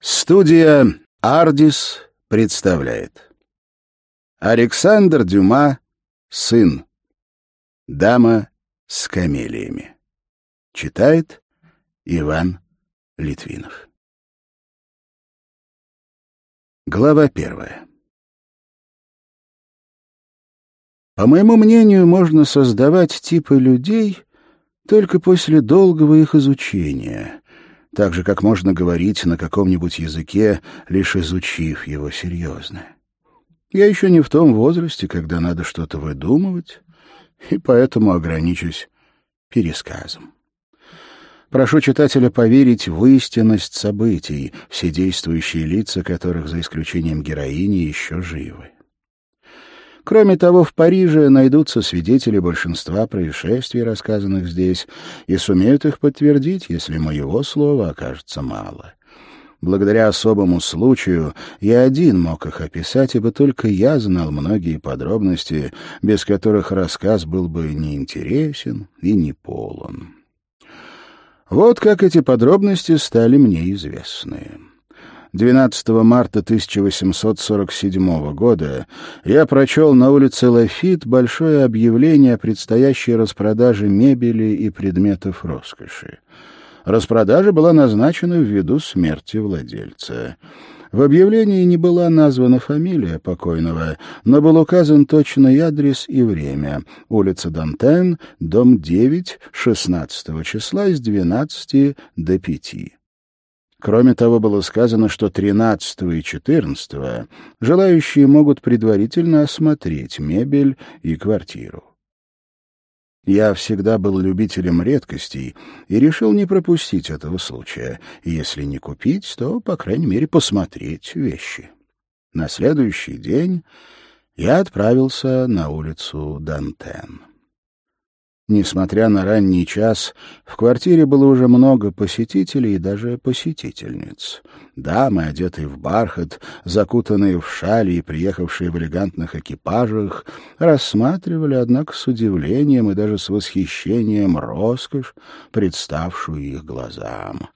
Студия «Ардис» представляет Александр Дюма «Сын. Дама с камелиями». Читает Иван Литвинов. Глава первая. По моему мнению, можно создавать типы людей только после долгого их изучения — так же, как можно говорить на каком-нибудь языке, лишь изучив его серьезно. Я еще не в том возрасте, когда надо что-то выдумывать, и поэтому ограничусь пересказом. Прошу читателя поверить в истинность событий, все действующие лица которых, за исключением героини, еще живы. Кроме того, в Париже найдутся свидетели большинства происшествий, рассказанных здесь, и сумеют их подтвердить, если моего слова окажется мало. Благодаря особому случаю я один мог их описать, ибо только я знал многие подробности, без которых рассказ был бы неинтересен и не полон. Вот как эти подробности стали мне известны. 12 марта 1847 года я прочел на улице Лафит большое объявление о предстоящей распродаже мебели и предметов роскоши. Распродажа была назначена ввиду смерти владельца. В объявлении не была названа фамилия покойного, но был указан точный адрес и время. Улица Дантен, дом 9, 16 числа с 12 до 5. Кроме того, было сказано, что 13 и 14 желающие могут предварительно осмотреть мебель и квартиру. Я всегда был любителем редкостей и решил не пропустить этого случая, если не купить, то, по крайней мере, посмотреть вещи. На следующий день я отправился на улицу Дантен. Несмотря на ранний час, в квартире было уже много посетителей и даже посетительниц. Дамы, одетые в бархат, закутанные в шали и приехавшие в элегантных экипажах, рассматривали, однако, с удивлением и даже с восхищением роскошь, представшую их глазам.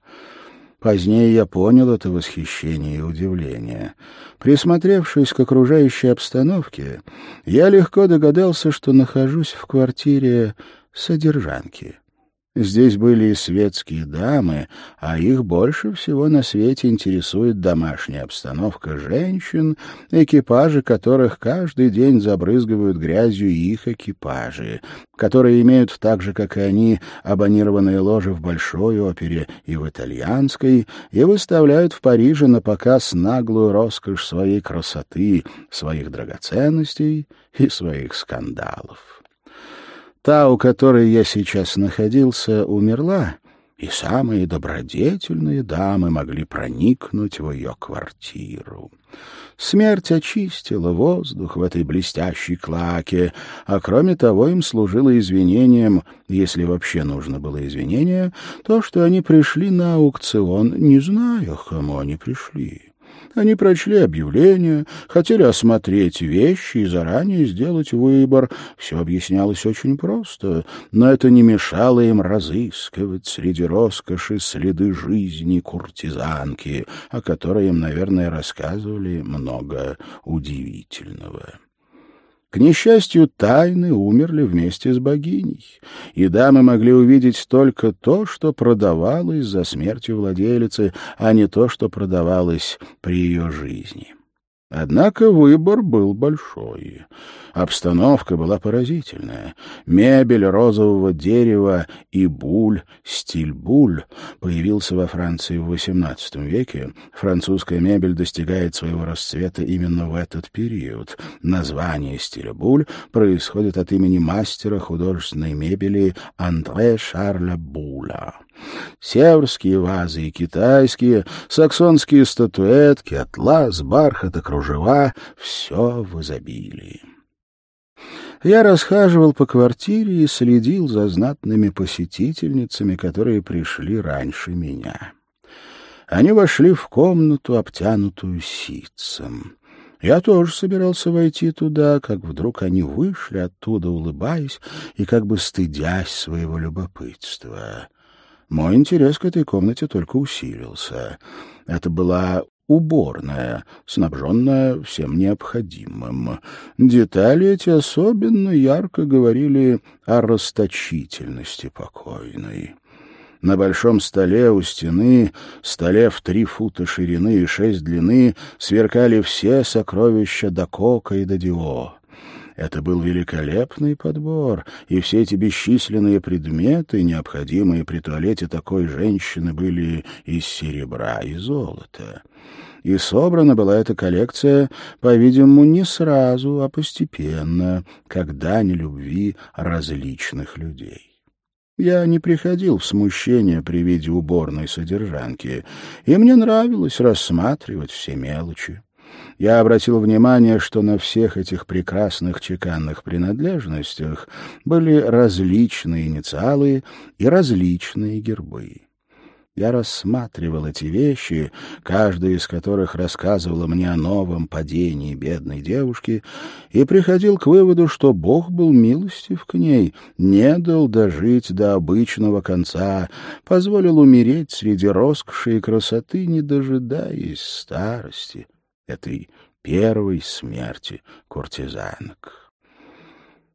Позднее я понял это восхищение и удивление. Присмотревшись к окружающей обстановке, я легко догадался, что нахожусь в квартире содержанки. Здесь были и светские дамы, а их больше всего на свете интересует домашняя обстановка женщин, экипажи которых каждый день забрызгивают грязью их экипажи, которые имеют так же, как и они, абонированные ложи в Большой опере и в итальянской, и выставляют в Париже на показ наглую роскошь своей красоты, своих драгоценностей и своих скандалов. Та, у которой я сейчас находился, умерла, и самые добродетельные дамы могли проникнуть в ее квартиру. Смерть очистила воздух в этой блестящей клаке, а кроме того им служило извинением, если вообще нужно было извинение, то, что они пришли на аукцион, не зная, к кому они пришли. Они прочли объявление, хотели осмотреть вещи и заранее сделать выбор. Все объяснялось очень просто, но это не мешало им разыскивать среди роскоши следы жизни куртизанки, о которой им, наверное, рассказывали много удивительного. К несчастью, тайны умерли вместе с богиней, и дамы могли увидеть только то, что продавалось за смертью владелицы, а не то, что продавалось при ее жизни. Однако выбор был большой. Обстановка была поразительная. Мебель розового дерева и буль, стиль буль, появился во Франции в XVIII веке. Французская мебель достигает своего расцвета именно в этот период. Название стиля буль происходит от имени мастера художественной мебели Андре Шарля Буля. Северские вазы и китайские, саксонские статуэтки, атлас, бархат и кружева — все в изобилии. Я расхаживал по квартире и следил за знатными посетительницами, которые пришли раньше меня. Они вошли в комнату, обтянутую ситцем. Я тоже собирался войти туда, как вдруг они вышли оттуда, улыбаясь и как бы стыдясь своего любопытства. Мой интерес к этой комнате только усилился. Это была уборная, снабженная всем необходимым. Детали эти особенно ярко говорили о расточительности покойной. На большом столе у стены, столе в три фута ширины и шесть длины, сверкали все сокровища до кока и до дио. Это был великолепный подбор, и все эти бесчисленные предметы, необходимые при туалете такой женщины, были из серебра и золота. И собрана была эта коллекция, по-видимому, не сразу, а постепенно, как дань любви различных людей. Я не приходил в смущение при виде уборной содержанки, и мне нравилось рассматривать все мелочи. Я обратил внимание, что на всех этих прекрасных чеканных принадлежностях были различные инициалы и различные гербы. Я рассматривал эти вещи, каждая из которых рассказывала мне о новом падении бедной девушки, и приходил к выводу, что Бог был милостив к ней, не дал дожить до обычного конца, позволил умереть среди роскоши и красоты, не дожидаясь старости, этой первой смерти куртизанок.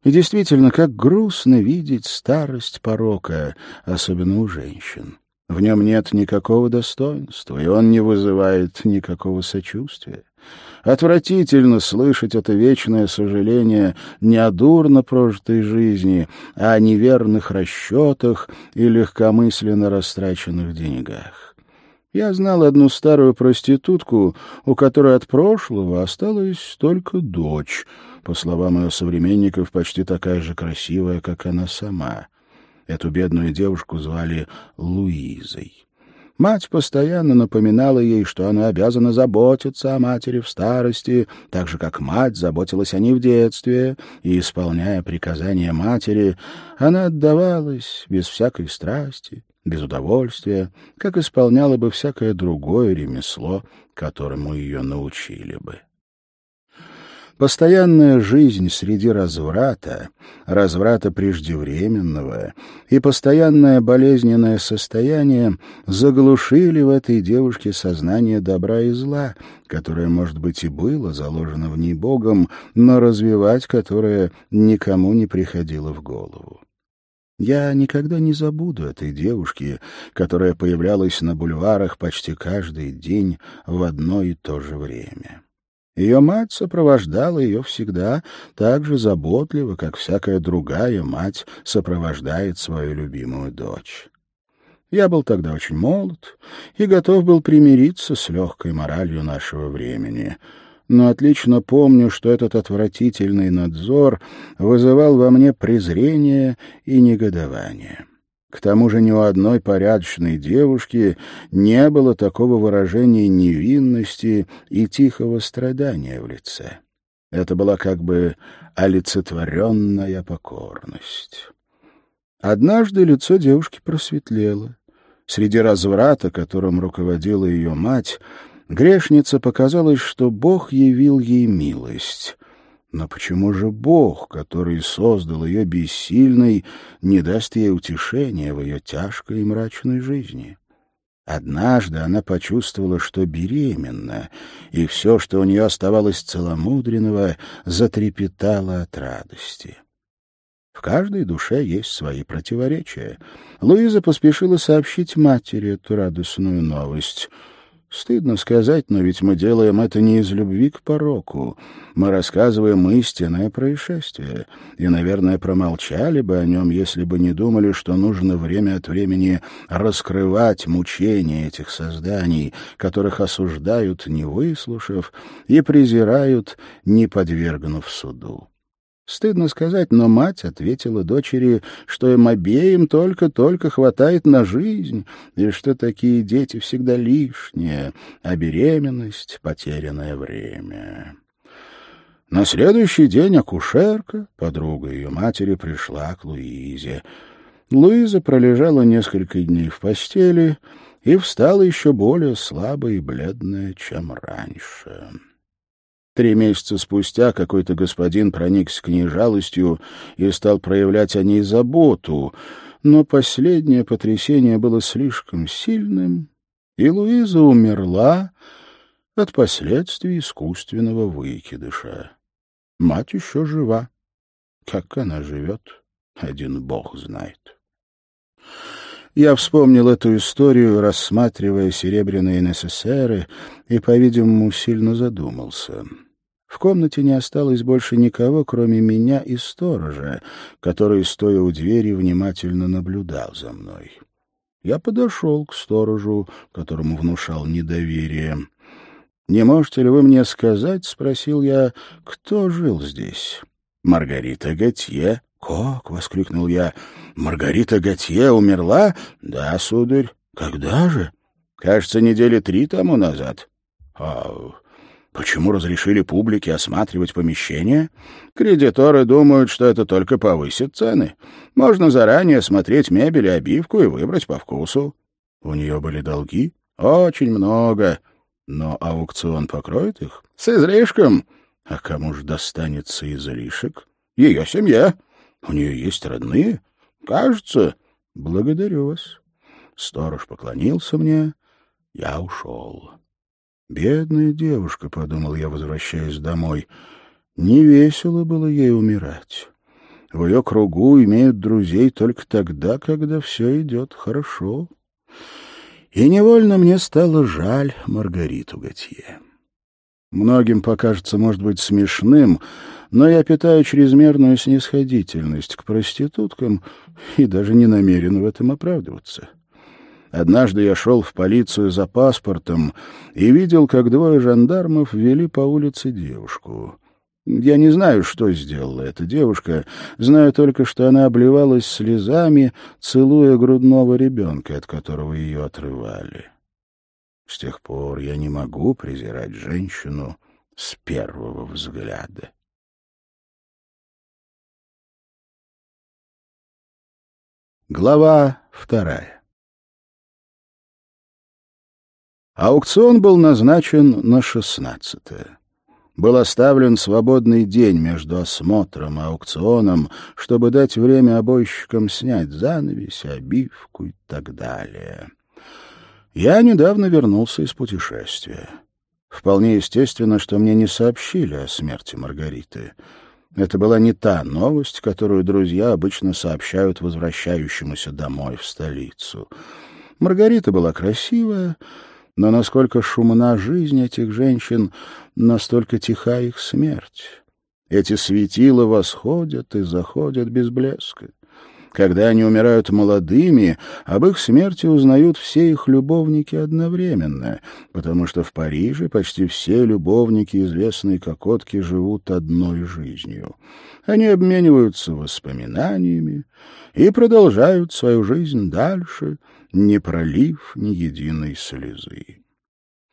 И действительно, как грустно видеть старость порока, особенно у женщин. В нем нет никакого достоинства, и он не вызывает никакого сочувствия. Отвратительно слышать это вечное сожаление не о дурно прожитой жизни, а о неверных расчетах и легкомысленно растраченных деньгах. Я знал одну старую проститутку, у которой от прошлого осталась только дочь, по словам ее современников, почти такая же красивая, как она сама — Эту бедную девушку звали Луизой. Мать постоянно напоминала ей, что она обязана заботиться о матери в старости, так же, как мать заботилась о ней в детстве, и, исполняя приказания матери, она отдавалась без всякой страсти, без удовольствия, как исполняла бы всякое другое ремесло, которому ее научили бы. Постоянная жизнь среди разврата, разврата преждевременного и постоянное болезненное состояние заглушили в этой девушке сознание добра и зла, которое, может быть, и было заложено в ней Богом, но развивать которое никому не приходило в голову. Я никогда не забуду этой девушки, которая появлялась на бульварах почти каждый день в одно и то же время. Ее мать сопровождала ее всегда так же заботливо, как всякая другая мать сопровождает свою любимую дочь. Я был тогда очень молод и готов был примириться с легкой моралью нашего времени, но отлично помню, что этот отвратительный надзор вызывал во мне презрение и негодование. К тому же ни у одной порядочной девушки не было такого выражения невинности и тихого страдания в лице. Это была как бы олицетворенная покорность. Однажды лицо девушки просветлело. Среди разврата, которым руководила ее мать, грешница показалось, что Бог явил ей милость. Но почему же Бог, который создал ее бессильной, не даст ей утешения в ее тяжкой и мрачной жизни? Однажды она почувствовала, что беременна, и все, что у нее оставалось целомудренного, затрепетало от радости. В каждой душе есть свои противоречия. Луиза поспешила сообщить матери эту радостную новость — Стыдно сказать, но ведь мы делаем это не из любви к пороку. Мы рассказываем истинное происшествие, и, наверное, промолчали бы о нем, если бы не думали, что нужно время от времени раскрывать мучения этих созданий, которых осуждают, не выслушав, и презирают, не подвергнув суду. Стыдно сказать, но мать ответила дочери, что им обеим только-только хватает на жизнь, и что такие дети всегда лишние, а беременность — потерянное время. На следующий день акушерка, подруга ее матери, пришла к Луизе. Луиза пролежала несколько дней в постели и встала еще более слабая и бледная, чем раньше. Три месяца спустя какой-то господин проникся к ней жалостью и стал проявлять о ней заботу, но последнее потрясение было слишком сильным, и Луиза умерла от последствий искусственного выкидыша. Мать еще жива. Как она живет, один бог знает. Я вспомнил эту историю, рассматривая серебряные НССРы, и, по-видимому, сильно задумался. В комнате не осталось больше никого, кроме меня и сторожа, который, стоя у двери, внимательно наблюдал за мной. Я подошел к сторожу, которому внушал недоверие. «Не можете ли вы мне сказать, — спросил я, — кто жил здесь?» «Маргарита Готье». «Как?» — воскликнул я. «Маргарита Готье умерла?» «Да, сударь». «Когда же?» «Кажется, недели три тому назад». «А почему разрешили публике осматривать помещение?» «Кредиторы думают, что это только повысит цены. Можно заранее смотреть мебель и обивку и выбрать по вкусу». «У нее были долги?» «Очень много». «Но аукцион покроет их?» «С излишком». «А кому же достанется излишек?» «Ее семья». У нее есть родные? Кажется. Благодарю вас. Сторож поклонился мне. Я ушел. Бедная девушка, — подумал я, возвращаясь домой. Не весело было ей умирать. В ее кругу имеют друзей только тогда, когда все идет хорошо. И невольно мне стало жаль Маргариту Готье. Многим покажется, может быть, смешным, но я питаю чрезмерную снисходительность к проституткам и даже не намерен в этом оправдываться. Однажды я шел в полицию за паспортом и видел, как двое жандармов вели по улице девушку. Я не знаю, что сделала эта девушка, знаю только, что она обливалась слезами, целуя грудного ребенка, от которого ее отрывали. С тех пор я не могу презирать женщину с первого взгляда. Глава вторая Аукцион был назначен на шестнадцатое. Был оставлен свободный день между осмотром и аукционом, чтобы дать время обойщикам снять занавес, обивку и так далее. Я недавно вернулся из путешествия. Вполне естественно, что мне не сообщили о смерти Маргариты. Это была не та новость, которую друзья обычно сообщают возвращающемуся домой в столицу. Маргарита была красивая, но насколько шумна жизнь этих женщин, настолько тиха их смерть. Эти светила восходят и заходят без блеска. Когда они умирают молодыми, об их смерти узнают все их любовники одновременно, потому что в Париже почти все любовники известной кокотки живут одной жизнью. Они обмениваются воспоминаниями и продолжают свою жизнь дальше, не пролив ни единой слезы.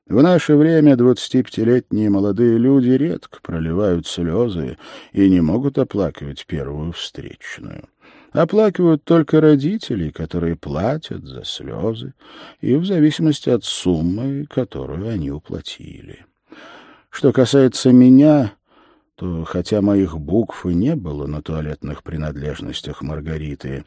В наше время двадцатипятилетние молодые люди редко проливают слезы и не могут оплакивать первую встречную. Оплакивают только родителей, которые платят за слезы, и в зависимости от суммы, которую они уплатили. Что касается меня, то, хотя моих букв и не было на туалетных принадлежностях Маргариты,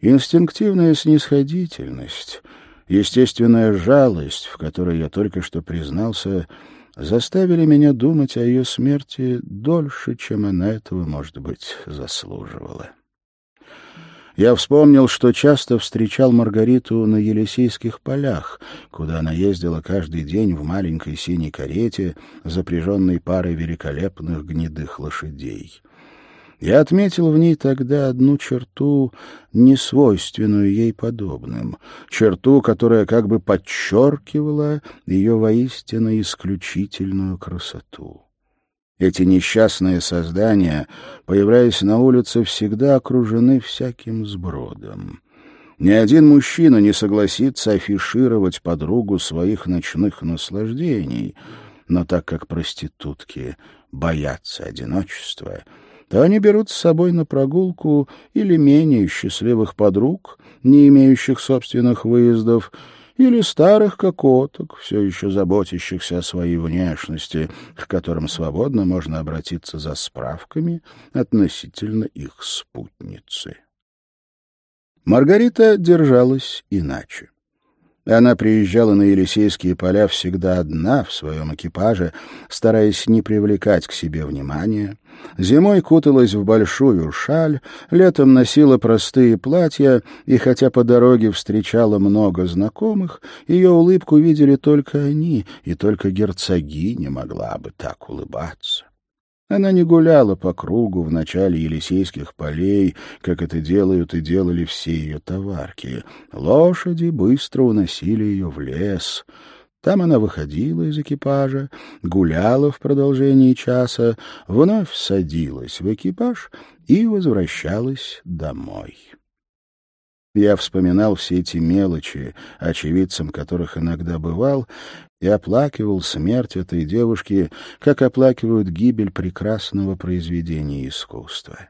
инстинктивная снисходительность, естественная жалость, в которой я только что признался, заставили меня думать о ее смерти дольше, чем она этого, может быть, заслуживала. Я вспомнил, что часто встречал Маргариту на Елисейских полях, куда она ездила каждый день в маленькой синей карете, запряженной парой великолепных гнедых лошадей. Я отметил в ней тогда одну черту, несвойственную ей подобным, черту, которая как бы подчеркивала ее воистину исключительную красоту. Эти несчастные создания, появляясь на улице, всегда окружены всяким сбродом. Ни один мужчина не согласится афишировать подругу своих ночных наслаждений, но так как проститутки боятся одиночества, то они берут с собой на прогулку или менее счастливых подруг, не имеющих собственных выездов, или старых кокоток, все еще заботящихся о своей внешности, к которым свободно можно обратиться за справками относительно их спутницы. Маргарита держалась иначе. Она приезжала на Елисейские поля всегда одна в своем экипаже, стараясь не привлекать к себе внимания. Зимой куталась в большую шаль, летом носила простые платья, и хотя по дороге встречала много знакомых, ее улыбку видели только они, и только герцогиня могла бы так улыбаться. Она не гуляла по кругу в начале Елисейских полей, как это делают и делали все ее товарки. Лошади быстро уносили ее в лес. Там она выходила из экипажа, гуляла в продолжении часа, вновь садилась в экипаж и возвращалась домой. Я вспоминал все эти мелочи, очевидцем которых иногда бывал, и оплакивал смерть этой девушки, как оплакивают гибель прекрасного произведения искусства.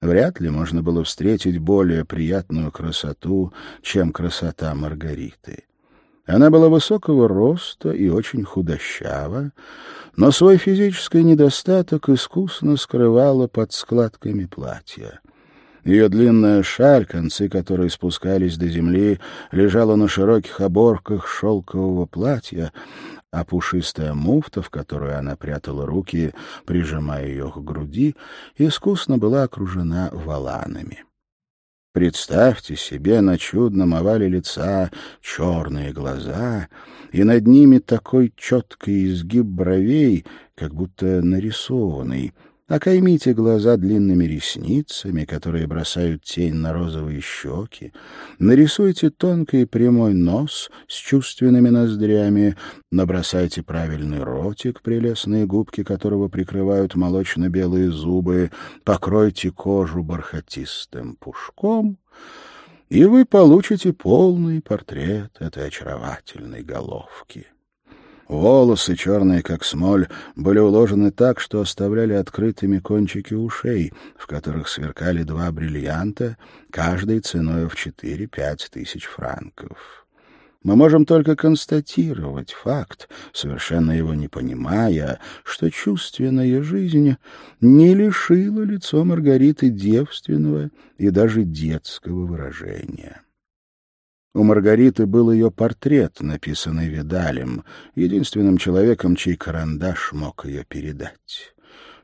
Вряд ли можно было встретить более приятную красоту, чем красота Маргариты. Она была высокого роста и очень худощава, но свой физический недостаток искусно скрывала под складками платья. Ее длинная шаль, концы которой спускались до земли, лежала на широких оборках шелкового платья, а пушистая муфта, в которую она прятала руки, прижимая ее к груди, искусно была окружена валанами. Представьте себе на чудном овале лица черные глаза, и над ними такой четкий изгиб бровей, как будто нарисованный — Окаймите глаза длинными ресницами, которые бросают тень на розовые щеки. Нарисуйте тонкий прямой нос с чувственными ноздрями. Набросайте правильный ротик, прелестные губки которого прикрывают молочно-белые зубы. Покройте кожу бархатистым пушком, и вы получите полный портрет этой очаровательной головки. Волосы, черные как смоль, были уложены так, что оставляли открытыми кончики ушей, в которых сверкали два бриллианта, каждый ценой в четыре-пять тысяч франков. Мы можем только констатировать факт, совершенно его не понимая, что чувственная жизнь не лишила лицо Маргариты девственного и даже детского выражения. У Маргариты был ее портрет, написанный Видалем, единственным человеком, чей карандаш мог ее передать.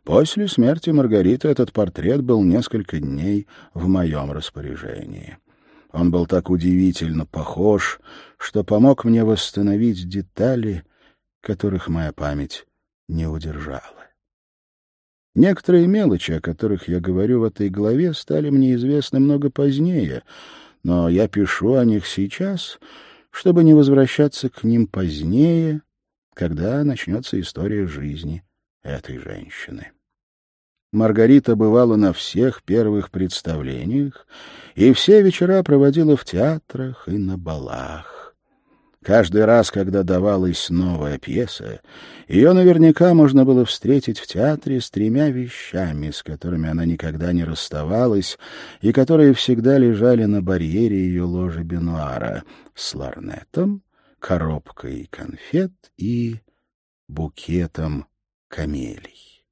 После смерти Маргариты этот портрет был несколько дней в моем распоряжении. Он был так удивительно похож, что помог мне восстановить детали, которых моя память не удержала. Некоторые мелочи, о которых я говорю в этой главе, стали мне известны много позднее — но я пишу о них сейчас, чтобы не возвращаться к ним позднее, когда начнется история жизни этой женщины. Маргарита бывала на всех первых представлениях и все вечера проводила в театрах и на балах. Каждый раз, когда давалась новая пьеса, ее наверняка можно было встретить в театре с тремя вещами, с которыми она никогда не расставалась и которые всегда лежали на барьере ее ложи Бенуара — с ларнетом, коробкой конфет и букетом камелий.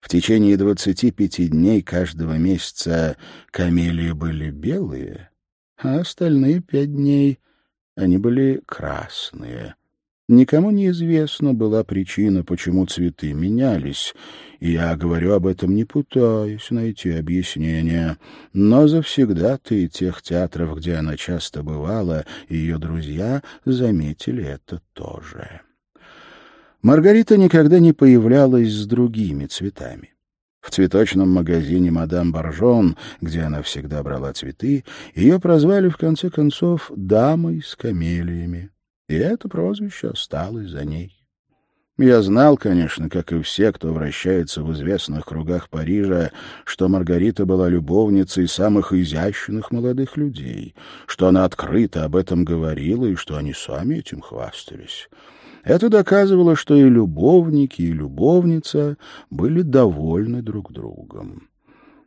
В течение двадцати пяти дней каждого месяца камелии были белые, а остальные пять дней — они были красные. Никому неизвестна была причина, почему цветы менялись, и я говорю об этом не пытаясь найти объяснение. Но завсегда-то тех театров, где она часто бывала, ее друзья заметили это тоже. Маргарита никогда не появлялась с другими цветами. В цветочном магазине «Мадам Боржон», где она всегда брала цветы, ее прозвали, в конце концов, «дамой с камелиями». И это прозвище осталось за ней. Я знал, конечно, как и все, кто вращается в известных кругах Парижа, что Маргарита была любовницей самых изящных молодых людей, что она открыто об этом говорила и что они сами этим хвастались. Это доказывало, что и любовники, и любовница были довольны друг другом.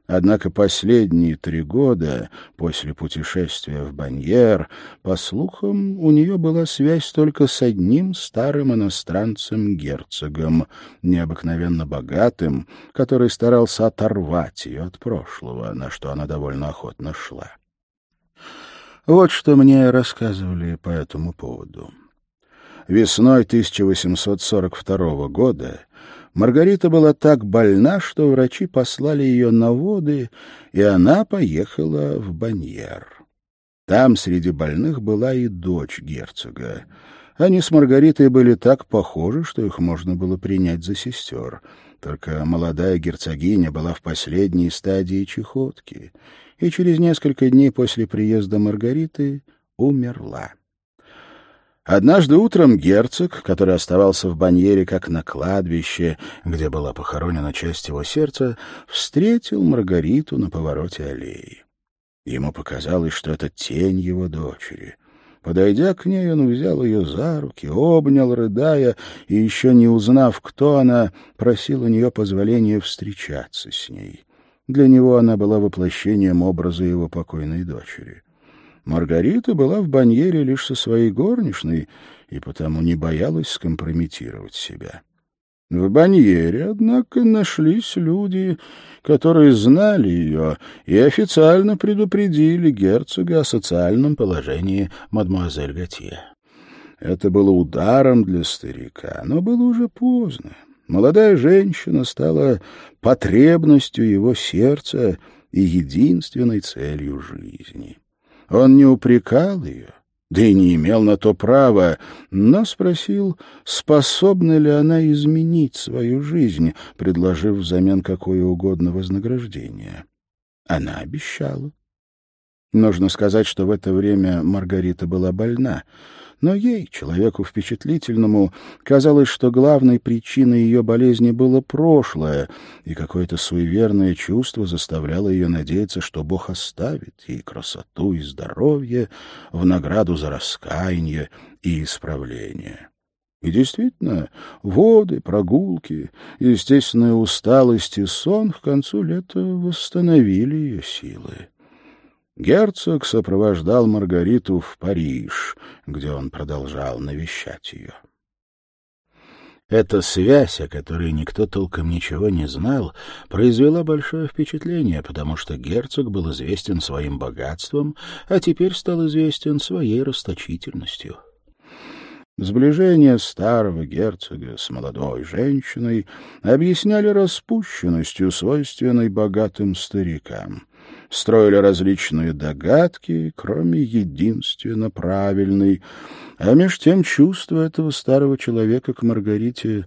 Однако последние три года после путешествия в Баньер, по слухам, у нее была связь только с одним старым иностранцем-герцогом, необыкновенно богатым, который старался оторвать ее от прошлого, на что она довольно охотно шла. Вот что мне рассказывали по этому поводу. Весной 1842 года Маргарита была так больна, что врачи послали ее на воды, и она поехала в Баньер. Там среди больных была и дочь герцога. Они с Маргаритой были так похожи, что их можно было принять за сестер. Только молодая герцогиня была в последней стадии чехотки, и через несколько дней после приезда Маргариты умерла. Однажды утром герцог, который оставался в баньере как на кладбище, где была похоронена часть его сердца, встретил Маргариту на повороте аллеи. Ему показалось, что это тень его дочери. Подойдя к ней, он взял ее за руки, обнял, рыдая, и, еще не узнав, кто она, просил у нее позволения встречаться с ней. Для него она была воплощением образа его покойной дочери. Маргарита была в баньере лишь со своей горничной и потому не боялась скомпрометировать себя. В баньере, однако, нашлись люди, которые знали ее и официально предупредили герцога о социальном положении мадемуазель Готье. Это было ударом для старика, но было уже поздно. Молодая женщина стала потребностью его сердца и единственной целью жизни. Он не упрекал ее, да и не имел на то права, но спросил, способна ли она изменить свою жизнь, предложив взамен какое угодно вознаграждение. Она обещала. Нужно сказать, что в это время Маргарита была больна — но ей, человеку впечатлительному, казалось, что главной причиной ее болезни было прошлое, и какое-то суеверное чувство заставляло ее надеяться, что Бог оставит ей красоту и здоровье в награду за раскаяние и исправление. И действительно, воды, прогулки, естественная усталость и сон к концу лета восстановили ее силы. Герцог сопровождал Маргариту в Париж, где он продолжал навещать ее. Эта связь, о которой никто толком ничего не знал, произвела большое впечатление, потому что герцог был известен своим богатством, а теперь стал известен своей расточительностью. Сближение старого герцога с молодой женщиной объясняли распущенностью, свойственной богатым старикам строили различные догадки, кроме единственно правильной. А меж тем чувства этого старого человека к Маргарите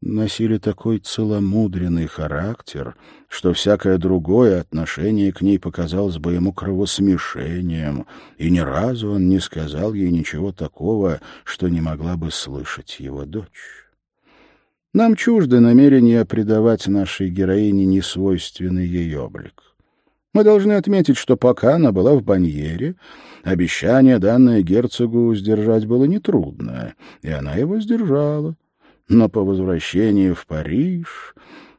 носили такой целомудренный характер, что всякое другое отношение к ней показалось бы ему кровосмешением, и ни разу он не сказал ей ничего такого, что не могла бы слышать его дочь. Нам чуждо намерение придавать нашей героине несвойственный ей облик. Мы должны отметить, что пока она была в баньере, обещание, данное герцогу, сдержать было нетрудно, и она его сдержала. Но по возвращении в Париж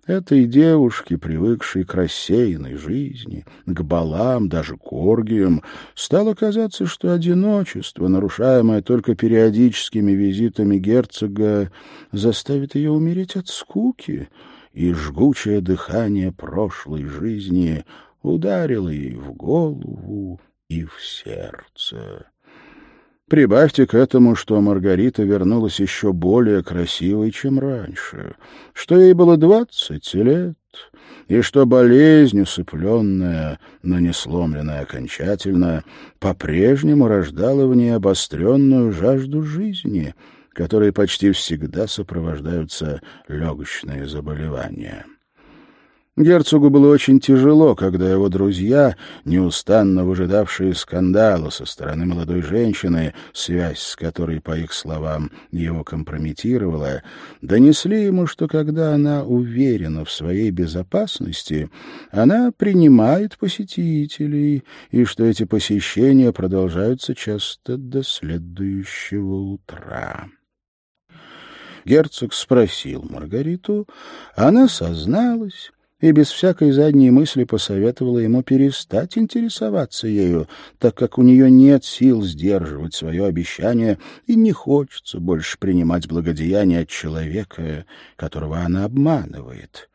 этой девушке, привыкшей к рассеянной жизни, к балам, даже к оргиям, стало казаться, что одиночество, нарушаемое только периодическими визитами герцога, заставит ее умереть от скуки, и жгучее дыхание прошлой жизни — ударила ей в голову и в сердце. Прибавьте к этому, что Маргарита вернулась еще более красивой, чем раньше, что ей было двадцать лет, и что болезнь, усыпленная, но не сломленная окончательно, по-прежнему рождала в ней обостренную жажду жизни, которой почти всегда сопровождаются легочные заболевания. Герцогу было очень тяжело, когда его друзья, неустанно выжидавшие скандала со стороны молодой женщины, связь с которой, по их словам, его компрометировала, донесли ему, что когда она уверена в своей безопасности, она принимает посетителей, и что эти посещения продолжаются часто до следующего утра. Герцог спросил Маргариту, она созналась, и без всякой задней мысли посоветовала ему перестать интересоваться ею, так как у нее нет сил сдерживать свое обещание и не хочется больше принимать благодеяние от человека, которого она обманывает.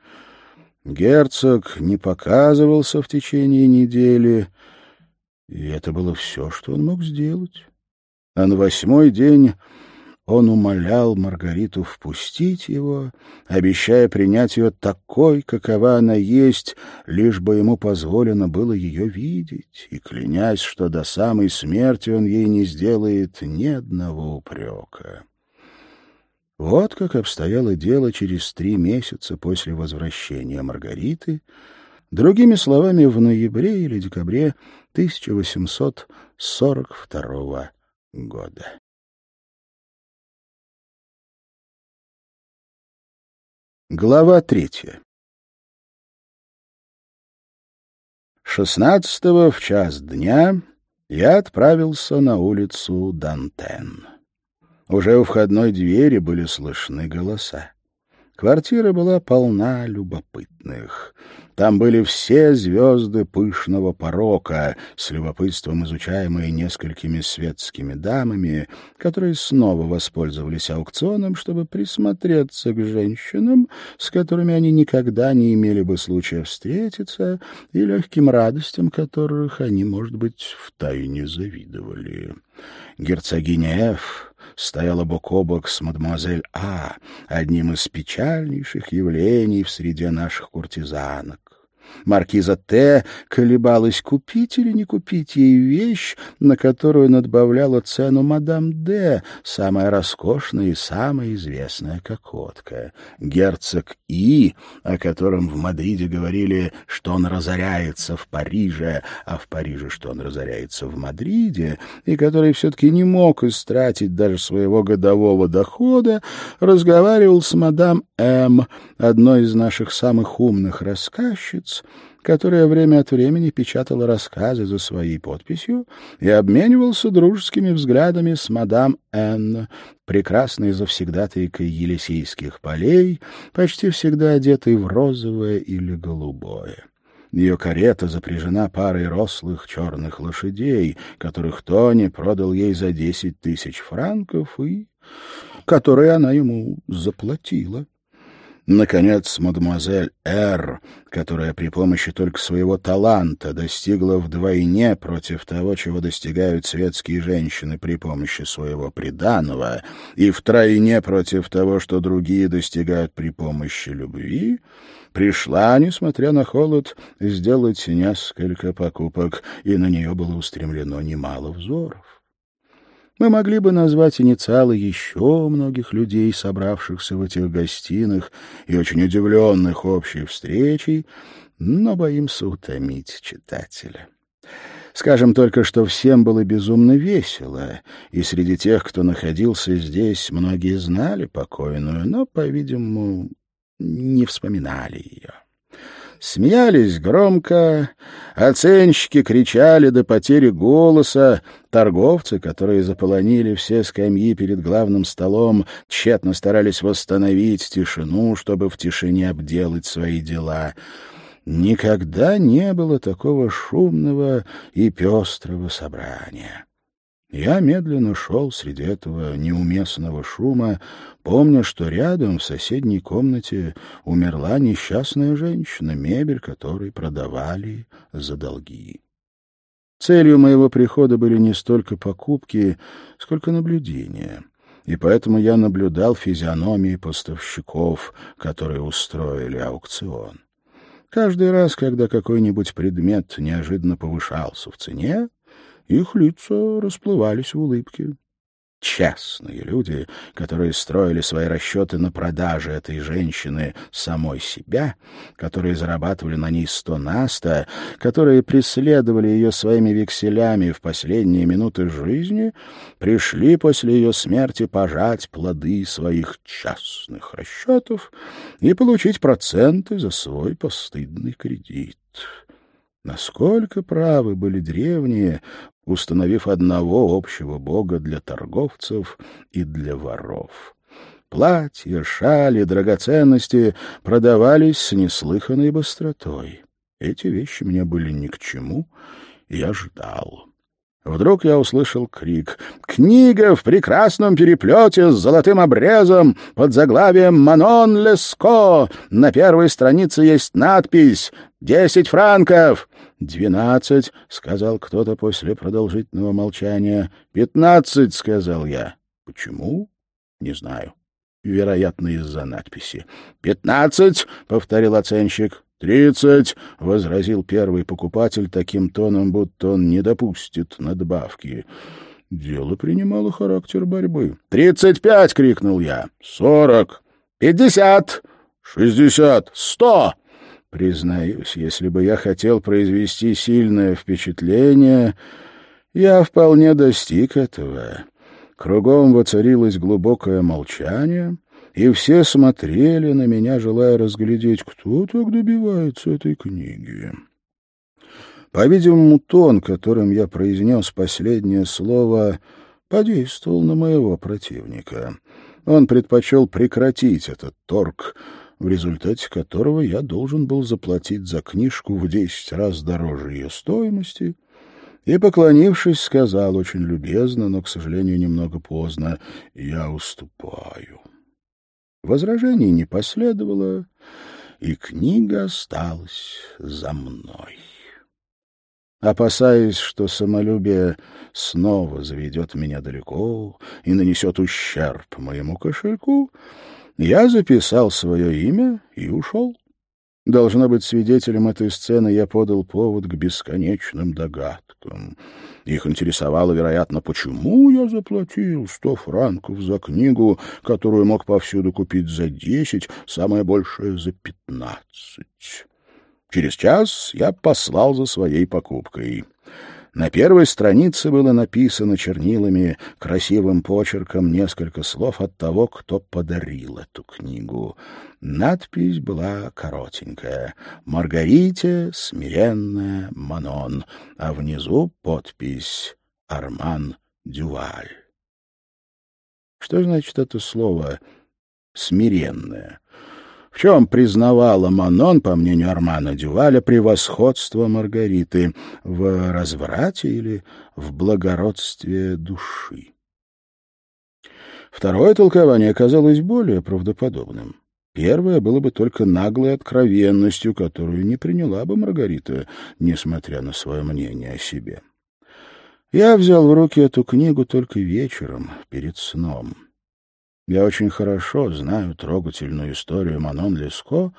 Герцог не показывался в течение недели, И это было все, что он мог сделать. А на восьмой день он умолял Маргариту впустить его, обещая принять ее такой, какова она есть, лишь бы ему позволено было ее видеть, и клянясь, что до самой смерти он ей не сделает ни одного упрека. Вот как обстояло дело через три месяца после возвращения Маргариты, другими словами, в ноябре или декабре 1842 года. Глава третья Шестнадцатого в час дня я отправился на улицу Дантен. Уже у входной двери были слышны голоса. Квартира была полна любопытных. Там были все звезды пышного порока, с любопытством изучаемые несколькими светскими дамами, которые снова воспользовались аукционом, чтобы присмотреться к женщинам, с которыми они никогда не имели бы случая встретиться, и легким радостям которых они, может быть, втайне завидовали. Герцогиня Ф стояла бок о бок с мадемуазель А, одним из печальнейших явлений в среде наших куртизанок. Маркиза Т. колебалась, купить или не купить ей вещь, на которую надбавляла цену мадам Д., самая роскошная и самая известная кокотка. Герцог И., о котором в Мадриде говорили, что он разоряется в Париже, а в Париже, что он разоряется в Мадриде, и который все-таки не мог истратить даже своего годового дохода, разговаривал с мадам М., одной из наших самых умных рассказчиц, которая время от времени печатала рассказы за своей подписью и обменивался дружескими взглядами с мадам Н, прекрасной завсегдатайкой Елисейских полей, почти всегда одетой в розовое или голубое. Ее карета запряжена парой рослых черных лошадей, которых Тони продал ей за десять тысяч франков и которые она ему заплатила. Наконец, мадемуазель Р., которая при помощи только своего таланта достигла вдвойне против того, чего достигают светские женщины при помощи своего приданого, и втройне против того, что другие достигают при помощи любви, пришла, несмотря на холод, сделать несколько покупок, и на нее было устремлено немало взоров. Мы могли бы назвать инициалы еще многих людей, собравшихся в этих гостиных и очень удивленных общей встречей, но боимся утомить читателя. Скажем только, что всем было безумно весело, и среди тех, кто находился здесь, многие знали покойную, но, по-видимому, не вспоминали ее. Смеялись громко, оценщики кричали до потери голоса, торговцы, которые заполонили все скамьи перед главным столом, тщетно старались восстановить тишину, чтобы в тишине обделать свои дела. Никогда не было такого шумного и пестрого собрания. Я медленно шел среди этого неуместного шума, помня, что рядом, в соседней комнате, умерла несчастная женщина, мебель которой продавали за долги. Целью моего прихода были не столько покупки, сколько наблюдения. И поэтому я наблюдал физиономии поставщиков, которые устроили аукцион. Каждый раз, когда какой-нибудь предмет неожиданно повышался в цене, их лица расплывались в улыбке. Честные люди, которые строили свои расчеты на продаже этой женщины самой себя, которые зарабатывали на ней сто на сто, которые преследовали ее своими векселями в последние минуты жизни, пришли после ее смерти пожать плоды своих частных расчетов и получить проценты за свой постыдный кредит. Насколько правы были древние, установив одного общего бога для торговцев и для воров. Платья, шали, драгоценности продавались с неслыханной быстротой. Эти вещи мне были ни к чему, я ждал. Вдруг я услышал крик. «Книга в прекрасном переплете с золотым обрезом под заглавием «Манон Леско». На первой странице есть надпись «Десять франков». «Двенадцать», — сказал кто-то после продолжительного молчания. «Пятнадцать», — сказал я. «Почему?» «Не знаю. Вероятно, из-за надписи». «Пятнадцать», — повторил оценщик. «Тридцать!» — возразил первый покупатель таким тоном, будто он не допустит надбавки. Дело принимало характер борьбы. «Тридцать пять!» — крикнул я. «Сорок!» «Пятьдесят!» «Шестьдесят!» «Сто!» Признаюсь, если бы я хотел произвести сильное впечатление, я вполне достиг этого. Кругом воцарилось глубокое молчание, и все смотрели на меня, желая разглядеть, кто так добивается этой книги. По-видимому, тон, которым я произнес последнее слово, подействовал на моего противника. Он предпочел прекратить этот торг, в результате которого я должен был заплатить за книжку в десять раз дороже ее стоимости, и, поклонившись, сказал очень любезно, но, к сожалению, немного поздно, «Я уступаю». Возражений не последовало, и книга осталась за мной. Опасаясь, что самолюбие снова заведет меня далеко и нанесет ущерб моему кошельку, я записал свое имя и ушел. Должно быть, свидетелем этой сцены я подал повод к бесконечным догадкам. Их интересовало, вероятно, почему я заплатил сто франков за книгу, которую мог повсюду купить за десять, самое большее — за пятнадцать. Через час я послал за своей покупкой. На первой странице было написано чернилами красивым почерком несколько слов от того, кто подарил эту книгу. Надпись была коротенькая «Маргарите смиренная Манон», а внизу подпись «Арман Дюваль». Что значит это слово «смиренная»? В чем признавала Манон, по мнению Армана Дюваля, превосходство Маргариты в разврате или в благородстве души. Второе толкование оказалось более правдоподобным. Первое было бы только наглой откровенностью, которую не приняла бы Маргарита, несмотря на свое мнение о себе. Я взял в руки эту книгу только вечером, перед сном. Я очень хорошо знаю трогательную историю Манон Леско,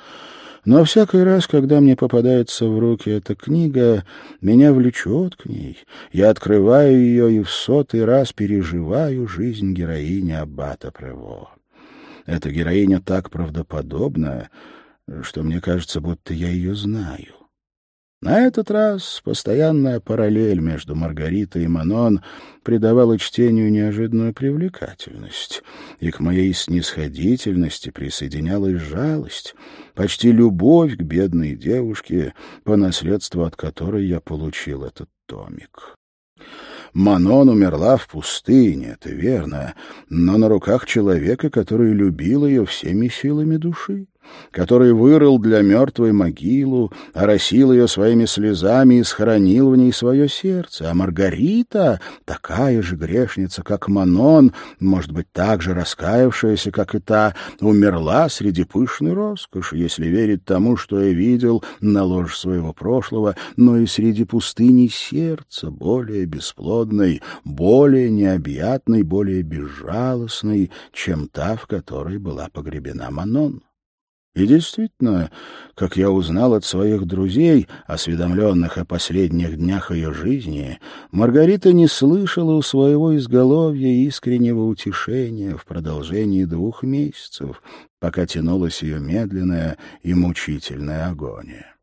но всякий раз, когда мне попадается в руки эта книга, меня влечет к ней. Я открываю ее и в сотый раз переживаю жизнь героини Аббата Прево. Эта героиня так правдоподобна, что мне кажется, будто я ее знаю. На этот раз постоянная параллель между Маргаритой и Манон придавала чтению неожиданную привлекательность, и к моей снисходительности присоединялась жалость, почти любовь к бедной девушке, по наследству от которой я получил этот томик. Манон умерла в пустыне, это верно, но на руках человека, который любил ее всеми силами души который вырыл для мертвой могилу, оросил ее своими слезами и схоронил в ней свое сердце. А Маргарита, такая же грешница, как Манон, может быть, так же раскаявшаяся, как и та, умерла среди пышной роскоши, если верить тому, что я видел на ложь своего прошлого, но и среди пустыни сердца, более бесплодной, более необъятной, более безжалостной, чем та, в которой была погребена Манон. И действительно, как я узнал от своих друзей, осведомленных о последних днях ее жизни, Маргарита не слышала у своего изголовья искреннего утешения в продолжении двух месяцев, пока тянулась ее медленная и мучительная агония.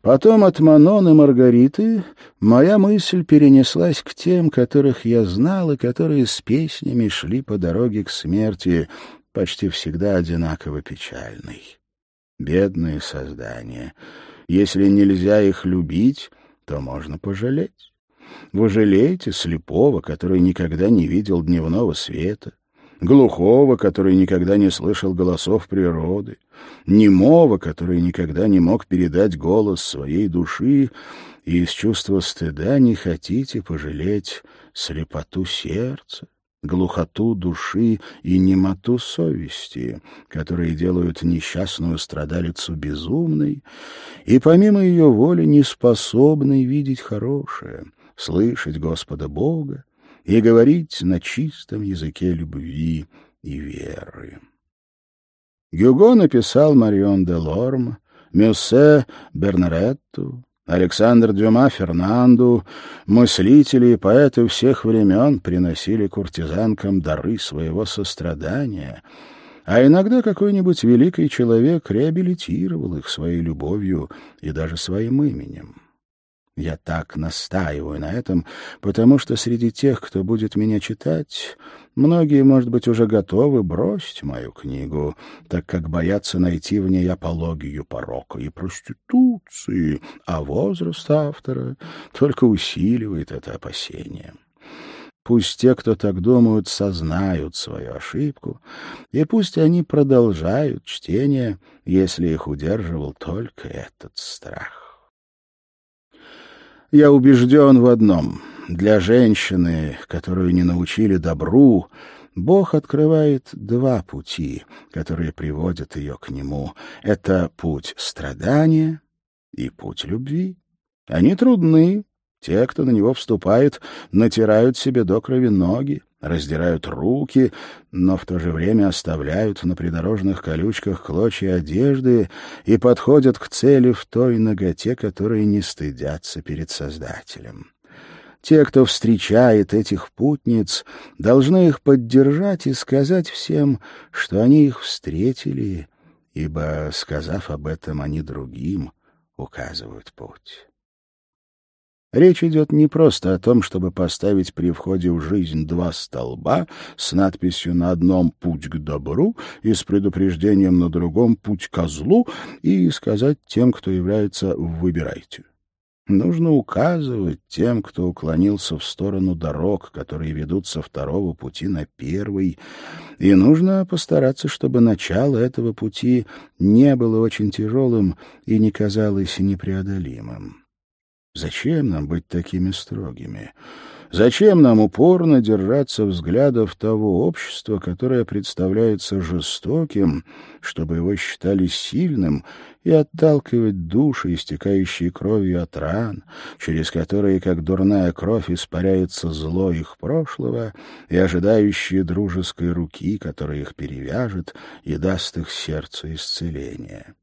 Потом от Манон и Маргариты моя мысль перенеслась к тем, которых я знал и которые с песнями шли по дороге к смерти, почти всегда одинаково печальный. Бедные создания. Если нельзя их любить, то можно пожалеть. Вы жалеете слепого, который никогда не видел дневного света, глухого, который никогда не слышал голосов природы, немого, который никогда не мог передать голос своей души, и из чувства стыда не хотите пожалеть слепоту сердца, глухоту души и немоту совести, которые делают несчастную страдалицу безумной и помимо ее воли не способной видеть хорошее, слышать Господа Бога и говорить на чистом языке любви и веры. Гюго написал Марион де Лорм, Мюссе Бернаретту, Александр Дюма Фернанду, мыслители и поэты всех времен приносили куртизанкам дары своего сострадания, а иногда какой-нибудь великий человек реабилитировал их своей любовью и даже своим именем. Я так настаиваю на этом, потому что среди тех, кто будет меня читать, многие, может быть, уже готовы бросить мою книгу, так как боятся найти в ней апологию порока и проституции, а возраст автора только усиливает это опасение. Пусть те, кто так думают, сознают свою ошибку, и пусть они продолжают чтение, если их удерживал только этот страх. Я убежден в одном. Для женщины, которую не научили добру, Бог открывает два пути, которые приводят ее к Нему. Это путь страдания и путь любви. Они трудны. Те, кто на него вступает, натирают себе до крови ноги раздирают руки, но в то же время оставляют на придорожных колючках клочья одежды и подходят к цели в той ноготе, которые не стыдятся перед Создателем. Те, кто встречает этих путниц, должны их поддержать и сказать всем, что они их встретили, ибо, сказав об этом, они другим указывают путь. Речь идет не просто о том, чтобы поставить при входе в жизнь два столба с надписью на одном «Путь к добру» и с предупреждением на другом «Путь к злу» и сказать тем, кто является «Выбирайте». Нужно указывать тем, кто уклонился в сторону дорог, которые ведут со второго пути на первый, и нужно постараться, чтобы начало этого пути не было очень тяжелым и не казалось непреодолимым. Зачем нам быть такими строгими? Зачем нам упорно держаться взглядов того общества, которое представляется жестоким, чтобы его считали сильным, и отталкивать души, истекающие кровью от ран, через которые, как дурная кровь, испаряется зло их прошлого и ожидающие дружеской руки, которая их перевяжет и даст их сердцу исцеление?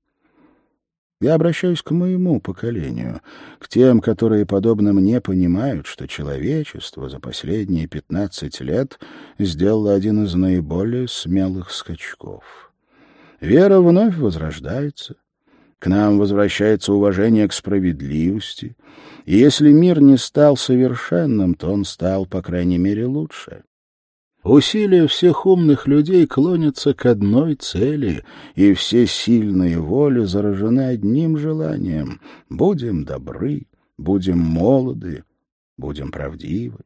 Я обращаюсь к моему поколению, к тем, которые, подобно мне, понимают, что человечество за последние пятнадцать лет сделало один из наиболее смелых скачков. Вера вновь возрождается. К нам возвращается уважение к справедливости. И если мир не стал совершенным, то он стал, по крайней мере, лучше. Усилия всех умных людей клонятся к одной цели, и все сильные воли заражены одним желанием — будем добры, будем молоды, будем правдивы.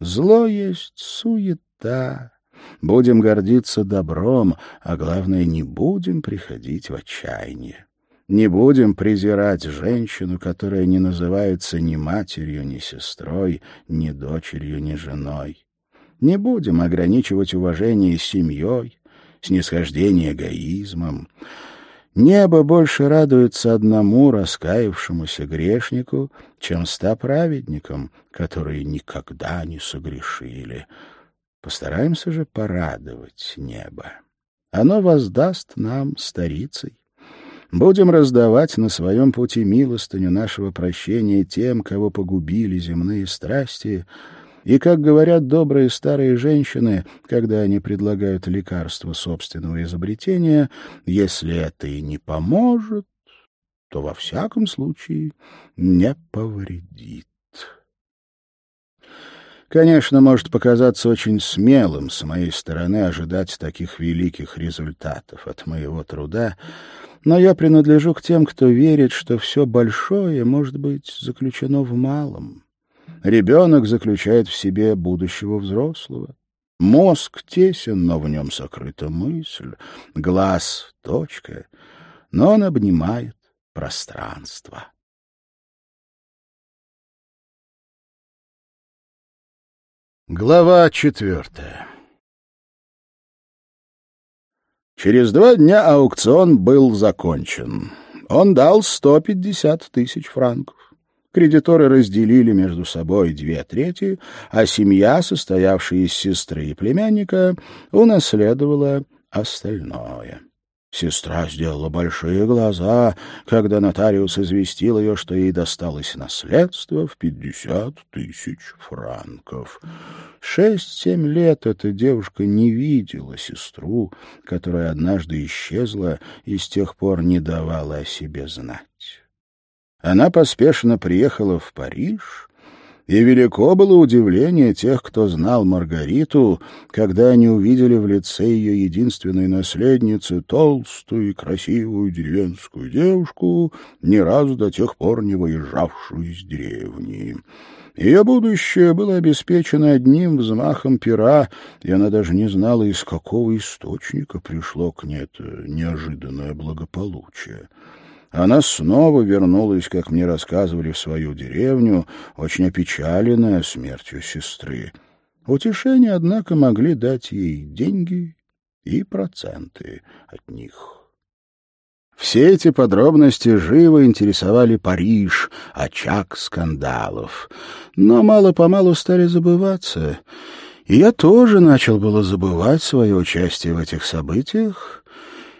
Зло есть суета. Будем гордиться добром, а главное, не будем приходить в отчаяние. Не будем презирать женщину, которая не называется ни матерью, ни сестрой, ни дочерью, ни женой. Не будем ограничивать уважение семьей, снисхождение эгоизмом. Небо больше радуется одному раскаявшемуся грешнику, чем ста праведникам, которые никогда не согрешили. Постараемся же порадовать небо. Оно воздаст нам старицей. Будем раздавать на своем пути милостыню нашего прощения тем, кого погубили земные страсти — и, как говорят добрые старые женщины, когда они предлагают лекарство собственного изобретения, если это и не поможет, то во всяком случае не повредит. Конечно, может показаться очень смелым с моей стороны ожидать таких великих результатов от моего труда, но я принадлежу к тем, кто верит, что все большое может быть заключено в малом. Ребенок заключает в себе будущего взрослого. Мозг тесен, но в нем сокрыта мысль, глаз — точка, но он обнимает пространство. Глава четвертая Через два дня аукцион был закончен. Он дал 150 тысяч франков. Кредиторы разделили между собой две трети, а семья, состоявшая из сестры и племянника, унаследовала остальное. Сестра сделала большие глаза, когда нотариус известил ее, что ей досталось наследство в пятьдесят тысяч франков. Шесть-семь лет эта девушка не видела сестру, которая однажды исчезла и с тех пор не давала о себе знать. Она поспешно приехала в Париж, и велико было удивление тех, кто знал Маргариту, когда они увидели в лице ее единственной наследницы толстую и красивую деревенскую девушку, ни разу до тех пор не выезжавшую из деревни. Ее будущее было обеспечено одним взмахом пера, и она даже не знала, из какого источника пришло к ней это неожиданное благополучие. Она снова вернулась, как мне рассказывали, в свою деревню, очень опечаленная смертью сестры. Утешение, однако, могли дать ей деньги и проценты от них. Все эти подробности живо интересовали Париж, очаг скандалов. Но мало-помалу стали забываться. И я тоже начал было забывать свое участие в этих событиях,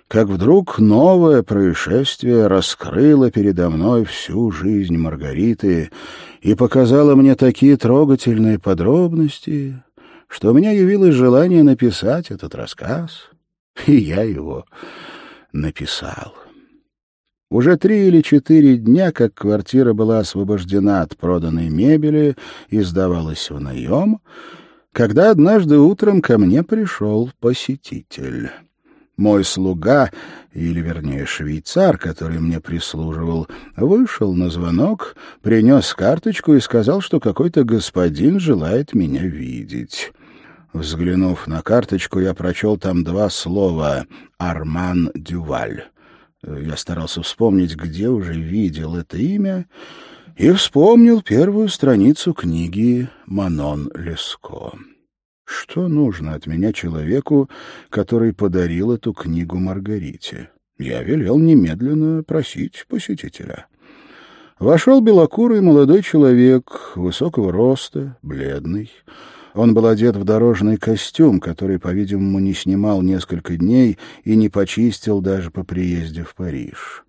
как вдруг новое происшествие раскрыло передо мной всю жизнь Маргариты и показало мне такие трогательные подробности, что у меня явилось желание написать этот рассказ, и я его написал. Уже три или четыре дня, как квартира была освобождена от проданной мебели и сдавалась в наем, когда однажды утром ко мне пришел посетитель. Мой слуга, или, вернее, швейцар, который мне прислуживал, вышел на звонок, принес карточку и сказал, что какой-то господин желает меня видеть. Взглянув на карточку, я прочел там два слова «Арман Дюваль». Я старался вспомнить, где уже видел это имя, и вспомнил первую страницу книги «Манон Леско». Что нужно от меня человеку, который подарил эту книгу Маргарите? Я велел немедленно просить посетителя. Вошел белокурый молодой человек, высокого роста, бледный. Он был одет в дорожный костюм, который, по-видимому, не снимал несколько дней и не почистил даже по приезде в Париж.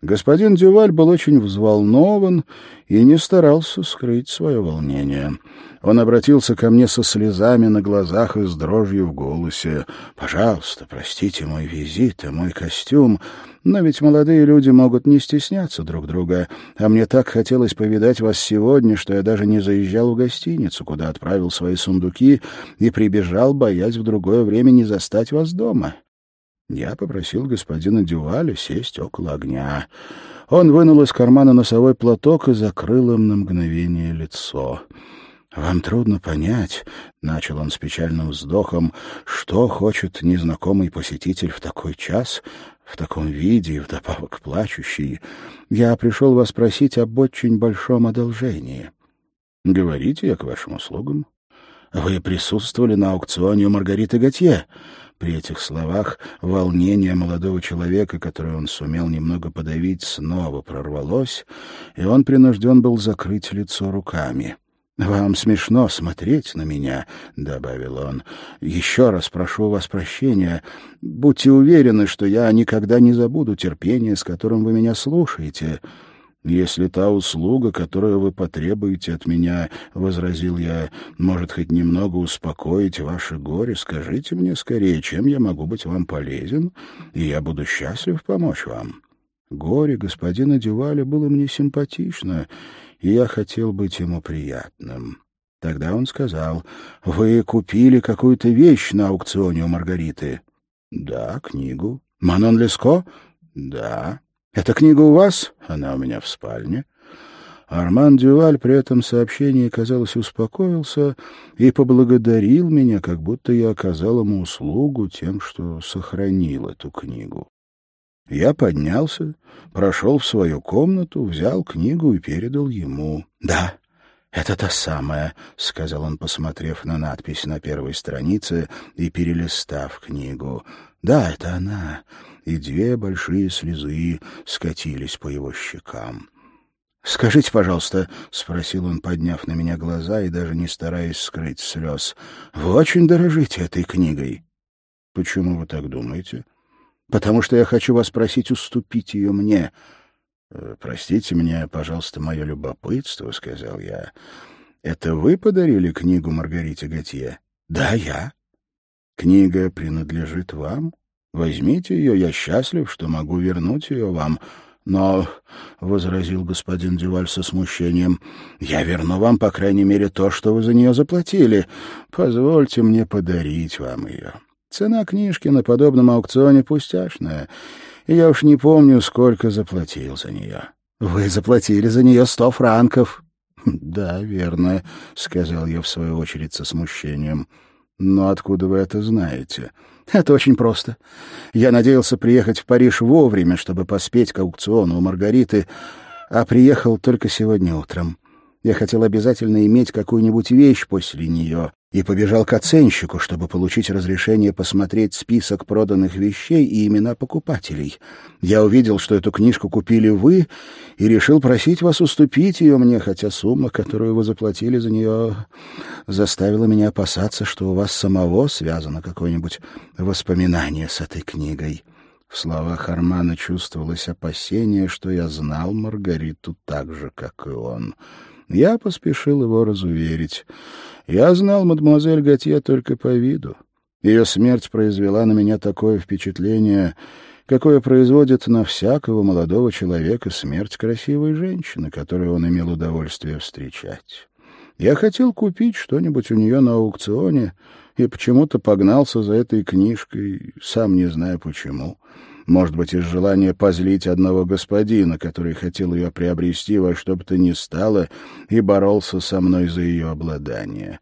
Господин Дюваль был очень взволнован и не старался скрыть свое волнение. Он обратился ко мне со слезами на глазах и с дрожью в голосе. «Пожалуйста, простите мой визит и мой костюм, но ведь молодые люди могут не стесняться друг друга, а мне так хотелось повидать вас сегодня, что я даже не заезжал в гостиницу, куда отправил свои сундуки и прибежал, боясь в другое время не застать вас дома». Я попросил господина Дюваля сесть около огня. Он вынул из кармана носовой платок и закрыл им на мгновение лицо. «Вам трудно понять», — начал он с печальным вздохом, «что хочет незнакомый посетитель в такой час, в таком виде и вдобавок плачущий. Я пришел вас просить об очень большом одолжении». «Говорите, я к вашим услугам». «Вы присутствовали на аукционе у Маргариты Готье?» При этих словах волнение молодого человека, которое он сумел немного подавить, снова прорвалось, и он принужден был закрыть лицо руками. «Вам смешно смотреть на меня», — добавил он. «Еще раз прошу вас прощения. Будьте уверены, что я никогда не забуду терпения, с которым вы меня слушаете». «Если та услуга, которую вы потребуете от меня, — возразил я, — может хоть немного успокоить ваше горе, скажите мне скорее, чем я могу быть вам полезен, и я буду счастлив помочь вам». Горе господина Дюваля было мне симпатично, и я хотел быть ему приятным. Тогда он сказал, «Вы купили какую-то вещь на аукционе у Маргариты?» «Да, книгу». «Манон Леско?» «Да». «Эта книга у вас?» «Она у меня в спальне». Арман Дюваль при этом сообщении, казалось, успокоился и поблагодарил меня, как будто я оказал ему услугу тем, что сохранил эту книгу. Я поднялся, прошел в свою комнату, взял книгу и передал ему. — Да, это та самая, — сказал он, посмотрев на надпись на первой странице и перелистав книгу. — Да, это она. И две большие слезы скатились по его щекам. — Скажите, пожалуйста, — спросил он, подняв на меня глаза и даже не стараясь скрыть слез, — вы очень дорожите этой книгой. — Почему вы так думаете? — потому что я хочу вас просить уступить ее мне. Э, — Простите мне, пожалуйста, мое любопытство, — сказал я. — Это вы подарили книгу Маргарите Готье? — Да, я. — Книга принадлежит вам? Возьмите ее, я счастлив, что могу вернуть ее вам. Но, — возразил господин Дюваль со смущением, — я верну вам, по крайней мере, то, что вы за нее заплатили. Позвольте мне подарить вам ее. — Цена книжки на подобном аукционе пустяшная, и я уж не помню, сколько заплатил за нее. Вы заплатили за нее сто франков. — Да, верно, — сказал я в свою очередь со смущением. — Но откуда вы это знаете? — Это очень просто. Я надеялся приехать в Париж вовремя, чтобы поспеть к аукциону у Маргариты, а приехал только сегодня утром. Я хотел обязательно иметь какую-нибудь вещь после нее, и побежал к оценщику, чтобы получить разрешение посмотреть список проданных вещей и имена покупателей. Я увидел, что эту книжку купили вы, и решил просить вас уступить ее мне, хотя сумма, которую вы заплатили за нее, заставила меня опасаться, что у вас самого связано какое-нибудь воспоминание с этой книгой». В словах Армана чувствовалось опасение, что я знал Маргариту так же, как и он. Я поспешил его разуверить. Я знал мадемуазель Готье только по виду. Ее смерть произвела на меня такое впечатление, какое производит на всякого молодого человека смерть красивой женщины, которую он имел удовольствие встречать. Я хотел купить что-нибудь у нее на аукционе и почему-то погнался за этой книжкой, сам не знаю почему. Может быть, из желания позлить одного господина, который хотел ее приобрести во что бы то ни стало и боролся со мной за ее обладание.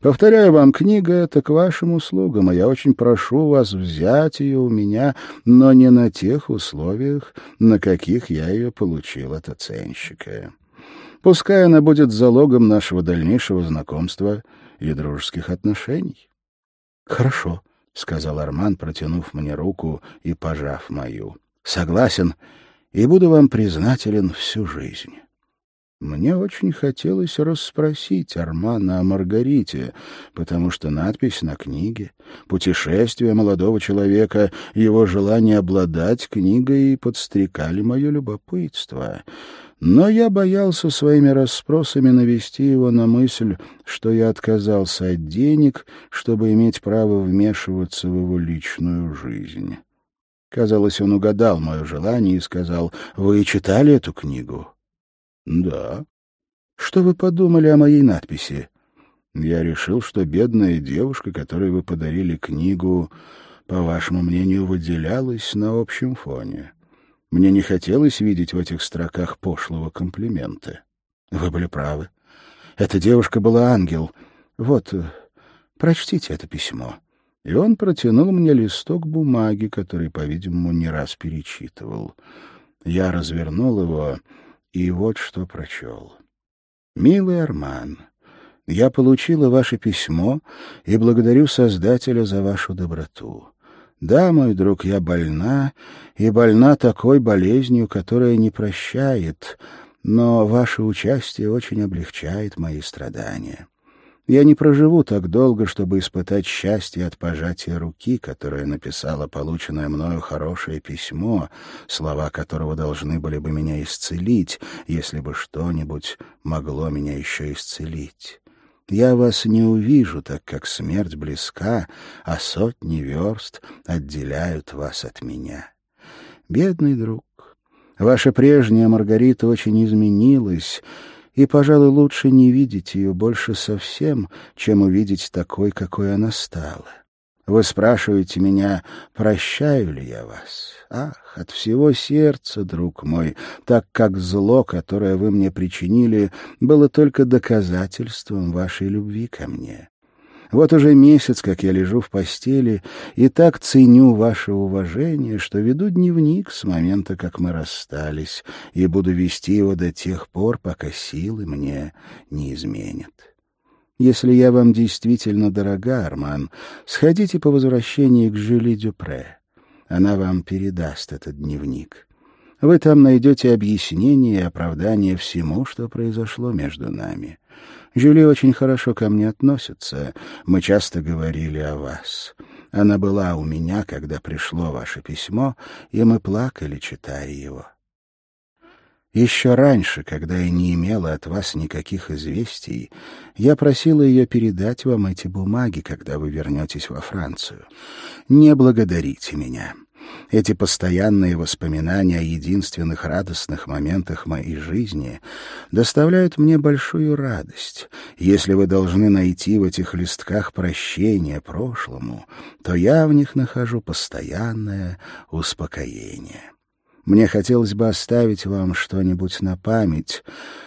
Повторяю вам, книга эта к вашим услугам, и я очень прошу вас взять ее у меня, но не на тех условиях, на каких я ее получил от оценщика. Пускай она будет залогом нашего дальнейшего знакомства и дружеских отношений. — Хорошо, — сказал Арман, протянув мне руку и пожав мою. — Согласен и буду вам признателен всю жизнь. Мне очень хотелось расспросить Армана о Маргарите, потому что надпись на книге, путешествие молодого человека, его желание обладать книгой подстрекали мое любопытство — но я боялся своими расспросами навести его на мысль, что я отказался от денег, чтобы иметь право вмешиваться в его личную жизнь. Казалось, он угадал мое желание и сказал, «Вы читали эту книгу?» «Да». «Что вы подумали о моей надписи?» «Я решил, что бедная девушка, которой вы подарили книгу, по вашему мнению, выделялась на общем фоне». Мне не хотелось видеть в этих строках пошлого комплимента. Вы были правы. Эта девушка была ангел. Вот, э, прочтите это письмо. И он протянул мне листок бумаги, который, по-видимому, не раз перечитывал. Я развернул его, и вот что прочел. «Милый Арман, я получила ваше письмо и благодарю Создателя за вашу доброту. Да, мой друг, я больна, и больна такой болезнью, которая не прощает, но ваше участие очень облегчает мои страдания. Я не проживу так долго, чтобы испытать счастье от пожатия руки, которое написала полученное мною хорошее письмо, слова которого должны были бы меня исцелить, если бы что-нибудь могло меня еще исцелить. Я вас не увижу, так как смерть близка, а сотни верст отделяют вас от меня. Бедный друг, ваша прежняя Маргарита очень изменилась, и, пожалуй, лучше не видеть ее больше совсем, чем увидеть такой, какой она стала. Вы спрашиваете меня, прощаю ли я вас? Ах, от всего сердца, друг мой, так как зло, которое вы мне причинили, было только доказательством вашей любви ко мне. Вот уже месяц, как я лежу в постели, и так ценю ваше уважение, что веду дневник с момента, как мы расстались, и буду вести его до тех пор, пока силы мне не изменят. Если я вам действительно дорога, Арман, сходите по возвращении к Жюли Дюпре. Она вам передаст этот дневник. Вы там найдете объяснение и оправдание всему, что произошло между нами. Жюли очень хорошо ко мне относится. Мы часто говорили о вас. Она была у меня, когда пришло ваше письмо, и мы плакали, читая его. Еще раньше, когда я не имела от вас никаких известий, я просила ее передать вам эти бумаги, когда вы вернетесь во Францию. Не благодарите меня. Эти постоянные воспоминания о единственных радостных моментах моей жизни доставляют мне большую радость. Если вы должны найти в этих листках прощение прошлому, то я в них нахожу постоянное успокоение. Мне хотелось бы оставить вам что-нибудь на память,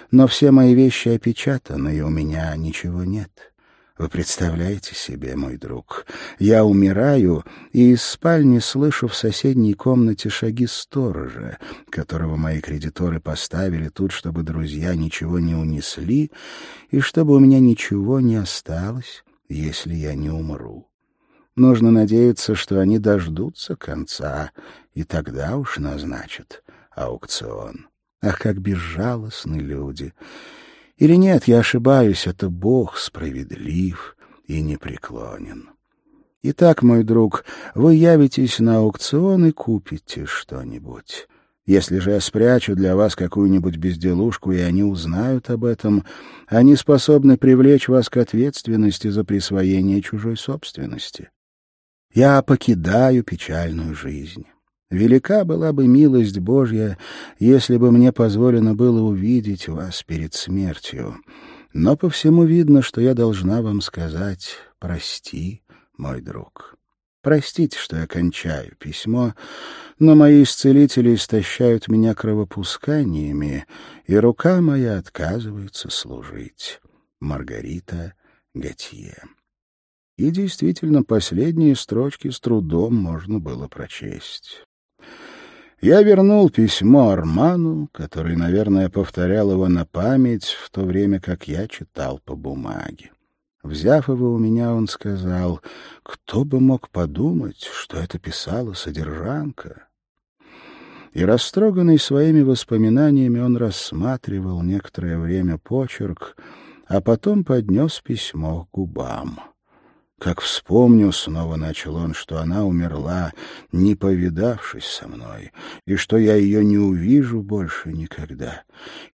но все мои вещи опечатаны, и у меня ничего нет. Вы представляете себе, мой друг, я умираю, и из спальни слышу в соседней комнате шаги сторожа, которого мои кредиторы поставили тут, чтобы друзья ничего не унесли, и чтобы у меня ничего не осталось, если я не умру. Нужно надеяться, что они дождутся конца, и тогда уж назначат аукцион. Ах, как безжалостны люди! Или нет, я ошибаюсь, это Бог справедлив и непреклонен. Итак, мой друг, вы явитесь на аукцион и купите что-нибудь. Если же я спрячу для вас какую-нибудь безделушку, и они узнают об этом, они способны привлечь вас к ответственности за присвоение чужой собственности. Я покидаю печальную жизнь. Велика была бы милость Божья, если бы мне позволено было увидеть вас перед смертью. Но по всему видно, что я должна вам сказать «прости, мой друг». Простите, что я кончаю письмо, но мои исцелители истощают меня кровопусканиями, и рука моя отказывается служить. Маргарита Готье. И действительно, последние строчки с трудом можно было прочесть. Я вернул письмо Арману, который, наверное, повторял его на память, в то время как я читал по бумаге. Взяв его у меня, он сказал, кто бы мог подумать, что это писала содержанка. И, растроганный своими воспоминаниями, он рассматривал некоторое время почерк, а потом поднес письмо к губам. Как вспомню, снова начал он, что она умерла, не повидавшись со мной, и что я ее не увижу больше никогда.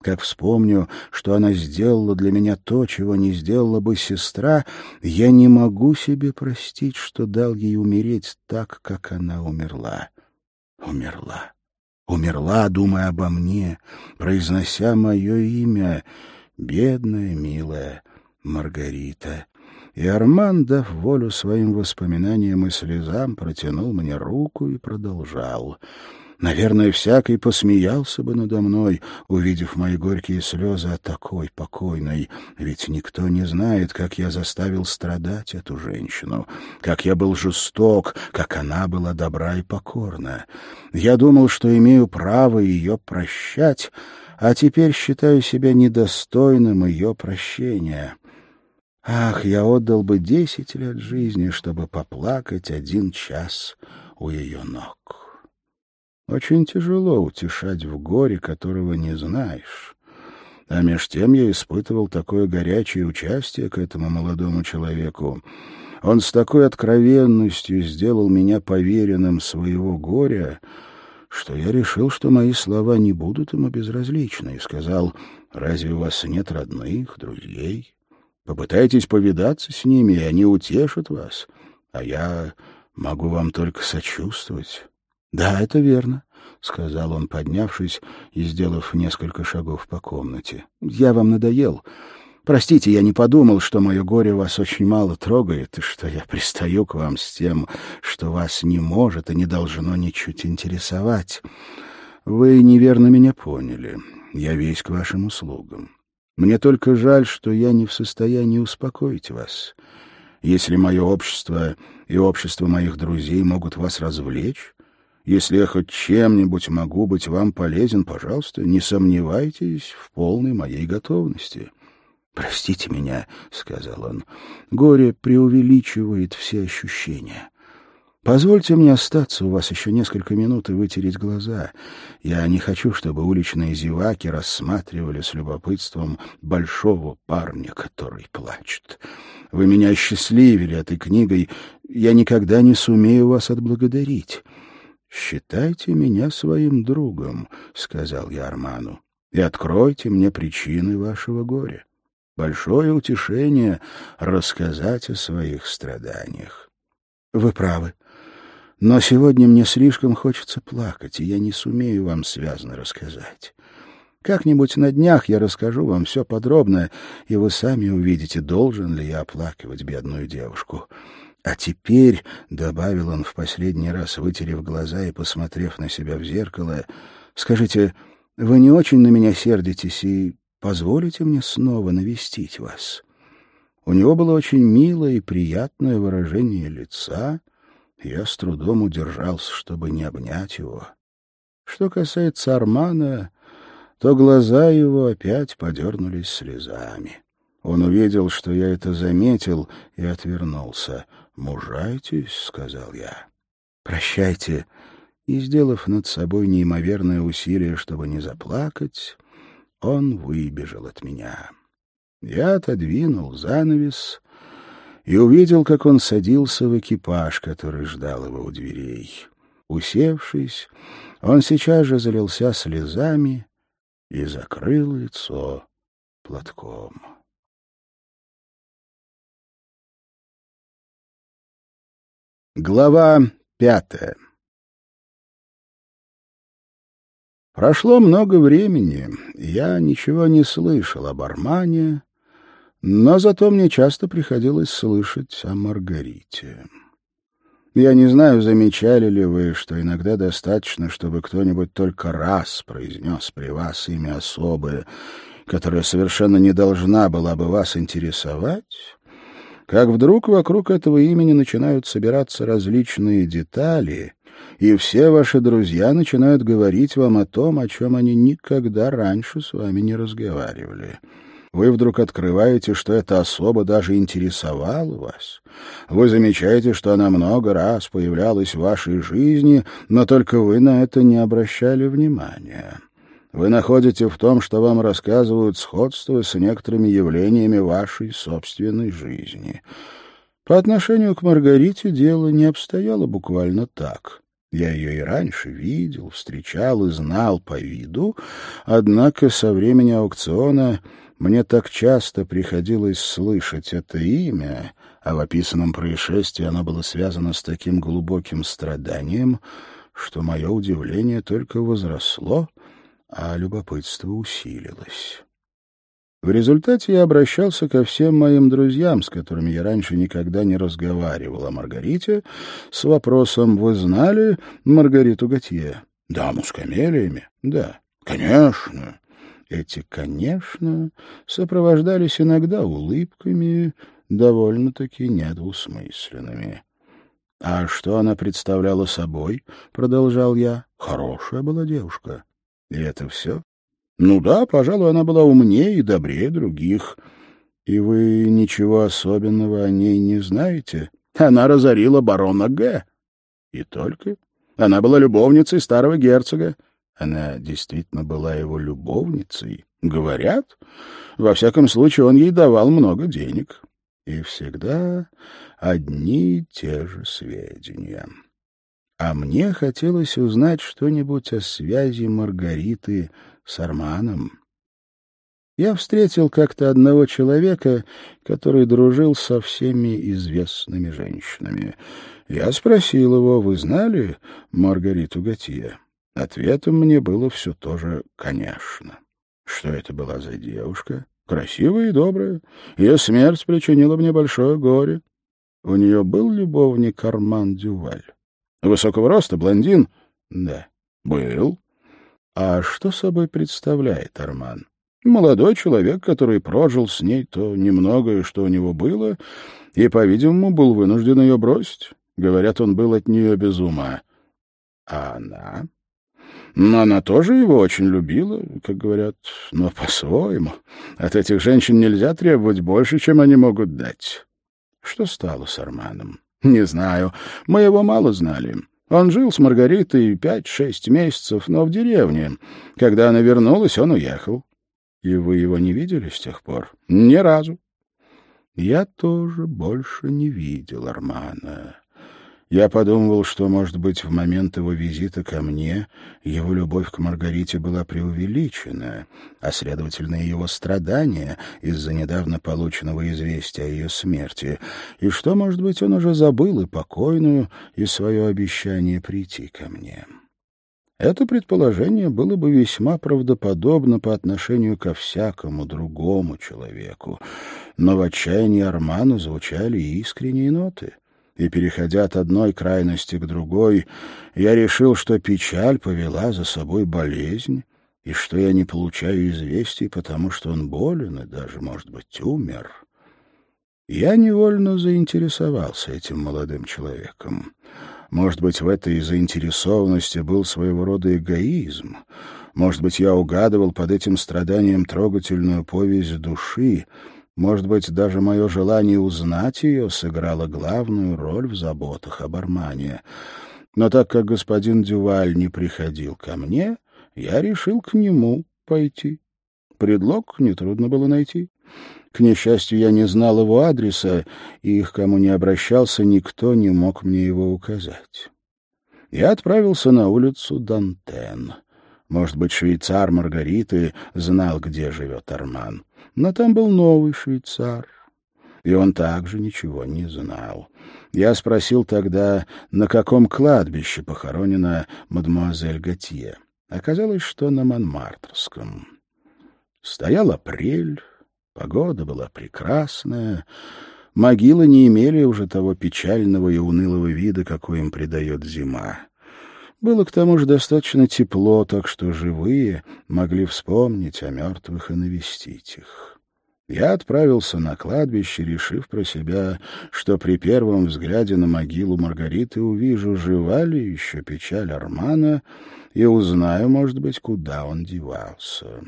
Как вспомню, что она сделала для меня то, чего не сделала бы сестра, я не могу себе простить, что дал ей умереть так, как она умерла. Умерла. Умерла, думая обо мне, произнося мое имя, бедная, милая Маргарита. И Арман, дав волю своим воспоминаниям и слезам, протянул мне руку и продолжал. Наверное, всякий посмеялся бы надо мной, увидев мои горькие слезы от такой покойной, ведь никто не знает, как я заставил страдать эту женщину, как я был жесток, как она была добра и покорна. Я думал, что имею право ее прощать, а теперь считаю себя недостойным ее прощения. Ах, я отдал бы десять лет жизни, чтобы поплакать один час у ее ног. Очень тяжело утешать в горе, которого не знаешь. А меж тем я испытывал такое горячее участие к этому молодому человеку. Он с такой откровенностью сделал меня поверенным своего горя, что я решил, что мои слова не будут ему безразличны, и сказал, «Разве у вас нет родных, друзей?» Попытайтесь повидаться с ними, и они утешат вас. А я могу вам только сочувствовать. — Да, это верно, — сказал он, поднявшись и сделав несколько шагов по комнате. — Я вам надоел. Простите, я не подумал, что мое горе вас очень мало трогает, и что я пристаю к вам с тем, что вас не может и не должно ничуть интересовать. Вы неверно меня поняли. Я весь к вашим услугам. Мне только жаль, что я не в состоянии успокоить вас. Если мое общество и общество моих друзей могут вас развлечь, если я хоть чем-нибудь могу быть вам полезен, пожалуйста, не сомневайтесь в полной моей готовности. «Простите меня», — сказал он, — «горе преувеличивает все ощущения. Позвольте мне остаться у вас еще несколько минут и вытереть глаза. Я не хочу, чтобы уличные зеваки рассматривали с любопытством большого парня, который плачет. Вы меня счастливили этой книгой. Я никогда не сумею вас отблагодарить». «Считайте меня своим другом», — сказал я Арману, — «и откройте мне причины вашего горя. Большое утешение рассказать о своих страданиях». «Вы правы. Но сегодня мне слишком хочется плакать, и я не сумею вам связно рассказать». Как-нибудь на днях я расскажу вам все подробно, и вы сами увидите, должен ли я оплакивать бедную девушку. А теперь, — добавил он в последний раз, вытерев глаза и посмотрев на себя в зеркало, — скажите, вы не очень на меня сердитесь и позволите мне снова навестить вас? У него было очень милое и приятное выражение лица, я с трудом удержался, чтобы не обнять его. Что касается Армана, то глаза его опять подернулись слезами. Он увидел, что я это заметил, и отвернулся — «Мужайтесь», — сказал я. «Прощайте». И, сделав над собой неимоверное усилие, чтобы не заплакать, он выбежал от меня. Я отодвинул занавес и увидел, как он садился в экипаж, который ждал его у дверей. Усевшись, он сейчас же залился слезами и закрыл лицо платком. Глава пятая Прошло много времени, я ничего не слышал об Армане, но зато мне часто приходилось слышать о Маргарите. Я не знаю, замечали ли вы, что иногда достаточно, чтобы кто-нибудь только раз произнес при вас имя особое, которое совершенно не должна была бы вас интересовать, как вдруг вокруг этого имени начинают собираться различные детали, и все ваши друзья начинают говорить вам о том, о чем они никогда раньше с вами не разговаривали. Вы вдруг открываете, что эта особа даже интересовала вас. Вы замечаете, что она много раз появлялась в вашей жизни, но только вы на это не обращали внимания вы находите в том, что вам рассказывают сходство с некоторыми явлениями вашей собственной жизни. По отношению к Маргарите дело не обстояло буквально так. Я ее и раньше видел, встречал и знал по виду, однако со времени аукциона мне так часто приходилось слышать это имя, а в описанном происшествии оно было связано с таким глубоким страданием, что мое удивление только возросло — а любопытство усилилось. В результате я обращался ко всем моим друзьям, с которыми я раньше никогда не разговаривал о Маргарите, с вопросом «Вы знали Маргариту Готье?» «Даму с камелиями?» «Да». «Конечно». Эти «конечно» сопровождались иногда улыбками, довольно-таки недвусмысленными. «А что она представляла собой?» — продолжал я. «Хорошая была девушка». И это все? Ну да, пожалуй, она была умнее и добрее других. И вы ничего особенного о ней не знаете? Она разорила барона Г. И только? Она была любовницей старого герцога. Она действительно была его любовницей. Говорят. Во всяком случае, он ей давал много денег. И всегда одни и те же сведения. А мне хотелось узнать что-нибудь о связи Маргариты с Арманом. Я встретил как-то одного человека, который дружил со всеми известными женщинами. Я спросил его, вы знали Маргариту Готье? Ответом мне было все тоже «конечно». Что это была за девушка? красивая и добрая. Ее смерть причинила мне большое горе. У нее был любовник Арман Дюваль. Высокого роста, блондин? Да. Был. А что собой представляет Арман? Молодой человек, который прожил с ней то немногое, что у него было, и, по-видимому, был вынужден ее бросить. Говорят, он был от нее без ума. А она? Но она тоже его очень любила, как говорят, но по-своему. От этих женщин нельзя требовать больше, чем они могут дать. Что стало с Арманом? Не знаю. Мы его мало знали. Он жил с Маргаритой пять-шесть месяцев, но в деревне. Когда она вернулась, он уехал. И вы его не видели с тех пор? Ни разу. Я тоже больше не видел Армана. Я подумывал, что, может быть, в момент его визита ко мне его любовь к Маргарите была преувеличена, а, следовательно, его страдания из-за недавно полученного известия о ее смерти, и что, может быть, он уже забыл и покойную, и свое обещание прийти ко мне. Это предположение было бы весьма правдоподобно по отношению ко всякому другому человеку, но в отчаянии Армана звучали искренние ноты — и, переходя от одной крайности к другой, я решил, что печаль повела за собой болезнь, и что я не получаю известий, потому что он болен и даже, может быть, умер. Я невольно заинтересовался этим молодым человеком. Может быть, в этой заинтересованности был своего рода эгоизм. Может быть, я угадывал под этим страданием трогательную повесть души, может быть, даже мое желание узнать ее сыграло главную роль в заботах об Армане. Но так как господин Дюваль не приходил ко мне, я решил к нему пойти. Предлог нетрудно было найти. К несчастью, я не знал его адреса, и их кому не обращался, никто не мог мне его указать. Я отправился на улицу Дантен. Может быть, швейцар Маргариты знал, где живет Арман но там был новый швейцар, и он также ничего не знал. Я спросил тогда, на каком кладбище похоронена мадемуазель Готье. Оказалось, что на Монмартрском. Стоял апрель, погода была прекрасная, могилы не имели уже того печального и унылого вида, какой им придает зима. Было к тому же достаточно тепло, так что живые могли вспомнить о мертвых и навестить их. Я отправился на кладбище, решив про себя, что при первом взгляде на могилу Маргариты увижу, жива ли еще печаль Армана, и узнаю, может быть, куда он девался.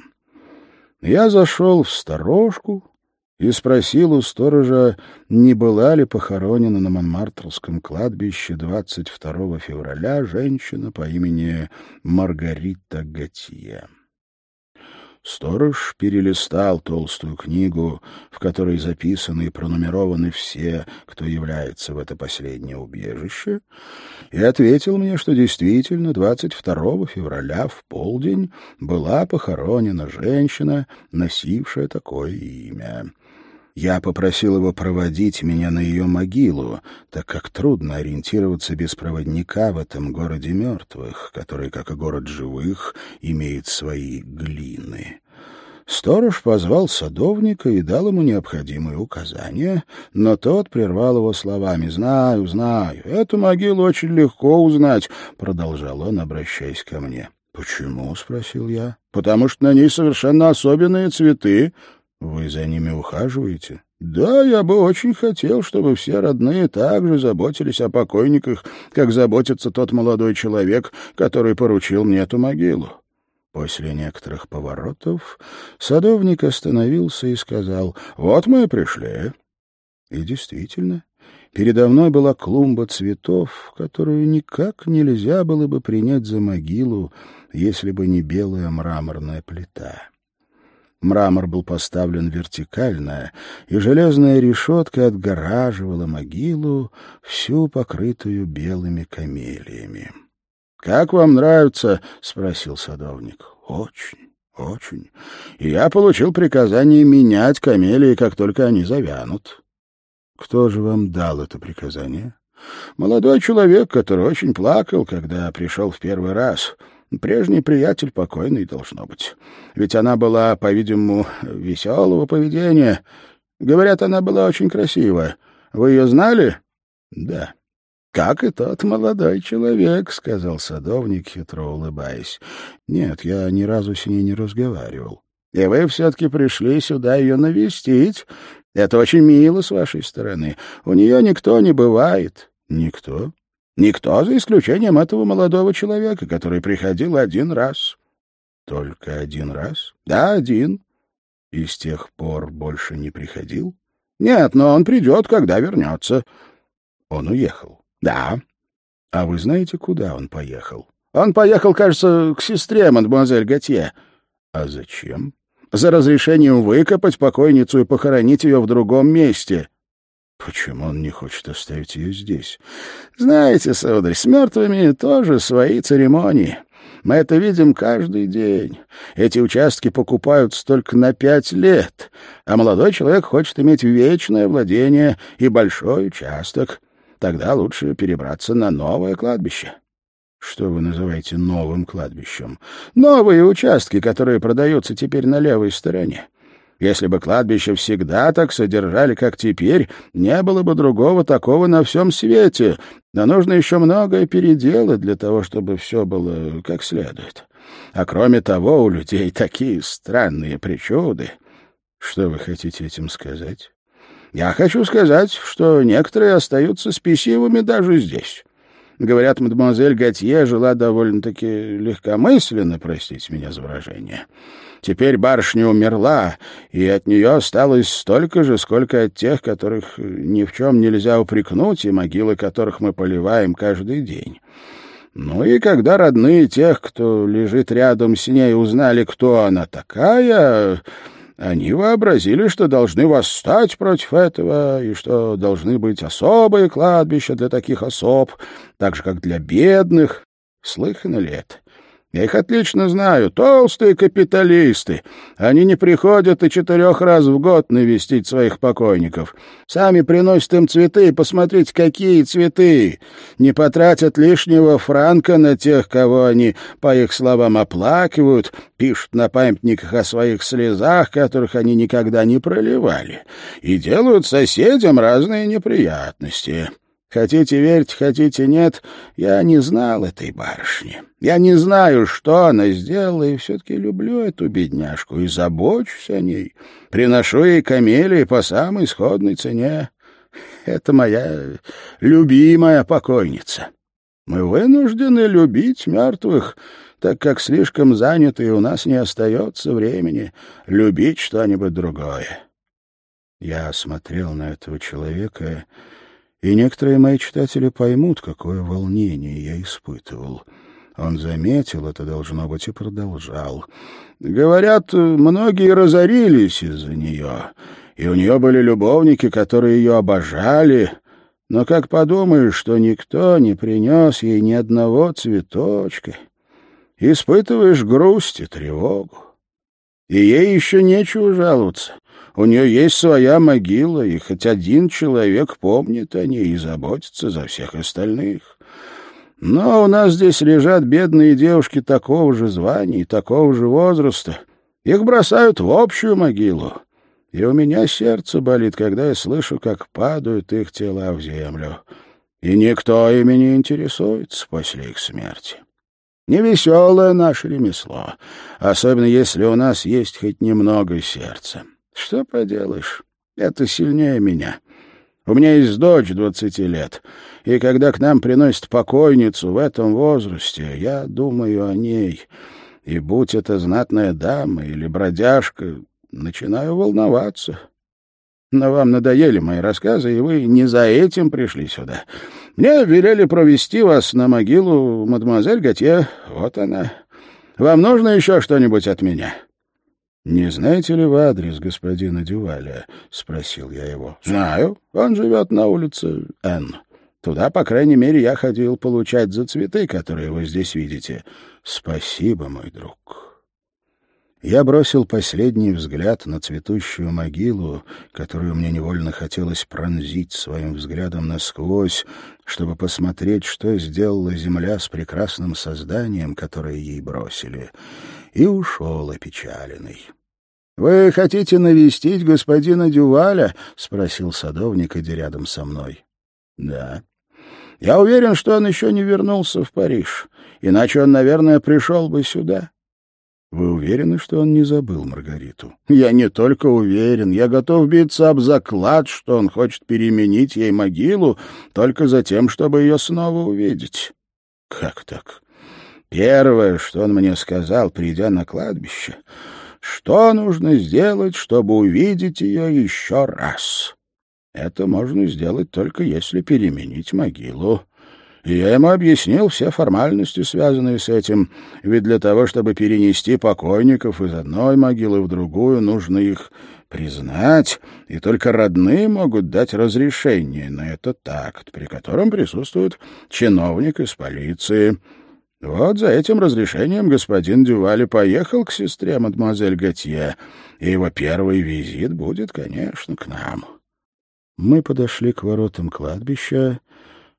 Я зашел в сторожку, и спросил у сторожа, не была ли похоронена на Монмартрском кладбище 22 февраля женщина по имени Маргарита Готье. Сторож перелистал толстую книгу, в которой записаны и пронумерованы все, кто является в это последнее убежище, и ответил мне, что действительно 22 февраля в полдень была похоронена женщина, носившая такое имя. Я попросил его проводить меня на ее могилу, так как трудно ориентироваться без проводника в этом городе мертвых, который, как и город живых, имеет свои глины. Сторож позвал садовника и дал ему необходимые указания, но тот прервал его словами «Знаю, знаю, эту могилу очень легко узнать», — продолжал он, обращаясь ко мне. «Почему?» — спросил я. «Потому что на ней совершенно особенные цветы, вы за ними ухаживаете? Да, я бы очень хотел, чтобы все родные также заботились о покойниках, как заботится тот молодой человек, который поручил мне эту могилу. После некоторых поворотов садовник остановился и сказал, «Вот мы и пришли». И действительно, передо мной была клумба цветов, которую никак нельзя было бы принять за могилу, если бы не белая мраморная плита. Мрамор был поставлен вертикально, и железная решетка отгораживала могилу, всю покрытую белыми камелиями. — Как вам нравится? — спросил садовник. — Очень, очень. И я получил приказание менять камелии, как только они завянут. — Кто же вам дал это приказание? — Молодой человек, который очень плакал, когда пришел в первый раз. Прежний приятель покойный должно быть. Ведь она была, по-видимому, веселого поведения. Говорят, она была очень красивая. Вы ее знали? Да. «Как и тот молодой человек», — сказал садовник, хитро улыбаясь. «Нет, я ни разу с ней не разговаривал. И вы все-таки пришли сюда ее навестить. Это очень мило с вашей стороны. У нее никто не бывает». «Никто?» «Никто, за исключением этого молодого человека, который приходил один раз». «Только один раз?» «Да, один». «И с тех пор больше не приходил?» «Нет, но он придет, когда вернется». «Он уехал?» Да. А вы знаете, куда он поехал? Он поехал, кажется, к сестре, мадемуазель Готье. А зачем? За разрешением выкопать покойницу и похоронить ее в другом месте. Почему он не хочет оставить ее здесь? Знаете, сударь, с мертвыми тоже свои церемонии. Мы это видим каждый день. Эти участки покупают только на пять лет, а молодой человек хочет иметь вечное владение и большой участок. Тогда лучше перебраться на новое кладбище. Что вы называете новым кладбищем? Новые участки, которые продаются теперь на левой стороне. Если бы кладбище всегда так содержали, как теперь, не было бы другого такого на всем свете. Но нужно еще многое переделать для того, чтобы все было как следует. А кроме того, у людей такие странные причуды. Что вы хотите этим сказать? Я хочу сказать, что некоторые остаются спесивыми даже здесь. Говорят, мадемуазель Готье жила довольно-таки легкомысленно, простите меня за выражение. Теперь барышня умерла, и от нее осталось столько же, сколько от тех, которых ни в чем нельзя упрекнуть, и могилы которых мы поливаем каждый день. Ну и когда родные тех, кто лежит рядом с ней, узнали, кто она такая, они вообразили, что должны восстать против этого, и что должны быть особые кладбища для таких особ, так же, как для бедных. Слыхано ли это? Я их отлично знаю. Толстые капиталисты. Они не приходят и четырех раз в год навестить своих покойников. Сами приносят им цветы, посмотрите, какие цветы. Не потратят лишнего франка на тех, кого они, по их словам, оплакивают, пишут на памятниках о своих слезах, которых они никогда не проливали, и делают соседям разные неприятности. Хотите верьте, хотите нет, я не знал этой барышни. Я не знаю, что она сделала, и все-таки люблю эту бедняжку и забочусь о ней. Приношу ей камелии по самой сходной цене. Это моя любимая покойница. Мы вынуждены любить мертвых, так как слишком заняты, и у нас не остается времени любить что-нибудь другое. Я смотрел на этого человека и некоторые мои читатели поймут, какое волнение я испытывал. Он заметил это, должно быть, и продолжал. Говорят, многие разорились из-за нее, и у нее были любовники, которые ее обожали, но как подумаешь, что никто не принес ей ни одного цветочка, испытываешь грусть и тревогу. И ей еще нечего жаловаться. У нее есть своя могила, и хоть один человек помнит о ней и заботится за всех остальных. Но у нас здесь лежат бедные девушки такого же звания и такого же возраста. Их бросают в общую могилу. И у меня сердце болит, когда я слышу, как падают их тела в землю. И никто ими не интересуется после их смерти. Невеселое наше ремесло, особенно если у нас есть хоть немного сердца. Что поделаешь, это сильнее меня. У меня есть дочь двадцати лет, и когда к нам приносят покойницу в этом возрасте, я думаю о ней. И будь это знатная дама или бродяжка, начинаю волноваться. Но вам надоели мои рассказы, и вы не за этим пришли сюда. Мне велели провести вас на могилу мадемуазель Готье. Вот она. Вам нужно еще что-нибудь от меня?» «Не знаете ли вы адрес господина Дюваля?» — спросил я его. «Знаю. Он живет на улице Н. Туда, по крайней мере, я ходил получать за цветы, которые вы здесь видите. Спасибо, мой друг». Я бросил последний взгляд на цветущую могилу, которую мне невольно хотелось пронзить своим взглядом насквозь, чтобы посмотреть, что сделала земля с прекрасным созданием, которое ей бросили, и ушел опечаленный. — Вы хотите навестить господина Дюваля? — спросил садовник, идя рядом со мной. — Да. Я уверен, что он еще не вернулся в Париж, иначе он, наверное, пришел бы сюда. Вы уверены, что он не забыл Маргариту? Я не только уверен, я готов биться об заклад, что он хочет переменить ей могилу только за тем, чтобы ее снова увидеть. Как так? Первое, что он мне сказал, придя на кладбище, что нужно сделать, чтобы увидеть ее еще раз. Это можно сделать только если переменить могилу. Я ему объяснил все формальности, связанные с этим, ведь для того, чтобы перенести покойников из одной могилы в другую, нужно их признать, и только родные могут дать разрешение на этот акт, при котором присутствует чиновник из полиции. Вот за этим разрешением господин Дювали поехал к сестре мадемуазель Готье, и его первый визит будет, конечно, к нам. Мы подошли к воротам кладбища,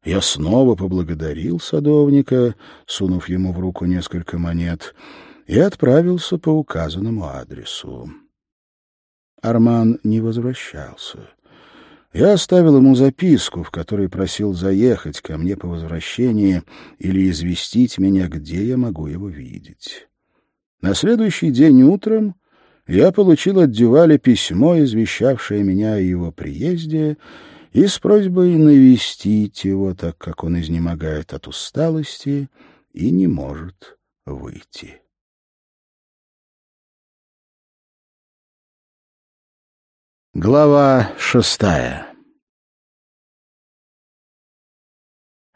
я снова поблагодарил садовника, сунув ему в руку несколько монет, и отправился по указанному адресу. Арман не возвращался. Я оставил ему записку, в которой просил заехать ко мне по возвращении или известить меня, где я могу его видеть. На следующий день утром я получил от Дюваля письмо, извещавшее меня о его приезде, и с просьбой навестить его, так как он изнемогает от усталости и не может выйти. Глава шестая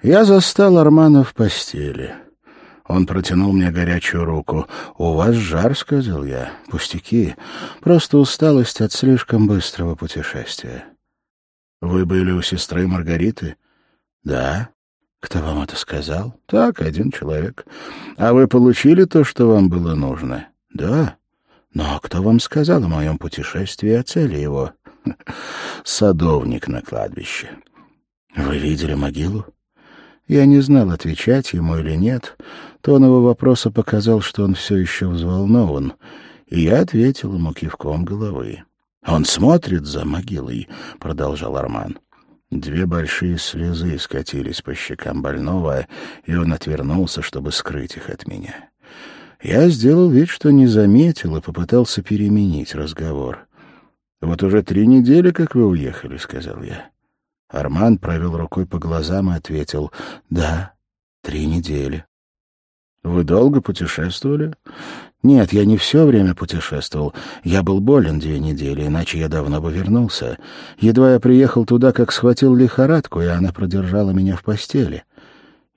Я застал Армана в постели. Он протянул мне горячую руку. «У вас жар», — сказал я. «Пустяки. Просто усталость от слишком быстрого путешествия». Вы были у сестры Маргариты? Да. Кто вам это сказал? Так, один человек. А вы получили то, что вам было нужно? Да. Но кто вам сказал о моем путешествии и о цели его? Садовник на кладбище. Вы видели могилу? Я не знал, отвечать ему или нет. Тон его вопроса показал, что он все еще взволнован, и я ответил ему кивком головы. «Он смотрит за могилой», — продолжал Арман. Две большие слезы скатились по щекам больного, и он отвернулся, чтобы скрыть их от меня. Я сделал вид, что не заметил, и попытался переменить разговор. «Вот уже три недели, как вы уехали», — сказал я. Арман провел рукой по глазам и ответил, «Да, три недели». «Вы долго путешествовали?» Нет, я не все время путешествовал. Я был болен две недели, иначе я давно бы вернулся. Едва я приехал туда, как схватил лихорадку, и она продержала меня в постели.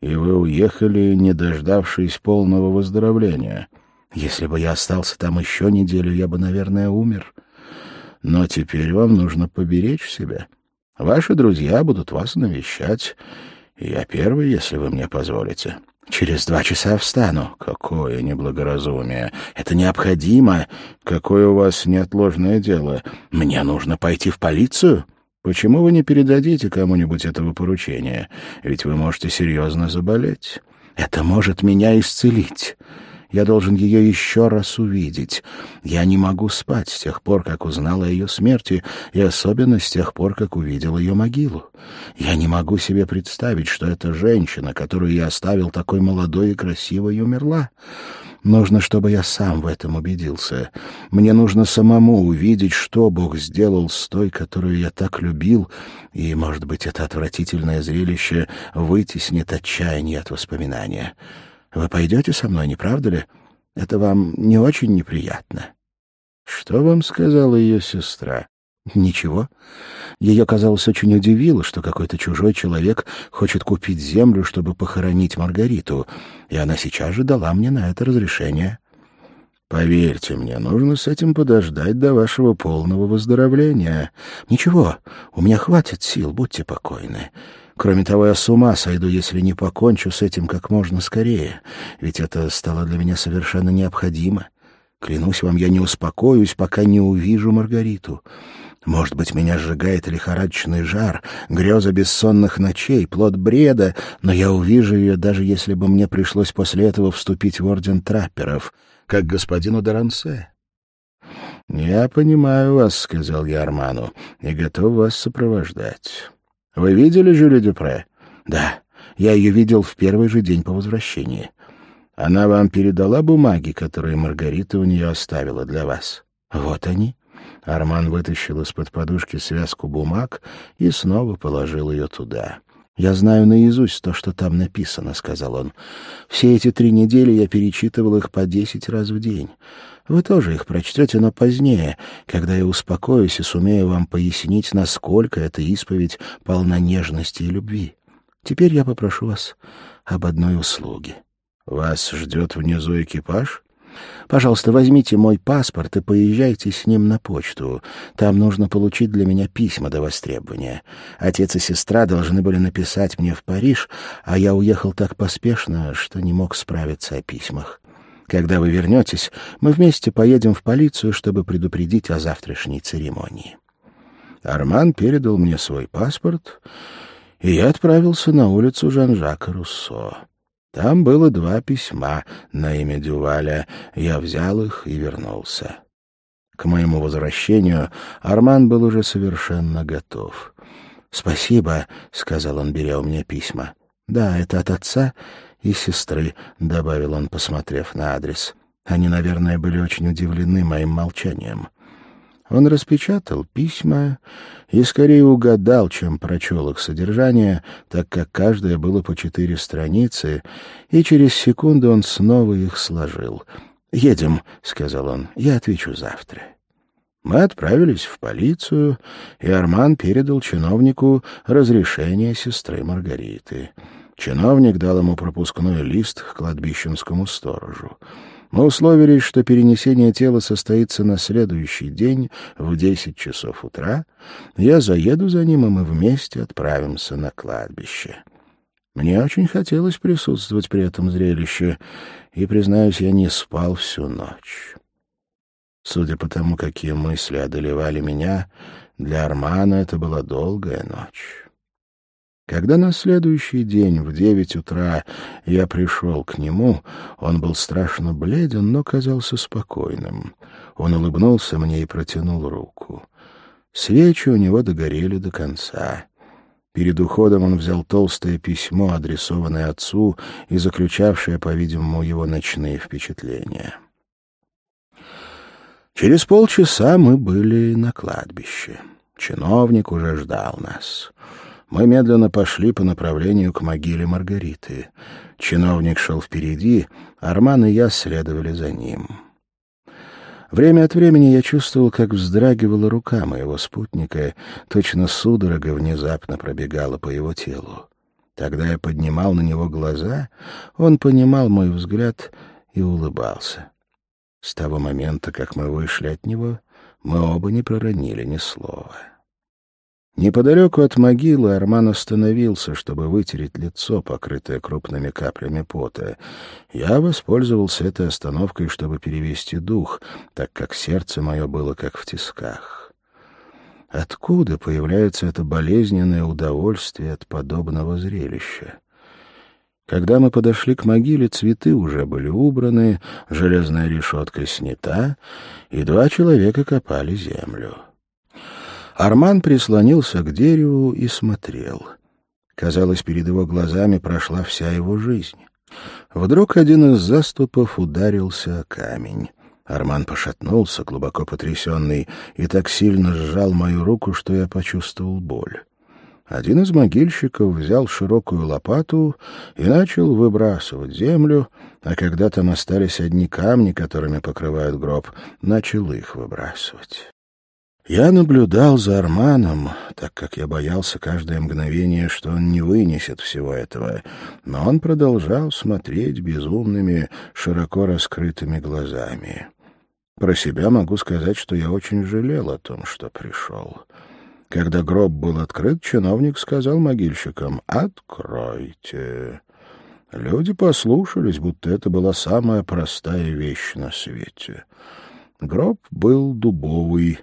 И вы уехали, не дождавшись полного выздоровления. Если бы я остался там еще неделю, я бы, наверное, умер. Но теперь вам нужно поберечь себя. Ваши друзья будут вас навещать. Я первый, если вы мне позволите. Через два часа встану. Какое неблагоразумие. Это необходимо. Какое у вас неотложное дело? Мне нужно пойти в полицию? Почему вы не передадите кому-нибудь этого поручения? Ведь вы можете серьезно заболеть. Это может меня исцелить. Я должен ее еще раз увидеть. Я не могу спать с тех пор, как узнал о ее смерти, и особенно с тех пор, как увидел ее могилу. Я не могу себе представить, что эта женщина, которую я оставил такой молодой и красивой, умерла. Нужно, чтобы я сам в этом убедился. Мне нужно самому увидеть, что Бог сделал с той, которую я так любил, и, может быть, это отвратительное зрелище вытеснит отчаяние от воспоминания. Вы пойдете со мной, не правда ли? Это вам не очень неприятно. Что вам сказала ее сестра? Ничего. Ее, казалось, очень удивило, что какой-то чужой человек хочет купить землю, чтобы похоронить Маргариту, и она сейчас же дала мне на это разрешение. Поверьте мне, нужно с этим подождать до вашего полного выздоровления. Ничего, у меня хватит сил, будьте покойны. Кроме того, я с ума сойду, если не покончу с этим как можно скорее, ведь это стало для меня совершенно необходимо. Клянусь вам, я не успокоюсь, пока не увижу Маргариту. Может быть, меня сжигает лихорадочный жар, греза бессонных ночей, плод бреда, но я увижу ее, даже если бы мне пришлось после этого вступить в орден трапперов, как господину Дарансе. «Я понимаю вас», — сказал я Арману, — «и готов вас сопровождать. Вы видели Жюли Дюпре?» «Да, я ее видел в первый же день по возвращении. Она вам передала бумаги, которые Маргарита у нее оставила для вас?» «Вот они». Арман вытащил из-под подушки связку бумаг и снова положил ее туда. «Я знаю наизусть то, что там написано», — сказал он. «Все эти три недели я перечитывал их по десять раз в день. Вы тоже их прочтете, но позднее, когда я успокоюсь и сумею вам пояснить, насколько эта исповедь полна нежности и любви. Теперь я попрошу вас об одной услуге». «Вас ждет внизу экипаж?» Пожалуйста, возьмите мой паспорт и поезжайте с ним на почту. Там нужно получить для меня письма до востребования. Отец и сестра должны были написать мне в Париж, а я уехал так поспешно, что не мог справиться о письмах. Когда вы вернетесь, мы вместе поедем в полицию, чтобы предупредить о завтрашней церемонии». Арман передал мне свой паспорт, и я отправился на улицу Жан-Жака Руссо. Там было два письма на имя Дюваля. Я взял их и вернулся. К моему возвращению Арман был уже совершенно готов. «Спасибо», — сказал он, беря у меня письма. «Да, это от отца и сестры», — добавил он, посмотрев на адрес. Они, наверное, были очень удивлены моим молчанием. Он распечатал письма и скорее угадал, чем прочел их содержание, так как каждое было по четыре страницы, и через секунду он снова их сложил. «Едем», — сказал он, — «я отвечу завтра». Мы отправились в полицию, и Арман передал чиновнику разрешение сестры Маргариты. Чиновник дал ему пропускной лист к кладбищенскому сторожу. Мы условились, что перенесение тела состоится на следующий день в десять часов утра. Я заеду за ним, и мы вместе отправимся на кладбище. Мне очень хотелось присутствовать при этом зрелище, и, признаюсь, я не спал всю ночь. Судя по тому, какие мысли одолевали меня, для Армана это была долгая ночь. Когда на следующий день в девять утра я пришел к нему, он был страшно бледен, но казался спокойным. Он улыбнулся мне и протянул руку. Свечи у него догорели до конца. Перед уходом он взял толстое письмо, адресованное отцу и заключавшее, по-видимому, его ночные впечатления. Через полчаса мы были на кладбище. Чиновник уже ждал нас. Мы медленно пошли по направлению к могиле Маргариты. Чиновник шел впереди, Арман и я следовали за ним. Время от времени я чувствовал, как вздрагивала рука моего спутника, точно судорога внезапно пробегала по его телу. Тогда я поднимал на него глаза, он понимал мой взгляд и улыбался. С того момента, как мы вышли от него, мы оба не проронили ни слова. Неподалеку от могилы Арман остановился, чтобы вытереть лицо, покрытое крупными каплями пота. Я воспользовался этой остановкой, чтобы перевести дух, так как сердце мое было как в тисках. Откуда появляется это болезненное удовольствие от подобного зрелища? Когда мы подошли к могиле, цветы уже были убраны, железная решетка снята, и два человека копали землю. Арман прислонился к дереву и смотрел. Казалось, перед его глазами прошла вся его жизнь. Вдруг один из заступов ударился о камень. Арман пошатнулся, глубоко потрясенный, и так сильно сжал мою руку, что я почувствовал боль. Один из могильщиков взял широкую лопату и начал выбрасывать землю, а когда там остались одни камни, которыми покрывают гроб, начал их выбрасывать. Я наблюдал за Арманом, так как я боялся каждое мгновение, что он не вынесет всего этого, но он продолжал смотреть безумными, широко раскрытыми глазами. Про себя могу сказать, что я очень жалел о том, что пришел. Когда гроб был открыт, чиновник сказал могильщикам «Откройте». Люди послушались, будто это была самая простая вещь на свете. Гроб был дубовый.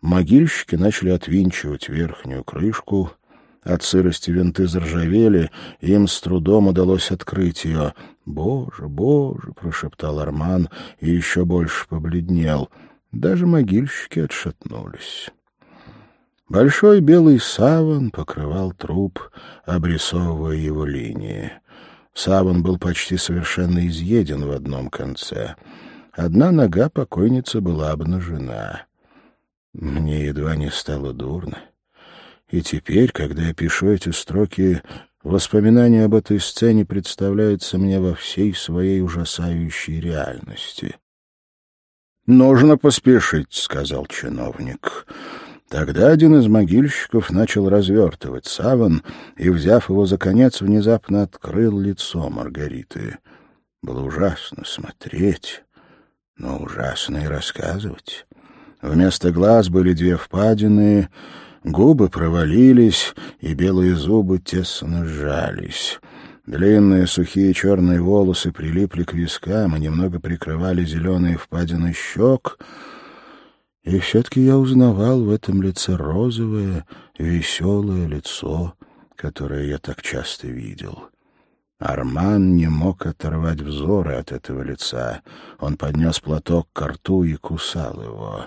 Могильщики начали отвинчивать верхнюю крышку. От сырости винты заржавели, им с трудом удалось открыть ее. «Боже, боже!» — прошептал Арман и еще больше побледнел. Даже могильщики отшатнулись. Большой белый саван покрывал труп, обрисовывая его линии. Саван был почти совершенно изъеден в одном конце. Одна нога покойницы была обнажена. Мне едва не стало дурно. И теперь, когда я пишу эти строки, воспоминание об этой сцене представляется мне во всей своей ужасающей реальности. «Нужно поспешить», — сказал чиновник. Тогда один из могильщиков начал развертывать саван и, взяв его за конец, внезапно открыл лицо Маргариты. Было ужасно смотреть, но ужасно и рассказывать. Вместо глаз были две впадины, губы провалились, и белые зубы тесно сжались. Длинные сухие черные волосы прилипли к вискам и немного прикрывали зеленые впадины щек — и все-таки я узнавал в этом лице розовое, веселое лицо, которое я так часто видел. Арман не мог оторвать взоры от этого лица. Он поднес платок к рту и кусал его.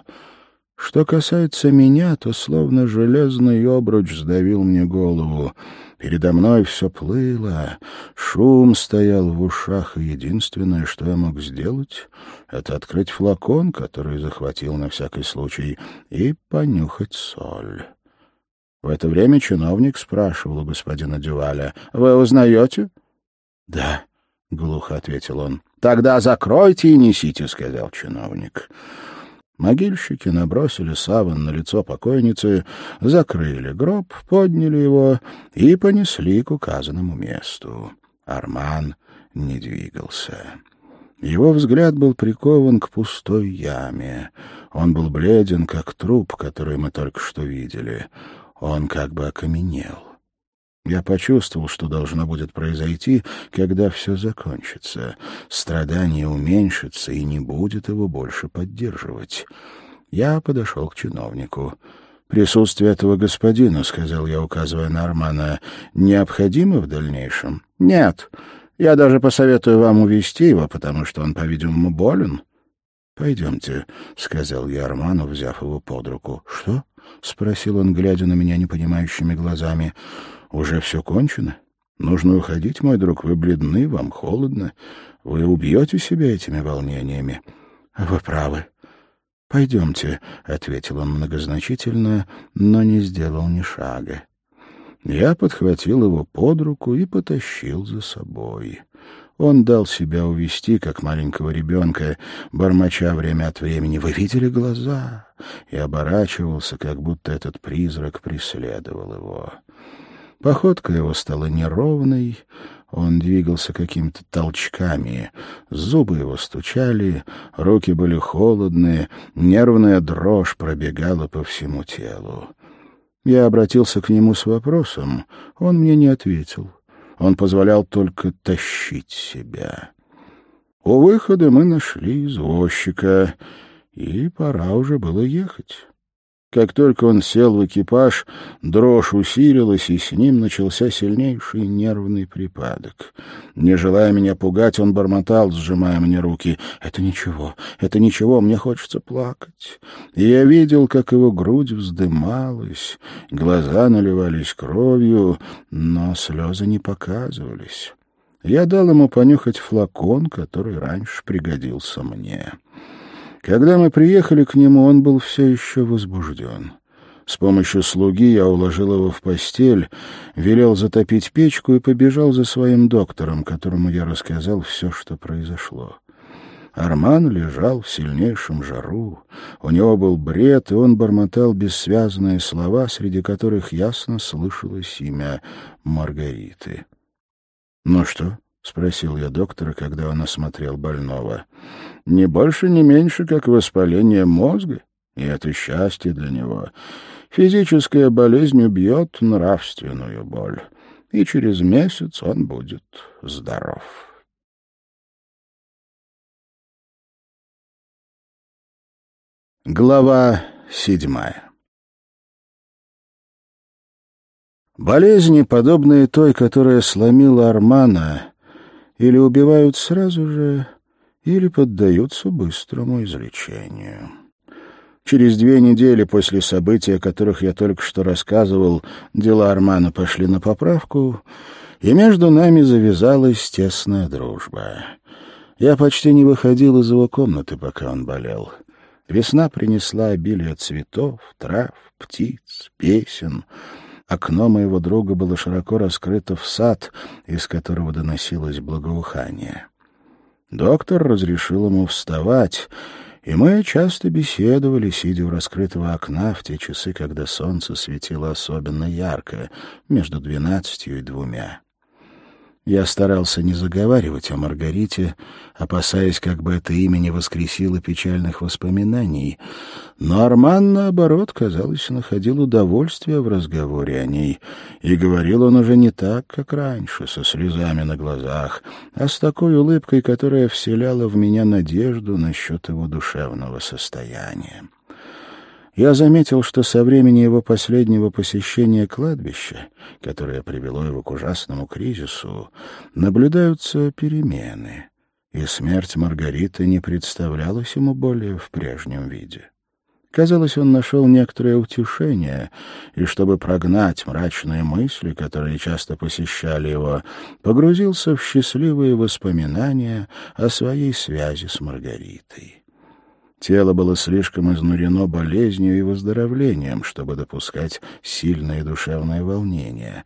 Что касается меня, то словно железный обруч сдавил мне голову. Передо мной все плыло, шум стоял в ушах, и единственное, что я мог сделать, это открыть флакон, который захватил на всякий случай, и понюхать соль. В это время чиновник спрашивал у господина Дюваля, «Вы узнаете?» «Да», — глухо ответил он. «Тогда закройте и несите», — сказал чиновник. Могильщики набросили саван на лицо покойницы, закрыли гроб, подняли его и понесли к указанному месту. Арман не двигался. Его взгляд был прикован к пустой яме. Он был бледен, как труп, который мы только что видели. Он как бы окаменел. Я почувствовал, что должно будет произойти, когда все закончится. Страдание уменьшится и не будет его больше поддерживать. Я подошел к чиновнику. «Присутствие этого господина, — сказал я, указывая на Армана, — необходимо в дальнейшем?» «Нет. Я даже посоветую вам увести его, потому что он, по-видимому, болен». «Пойдемте», — сказал я Арману, взяв его под руку. «Что?» — спросил он, глядя на меня непонимающими глазами. Уже все кончено? Нужно уходить, мой друг. Вы бледны, вам холодно. Вы убьете себя этими волнениями. Вы правы. Пойдемте, — ответил он многозначительно, но не сделал ни шага. Я подхватил его под руку и потащил за собой. Он дал себя увести, как маленького ребенка, бормоча время от времени. «Вы видели глаза?» и оборачивался, как будто этот призрак преследовал его. Походка его стала неровной, он двигался какими-то толчками, зубы его стучали, руки были холодные, нервная дрожь пробегала по всему телу. Я обратился к нему с вопросом, он мне не ответил. Он позволял только тащить себя. У выхода мы нашли извозчика, и пора уже было ехать. Как только он сел в экипаж, дрожь усилилась, и с ним начался сильнейший нервный припадок. Не желая меня пугать, он бормотал, сжимая мне руки. «Это ничего, это ничего, мне хочется плакать». И я видел, как его грудь вздымалась, глаза наливались кровью, но слезы не показывались. Я дал ему понюхать флакон, который раньше пригодился мне. Когда мы приехали к нему, он был все еще возбужден. С помощью слуги я уложил его в постель, велел затопить печку и побежал за своим доктором, которому я рассказал все, что произошло. Арман лежал в сильнейшем жару. У него был бред, и он бормотал бессвязные слова, среди которых ясно слышалось имя Маргариты. «Ну что?» — спросил я доктора, когда он осмотрел больного. — Не больше, не меньше, как воспаление мозга, и это счастье для него. Физическая болезнь убьет нравственную боль. и через месяц он будет здоров. Глава седьмая Болезни, подобные той, которая сломила Армана, или убивают сразу же, или поддаются быстрому излечению. Через две недели после событий, о которых я только что рассказывал, дела Армана пошли на поправку, и между нами завязалась тесная дружба. Я почти не выходил из его комнаты, пока он болел. Весна принесла обилие цветов, трав, птиц, песен — Окно моего друга было широко раскрыто в сад, из которого доносилось благоухание. Доктор разрешил ему вставать, и мы часто беседовали, сидя у раскрытого окна в те часы, когда солнце светило особенно ярко, между двенадцатью и двумя. Я старался не заговаривать о Маргарите, опасаясь, как бы это имя не воскресило печальных воспоминаний. Но Арман, наоборот, казалось, находил удовольствие в разговоре о ней, и говорил он уже не так, как раньше, со слезами на глазах, а с такой улыбкой, которая вселяла в меня надежду насчет его душевного состояния я заметил, что со времени его последнего посещения кладбища, которое привело его к ужасному кризису, наблюдаются перемены, и смерть Маргариты не представлялась ему более в прежнем виде. Казалось, он нашел некоторое утешение, и, чтобы прогнать мрачные мысли, которые часто посещали его, погрузился в счастливые воспоминания о своей связи с Маргаритой. Тело было слишком изнурено болезнью и выздоровлением, чтобы допускать сильные душевные волнения,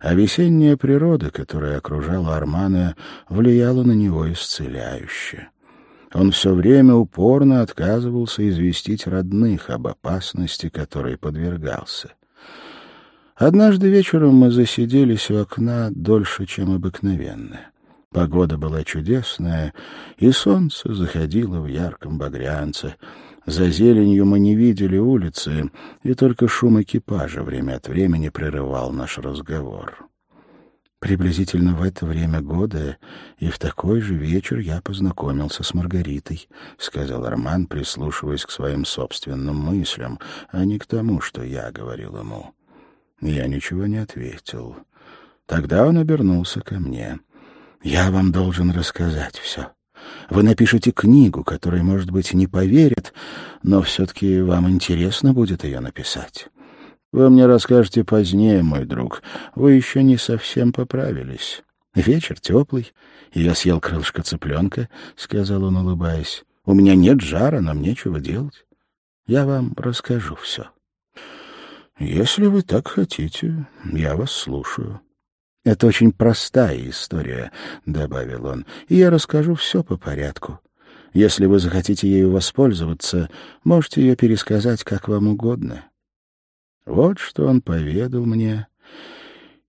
а весенняя природа, которая окружала Армана, влияла на него исцеляюще. Он все время упорно отказывался известить родных об опасности, которой подвергался. Однажды вечером мы засиделись у окна дольше, чем обыкновенно. Погода была чудесная, и солнце заходило в ярком багрянце. За зеленью мы не видели улицы, и только шум экипажа время от времени прерывал наш разговор. Приблизительно в это время года и в такой же вечер я познакомился с Маргаритой, — сказал Роман, прислушиваясь к своим собственным мыслям, а не к тому, что я говорил ему. Я ничего не ответил. Тогда он обернулся ко мне — я вам должен рассказать все. Вы напишете книгу, которой, может быть, не поверят, но все-таки вам интересно будет ее написать. Вы мне расскажете позднее, мой друг. Вы еще не совсем поправились. Вечер теплый, и я съел крылышко цыпленка, — сказал он, улыбаясь. У меня нет жара, нам нечего делать. Я вам расскажу все. Если вы так хотите, я вас слушаю. «Это очень простая история», — добавил он, — «и я расскажу все по порядку. Если вы захотите ею воспользоваться, можете ее пересказать как вам угодно». Вот что он поведал мне,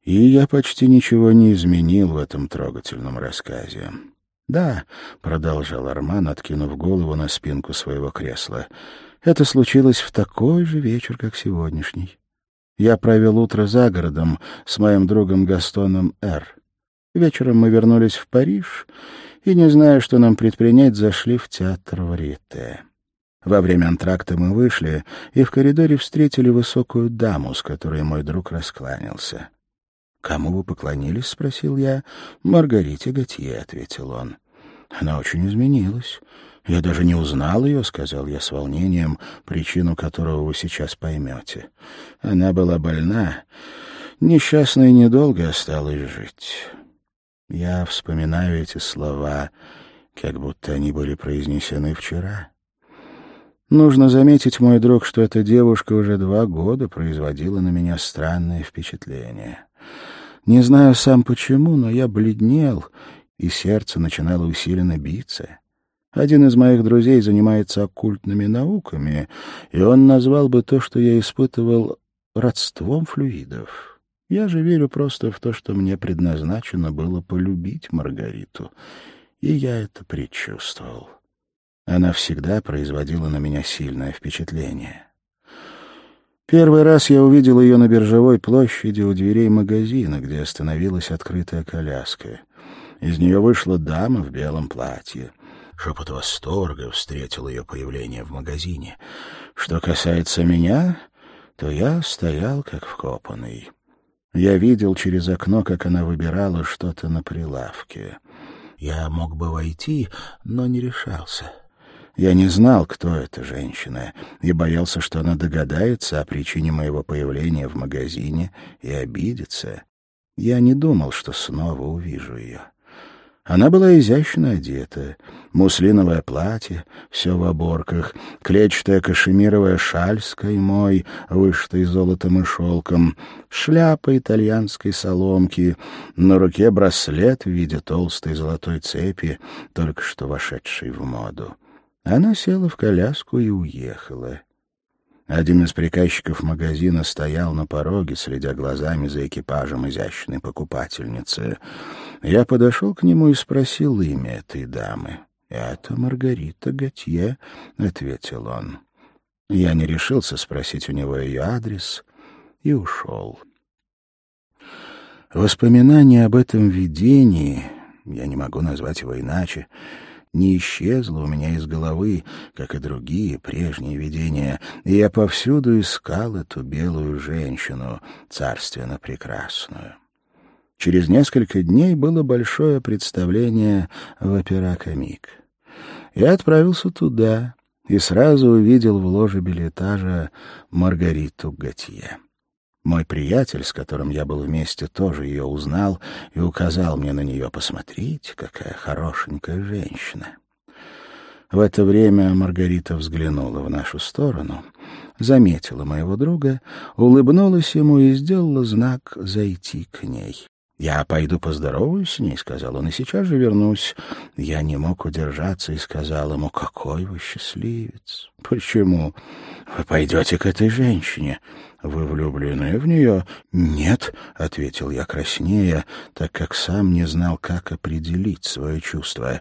и я почти ничего не изменил в этом трогательном рассказе. «Да», — продолжал Арман, откинув голову на спинку своего кресла, — «это случилось в такой же вечер, как сегодняшний. Я провел утро за городом с моим другом Gastoном Р. Вечером мы вернулись в Париж и, не зная, что нам предпринять, зашли в театр Варьете. Во время антракта мы вышли и в коридоре встретили высокую даму, с которой мой друг раскланялся. «Кому вы поклонились?» — спросил я. «Маргарите Готье», — ответил он. Она очень изменилась. «Я даже не узнал ее», — сказал я с волнением, причину которого вы сейчас поймете. Она была больна, несчастная недолго осталась жить. Я вспоминаю эти слова, как будто они были произнесены вчера. Нужно заметить, мой друг, что эта девушка уже два года производила на меня странное впечатление. Не знаю сам почему, но я бледнел, и сердце начинало усиленно биться. Один из моих друзей занимается оккультными науками, и он назвал бы то, что я испытывал, родством флюидов. Я же верю просто в то, что мне предназначено было полюбить Маргариту, и я это предчувствовал. Она всегда производила на меня сильное впечатление. Первый раз я увидел ее на биржевой площади у дверей магазина, где остановилась открытая коляска. Из нее вышла дама в белом платье. Шепот восторга встретил ее появление в магазине. Что касается меня, то я стоял как вкопанный. Я видел через окно, как она выбирала что-то на прилавке. Я мог бы войти, но не решался. Я не знал, кто эта женщина, и боялся, что она догадается о причине моего появления в магазине и обидится. Я не думал, что снова увижу ее. Она была изящно одета. Муслиновое платье, все в оборках, клетчатая кашемировая шаль с каймой, вышитой золотом и шелком, шляпа итальянской соломки, на руке браслет в виде толстой золотой цепи, только что вошедшей в моду. Она села в коляску и уехала. Один из приказчиков магазина стоял на пороге, следя глазами за экипажем изящной покупательницы. Я подошел к нему и спросил имя этой дамы. «Это Маргарита Готье», — ответил он. Я не решился спросить у него ее адрес и ушел. Воспоминания об этом видении, я не могу назвать его иначе, — не исчезла у меня из головы, как и другие прежние видения, и я повсюду искал эту белую женщину, царственно прекрасную. Через несколько дней было большое представление в опера-комик. Я отправился туда и сразу увидел в ложе билетажа Маргариту Готье. Мой приятель, с которым я был вместе, тоже ее узнал и указал мне на нее посмотреть, какая хорошенькая женщина. В это время Маргарита взглянула в нашу сторону, заметила моего друга, улыбнулась ему и сделала знак «зайти к ней». «Я пойду поздороваюсь с ней», — сказал он, — «и сейчас же вернусь». Я не мог удержаться и сказал ему, «Какой вы счастливец!» «Почему? Вы пойдете к этой женщине?» «Вы влюблены в нее?» «Нет», — ответил я краснея, так как сам не знал, как определить свое чувство.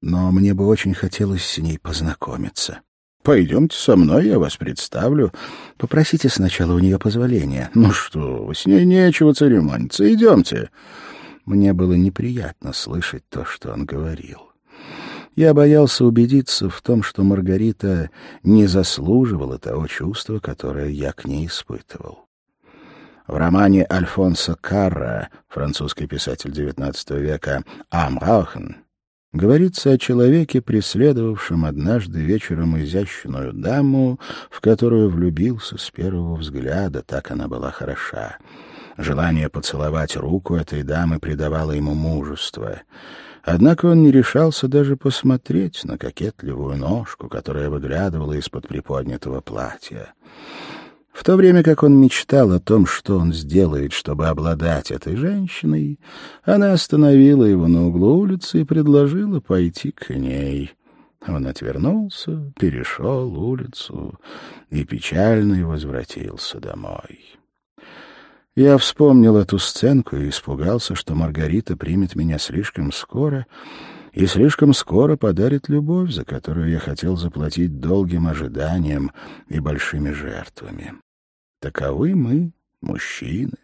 «Но мне бы очень хотелось с ней познакомиться». Пойдемте со мной, я вас представлю. Попросите сначала у нее позволения. Ну что вы, с ней нечего церемониться. Идемте. Мне было неприятно слышать то, что он говорил. Я боялся убедиться в том, что Маргарита не заслуживала того чувства, которое я к ней испытывал. В романе Альфонсо Карра, французский писатель XIX века, «Амраухен», Говорится о человеке, преследовавшем однажды вечером изящную даму, в которую влюбился с первого взгляда, так она была хороша. Желание поцеловать руку этой дамы придавало ему мужество. Однако он не решался даже посмотреть на кокетливую ножку, которая выглядывала из-под приподнятого платья. В то время как он мечтал о том, что он сделает, чтобы обладать этой женщиной, она остановила его на углу улицы и предложила пойти к ней. Он отвернулся, перешел улицу и печально возвратился домой. Я вспомнил эту сценку и испугался, что Маргарита примет меня слишком скоро и слишком скоро подарит любовь, за которую я хотел заплатить долгим ожиданием и большими жертвами. Таковы мы, мужчины.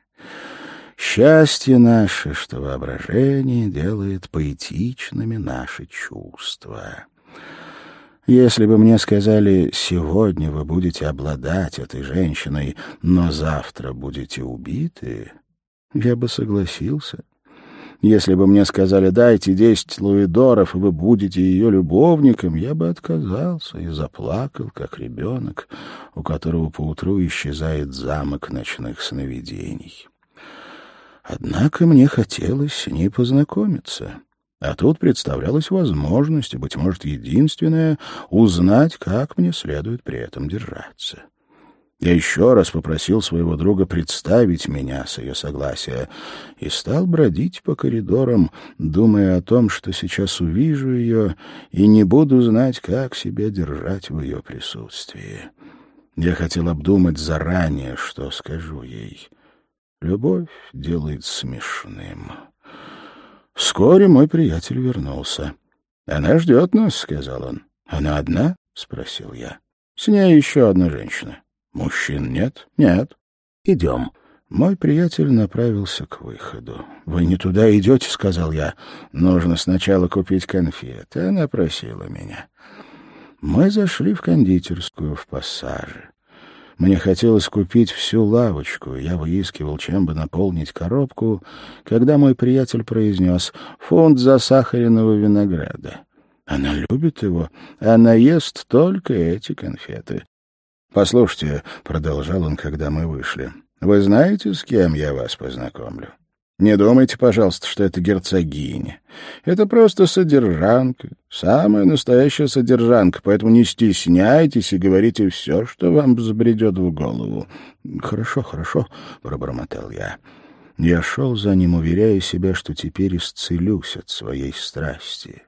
Счастье наше, что воображение делает поэтичными наши чувства. Если бы мне сказали, сегодня вы будете обладать этой женщиной, но завтра будете убиты, я бы согласился. Если бы мне сказали, дайте десять луидоров, вы будете ее любовником, я бы отказался и заплакал, как ребенок, у которого поутру исчезает замок ночных сновидений. Однако мне хотелось с ней познакомиться. А тут представлялась возможность, быть может, единственная, узнать, как мне следует при этом держаться. Я еще раз попросил своего друга представить меня с ее согласия и стал бродить по коридорам, думая о том, что сейчас увижу ее и не буду знать, как себя держать в ее присутствии. Я хотел обдумать заранее, что скажу ей. Любовь делает смешным. Вскоре мой приятель вернулся. «Она ждет нас», — сказал он. «Она одна?» — спросил я. «С ней еще одна женщина». Мужчин нет? Нет. Идем. Мой приятель направился к выходу. «Вы не туда идете», — сказал я. «Нужно сначала купить конфеты». Она просила меня. Мы зашли в кондитерскую в пассаже. Мне хотелось купить всю лавочку, я выискивал, чем бы наполнить коробку, когда мой приятель произнес «фунт засахаренного винограда». Она любит его, она ест только эти конфеты. «Послушайте», — продолжал он, когда мы вышли, — «вы знаете, с кем я вас познакомлю?» Не думайте, пожалуйста, что это герцогиня. Это просто содержанка, самая настоящая содержанка, поэтому не стесняйтесь и говорите все, что вам забредет в голову. — Хорошо, хорошо, — пробормотал я. Я шел за ним, уверяя себя, что теперь исцелюсь от своей страсти.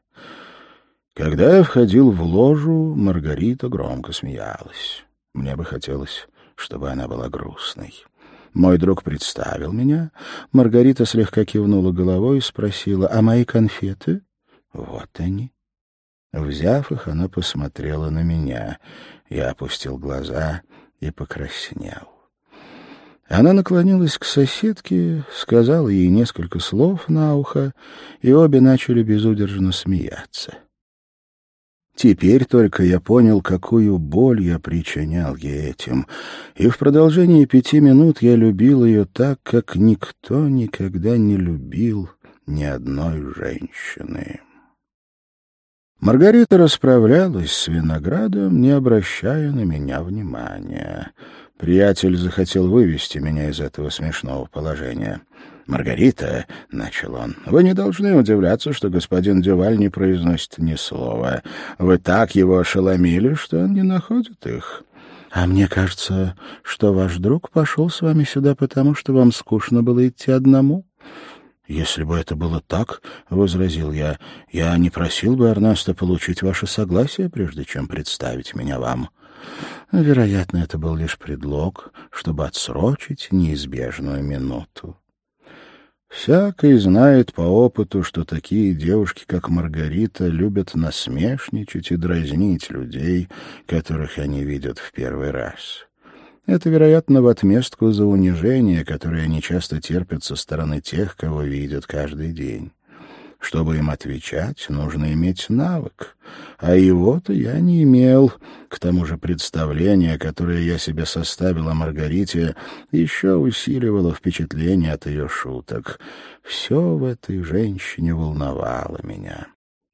Когда я входил в ложу, Маргарита громко смеялась. Мне бы хотелось, чтобы она была грустной. Мой друг представил меня. Маргарита слегка кивнула головой и спросила, «А мои конфеты?» «Вот они». Взяв их, она посмотрела на меня. Я опустил глаза и покраснел. Она наклонилась к соседке, сказала ей несколько слов на ухо, и обе начали безудержно смеяться. Теперь только я понял, какую боль я причинял ей этим, и в продолжении пяти минут я любил ее так, как никто никогда не любил ни одной женщины. Маргарита расправлялась с виноградом, не обращая на меня внимания. Приятель захотел вывести меня из этого смешного положения. «Маргарита», — начал он, — «вы не должны удивляться, что господин Дюваль не произносит ни слова. Вы так его ошеломили, что он не находит их». «А мне кажется, что ваш друг пошел с вами сюда, потому что вам скучно было идти одному». «Если бы это было так, — возразил я, — я не просил бы Эрнеста получить ваше согласие, прежде чем представить меня вам». Вероятно, это был лишь предлог, чтобы отсрочить неизбежную минуту. Всякий знает по опыту, что такие девушки, как Маргарита, любят насмешничать и дразнить людей, которых они видят в первый раз. Это, вероятно, в отместку за унижение, которое они часто терпят со стороны тех, кого видят каждый день. Чтобы им отвечать, нужно иметь навык. А его-то я не имел. К тому же представление, которое я себе составил о Маргарите, еще усиливало впечатление от ее шуток. Все в этой женщине волновало меня.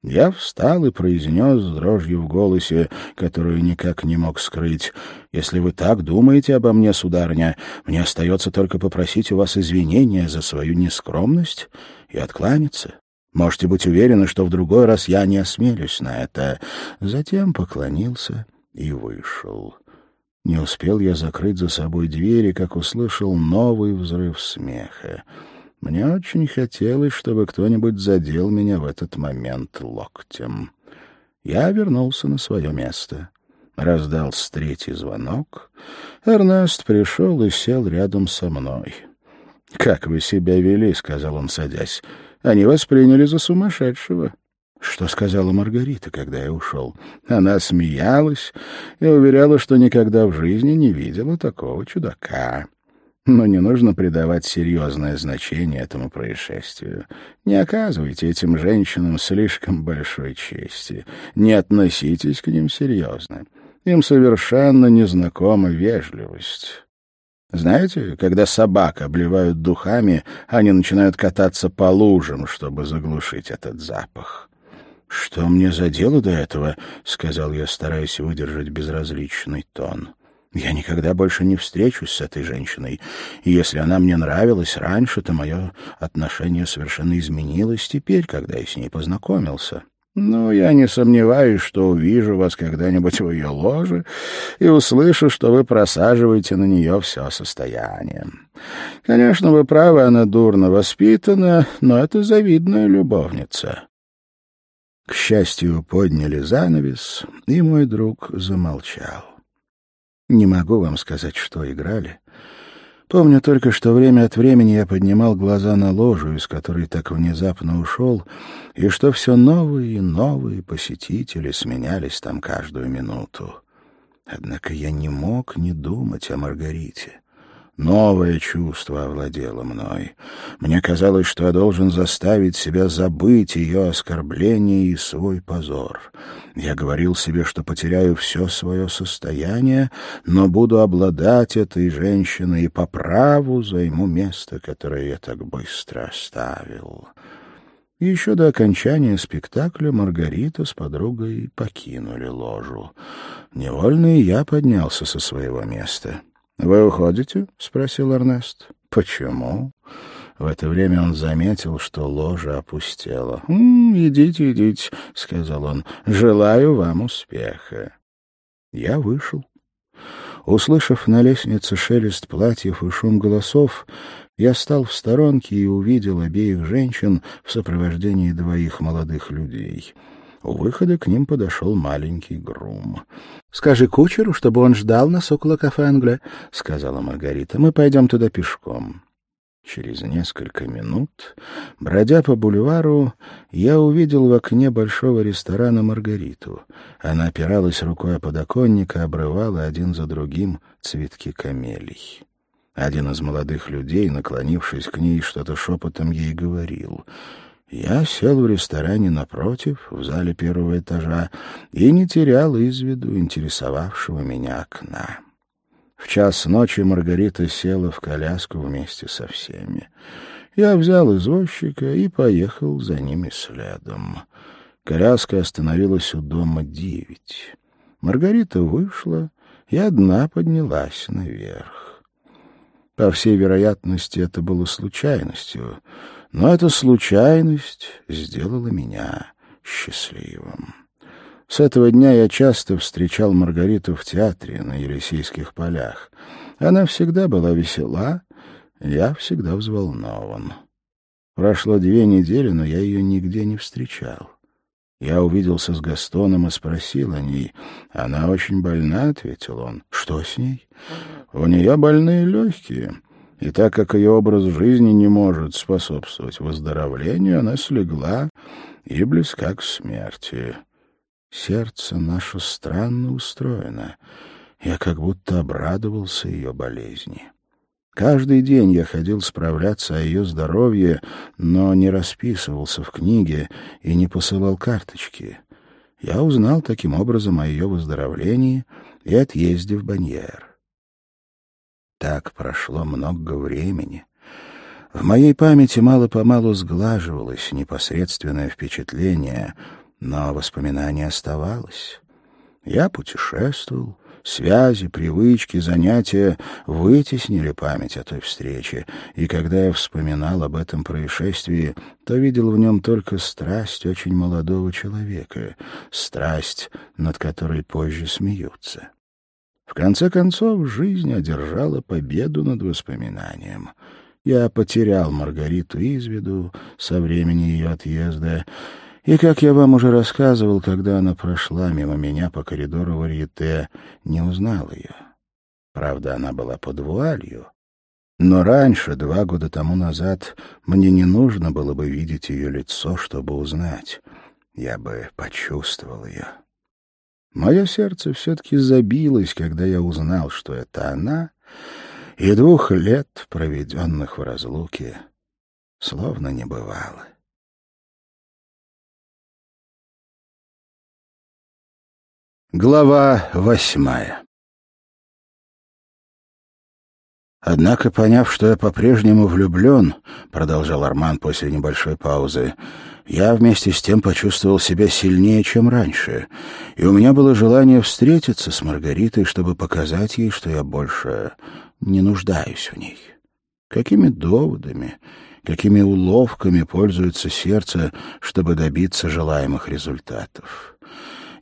Я встал и произнес с дрожью в голосе, которую никак не мог скрыть. «Если вы так думаете обо мне, сударыня, мне остается только попросить у вас извинения за свою нескромность и откланяться. Можете быть уверены, что в другой раз я не осмелюсь на это. Затем поклонился и вышел. Не успел я закрыть за собой двери, как услышал новый взрыв смеха. Мне очень хотелось, чтобы кто-нибудь задел меня в этот момент локтем. Я вернулся на свое место. Раздался третий звонок. Эрнест пришел и сел рядом со мной. — Как вы себя вели? — сказал он, садясь. Они восприняли за сумасшедшего. Что сказала Маргарита, когда я ушел? Она смеялась и уверяла, что никогда в жизни не видела такого чудака. Но не нужно придавать серьезное значение этому происшествию. Не оказывайте этим женщинам слишком большой чести. Не относитесь к ним серьезно. Им совершенно незнакома вежливость. Знаете, когда собак обливают духами, они начинают кататься по лужам, чтобы заглушить этот запах. «Что мне за дело до этого?» — сказал я, стараясь выдержать безразличный тон. «Я никогда больше не встречусь с этой женщиной, и если она мне нравилась раньше, то мое отношение совершенно изменилось теперь, когда я с ней познакомился». Но я не сомневаюсь, что увижу вас когда-нибудь в ее ложе и услышу, что вы просаживаете на нее все состояние. Конечно, вы правы, она дурно воспитана, но это завидная любовница». К счастью, подняли занавес, и мой друг замолчал. Не могу вам сказать, что играли. Помню только, что время от времени я поднимал глаза на ложу, из которой так внезапно ушел, и что все новые и новые посетители сменялись там каждую минуту. Однако я не мог не думать о Маргарите. Новое чувство овладело мной. Мне казалось, что я должен заставить себя забыть ее оскорбление и свой позор. Я говорил себе, что потеряю все свое состояние, но буду обладать этой женщиной и по праву займу место, которое я так быстро оставил. Еще до окончания спектакля Маргарита с подругой покинули ложу. Невольно и я поднялся со своего места. «Вы уходите?» — спросил Эрнест. «Почему?» В это время он заметил, что ложа опустела. «М -м, «Идите, идите», — сказал он. «Желаю вам успеха». Я вышел. Услышав на лестнице шелест платьев и шум голосов, я стал в сторонке и увидел обеих женщин в сопровождении двоих молодых людей — у выхода к ним подошел маленький грум. — Скажи кучеру, чтобы он ждал нас около кафе «Англе», — сказала Маргарита. — Мы пойдем туда пешком. Через несколько минут, бродя по бульвару, я увидел в окне большого ресторана Маргариту. Она опиралась рукой о подоконник и обрывала один за другим цветки камелий. Один из молодых людей, наклонившись к ней, что-то шепотом ей говорил — я сел в ресторане напротив, в зале первого этажа, и не терял из виду интересовавшего меня окна. В час ночи Маргарита села в коляску вместе со всеми. Я взял извозчика и поехал за ними следом. Коляска остановилась у дома девять. Маргарита вышла и одна поднялась наверх. По всей вероятности, это было случайностью — но эта случайность сделала меня счастливым. С этого дня я часто встречал Маргариту в театре на Елисейских полях. Она всегда была весела, я всегда взволнован. Прошло две недели, но я ее нигде не встречал. Я увиделся с Гастоном и спросил о ней. «Она очень больна», — ответил он. «Что с ней?» «У нее больные легкие». И так как ее образ жизни не может способствовать выздоровлению, она слегла и близка к смерти. Сердце наше странно устроено. Я как будто обрадовался ее болезни. Каждый день я ходил справляться о ее здоровье, но не расписывался в книге и не посылал карточки. Я узнал таким образом о ее выздоровлении и отъезде в Баньер. Так прошло много времени. В моей памяти мало-помалу сглаживалось непосредственное впечатление, но воспоминание оставалось. Я путешествовал, связи, привычки, занятия вытеснили память о той встрече, и когда я вспоминал об этом происшествии, то видел в нем только страсть очень молодого человека, страсть, над которой позже смеются. В конце концов, жизнь одержала победу над воспоминанием. Я потерял Маргариту из виду со времени ее отъезда, и, как я вам уже рассказывал, когда она прошла мимо меня по коридору Варьете, не узнал ее. Правда, она была под вуалью. Но раньше, два года тому назад, мне не нужно было бы видеть ее лицо, чтобы узнать. Я бы почувствовал ее. Мое сердце все-таки забилось, когда я узнал, что это она, и двух лет, проведенных в разлуке, словно не бывало. Глава восьмая Однако, поняв, что я по-прежнему влюблен, — продолжал Арман после небольшой паузы, — я вместе с тем почувствовал себя сильнее, чем раньше, и у меня было желание встретиться с Маргаритой, чтобы показать ей, что я больше не нуждаюсь в ней. Какими доводами, какими уловками пользуется сердце, чтобы добиться желаемых результатов.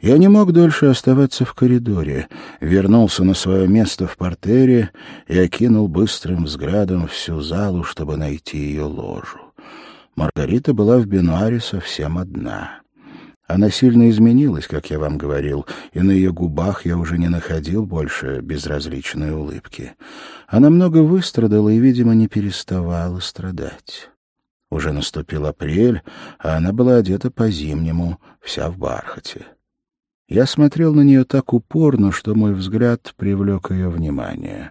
Я не мог дольше оставаться в коридоре, вернулся на свое место в портере и окинул быстрым взглядом всю залу, чтобы найти ее ложу. Маргарита была в бинуаре совсем одна. Она сильно изменилась, как я вам говорил, и на ее губах я уже не находил больше безразличной улыбки. Она много выстрадала и, видимо, не переставала страдать. Уже наступил апрель, а она была одета по-зимнему, вся в бархате. Я смотрел на нее так упорно, что мой взгляд привлек ее внимание.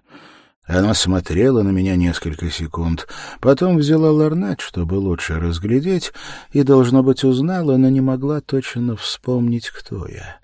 Она смотрела на меня несколько секунд, потом взяла ларнет, чтобы лучше разглядеть, и, должно быть, узнала, но не могла точно вспомнить, кто я.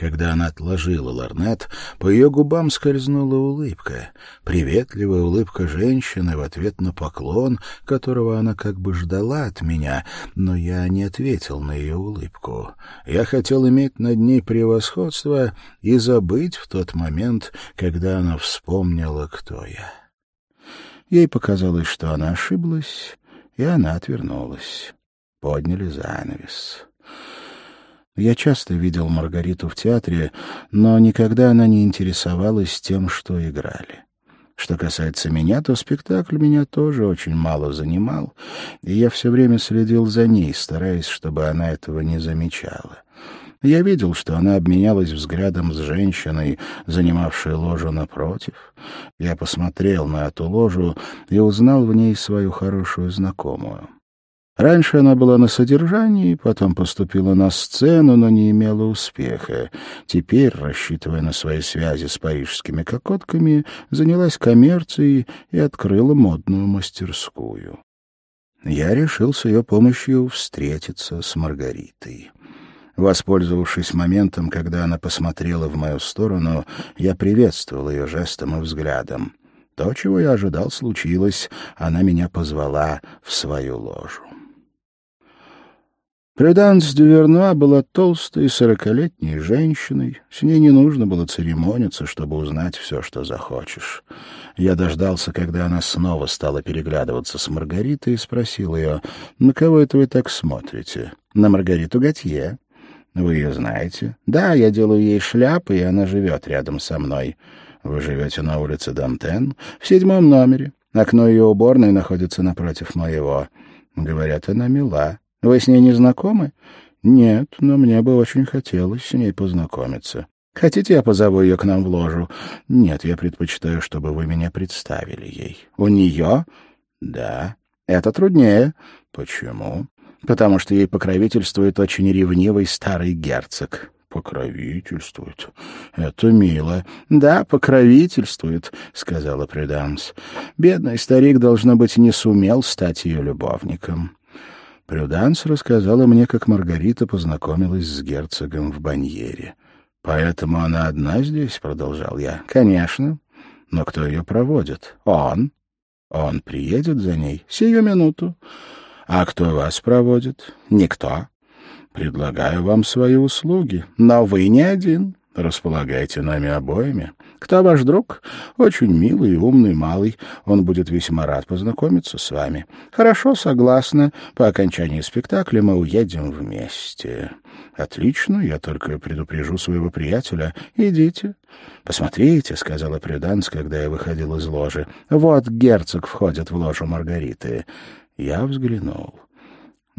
Когда она отложила ларнет, по ее губам скользнула улыбка. Приветливая улыбка женщины в ответ на поклон, которого она как бы ждала от меня, но я не ответил на ее улыбку. Я хотел иметь над ней превосходство и забыть в тот момент, когда она вспомнила, кто я. Ей показалось, что она ошиблась, и она отвернулась. Подняли занавес. Я часто видел Маргариту в театре, но никогда она не интересовалась тем, что играли. Что касается меня, то спектакль меня тоже очень мало занимал, и я все время следил за ней, стараясь, чтобы она этого не замечала. Я видел, что она обменялась взглядом с женщиной, занимавшей ложу напротив. Я посмотрел на эту ложу и узнал в ней свою хорошую знакомую. Раньше она была на содержании, потом поступила на сцену, но не имела успеха. Теперь, рассчитывая на свои связи с парижскими кокотками, занялась коммерцией и открыла модную мастерскую. Я решил с ее помощью встретиться с Маргаритой. Воспользовавшись моментом, когда она посмотрела в мою сторону, я приветствовал ее жестом и взглядом. То, чего я ожидал, случилось. Она меня позвала в свою ложу. Прюданс Дювернуа была толстой сорокалетней женщиной. С ней не нужно было церемониться, чтобы узнать все, что захочешь. Я дождался, когда она снова стала переглядываться с Маргаритой и спросил ее, «На кого это вы так смотрите?» «На Маргариту Готье». «Вы ее знаете?» «Да, я делаю ей шляпы, и она живет рядом со мной». «Вы живете на улице Дантен?» «В седьмом номере. Окно ее уборной находится напротив моего». «Говорят, она мила». Вы с ней не знакомы? Нет, но мне бы очень хотелось с ней познакомиться. Хотите, я позову ее к нам в ложу? Нет, я предпочитаю, чтобы вы меня представили ей. У нее? Да. Это труднее. Почему? Потому что ей покровительствует очень ревнивый старый герцог. Покровительствует. Это мило. Да, покровительствует, сказала Преданс. Бедный старик, должно быть, не сумел стать ее любовником. Прюданс рассказала мне, как Маргарита познакомилась с герцогом в Баньере. «Поэтому она одна здесь?» — продолжал я. «Конечно. Но кто ее проводит? Он. Он приедет за ней? Сию минуту. А кто вас проводит? Никто. Предлагаю вам свои услуги. Но вы не один. Располагайте нами обоими. Кто ваш друг? Очень милый и умный малый. Он будет весьма рад познакомиться с вами. Хорошо, согласна. По окончании спектакля мы уедем вместе. Отлично, я только предупрежу своего приятеля. Идите. Посмотрите, сказала Преданс, когда я выходил из ложи. Вот герцог входит в ложу Маргариты. Я взглянул.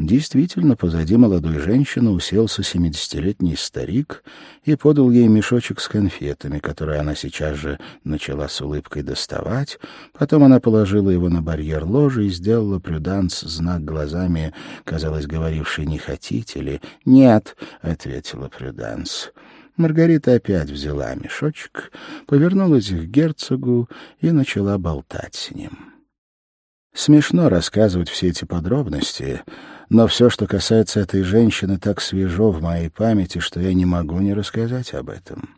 Действительно, позади молодой женщины уселся семидесятилетний старик и подал ей мешочек с конфетами, которые она сейчас же начала с улыбкой доставать. Потом она положила его на барьер ложи и сделала Прюданс знак глазами, казалось, говоривший «не хотите ли?» «Нет», — ответила Прюданс. Маргарита опять взяла мешочек, повернулась к герцогу и начала болтать с ним. Смешно рассказывать все эти подробности, но все, что касается этой женщины, так свежо в моей памяти, что я не могу не рассказать об этом.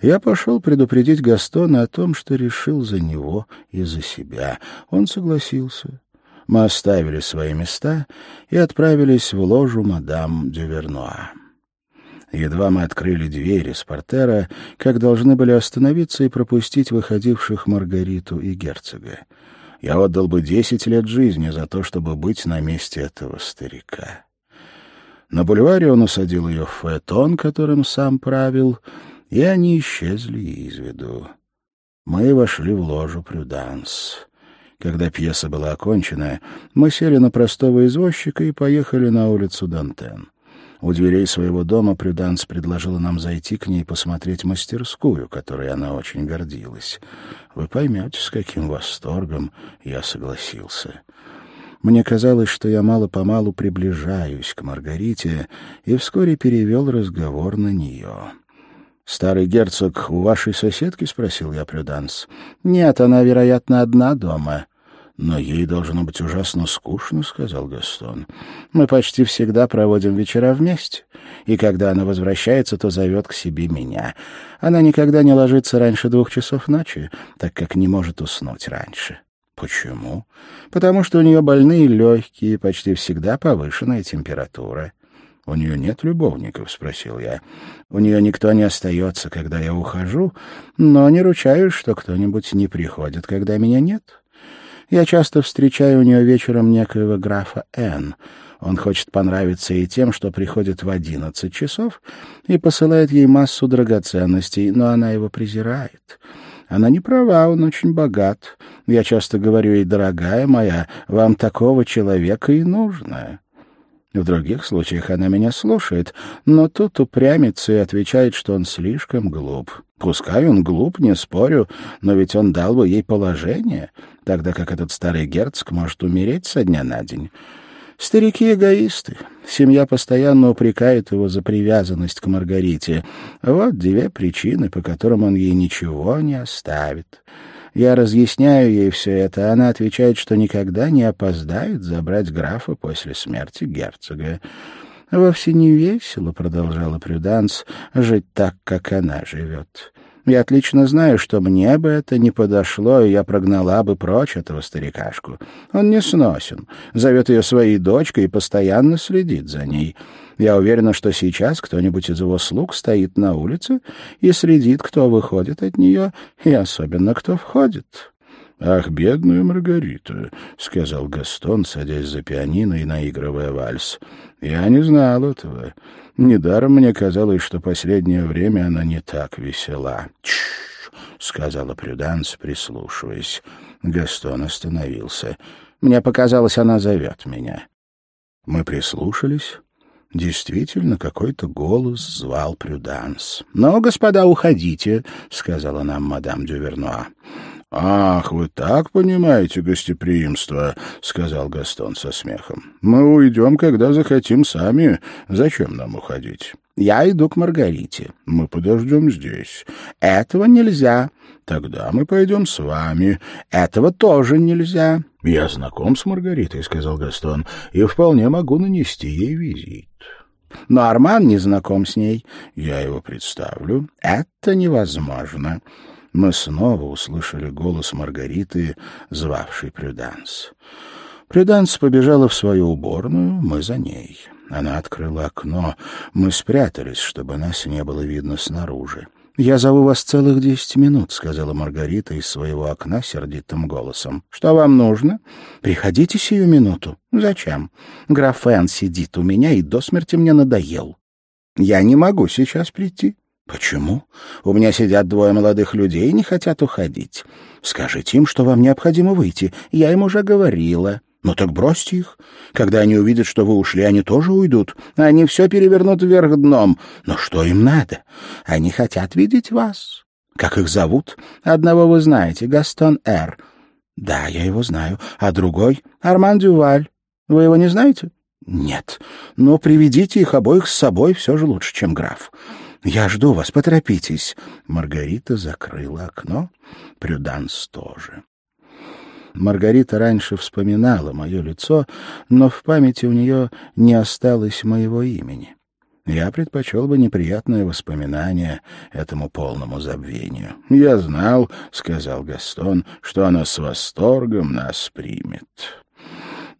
Я пошел предупредить Гастона о том, что решил за него и за себя. Он согласился. Мы оставили свои места и отправились в ложу мадам Дювернуа. Едва мы открыли двери с портера, как должны были остановиться и пропустить выходивших Маргариту и герцога. Я отдал бы десять лет жизни за то, чтобы быть на месте этого старика. На бульваре он усадил ее в фаэтон, которым сам правил, и они исчезли из виду. Мы вошли в ложу Прюданс. Когда пьеса была окончена, мы сели на простого извозчика и поехали на улицу Дантен. У дверей своего дома Прюданс предложила нам зайти к ней посмотреть мастерскую, которой она очень гордилась. Вы поймете, с каким восторгом я согласился. Мне казалось, что я мало-помалу приближаюсь к Маргарите, и вскоре перевел разговор на нее. «Старый герцог у вашей соседки?» — спросил я Прюданс. «Нет, она, вероятно, одна дома». «Но ей должно быть ужасно скучно», — сказал Гастон. «Мы почти всегда проводим вечера вместе, и когда она возвращается, то зовет к себе меня. Она никогда не ложится раньше двух часов ночи, так как не может уснуть раньше». «Почему?» «Потому что у нее больные легкие, почти всегда повышенная температура». «У нее нет любовников?» — спросил я. «У нее никто не остается, когда я ухожу, но не ручаюсь, что кто-нибудь не приходит, когда меня нет». Я часто встречаю у нее вечером некоего графа Н. Он хочет понравиться и тем, что приходит в одиннадцать часов и посылает ей массу драгоценностей, но она его презирает. Она не права, он очень богат. Я часто говорю ей, дорогая моя, вам такого человека и нужно. В других случаях она меня слушает, но тут упрямится и отвечает, что он слишком глуп. Пускай он глуп, не спорю, но ведь он дал бы ей положение, тогда как этот старый герцог может умереть со дня на день. Старики эгоисты. Семья постоянно упрекает его за привязанность к Маргарите. Вот две причины, по которым он ей ничего не оставит. Я разъясняю ей все это, а она отвечает, что никогда не опоздает забрать графа после смерти герцога. «Вовсе не весело», — продолжала Прюданс, — «жить так, как она живет. Я отлично знаю, что мне бы это не подошло, и я прогнала бы прочь этого старикашку. Он не сносен, зовет ее своей дочкой и постоянно следит за ней. Я уверена, что сейчас кто-нибудь из его слуг стоит на улице и следит, кто выходит от нее, и особенно кто входит. «Ах, бедная Маргарита», — сказал Гастон, садясь за пианино и наигрывая вальс. «Я не знал этого. Недаром мне казалось, что последнее время она не так весела». «Тш-ш-ш», сказала Прюданс, прислушиваясь. Гастон остановился. «Мне показалось, она зовет меня». Мы прислушались. Действительно, какой-то голос звал Прюданс. «Ну, господа, уходите», — сказала нам мадам Дювернуа. «Ах, вы так понимаете гостеприимство», — сказал Гастон со смехом. «Мы уйдем, когда захотим сами. Зачем нам уходить?» «Я иду к Маргарите». «Мы подождем здесь». «Этого нельзя». «Тогда мы пойдем с вами». «Этого тоже нельзя». «Я знаком с Маргаритой», — сказал Гастон, — «и вполне могу нанести ей визит». «Но Арман не знаком с ней». «Я его представлю». «Это невозможно» мы снова услышали голос Маргариты, звавшей Прюданс. Прюданс побежала в свою уборную, мы за ней. Она открыла окно. Мы спрятались, чтобы нас не было видно снаружи. «Я зову вас целых десять минут», — сказала Маргарита из своего окна сердитым голосом. «Что вам нужно? Приходите сию минуту». «Зачем? Граф Энн сидит у меня и до смерти мне надоел. Я не могу сейчас прийти. Почему? У меня сидят двое молодых людей и не хотят уходить. Скажите им, что вам необходимо выйти. Я им уже говорила. Ну так бросьте их. Когда они увидят, что вы ушли, они тоже уйдут. Они все перевернут вверх дном. Но что им надо? Они хотят видеть вас. Как их зовут? Одного вы знаете, Гастон Р. Да, я его знаю. А другой? Арман Дюваль. Вы его не знаете? Нет. Но приведите их обоих с собой, все же лучше, чем граф. «Я жду вас, поторопитесь». Маргарита закрыла окно, Прюданс тоже. Маргарита раньше вспоминала мое лицо, но в памяти у нее не осталось моего имени. Я предпочел бы неприятное воспоминание этому полному забвению. «Я знал», — сказал Гастон, — «что она с восторгом нас примет».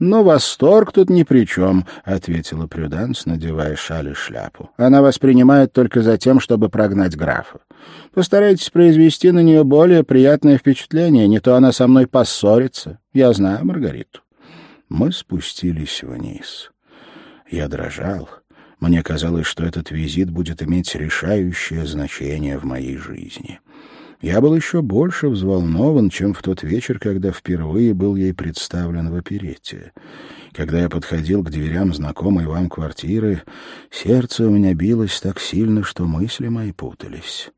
«Но восторг тут ни при чем», — ответила Прюданс, надевая шаль и шляпу. «Она вас принимает только за тем, чтобы прогнать графа. Постарайтесь произвести на нее более приятное впечатление, не то она со мной поссорится. Я знаю Маргариту». Мы спустились вниз. Я дрожал. Мне казалось, что этот визит будет иметь решающее значение в моей жизни. Я был еще больше взволнован, чем в тот вечер, когда впервые был ей представлен в оперете. Когда я подходил к дверям знакомой вам квартиры, сердце у меня билось так сильно, что мысли мои путались.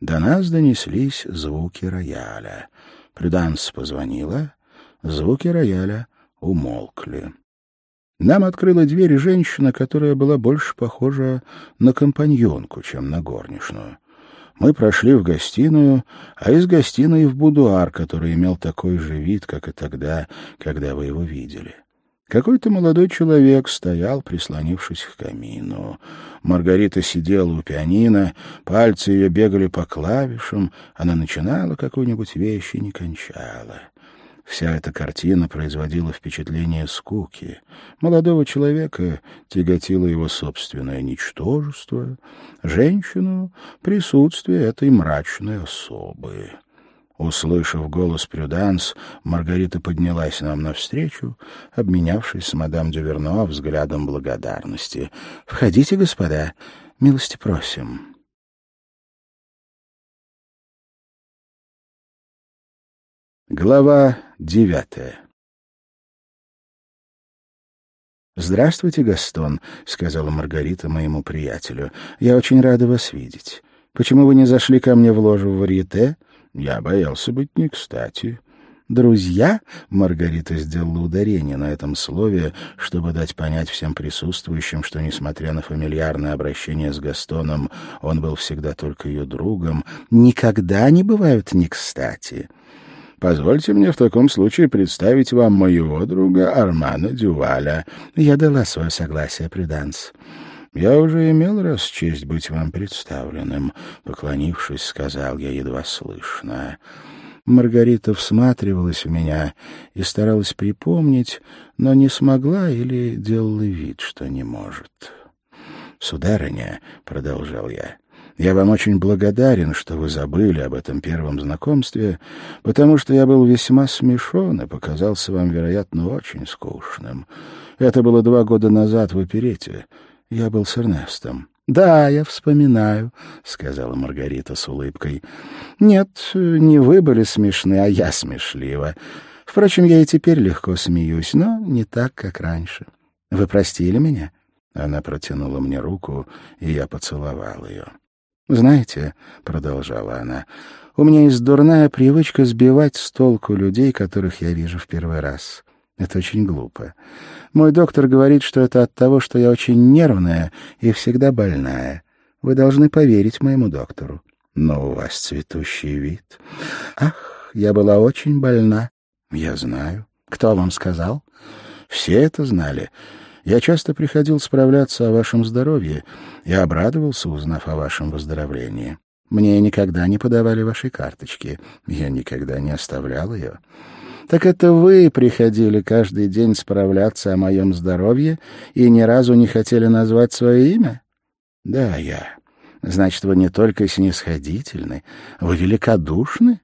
До нас донеслись звуки рояля. Прюданс позвонила, звуки рояля умолкли. Нам открыла дверь женщина, которая была больше похожа на компаньонку, чем на горничную. Мы прошли в гостиную, а из гостиной в будуар, который имел такой же вид, как и тогда, когда вы его видели. Какой-то молодой человек стоял, прислонившись к камину. Маргарита сидела у пианино, пальцы ее бегали по клавишам, она начинала какую-нибудь вещь и не кончала. Вся эта картина производила впечатление скуки. Молодого человека тяготило его собственное ничтожество, женщину — присутствие этой мрачной особы. Услышав голос Прюданс, Маргарита поднялась нам навстречу, обменявшись с мадам Дюверно взглядом благодарности. — Входите, господа, милости просим. Глава девятая «Здравствуйте, Гастон», — сказала Маргарита моему приятелю. «Я очень рада вас видеть. Почему вы не зашли ко мне в ложу в варьете?» «Я боялся быть не кстати». «Друзья?» — Маргарита сделала ударение на этом слове, чтобы дать понять всем присутствующим, что, несмотря на фамильярное обращение с Гастоном, он был всегда только ее другом, «никогда не бывают не кстати». Позвольте мне в таком случае представить вам моего друга Армана Дюваля. Я дала свое согласие, Приданс. Я уже имел раз честь быть вам представленным, поклонившись, сказал я едва слышно. Маргарита всматривалась в меня и старалась припомнить, но не смогла или делала вид, что не может. «Сударыня», — продолжал я, я вам очень благодарен, что вы забыли об этом первом знакомстве, потому что я был весьма смешон и показался вам, вероятно, очень скучным. Это было два года назад в оперете. Я был с Эрнестом. «Да, я вспоминаю», — сказала Маргарита с улыбкой. «Нет, не вы были смешны, а я смешлива. Впрочем, я и теперь легко смеюсь, но не так, как раньше. Вы простили меня?» Она протянула мне руку, и я поцеловал ее. «Знаете», — продолжала она, — «у меня есть дурная привычка сбивать с толку людей, которых я вижу в первый раз. Это очень глупо. Мой доктор говорит, что это от того, что я очень нервная и всегда больная. Вы должны поверить моему доктору. Но у вас цветущий вид. Ах, я была очень больна. Я знаю. Кто вам сказал? Все это знали. Я часто приходил справляться о вашем здоровье и обрадовался, узнав о вашем выздоровлении. Мне никогда не подавали вашей карточки. Я никогда не оставлял ее. Так это вы приходили каждый день справляться о моем здоровье и ни разу не хотели назвать свое имя? Да, я. Значит, вы не только снисходительны, вы великодушны?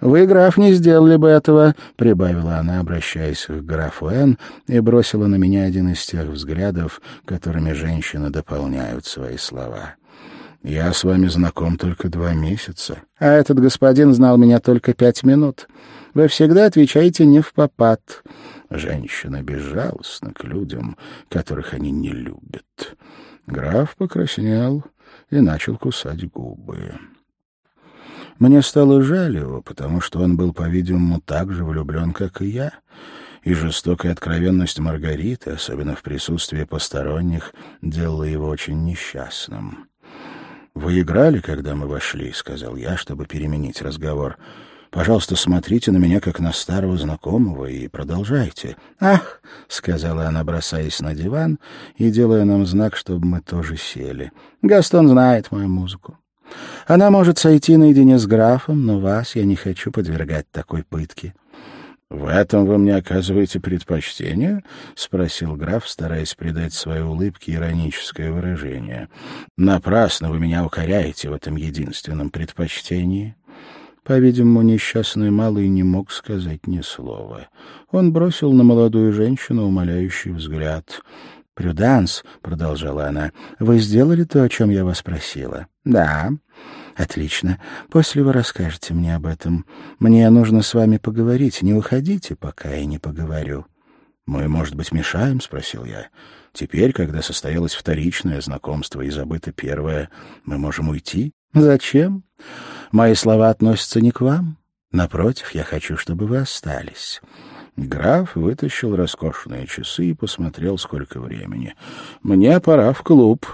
Вы, граф, не сделали бы этого, — прибавила она, обращаясь к графу Н, и бросила на меня один из тех взглядов, которыми женщины дополняют свои слова. «Я с вами знаком только два месяца, а этот господин знал меня только пять минут. Вы всегда отвечаете не в попад. Женщина безжалостна к людям, которых они не любят». Граф покраснел и начал кусать губы. Мне стало жаль его, потому что он был, по-видимому, так же влюблен, как и я, и жестокая откровенность Маргариты, особенно в присутствии посторонних, делала его очень несчастным. «Вы играли, когда мы вошли?» — сказал я, чтобы переменить разговор. «Пожалуйста, смотрите на меня, как на старого знакомого, и продолжайте». «Ах!» — сказала она, бросаясь на диван и делая нам знак, чтобы мы тоже сели. «Гастон знает мою музыку. Она может сойти наедине с графом, но вас я не хочу подвергать такой пытке. — В этом вы мне оказываете предпочтение? — спросил граф, стараясь придать своей улыбке ироническое выражение. — Напрасно вы меня укоряете в этом единственном предпочтении. По-видимому, несчастный малый не мог сказать ни слова. Он бросил на молодую женщину умоляющий взгляд. «Прюданс», — продолжала она, — «вы сделали то, о чем я вас просила?» «Да». «Отлично. После вы расскажете мне об этом. Мне нужно с вами поговорить. Не уходите, пока я не поговорю». «Мы, может быть, мешаем?» — спросил я. «Теперь, когда состоялось вторичное знакомство и забыто первое, мы можем уйти?» «Зачем? Мои слова относятся не к вам. Напротив, я хочу, чтобы вы остались». Граф вытащил роскошные часы и посмотрел, сколько времени. «Мне пора в клуб».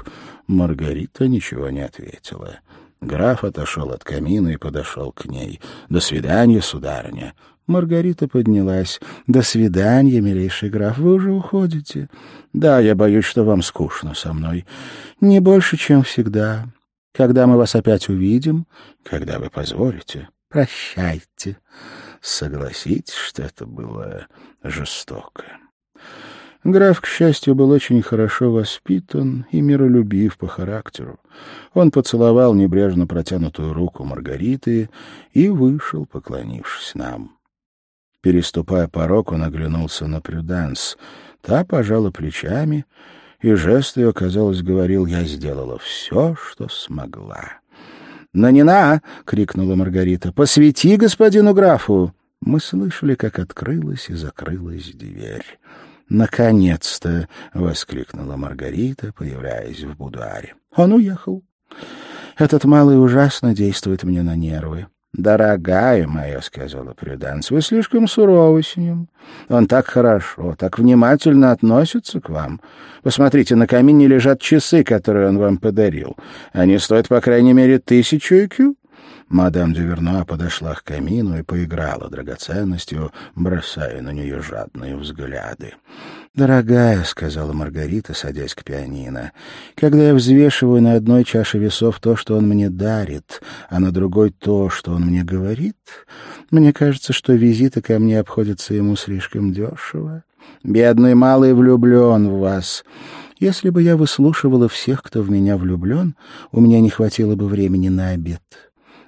Маргарита ничего не ответила. Граф отошел от камина и подошел к ней. «До свидания, сударыня». Маргарита поднялась. «До свидания, милейший граф, вы уже уходите». «Да, я боюсь, что вам скучно со мной. Не больше, чем всегда. Когда мы вас опять увидим, когда вы позволите, прощайте». Согласитесь, что это было жестоко. Граф, к счастью, был очень хорошо воспитан и миролюбив по характеру. Он поцеловал небрежно протянутую руку Маргариты и вышел, поклонившись нам. Переступая порог, он оглянулся на Прюданс. Та пожала плечами, и жест ее, казалось, говорил, «Я сделала все, что смогла». «Нанина!» — крикнула Маргарита. «Посвети господину графу!» Мы слышали, как открылась и закрылась дверь. «Наконец-то!» — воскликнула Маргарита, появляясь в будуаре. «Он уехал. Этот малый ужасно действует мне на нервы. «Дорогая моя», — сказала Прюданс, — «вы слишком суровы с ним. Он так хорошо, так внимательно относится к вам. Посмотрите, на камине лежат часы, которые он вам подарил. Они стоят, по крайней мере, тысячу икю. Мадам Дюверна подошла к камину и поиграла драгоценностью, бросая на нее жадные взгляды. «Дорогая», — сказала Маргарита, садясь к пианино, — «когда я взвешиваю на одной чаше весов то, что он мне дарит, а на другой то, что он мне говорит, мне кажется, что визиты ко мне обходятся ему слишком дешево. Бедный малый влюблен в вас». Если бы я выслушивала всех, кто в меня влюблен, у меня не хватило бы времени на обед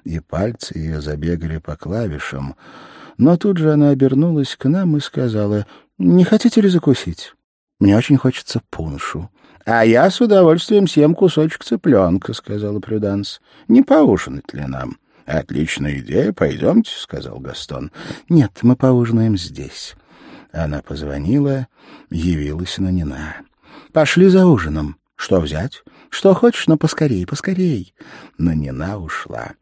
и пальцы ее забегали по клавишам. Но тут же она обернулась к нам и сказала, «Не хотите ли закусить? Мне очень хочется пуншу». «А я с удовольствием съем кусочек цыпленка», — сказала Прюданс. «Не поужинать ли нам?» «Отличная идея, пойдемте», — сказал Гастон. «Нет, мы поужинаем здесь». Она позвонила, явилась на Нина. «Пошли за ужином. Что взять? Что хочешь, но поскорей, поскорей». Нанина ушла.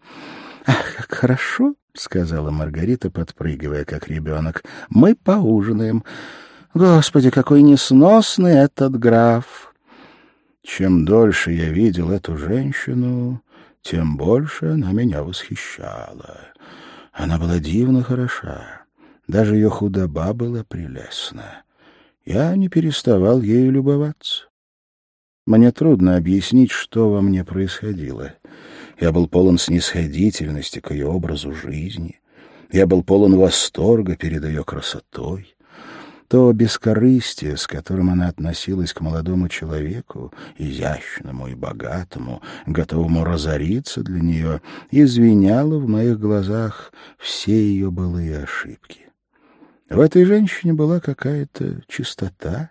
«Ах, как хорошо!» — сказала Маргарита, подпрыгивая, как ребенок. «Мы поужинаем. Господи, какой несносный этот граф!» Чем дольше я видел эту женщину, тем больше она меня восхищала. Она была дивно хороша. Даже ее худоба была прелестна. Я не переставал ею любоваться. Мне трудно объяснить, что во мне происходило. Я был полон снисходительности к ее образу жизни. Я был полон восторга перед ее красотой. То бескорыстие, с которым она относилась к молодому человеку, изящному и богатому, готовому разориться для нее, извиняло в моих глазах все ее былые ошибки. В этой женщине была какая-то чистота,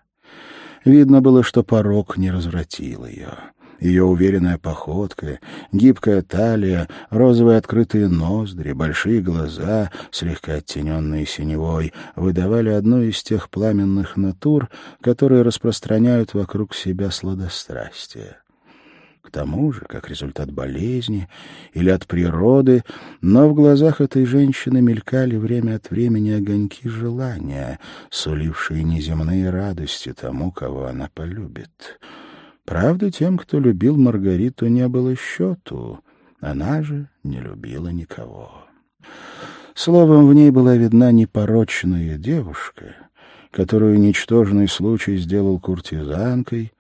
Видно было, что порог не развратил ее. Ее уверенная походка, гибкая талия, розовые открытые ноздри, большие глаза, слегка оттененные синевой, выдавали одну из тех пламенных натур, которые распространяют вокруг себя сладострастие. К тому же, как результат болезни или от природы, но в глазах этой женщины мелькали время от времени огоньки желания, сулившие неземные радости тому, кого она полюбит. Правда, тем, кто любил Маргариту, не было счету. Она же не любила никого. Словом, в ней была видна непорочная девушка, которую ничтожный случай сделал куртизанкой,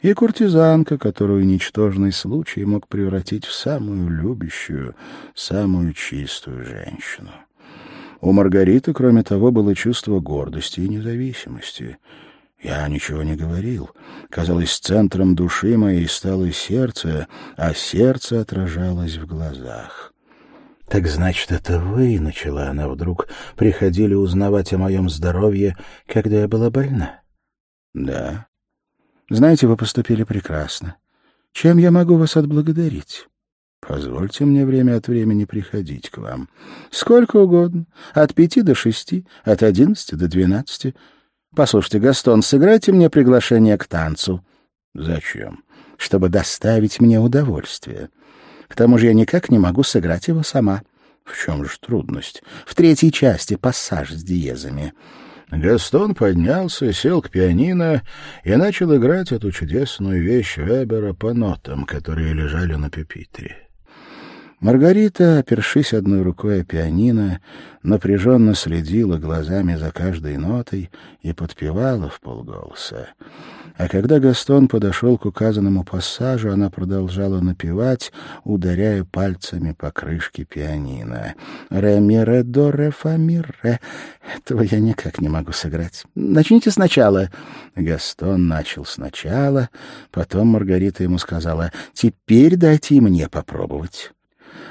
и куртизанка, которую ничтожный случай мог превратить в самую любящую, самую чистую женщину. У Маргариты, кроме того, было чувство гордости и независимости. Я ничего не говорил. Казалось, центром души моей стало сердце, а сердце отражалось в глазах. «Так значит, это вы, — начала она вдруг, — приходили узнавать о моем здоровье, когда я была больна?» «Да», знаете, вы поступили прекрасно. Чем я могу вас отблагодарить? Позвольте мне время от времени приходить к вам. Сколько угодно. От пяти до шести, от одиннадцати до двенадцати. Послушайте, Гастон, сыграйте мне приглашение к танцу. Зачем? Чтобы доставить мне удовольствие. К тому же я никак не могу сыграть его сама. В чем же трудность? В третьей части пассаж с диезами. Гастон поднялся, сел к пианино и начал играть эту чудесную вещь Вебера по нотам, которые лежали на пюпитре. Маргарита, опершись одной рукой о пианино, напряженно следила глазами за каждой нотой и подпевала в полголоса. А когда Гастон подошел к указанному пассажу, она продолжала напевать, ударяя пальцами по крышке пианино. «Ре, ми, ре, до, ре, фа, ми, ре». Этого я никак не могу сыграть. Начните сначала. Гастон начал сначала, потом Маргарита ему сказала, «Теперь дайте мне попробовать».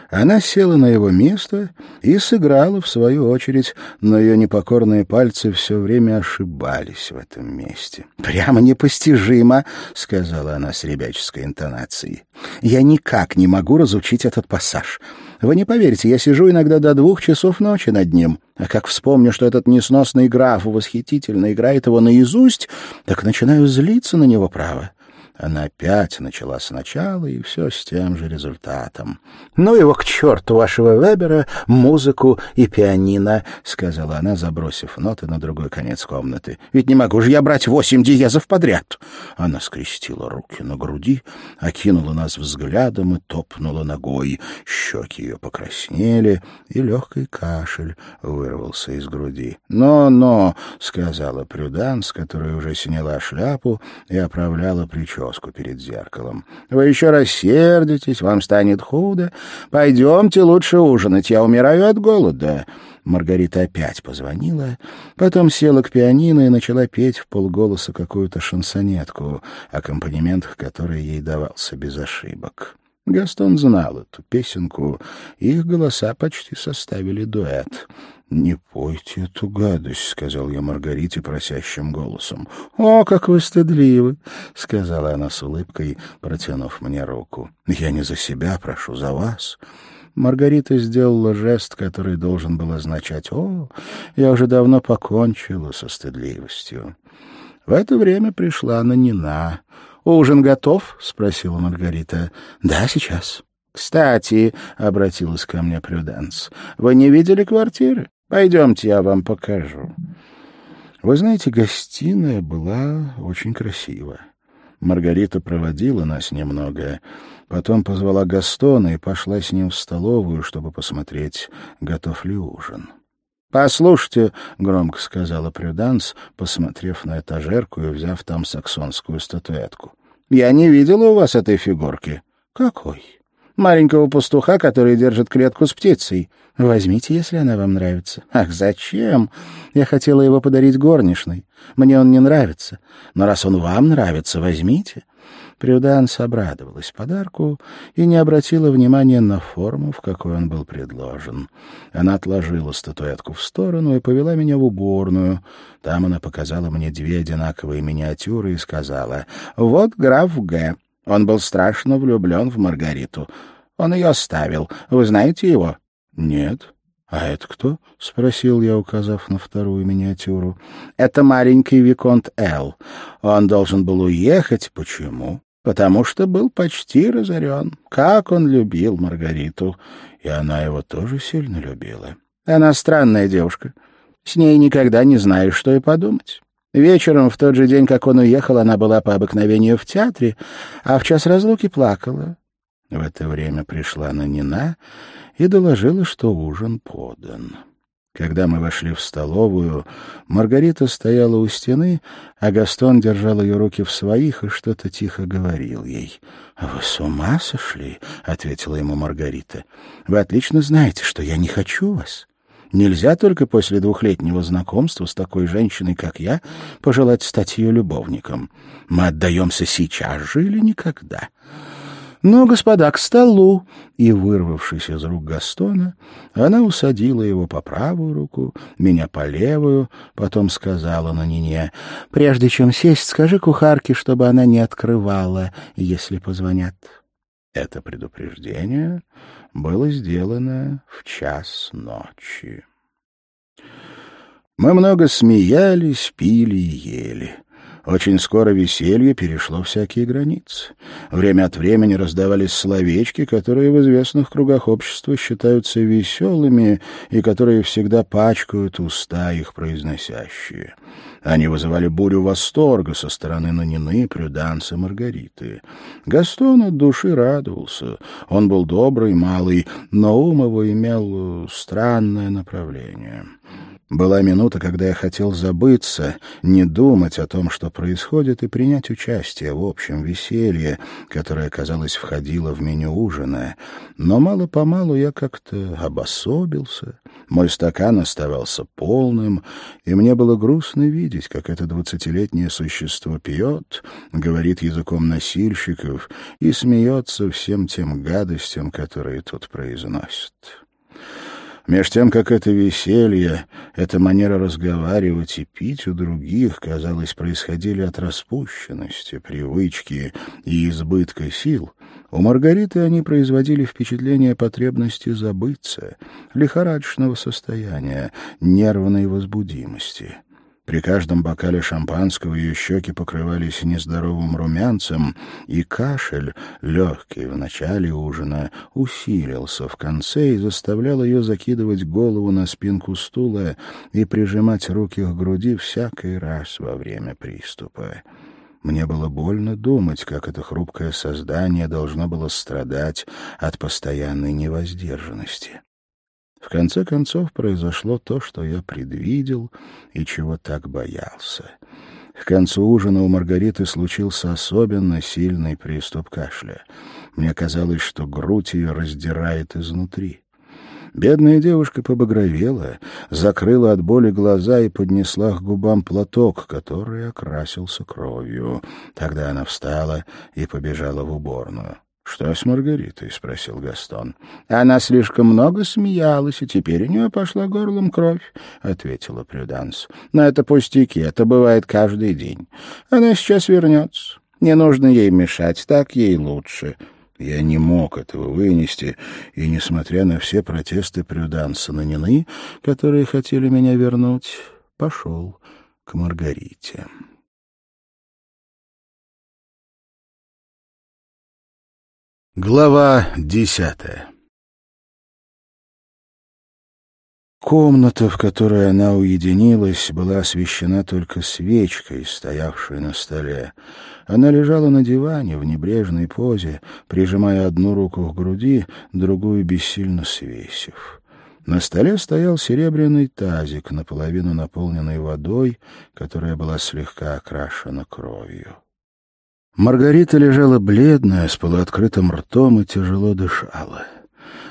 Она села на его место и сыграла, в свою очередь, но ее непокорные пальцы все время ошибались в этом месте. «Прямо непостижимо», — сказала она с ребяческой интонацией. «Я никак не могу разучить этот пассаж. Вы не поверите, я сижу иногда до двух часов ночи над ним, а как вспомню, что этот несносный граф восхитительно играет его наизусть, так начинаю злиться на него, право. Она опять начала сначала, и все с тем же результатом. «Ну его к черту, вашего Вебера, музыку и пианино», — сказала она, забросив ноты на другой конец комнаты. «Ведь не могу же я брать восемь диезов подряд». Она скрестила руки на груди, окинула нас взглядом и топнула ногой. Щеки ее покраснели, и легкий кашель вырвался из груди. «Но-но», — сказала Прюданс, которая уже сняла шляпу и оправляла прическу прическу перед зеркалом. «Вы еще рассердитесь, вам станет худо. Пойдемте лучше ужинать, я умираю от голода». Маргарита опять позвонила, потом села к пианино и начала петь в полголоса какую-то шансонетку, аккомпанемент которой ей давался без ошибок. Гастон знал эту песенку, их голоса почти составили дуэт. «Не пойте эту гадость», — сказал я Маргарите просящим голосом. «О, как вы стыдливы», — сказала она с улыбкой, протянув мне руку. «Я не за себя прошу, за вас». Маргарита сделала жест, который должен был означать «О, я уже давно покончила со стыдливостью». В это время пришла Нанина. «Ужин готов?» — спросила Маргарита. «Да, сейчас». «Кстати», — обратилась ко мне Прюданс, — «вы не видели квартиры? Пойдемте, я вам покажу». Вы знаете, гостиная была очень красива. Маргарита проводила нас немного, потом позвала Гастона и пошла с ним в столовую, чтобы посмотреть, готов ли ужин. «Послушайте», — громко сказала Прюданс, посмотрев на этажерку и взяв там саксонскую статуэтку. «Я не видела у вас этой фигурки». «Какой?» «Маленького пастуха, который держит клетку с птицей. Возьмите, если она вам нравится». «Ах, зачем? Я хотела его подарить горничной. Мне он не нравится. Но раз он вам нравится, возьмите». Прюданс обрадовалась подарку и не обратила внимания на форму, в какой он был предложен. Она отложила статуэтку в сторону и повела меня в уборную. Там она показала мне две одинаковые миниатюры и сказала, «Вот граф Г. Он был страшно влюблен в Маргариту. Он ее оставил. Вы знаете его?» «Нет». «А это кто?» — спросил я, указав на вторую миниатюру. «Это маленький Виконт Эл. Он должен был уехать. Почему?» потому что был почти разорен. Как он любил Маргариту, и она его тоже сильно любила. Она странная девушка. С ней никогда не знаешь, что и подумать. Вечером, в тот же день, как он уехал, она была по обыкновению в театре, а в час разлуки плакала. В это время пришла Нанина и доложила, что ужин подан. Когда мы вошли в столовую, Маргарита стояла у стены, а Гастон держал ее руки в своих и что-то тихо говорил ей. — Вы с ума сошли? — ответила ему Маргарита. — Вы отлично знаете, что я не хочу вас. Нельзя только после двухлетнего знакомства с такой женщиной, как я, пожелать стать ее любовником. Мы отдаемся сейчас же или никогда. Но, господа, к столу!» И, вырвавшись из рук Гастона, она усадила его по правую руку, меня по левую, потом сказала на Нине, «Прежде чем сесть, скажи кухарке, чтобы она не открывала, если позвонят». Это предупреждение было сделано в час ночи. Мы много смеялись, пили и ели. Очень скоро веселье перешло всякие границы. Время от времени раздавались словечки, которые в известных кругах общества считаются веселыми и которые всегда пачкают уста их произносящие. Они вызывали бурю восторга со стороны Нанины, Прюданса Маргариты. Гастон от души радовался. Он был добрый, малый, но ум его имел странное направление. Была минута, когда я хотел забыться, не думать о том, что происходит, и принять участие в общем веселье, которое, казалось, входило в меню ужина. Но мало-помалу я как-то обособился, мой стакан оставался полным, и мне было грустно видеть, как это двадцатилетнее существо пьет, говорит языком носильщиков и смеется всем тем гадостям, которые тут произносят. Меж тем, как это веселье, эта манера разговаривать и пить у других, казалось, происходили от распущенности, привычки и избытка сил, у Маргариты они производили впечатление потребности забыться, лихорадочного состояния, нервной возбудимости. При каждом бокале шампанского ее щеки покрывались нездоровым румянцем, и кашель, легкий в начале ужина, усилился в конце и заставлял ее закидывать голову на спинку стула и прижимать руки к груди всякий раз во время приступа. Мне было больно думать, как это хрупкое создание должно было страдать от постоянной невоздержанности. В конце концов произошло то, что я предвидел и чего так боялся. К концу ужина у Маргариты случился особенно сильный приступ кашля. Мне казалось, что грудь ее раздирает изнутри. Бедная девушка побагровела, закрыла от боли глаза и поднесла к губам платок, который окрасился кровью. Тогда она встала и побежала в уборную. «Что с Маргаритой?» — спросил Гастон. «Она слишком много смеялась, и теперь у нее пошла горлом кровь», — ответила Прюданс. «Но это пустяки, это бывает каждый день. Она сейчас вернется. Не нужно ей мешать, так ей лучше». Я не мог этого вынести, и, несмотря на все протесты Прюданса Нанины, которые хотели меня вернуть, пошел к Маргарите. Глава десятая Комната, в которой она уединилась, была освещена только свечкой, стоявшей на столе. Она лежала на диване в небрежной позе, прижимая одну руку к груди, другую бессильно свесив. На столе стоял серебряный тазик, наполовину наполненный водой, которая была слегка окрашена кровью. Маргарита лежала бледная, с полуоткрытым ртом и тяжело дышала.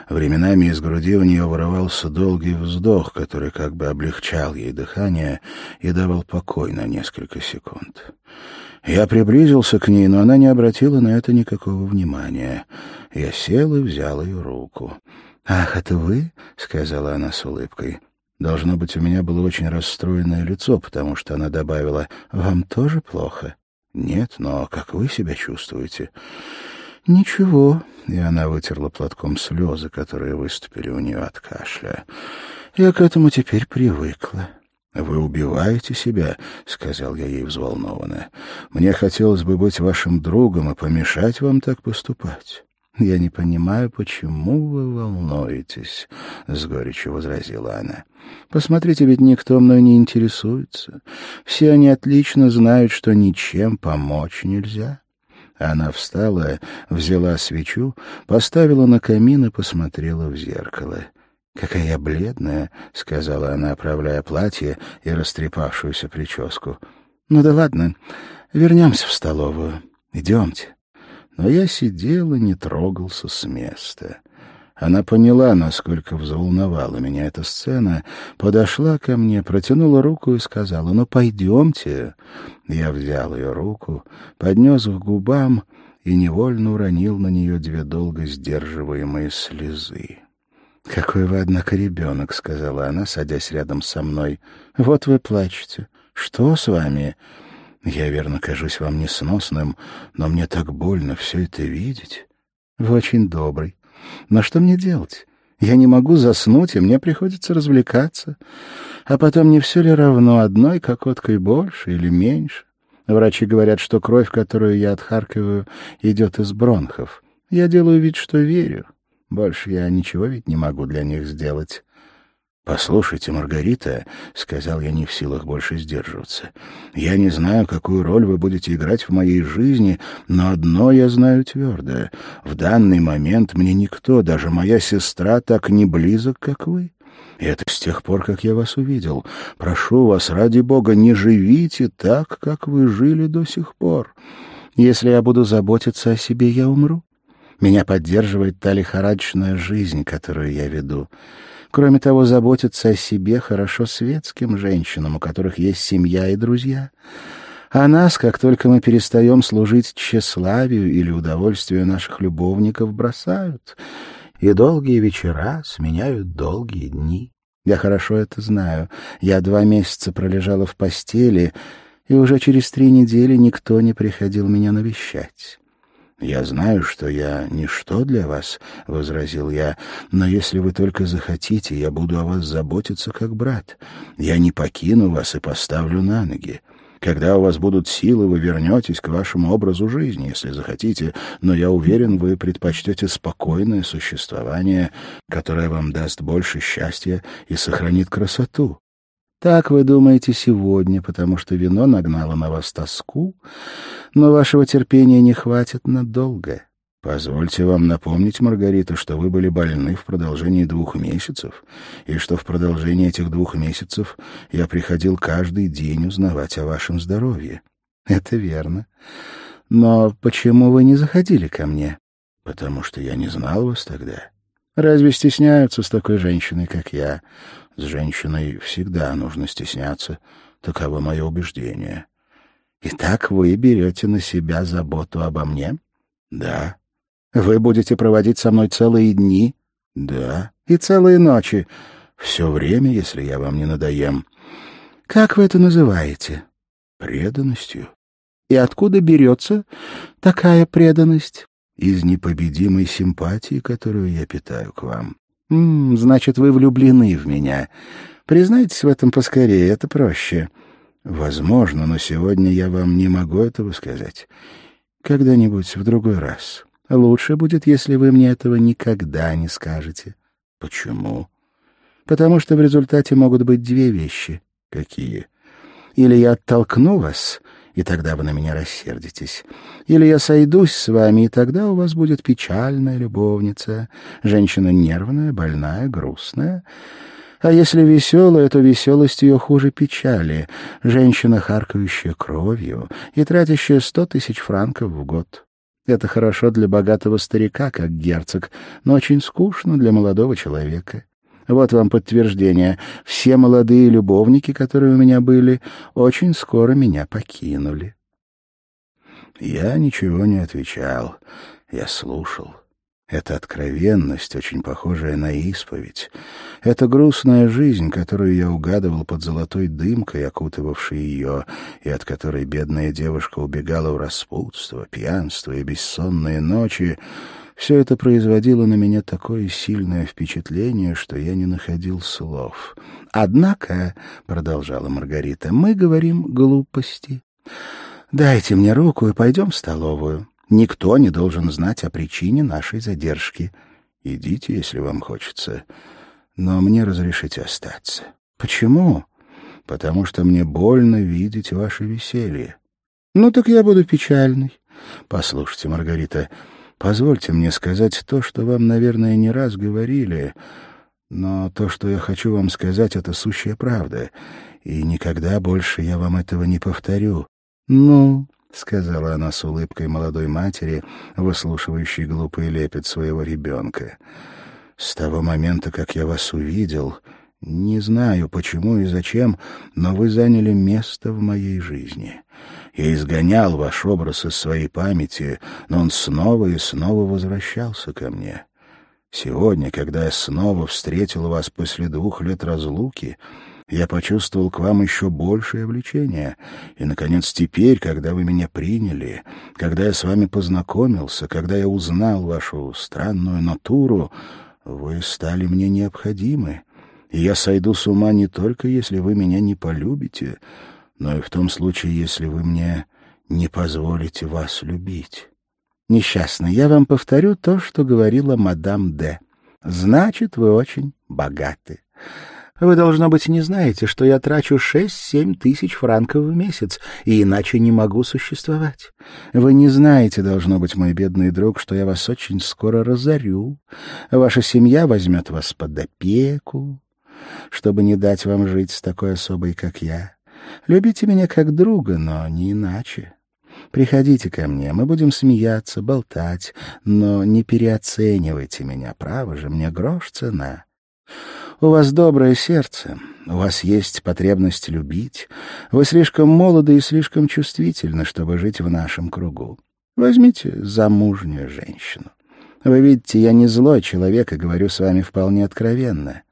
Временами из груди у нее вырывался долгий вздох, который как бы облегчал ей дыхание и давал покой на несколько секунд. Я приблизился к ней, но она не обратила на это никакого внимания. Я сел и взял ее руку. «Ах, это вы?» — сказала она с улыбкой. Должно быть, у меня было очень расстроенное лицо, потому что она добавила, «Вам тоже плохо?» «Нет, но как вы себя чувствуете?» «Ничего», — и она вытерла платком слезы, которые выступили у нее от кашля. «Я к этому теперь привыкла». «Вы убиваете себя», — сказал я ей взволнованно. «Мне хотелось бы быть вашим другом и помешать вам так поступать». «Я не понимаю, почему вы волнуетесь», — с горечью возразила она. «Посмотрите, ведь никто мной не интересуется. Все они отлично знают, что ничем помочь нельзя». Она встала, взяла свечу, поставила на камин и посмотрела в зеркало. «Какая я бледная», — сказала она, оправляя платье и растрепавшуюся прическу. «Ну да ладно, вернемся в столовую. Идемте» но я сидел и не трогался с места. Она поняла, насколько взволновала меня эта сцена, подошла ко мне, протянула руку и сказала, «Ну, пойдемте». Я взял ее руку, поднес к губам и невольно уронил на нее две долго сдерживаемые слезы. «Какой вы, однако, ребенок», — сказала она, садясь рядом со мной. «Вот вы плачете. Что с вами?» Я, верно, кажусь вам несносным, но мне так больно все это видеть. Вы очень добрый. Но что мне делать? Я не могу заснуть, и мне приходится развлекаться. А потом не все ли равно, одной кокоткой больше или меньше? Врачи говорят, что кровь, которую я отхаркиваю, идет из бронхов. Я делаю вид, что верю. Больше я ничего ведь не могу для них сделать. «Послушайте, Маргарита», — сказал я не в силах больше сдерживаться, — «я не знаю, какую роль вы будете играть в моей жизни, но одно я знаю твердо. В данный момент мне никто, даже моя сестра, так не близок, как вы. И это с тех пор, как я вас увидел. Прошу вас, ради Бога, не живите так, как вы жили до сих пор. Если я буду заботиться о себе, я умру. Меня поддерживает та лихорадочная жизнь, которую я веду». Кроме того, заботиться о себе хорошо светским женщинам, у которых есть семья и друзья. А нас, как только мы перестаем служить тщеславию или удовольствию наших любовников, бросают. И долгие вечера сменяют долгие дни. Я хорошо это знаю. Я два месяца пролежала в постели, и уже через три недели никто не приходил меня навещать. «Я знаю, что я ничто для вас», — возразил я, «но если вы только захотите, я буду о вас заботиться как брат. Я не покину вас и поставлю на ноги. Когда у вас будут силы, вы вернетесь к вашему образу жизни, если захотите, но я уверен, вы предпочтете спокойное существование, которое вам даст больше счастья и сохранит красоту. Так вы думаете сегодня, потому что вино нагнало на вас тоску, но вашего терпения не хватит надолго. Позвольте вам напомнить, Маргарита, что вы были больны в продолжении двух месяцев, и что в продолжении этих двух месяцев я приходил каждый день узнавать о вашем здоровье. Это верно. Но почему вы не заходили ко мне? Потому что я не знал вас тогда. Разве стесняются с такой женщиной, как я? С женщиной всегда нужно стесняться. Таково мое убеждение. Итак, вы берете на себя заботу обо мне? Да. Вы будете проводить со мной целые дни? Да. И целые ночи? Все время, если я вам не надоем. Как вы это называете? Преданностью. И откуда берется такая преданность? Из непобедимой симпатии, которую я питаю к вам. «М -м, значит, вы влюблены в меня. Признайтесь в этом поскорее, это проще». «Возможно, но сегодня я вам не могу этого сказать. Когда-нибудь в другой раз. Лучше будет, если вы мне этого никогда не скажете». «Почему?» «Потому что в результате могут быть две вещи». «Какие?» «Или я оттолкну вас, и тогда вы на меня рассердитесь. Или я сойдусь с вами, и тогда у вас будет печальная любовница, женщина нервная, больная, грустная. А если веселая, то веселость ее хуже печали, женщина, харкающая кровью и тратящая сто тысяч франков в год. Это хорошо для богатого старика, как герцог, но очень скучно для молодого человека. Вот вам подтверждение. Все молодые любовники, которые у меня были, очень скоро меня покинули. Я ничего не отвечал. Я слушал. Эта откровенность, очень похожая на исповедь. Эта грустная жизнь, которую я угадывал под золотой дымкой, окутывавшей ее, и от которой бедная девушка убегала в распутство, пьянство и бессонные ночи, все это производило на меня такое сильное впечатление, что я не находил слов. «Однако», — продолжала Маргарита, — «мы говорим глупости. Дайте мне руку и пойдем в столовую. Никто не должен знать о причине нашей задержки. Идите, если вам хочется, но мне разрешите остаться». «Почему?» «Потому что мне больно видеть ваше веселье». «Ну так я буду печальный». «Послушайте, Маргарита...» Позвольте мне сказать то, что вам, наверное, не раз говорили, но то, что я хочу вам сказать, — это сущая правда, и никогда больше я вам этого не повторю. — Ну, — сказала она с улыбкой молодой матери, выслушивающей глупый лепет своего ребенка, — с того момента, как я вас увидел, не знаю, почему и зачем, но вы заняли место в моей жизни. Я изгонял ваш образ из своей памяти, но он снова и снова возвращался ко мне. Сегодня, когда я снова встретил вас после двух лет разлуки, я почувствовал к вам еще большее влечение. И, наконец, теперь, когда вы меня приняли, когда я с вами познакомился, когда я узнал вашу странную натуру, вы стали мне необходимы. И я сойду с ума не только, если вы меня не полюбите, но и в том случае, если вы мне не позволите вас любить. Несчастный, я вам повторю то, что говорила мадам Д. Значит, вы очень богаты. Вы, должно быть, не знаете, что я трачу шесть-семь тысяч франков в месяц, и иначе не могу существовать. Вы не знаете, должно быть, мой бедный друг, что я вас очень скоро разорю. Ваша семья возьмет вас под опеку, чтобы не дать вам жить с такой особой, как я. Любите меня как друга, но не иначе. Приходите ко мне, мы будем смеяться, болтать, но не переоценивайте меня, право же, мне грош цена. У вас доброе сердце, у вас есть потребность любить. Вы слишком молоды и слишком чувствительны, чтобы жить в нашем кругу. Возьмите замужнюю женщину. Вы видите, я не злой человек и говорю с вами вполне откровенно.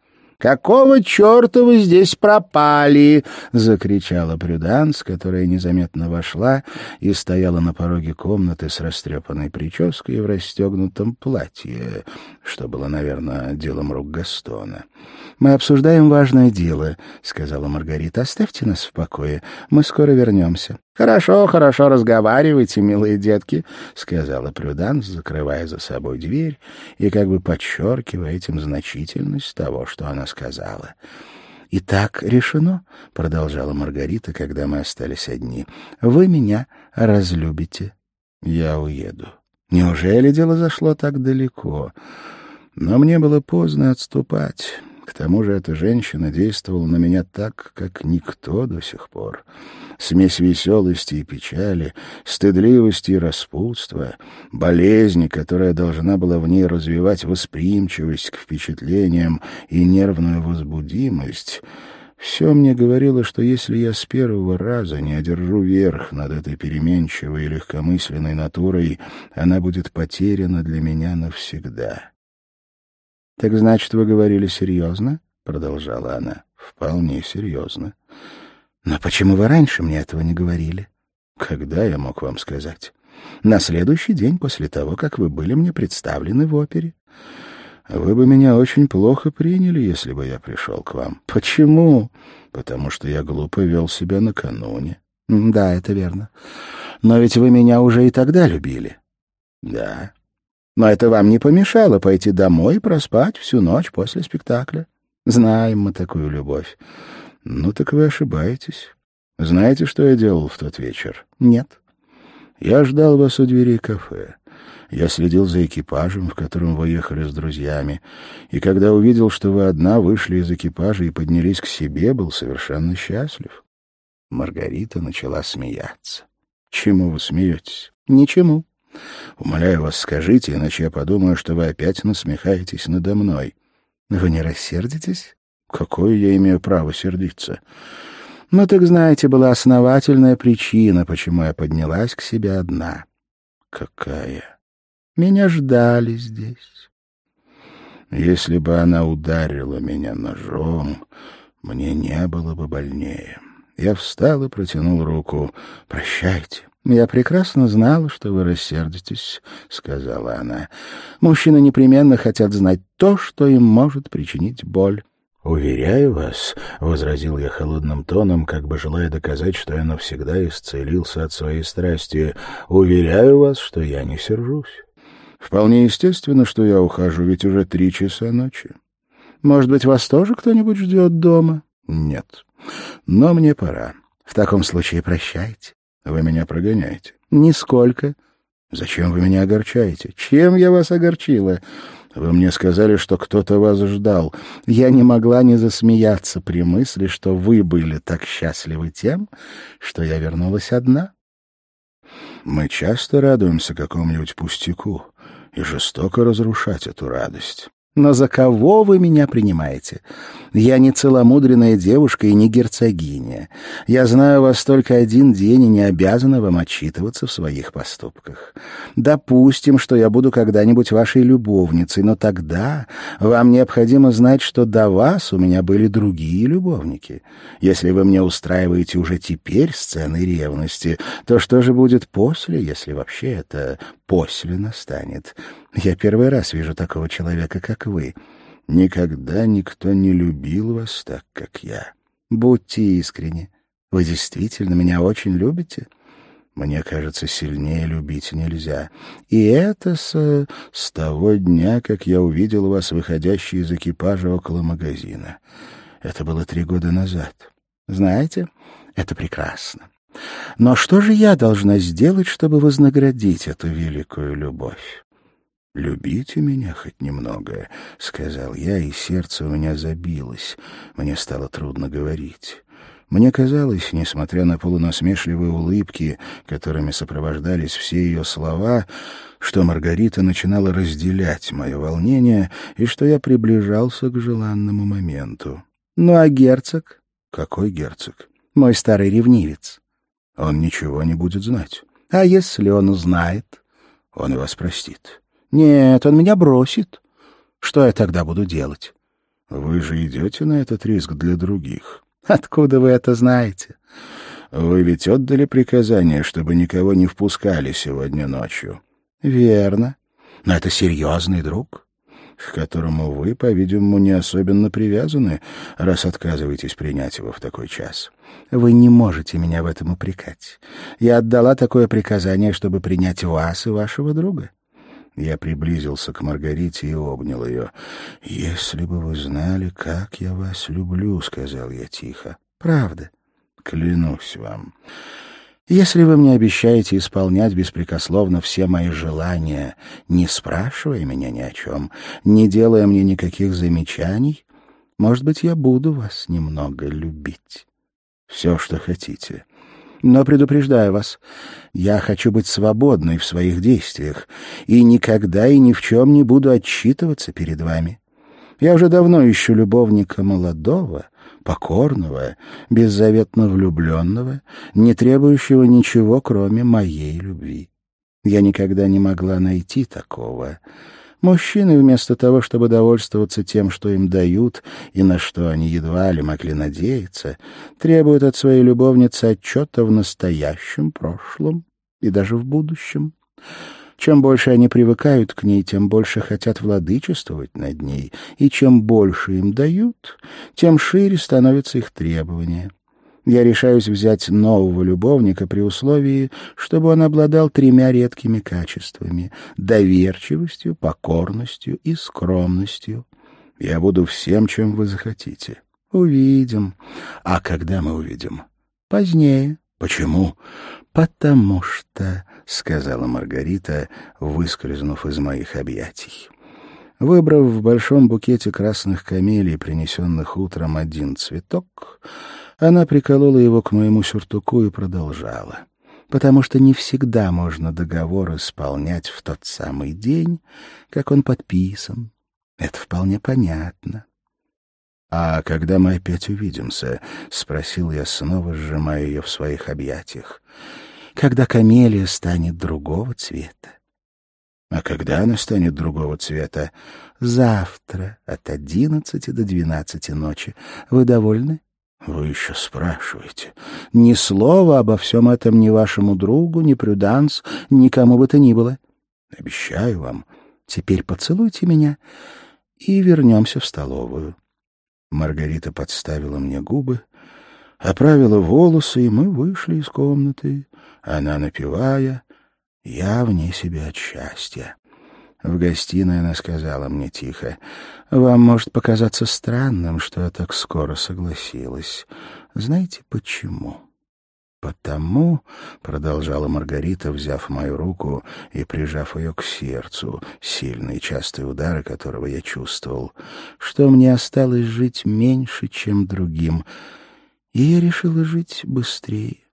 «Какого черта вы здесь пропали?» — закричала Прюданс, которая незаметно вошла и стояла на пороге комнаты с растрепанной прической и в расстегнутом платье, что было, наверное, делом рук Гастона. «Мы обсуждаем важное дело», — сказала Маргарита. «Оставьте нас в покое. Мы скоро вернемся». «Хорошо, хорошо разговаривайте, милые детки», — сказала Прюданс, закрывая за собой дверь и как бы подчеркивая этим значительность того, что она сказала. «И так решено», — продолжала Маргарита, когда мы остались одни. «Вы меня разлюбите. Я уеду». Неужели дело зашло так далеко? Но мне было поздно отступать. К тому же эта женщина действовала на меня так, как никто до сих пор. Смесь веселости и печали, стыдливости и распутства, болезни, которая должна была в ней развивать восприимчивость к впечатлениям и нервную возбудимость — все мне говорило, что если я с первого раза не одержу верх над этой переменчивой и легкомысленной натурой, она будет потеряна для меня навсегда. — Так значит, вы говорили серьезно? — продолжала она. — Вполне серьезно. — Но почему вы раньше мне этого не говорили? — Когда я мог вам сказать? — На следующий день после того, как вы были мне представлены в опере. Вы бы меня очень плохо приняли, если бы я пришел к вам. Почему? Потому что я глупо вел себя накануне. Да, это верно. Но ведь вы меня уже и тогда любили. Да. Но это вам не помешало пойти домой и проспать всю ночь после спектакля. Знаем мы такую любовь. Ну так вы ошибаетесь. Знаете, что я делал в тот вечер? Нет. Я ждал вас у дверей кафе. Я следил за экипажем, в котором вы ехали с друзьями, и когда увидел, что вы одна вышли из экипажа и поднялись к себе, был совершенно счастлив. Маргарита начала смеяться. «Чему вы смеетесь?» «Ничему. Умоляю вас, скажите, иначе я подумаю, что вы опять насмехаетесь надо мной. Вы не рассердитесь? Какое я имею право сердиться? Ну, так знаете, была основательная причина, почему я поднялась к себе одна. Какая? Меня ждали здесь. Если бы она ударила меня ножом, мне не было бы больнее. Я встал и протянул руку. «Прощайте. «Я прекрасно знала, что вы рассердитесь», — сказала она. «Мужчины непременно хотят знать то, что им может причинить боль». «Уверяю вас», — возразил я холодным тоном, как бы желая доказать, что я навсегда исцелился от своей страсти, «уверяю вас, что я не сержусь. Вполне естественно, что я ухожу, ведь уже три часа ночи. Может быть, вас тоже кто-нибудь ждет дома?» «Нет. Но мне пора. В таком случае прощайте». Вы меня прогоняете? Нисколько. Зачем вы меня огорчаете? Чем я вас огорчила? Вы мне сказали, что кто-то вас ждал. Я не могла не засмеяться при мысли, что вы были так счастливы тем, что я вернулась одна. Мы часто радуемся какому-нибудь пустяку и жестоко разрушать эту радость. Но за кого вы меня принимаете? Я не целомудренная девушка и не герцогиня. Я знаю вас только один день и не обязана вам отчитываться в своих поступках. Допустим, что я буду когда-нибудь вашей любовницей, но тогда вам необходимо знать, что до вас у меня были другие любовники. Если вы мне устраиваете уже теперь сцены ревности, то что же будет после, если вообще это после настанет? Я первый раз вижу такого человека, как вы. Никогда никто не любил вас так, как я. Будьте искренни. Вы действительно меня очень любите? Мне кажется, сильнее любить нельзя. И это с... с того дня, как я увидел вас, выходящий из экипажа около магазина. Это было три года назад. Знаете, это прекрасно. Но что же я должна сделать, чтобы вознаградить эту великую любовь? «Любите меня хоть немного», — сказал я, и сердце у меня забилось. Мне стало трудно говорить. Мне казалось, несмотря на полунасмешливые улыбки, которыми сопровождались все ее слова, что Маргарита начинала разделять мое волнение и что я приближался к желанному моменту. «Ну а герцог?» «Какой герцог?» «Мой старый ревнивец». «Он ничего не будет знать». «А если он узнает?» «Он вас простит». «Нет, он меня бросит. Что я тогда буду делать?» «Вы же идете на этот риск для других». Откуда вы это знаете? Вы ведь отдали приказание, чтобы никого не впускали сегодня ночью. Верно. Но это серьезный друг, к которому вы, по-видимому, не особенно привязаны, раз отказываетесь принять его в такой час. Вы не можете меня в этом упрекать. Я отдала такое приказание, чтобы принять вас и вашего друга. Я приблизился к Маргарите и обнял ее. «Если бы вы знали, как я вас люблю», — сказал я тихо. «Правда?» «Клянусь вам». «Если вы мне обещаете исполнять беспрекословно все мои желания, не спрашивая меня ни о чем, не делая мне никаких замечаний, может быть, я буду вас немного любить. Все, что хотите». Но предупреждаю вас, я хочу быть свободной в своих действиях и никогда и ни в чем не буду отчитываться перед вами. Я уже давно ищу любовника молодого, покорного, беззаветно влюбленного, не требующего ничего, кроме моей любви. Я никогда не могла найти такого. Мужчины, вместо того, чтобы довольствоваться тем, что им дают, и на что они едва ли могли надеяться, требуют от своей любовницы отчета в настоящем, прошлом и даже в будущем. Чем больше они привыкают к ней, тем больше хотят владычествовать над ней, и чем больше им дают, тем шире становятся их требования. Я решаюсь взять нового любовника при условии, чтобы он обладал тремя редкими качествами — доверчивостью, покорностью и скромностью. Я буду всем, чем вы захотите. Увидим. А когда мы увидим? Позднее. Почему? Потому что, — сказала Маргарита, выскользнув из моих объятий. Выбрав в большом букете красных камелий, принесенных утром один цветок, она приколола его к моему сюртуку и продолжала. Потому что не всегда можно договор исполнять в тот самый день, как он подписан. Это вполне понятно. «А когда мы опять увидимся?» — спросил я, снова сжимая ее в своих объятиях. «Когда камелия станет другого цвета». «А когда она станет другого цвета?» «Завтра от одиннадцати до двенадцати ночи. Вы довольны?» Вы еще спрашиваете. Ни слова обо всем этом ни вашему другу, ни Прюданс, никому бы то ни было. Обещаю вам. Теперь поцелуйте меня и вернемся в столовую. Маргарита подставила мне губы, оправила волосы, и мы вышли из комнаты. Она напевая, я вне себя от счастья. В гостиной она сказала мне тихо, «Вам может показаться странным, что я так скоро согласилась. Знаете почему?» «Потому», — продолжала Маргарита, взяв мою руку и прижав ее к сердцу, сильные частые удары которого я чувствовал, что мне осталось жить меньше, чем другим, и я решила жить быстрее.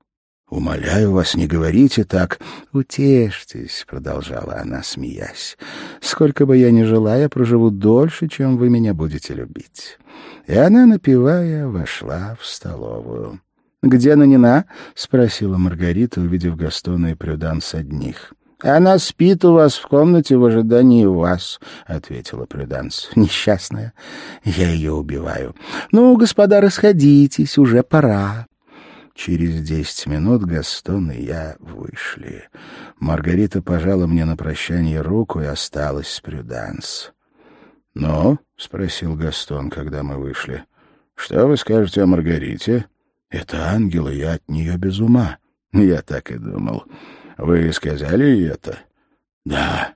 «Умоляю вас, не говорите так. Утешьтесь», — продолжала она, смеясь. «Сколько бы я ни жила, я проживу дольше, чем вы меня будете любить». И она, напевая, вошла в столовую. «Где Нанина?» — спросила Маргарита, увидев Гастона и Прюданс одних. «Она спит у вас в комнате в ожидании вас», — ответила Прюданс. «Несчастная. Я ее убиваю. Ну, господа, расходитесь, уже пора». Через десять минут Гастон и я вышли. Маргарита пожала мне на прощание руку и осталась с Прюданс. «Ну?» — спросил Гастон, когда мы вышли. «Что вы скажете о Маргарите?» «Это ангел, и я от нее без ума». Я так и думал. Вы сказали ей это? Да.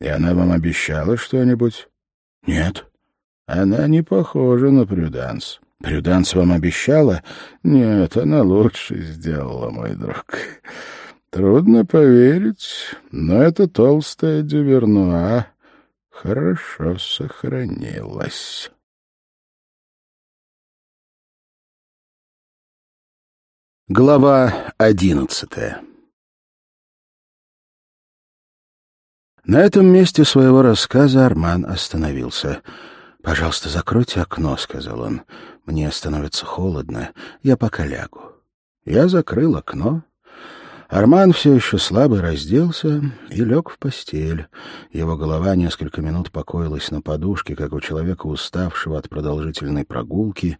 И она вам обещала что-нибудь? Нет. Она не похожа на Прюданс. Прюданс вам обещала? Нет, она лучше сделала, мой друг. Трудно поверить, но эта толстая Дювернуа хорошо сохранилась. Глава одиннадцатая На этом месте своего рассказа Арман остановился. «Пожалуйста, закройте окно», — сказал он. «Мне становится холодно. Я пока лягу». Я закрыл окно. Арман все еще слабо разделся и лег в постель. Его голова несколько минут покоилась на подушке, как у человека, уставшего от продолжительной прогулки,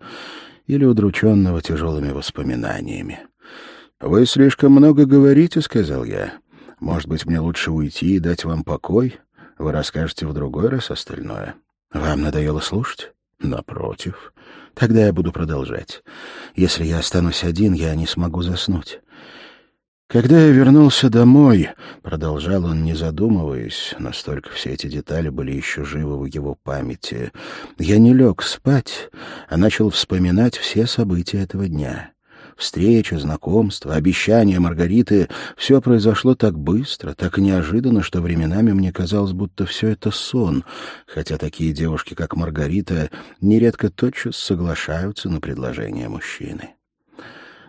или удрученного тяжелыми воспоминаниями. «Вы слишком много говорите», — сказал я. «Может быть, мне лучше уйти и дать вам покой? Вы расскажете в другой раз остальное. Вам надоело слушать?» «Напротив. Тогда я буду продолжать. Если я останусь один, я не смогу заснуть». Когда я вернулся домой, продолжал он, не задумываясь, настолько все эти детали были еще живы в его памяти, я не лег спать, а начал вспоминать все события этого дня. Встреча, знакомство, обещания Маргариты — все произошло так быстро, так неожиданно, что временами мне казалось, будто все это сон, хотя такие девушки, как Маргарита, нередко тотчас соглашаются на предложение мужчины.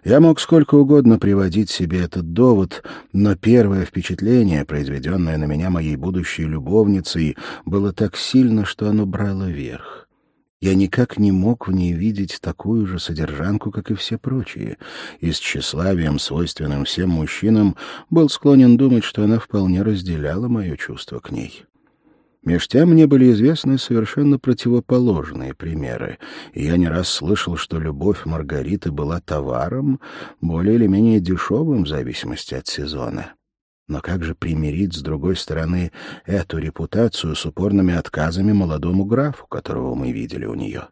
Я мог сколько угодно приводить себе этот довод, но первое впечатление, произведенное на меня моей будущей любовницей, было так сильно, что оно брало верх. Я никак не мог в ней видеть такую же содержанку, как и все прочие, и с тщеславием, свойственным всем мужчинам, был склонен думать, что она вполне разделяла мое чувство к ней. Меж тем мне были известны совершенно противоположные примеры, и я не раз слышал, что любовь Маргариты была товаром, более или менее дешевым в зависимости от сезона. Но как же примирить, с другой стороны, эту репутацию с упорными отказами молодому графу, которого мы видели у нее?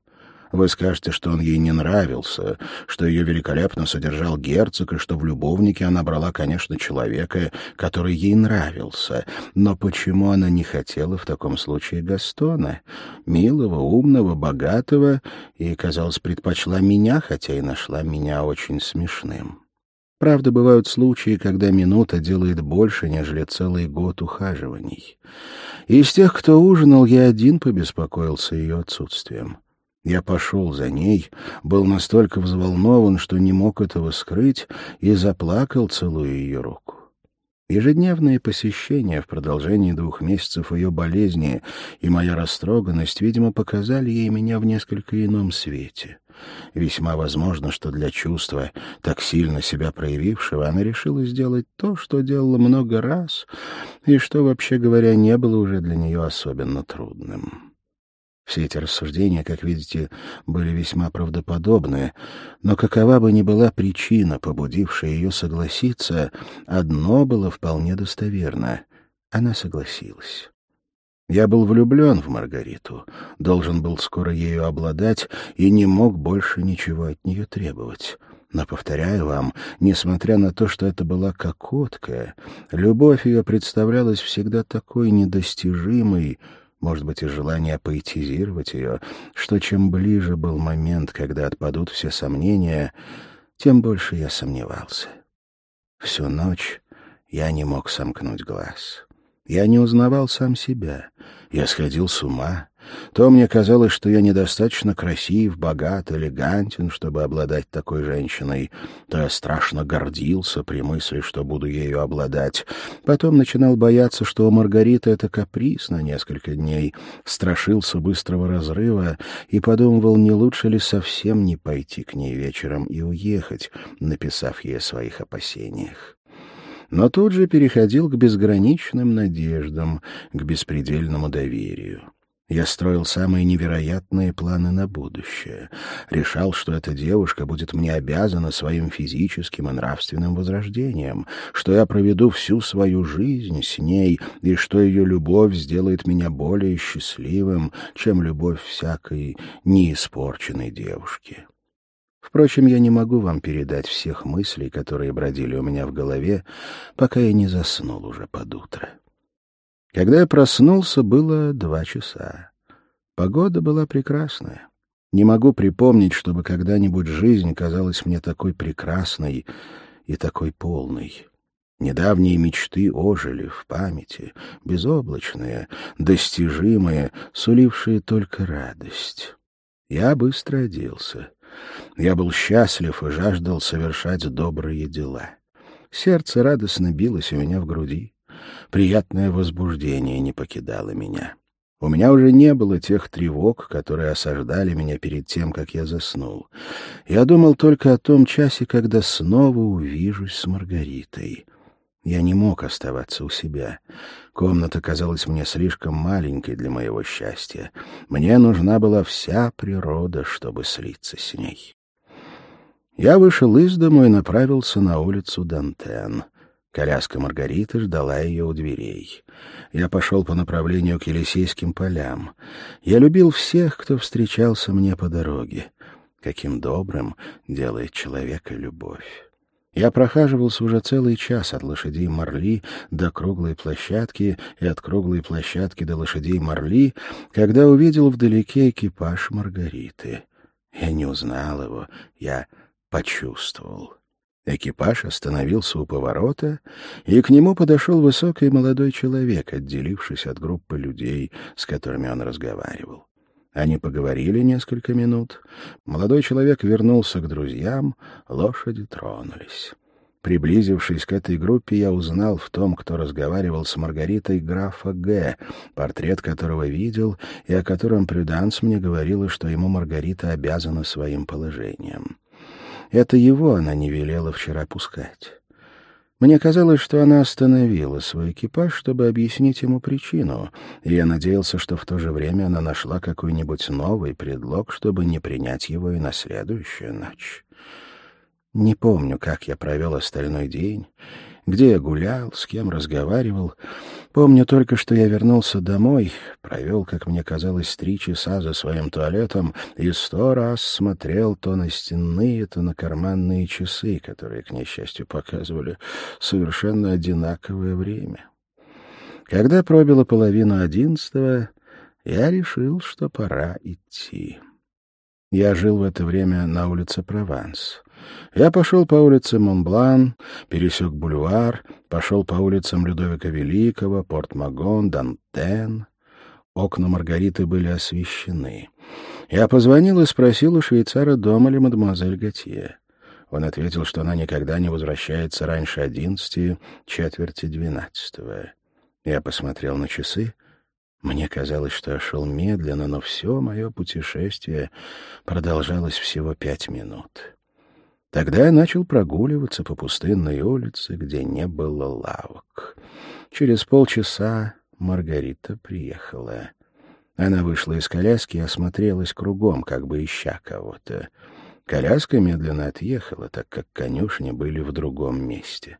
Вы скажете, что он ей не нравился, что ее великолепно содержал герцог, и что в любовнике она брала, конечно, человека, который ей нравился. Но почему она не хотела в таком случае Гастона? Милого, умного, богатого, и, казалось, предпочла меня, хотя и нашла меня очень смешным. Правда, бывают случаи, когда минута делает больше, нежели целый год ухаживаний. Из тех, кто ужинал, я один побеспокоился ее отсутствием. Я пошел за ней, был настолько взволнован, что не мог этого скрыть, и заплакал, целуя ее руку. Ежедневные посещения в продолжении двух месяцев ее болезни и моя растроганность, видимо, показали ей меня в несколько ином свете. Весьма возможно, что для чувства, так сильно себя проявившего, она решила сделать то, что делала много раз, и что, вообще говоря, не было уже для нее особенно трудным. Все эти рассуждения, как видите, были весьма правдоподобны, но какова бы ни была причина, побудившая ее согласиться, одно было вполне достоверно — она согласилась. Я был влюблен в Маргариту, должен был скоро ею обладать и не мог больше ничего от нее требовать. Но, повторяю вам, несмотря на то, что это была кокотка, любовь ее представлялась всегда такой недостижимой, может быть, и желание поэтизировать ее, что чем ближе был момент, когда отпадут все сомнения, тем больше я сомневался. Всю ночь я не мог сомкнуть глаз. Я не узнавал сам себя. Я сходил с ума. То мне казалось, что я недостаточно красив, богат, элегантен, чтобы обладать такой женщиной, то я страшно гордился при мысли, что буду ею обладать. Потом начинал бояться, что у Маргариты это каприз на несколько дней, страшился быстрого разрыва и подумывал, не лучше ли совсем не пойти к ней вечером и уехать, написав ей о своих опасениях но тут же переходил к безграничным надеждам, к беспредельному доверию. Я строил самые невероятные планы на будущее. Решал, что эта девушка будет мне обязана своим физическим и нравственным возрождением, что я проведу всю свою жизнь с ней, и что ее любовь сделает меня более счастливым, чем любовь всякой неиспорченной девушки. Впрочем, я не могу вам передать всех мыслей, которые бродили у меня в голове, пока я не заснул уже под утро. Когда я проснулся, было два часа. Погода была прекрасная. Не могу припомнить, чтобы когда-нибудь жизнь казалась мне такой прекрасной и такой полной. Недавние мечты ожили в памяти, безоблачные, достижимые, сулившие только радость. Я быстро оделся. Я был счастлив и жаждал совершать добрые дела. Сердце радостно билось у меня в груди. Приятное возбуждение не покидало меня. У меня уже не было тех тревог, которые осаждали меня перед тем, как я заснул. Я думал только о том часе, когда снова увижусь с Маргаритой. Я не мог оставаться у себя. Комната казалась мне слишком маленькой для моего счастья. Мне нужна была вся природа, чтобы слиться с ней. Я вышел из дому и направился на улицу Дантен. Коляска Маргариты ждала ее у дверей. Я пошел по направлению к Елисейским полям. Я любил всех, кто встречался мне по дороге. Каким добрым делает человека любовь. Я прохаживался уже целый час от лошадей Марли до круглой площадки и от круглой площадки до лошадей Марли, когда увидел вдалеке экипаж Маргариты. Я не узнал его, я почувствовал. Экипаж остановился у поворота, и к нему подошел высокий молодой человек, отделившись от группы людей, с которыми он разговаривал. Они поговорили несколько минут. Молодой человек вернулся к друзьям, лошади тронулись. Приблизившись к этой группе, я узнал в том, кто разговаривал с Маргаритой графа Г., портрет которого видел, и о котором Прюданс мне говорила, что ему Маргарита обязана своим положением. Это его она не велела вчера пускать. Мне казалось, что она остановила свой экипаж, чтобы объяснить ему причину, и я надеялся, что в то же время она нашла какой-нибудь новый предлог, чтобы не принять его и на следующую ночь. Не помню, как я провел остальной день, где я гулял, с кем разговаривал. Помню только, что я вернулся домой, провел, как мне казалось, три часа за своим туалетом и сто раз смотрел то на стенные, то на карманные часы, которые, к несчастью, показывали совершенно одинаковое время. Когда пробило половину одиннадцатого, я решил, что пора идти. Я жил в это время на улице Прованс. Я пошел по улице Монблан, пересек бульвар, пошел по улицам Людовика Великого, Порт-Магон, Дантен. Окна Маргариты были освещены. Я позвонил и спросил у швейцара, дома ли мадемуазель Готье. Он ответил, что она никогда не возвращается раньше одиннадцати, четверти двенадцатого. Я посмотрел на часы. Мне казалось, что я шел медленно, но все мое путешествие продолжалось всего пять минут. Тогда я начал прогуливаться по пустынной улице, где не было лавок. Через полчаса Маргарита приехала. Она вышла из коляски и осмотрелась кругом, как бы ища кого-то. Коляска медленно отъехала, так как конюшни были в другом месте.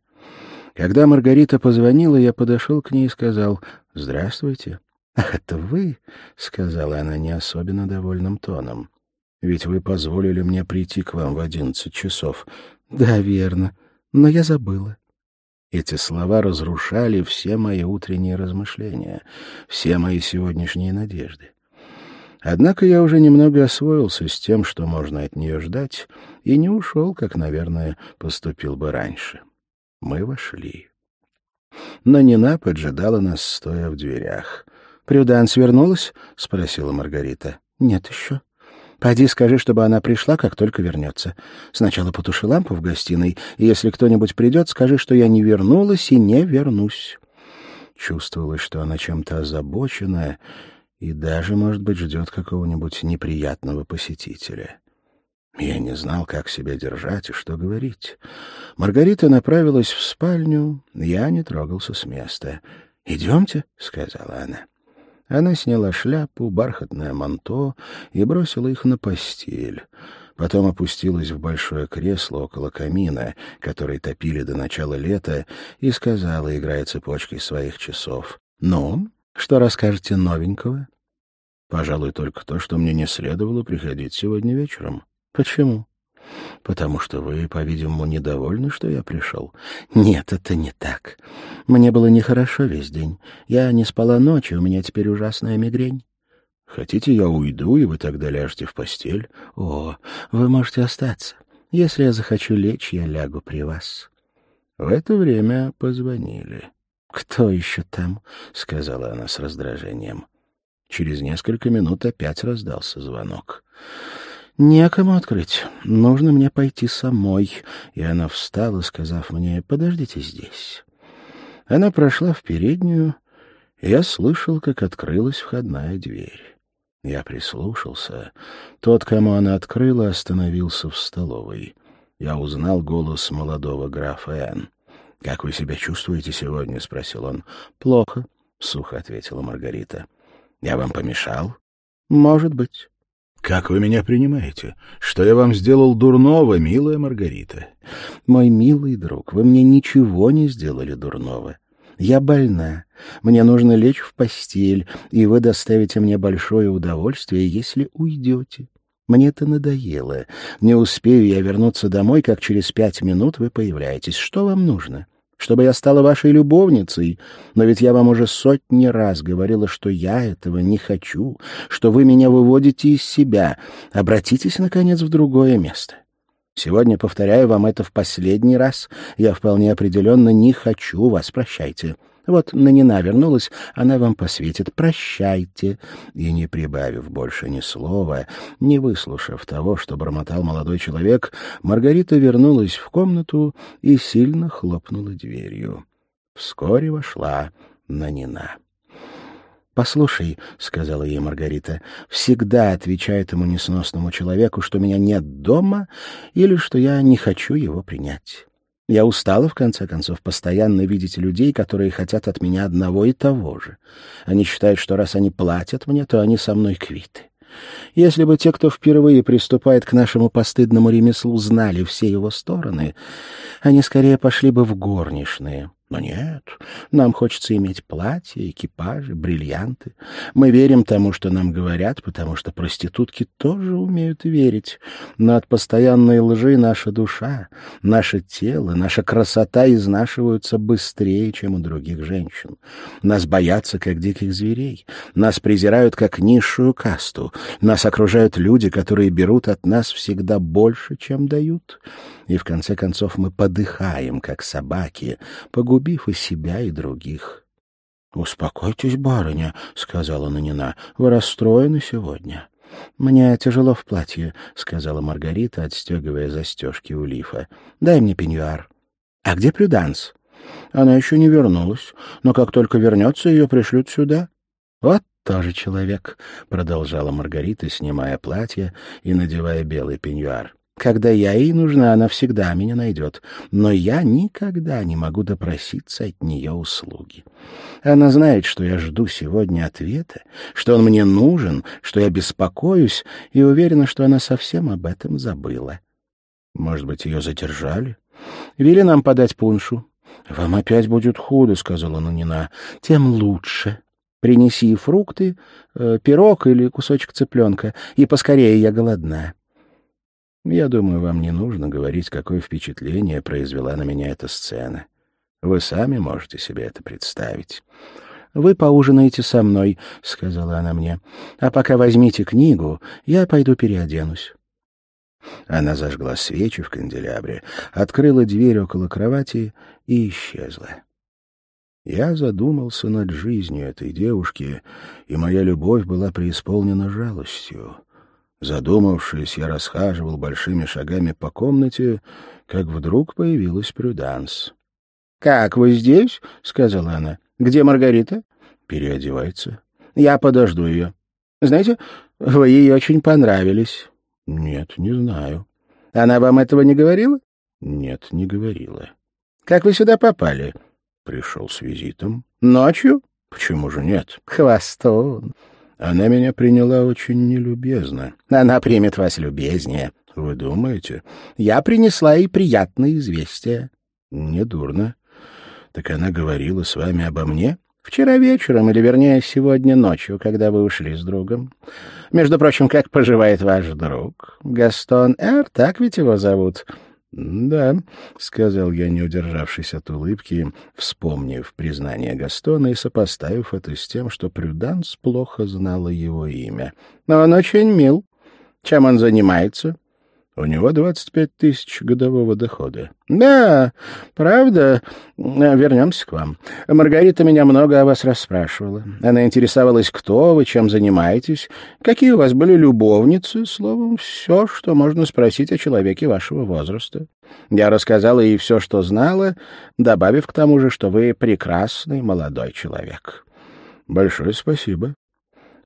Когда Маргарита позвонила, я подошел к ней и сказал «Здравствуйте». «Ах, это вы?» — сказала она не особенно довольным тоном. Ведь вы позволили мне прийти к вам в одиннадцать часов. Да, верно. Но я забыла. Эти слова разрушали все мои утренние размышления, все мои сегодняшние надежды. Однако я уже немного освоился с тем, что можно от нее ждать, и не ушел, как, наверное, поступил бы раньше. Мы вошли. Но Нина поджидала нас, стоя в дверях. «Прюданс вернулась?» — спросила Маргарита. «Нет еще». Пойди скажи, чтобы она пришла, как только вернется. Сначала потуши лампу в гостиной, и если кто-нибудь придет, скажи, что я не вернулась и не вернусь». Чувствовалось, что она чем-то озабочена и даже, может быть, ждет какого-нибудь неприятного посетителя. Я не знал, как себя держать и что говорить. Маргарита направилась в спальню, я не трогался с места. «Идемте», — сказала она. Она сняла шляпу, бархатное манто и бросила их на постель. Потом опустилась в большое кресло около камина, который топили до начала лета, и сказала, играя цепочкой своих часов, «Ну, что расскажете новенького?» «Пожалуй, только то, что мне не следовало приходить сегодня вечером». «Почему?» Потому что вы, по-видимому, недовольны, что я пришел. Нет, это не так. Мне было нехорошо весь день. Я не спала ночью, у меня теперь ужасная мигрень. Хотите, я уйду, и вы тогда ляжете в постель? О, вы можете остаться. Если я захочу лечь, я лягу при вас. В это время позвонили. «Кто еще там?» — сказала она с раздражением. Через несколько минут опять раздался звонок. «Некому открыть. Нужно мне пойти самой». И она встала, сказав мне, «Подождите здесь». Она прошла в переднюю, и я слышал, как открылась входная дверь. Я прислушался. Тот, кому она открыла, остановился в столовой. Я узнал голос молодого графа Н. «Как вы себя чувствуете сегодня?» — спросил он. «Плохо», — сухо ответила Маргарита. «Я вам помешал?» «Может быть». «Как вы меня принимаете? Что я вам сделал дурного, милая Маргарита?» «Мой милый друг, вы мне ничего не сделали дурного. Я больна. Мне нужно лечь в постель, и вы доставите мне большое удовольствие, если уйдете. Мне это надоело. Не успею я вернуться домой, как через пять минут вы появляетесь. Что вам нужно?» Чтобы я стала вашей любовницей. Но ведь я вам уже сотни раз говорила, что я этого не хочу, что вы меня выводите из себя. Обратитесь, наконец, в другое место. Сегодня, повторяю вам это в последний раз, я вполне определенно не хочу вас, прощайте. Вот Нанина вернулась, она вам посветит «прощайте». И, не прибавив больше ни слова, не выслушав того, что бормотал молодой человек, Маргарита вернулась в комнату и сильно хлопнула дверью. Вскоре вошла Нанина. «Послушай», — сказала ей Маргарита, — «всегда отвечай этому несносному человеку, что меня нет дома или что я не хочу его принять. Я устала, в конце концов, постоянно видеть людей, которые хотят от меня одного и того же. Они считают, что раз они платят мне, то они со мной квиты. Если бы те, кто впервые приступает к нашему постыдному ремеслу, знали все его стороны, они скорее пошли бы в горничные. Но нет, нам хочется иметь платья, экипажи, бриллианты. Мы верим тому, что нам говорят, потому что проститутки тоже умеют верить. Но от постоянной лжи наша душа, наше тело, наша красота изнашиваются быстрее, чем у других женщин. Нас боятся, как диких зверей. Нас презирают, как низшую касту. Нас окружают люди, которые берут от нас всегда больше, чем дают и в конце концов мы подыхаем, как собаки, погубив и себя, и других. — Успокойтесь, барыня, — сказала Нанина, — вы расстроены сегодня. — Мне тяжело в платье, — сказала Маргарита, отстегивая застежки у лифа. — Дай мне пеньюар. — А где Прюданс? — Она еще не вернулась, но как только вернется, ее пришлют сюда. — Вот тоже человек, — продолжала Маргарита, снимая платье и надевая белый пеньюар. Когда я ей нужна, она всегда меня найдет, но я никогда не могу допроситься от нее услуги. Она знает, что я жду сегодня ответа, что он мне нужен, что я беспокоюсь, и уверена, что она совсем об этом забыла. Может быть, ее задержали? Вели нам подать пуншу. — Вам опять будет худо, — сказала Нунина. — Тем лучше. Принеси фрукты, э, пирог или кусочек цыпленка, и поскорее я голодна. Я думаю, вам не нужно говорить, какое впечатление произвела на меня эта сцена. Вы сами можете себе это представить. «Вы поужинаете со мной», — сказала она мне. «А пока возьмите книгу, я пойду переоденусь». Она зажгла свечи в канделябре, открыла дверь около кровати и исчезла. Я задумался над жизнью этой девушки, и моя любовь была преисполнена жалостью. Задумавшись, я расхаживал большими шагами по комнате, как вдруг появилась Прюданс. — Как, вы здесь? — сказала она. — Где Маргарита? — Переодевается. — Я подожду ее. Знаете, вы ей очень понравились. — Нет, не знаю. — Она вам этого не говорила? — Нет, не говорила. — Как вы сюда попали? — Пришел с визитом. — Ночью? — Почему же нет? — Хвостун. Она меня приняла очень нелюбезно. Она примет вас любезнее. Вы думаете? Я принесла ей приятное известие. Недурно. Так она говорила с вами обо мне? Вчера вечером, или, вернее, сегодня ночью, когда вы ушли с другом. Между прочим, как поживает ваш друг? Гастон Эр, так ведь его зовут?» «Да», — сказал я, не удержавшись от улыбки, вспомнив признание Гастона и сопоставив это с тем, что Прюданс плохо знала его имя. «Но он очень мил. Чем он занимается?» У него двадцать пять тысяч годового дохода. — Да, правда. Вернемся к вам. Маргарита меня много о вас расспрашивала. Она интересовалась, кто вы, чем занимаетесь, какие у вас были любовницы, словом, все, что можно спросить о человеке вашего возраста. Я рассказала ей все, что знала, добавив к тому же, что вы прекрасный молодой человек. — Большое спасибо.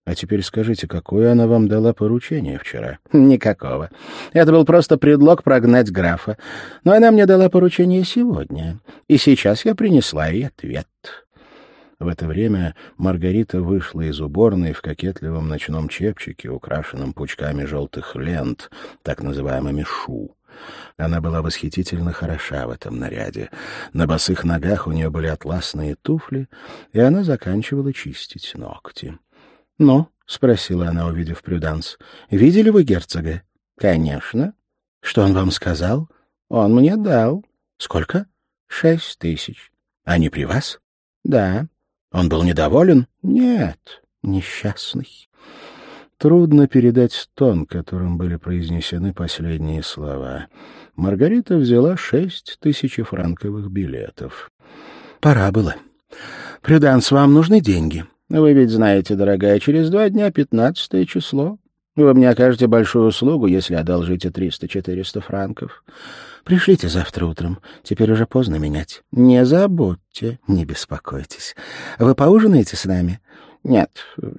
А теперь скажите, какое она вам дала поручение вчера? Никакого. Это был просто предлог прогнать графа. Но она мне дала поручение сегодня. И сейчас я принесла ей ответ. В это время Маргарита вышла из уборной в кокетливом ночном чепчике, украшенном пучками желтых лент, так называемыми шу. Она была восхитительно хороша в этом наряде. На босых ногах у нее были атласные туфли, и она заканчивала чистить ногти. — Ну? — спросила она, увидев Прюданс. — Видели вы герцога? — Конечно. — Что он вам сказал? — Он мне дал. — Сколько? — Шесть тысяч. — Они при вас? — Да. — Он был недоволен? — Нет. — Несчастный. Трудно передать тон, которым были произнесены последние слова. Маргарита взяла шесть тысяч франковых билетов. — Пора было. — Прюданс, вам нужны деньги? — вы ведь знаете, дорогая, через два дня пятнадцатое число. Вы мне окажете большую услугу, если одолжите триста-четыреста франков. Пришлите завтра утром. Теперь уже поздно менять. Не забудьте, не беспокойтесь. Вы поужинаете с нами? Нет,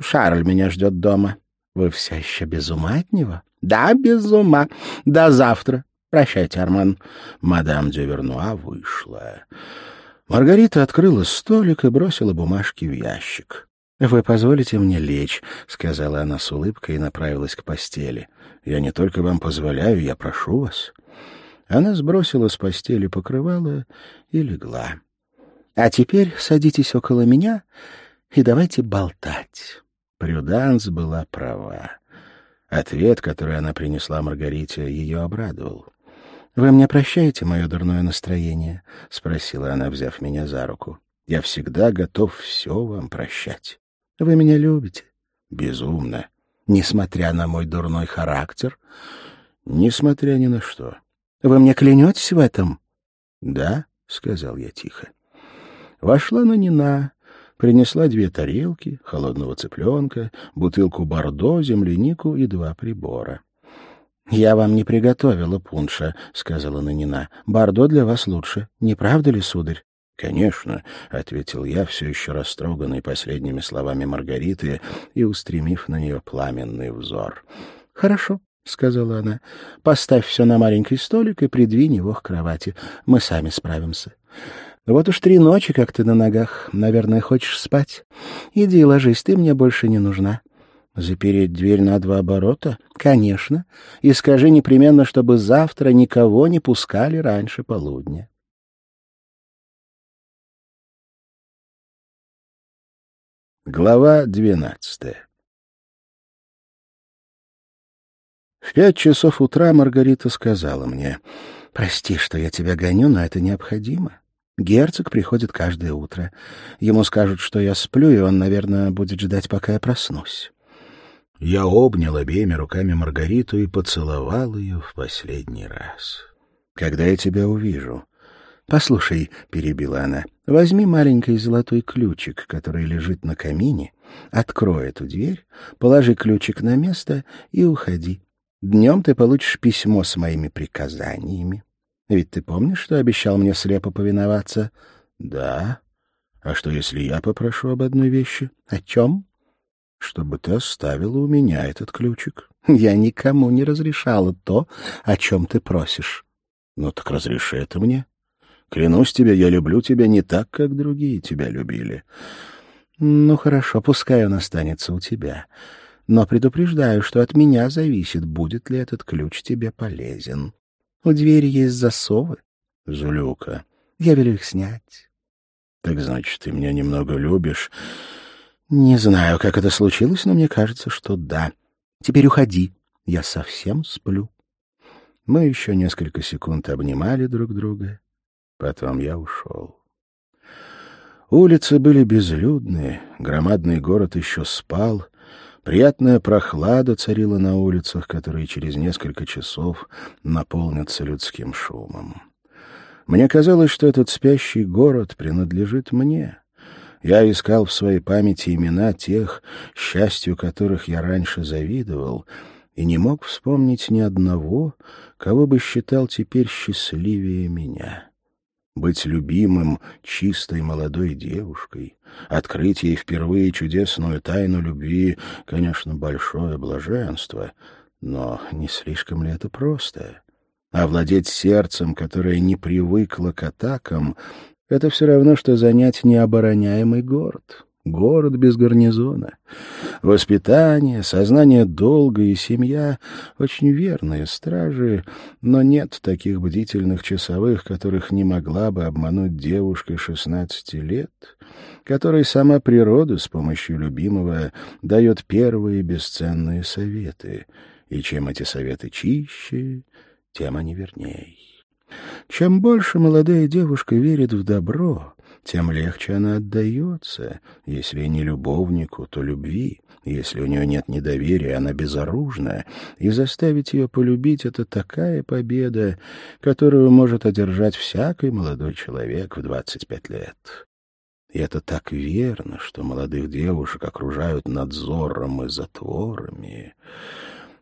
Шарль меня ждет дома. Вы все еще без ума от него? Да, без ума. До завтра. Прощайте, Арман. Мадам Дювернуа вышла. Маргарита открыла столик и бросила бумажки в ящик. «Вы позволите мне лечь», — сказала она с улыбкой и направилась к постели. «Я не только вам позволяю, я прошу вас». Она сбросила с постели покрывало и легла. «А теперь садитесь около меня и давайте болтать». Прюданс была права. Ответ, который она принесла Маргарите, ее обрадовал. «Вы мне прощаете мое дурное настроение?» — спросила она, взяв меня за руку. «Я всегда готов все вам прощать». Вы меня любите? Безумно. Несмотря на мой дурной характер? Несмотря ни на что. Вы мне клянетесь в этом? Да, сказал я тихо. Вошла на Нина, принесла две тарелки, холодного цыпленка, бутылку бордо, землянику и два прибора. — Я вам не приготовила пунша, — сказала Нанина. — Бордо для вас лучше. Не правда ли, сударь? «Конечно», — ответил я, все еще растроганный последними словами Маргариты и устремив на нее пламенный взор. «Хорошо», — сказала она, — «поставь все на маленький столик и придвинь его к кровати. Мы сами справимся». «Вот уж три ночи, как ты на ногах. Наверное, хочешь спать? Иди ложись, ты мне больше не нужна». «Запереть дверь на два оборота? Конечно. И скажи непременно, чтобы завтра никого не пускали раньше полудня». Глава двенадцатая В пять часов утра Маргарита сказала мне, «Прости, что я тебя гоню, но это необходимо. Герцог приходит каждое утро. Ему скажут, что я сплю, и он, наверное, будет ждать, пока я проснусь». Я обнял обеими руками Маргариту и поцеловал ее в последний раз. «Когда я тебя увижу?» «Послушай», — перебила она, — «возьми маленький золотой ключик, который лежит на камине, открой эту дверь, положи ключик на место и уходи. Днем ты получишь письмо с моими приказаниями. Ведь ты помнишь, что обещал мне слепо повиноваться?» «Да. А что, если я попрошу об одной вещи?» «О чем?» «Чтобы ты оставила у меня этот ключик». «Я никому не разрешала то, о чем ты просишь». «Ну так разреши это мне». Клянусь тебе, я люблю тебя не так, как другие тебя любили. Ну, хорошо, пускай он останется у тебя. Но предупреждаю, что от меня зависит, будет ли этот ключ тебе полезен. У двери есть засовы. Зулюка. Я велю их снять. Так значит, ты меня немного любишь? Не знаю, как это случилось, но мне кажется, что да. Теперь уходи. Я совсем сплю. Мы еще несколько секунд обнимали друг друга. Потом я ушел. Улицы были безлюдные, громадный город еще спал, приятная прохлада царила на улицах, которые через несколько часов наполнятся людским шумом. Мне казалось, что этот спящий город принадлежит мне. Я искал в своей памяти имена тех, счастью которых я раньше завидовал, и не мог вспомнить ни одного, кого бы считал теперь счастливее меня. Быть любимым чистой молодой девушкой, открыть ей впервые чудесную тайну любви, конечно, большое блаженство, но не слишком ли это просто? Овладеть сердцем, которое не привыкло к атакам, это все равно, что занять необороняемый город. Город без гарнизона. Воспитание, сознание долга и семья — очень верные стражи, но нет таких бдительных часовых, которых не могла бы обмануть девушка шестнадцати лет, которой сама природа с помощью любимого дает первые бесценные советы. И чем эти советы чище, тем они верней. Чем больше молодая девушка верит в добро, тем легче она отдается, если не любовнику, то любви. Если у нее нет недоверия, она безоружна, и заставить ее полюбить — это такая победа, которую может одержать всякий молодой человек в двадцать пять лет. И это так верно, что молодых девушек окружают надзором и затворами.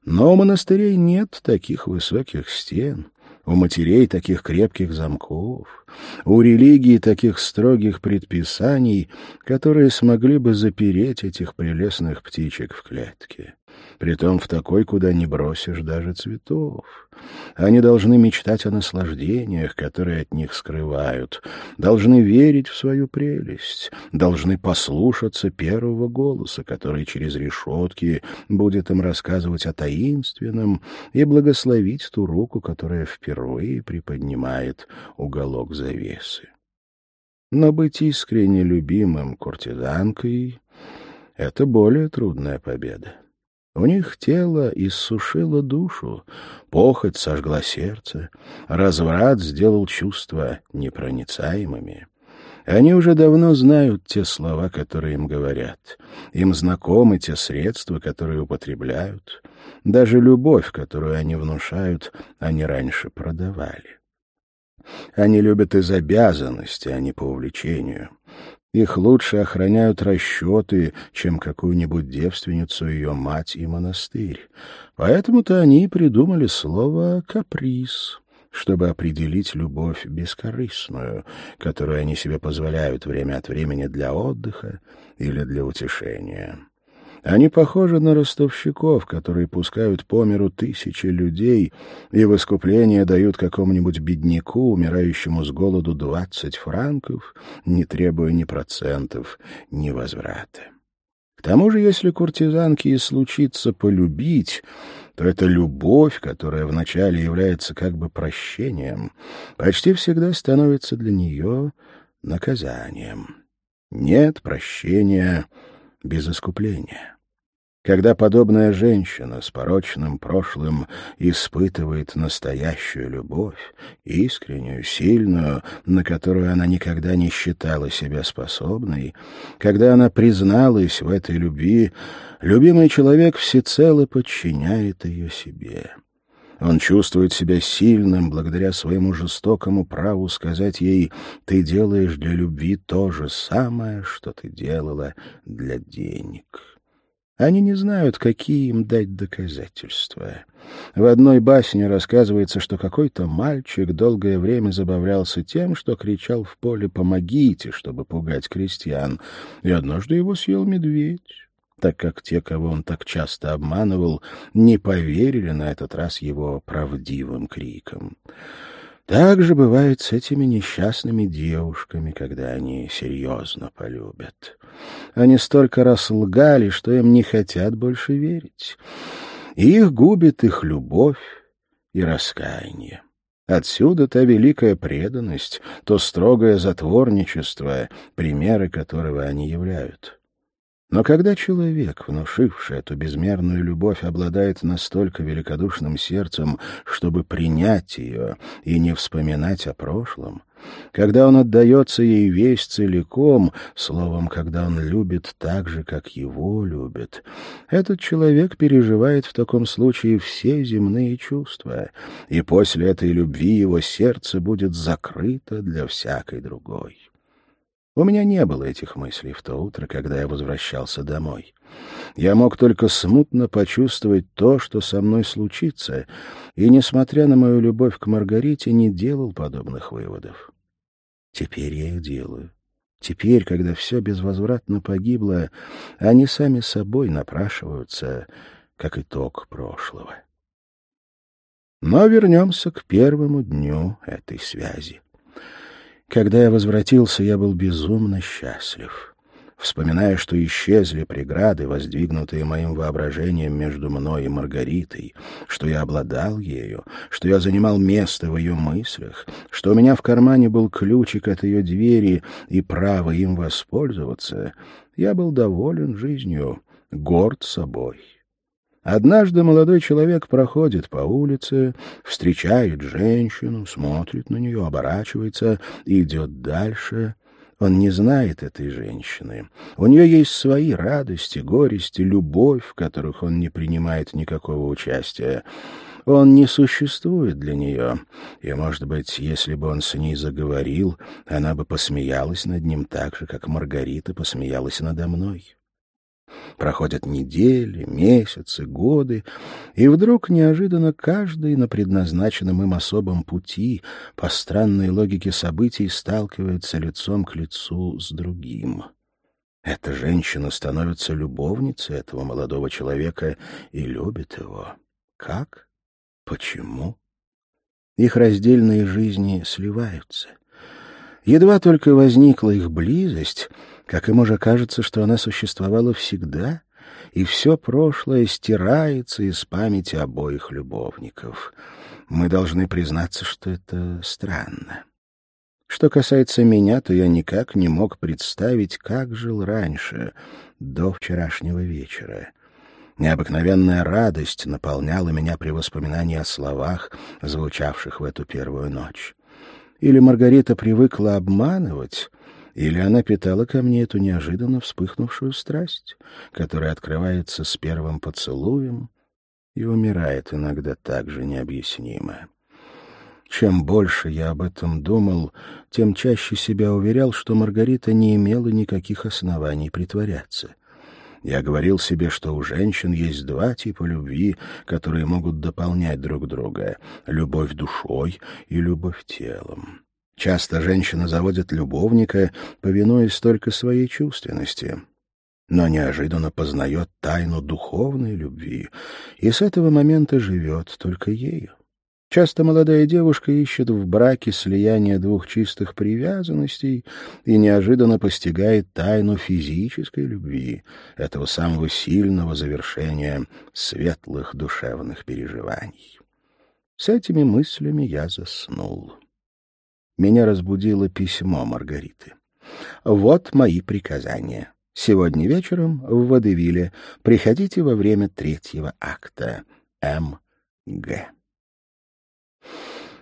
Но у монастырей нет таких высоких стен, у матерей таких крепких замков, у религии таких строгих предписаний, которые смогли бы запереть этих прелестных птичек в клетке притом в такой, куда не бросишь даже цветов. Они должны мечтать о наслаждениях, которые от них скрывают, должны верить в свою прелесть, должны послушаться первого голоса, который через решетки будет им рассказывать о таинственном и благословить ту руку, которая впервые приподнимает уголок завесы. Но быть искренне любимым куртизанкой — это более трудная победа. У них тело иссушило душу, похоть сожгла сердце, разврат сделал чувства непроницаемыми. Они уже давно знают те слова, которые им говорят. Им знакомы те средства, которые употребляют. Даже любовь, которую они внушают, они раньше продавали. Они любят из обязанности, а не по увлечению. Их лучше охраняют расчеты, чем какую-нибудь девственницу, ее мать и монастырь. Поэтому-то они придумали слово «каприз», чтобы определить любовь бескорыстную, которую они себе позволяют время от времени для отдыха или для утешения. Они похожи на ростовщиков, которые пускают по миру тысячи людей и в искупление дают какому-нибудь бедняку, умирающему с голоду, двадцать франков, не требуя ни процентов, ни возврата. К тому же, если куртизанке и случится полюбить, то эта любовь, которая вначале является как бы прощением, почти всегда становится для нее наказанием. Нет прощения без искупления. Когда подобная женщина с порочным прошлым испытывает настоящую любовь, искреннюю, сильную, на которую она никогда не считала себя способной, когда она призналась в этой любви, любимый человек всецело подчиняет ее себе. Он чувствует себя сильным благодаря своему жестокому праву сказать ей «ты делаешь для любви то же самое, что ты делала для денег». Они не знают, какие им дать доказательства. В одной басне рассказывается, что какой-то мальчик долгое время забавлялся тем, что кричал в поле «помогите», чтобы пугать крестьян, и однажды его съел медведь, так как те, кого он так часто обманывал, не поверили на этот раз его правдивым крикам. Так же бывает с этими несчастными девушками, когда они серьезно полюбят. Они столько раз лгали, что им не хотят больше верить. И их губит их любовь и раскаяние. Отсюда та великая преданность, то строгое затворничество, примеры которого они являют. Но когда человек, внушивший эту безмерную любовь, обладает настолько великодушным сердцем, чтобы принять ее и не вспоминать о прошлом, когда он отдается ей весь целиком, словом, когда он любит так же, как его любит, этот человек переживает в таком случае все земные чувства, и после этой любви его сердце будет закрыто для всякой другой. У меня не было этих мыслей в то утро, когда я возвращался домой. Я мог только смутно почувствовать то, что со мной случится, и, несмотря на мою любовь к Маргарите, не делал подобных выводов. Теперь я их делаю. Теперь, когда все безвозвратно погибло, они сами собой напрашиваются, как итог прошлого. Но вернемся к первому дню этой связи. Когда я возвратился, я был безумно счастлив. Вспоминая, что исчезли преграды, воздвигнутые моим воображением между мной и Маргаритой, что я обладал ею, что я занимал место в ее мыслях, что у меня в кармане был ключик от ее двери и право им воспользоваться, я был доволен жизнью, горд собой. Однажды молодой человек проходит по улице, встречает женщину, смотрит на нее, оборачивается и идет дальше. Он не знает этой женщины. У нее есть свои радости, горести, любовь, в которых он не принимает никакого участия. Он не существует для нее, и, может быть, если бы он с ней заговорил, она бы посмеялась над ним так же, как Маргарита посмеялась надо мной. Проходят недели, месяцы, годы, и вдруг неожиданно каждый на предназначенном им особом пути по странной логике событий сталкивается лицом к лицу с другим. Эта женщина становится любовницей этого молодого человека и любит его. Как? Почему? Их раздельные жизни сливаются. Едва только возникла их близость — как им уже кажется, что она существовала всегда, и все прошлое стирается из памяти обоих любовников. Мы должны признаться, что это странно. Что касается меня, то я никак не мог представить, как жил раньше, до вчерашнего вечера. Необыкновенная радость наполняла меня при воспоминании о словах, звучавших в эту первую ночь. Или Маргарита привыкла обманывать, или она питала ко мне эту неожиданно вспыхнувшую страсть, которая открывается с первым поцелуем и умирает иногда так же необъяснимо. Чем больше я об этом думал, тем чаще себя уверял, что Маргарита не имела никаких оснований притворяться. Я говорил себе, что у женщин есть два типа любви, которые могут дополнять друг друга — любовь душой и любовь телом. Часто женщина заводит любовника, повинуясь только своей чувственности, но неожиданно познает тайну духовной любви и с этого момента живет только ею. Часто молодая девушка ищет в браке слияние двух чистых привязанностей и неожиданно постигает тайну физической любви, этого самого сильного завершения светлых душевных переживаний. С этими мыслями я заснул меня разбудило письмо Маргариты. «Вот мои приказания. Сегодня вечером в Водевиле приходите во время третьего акта. М.Г.»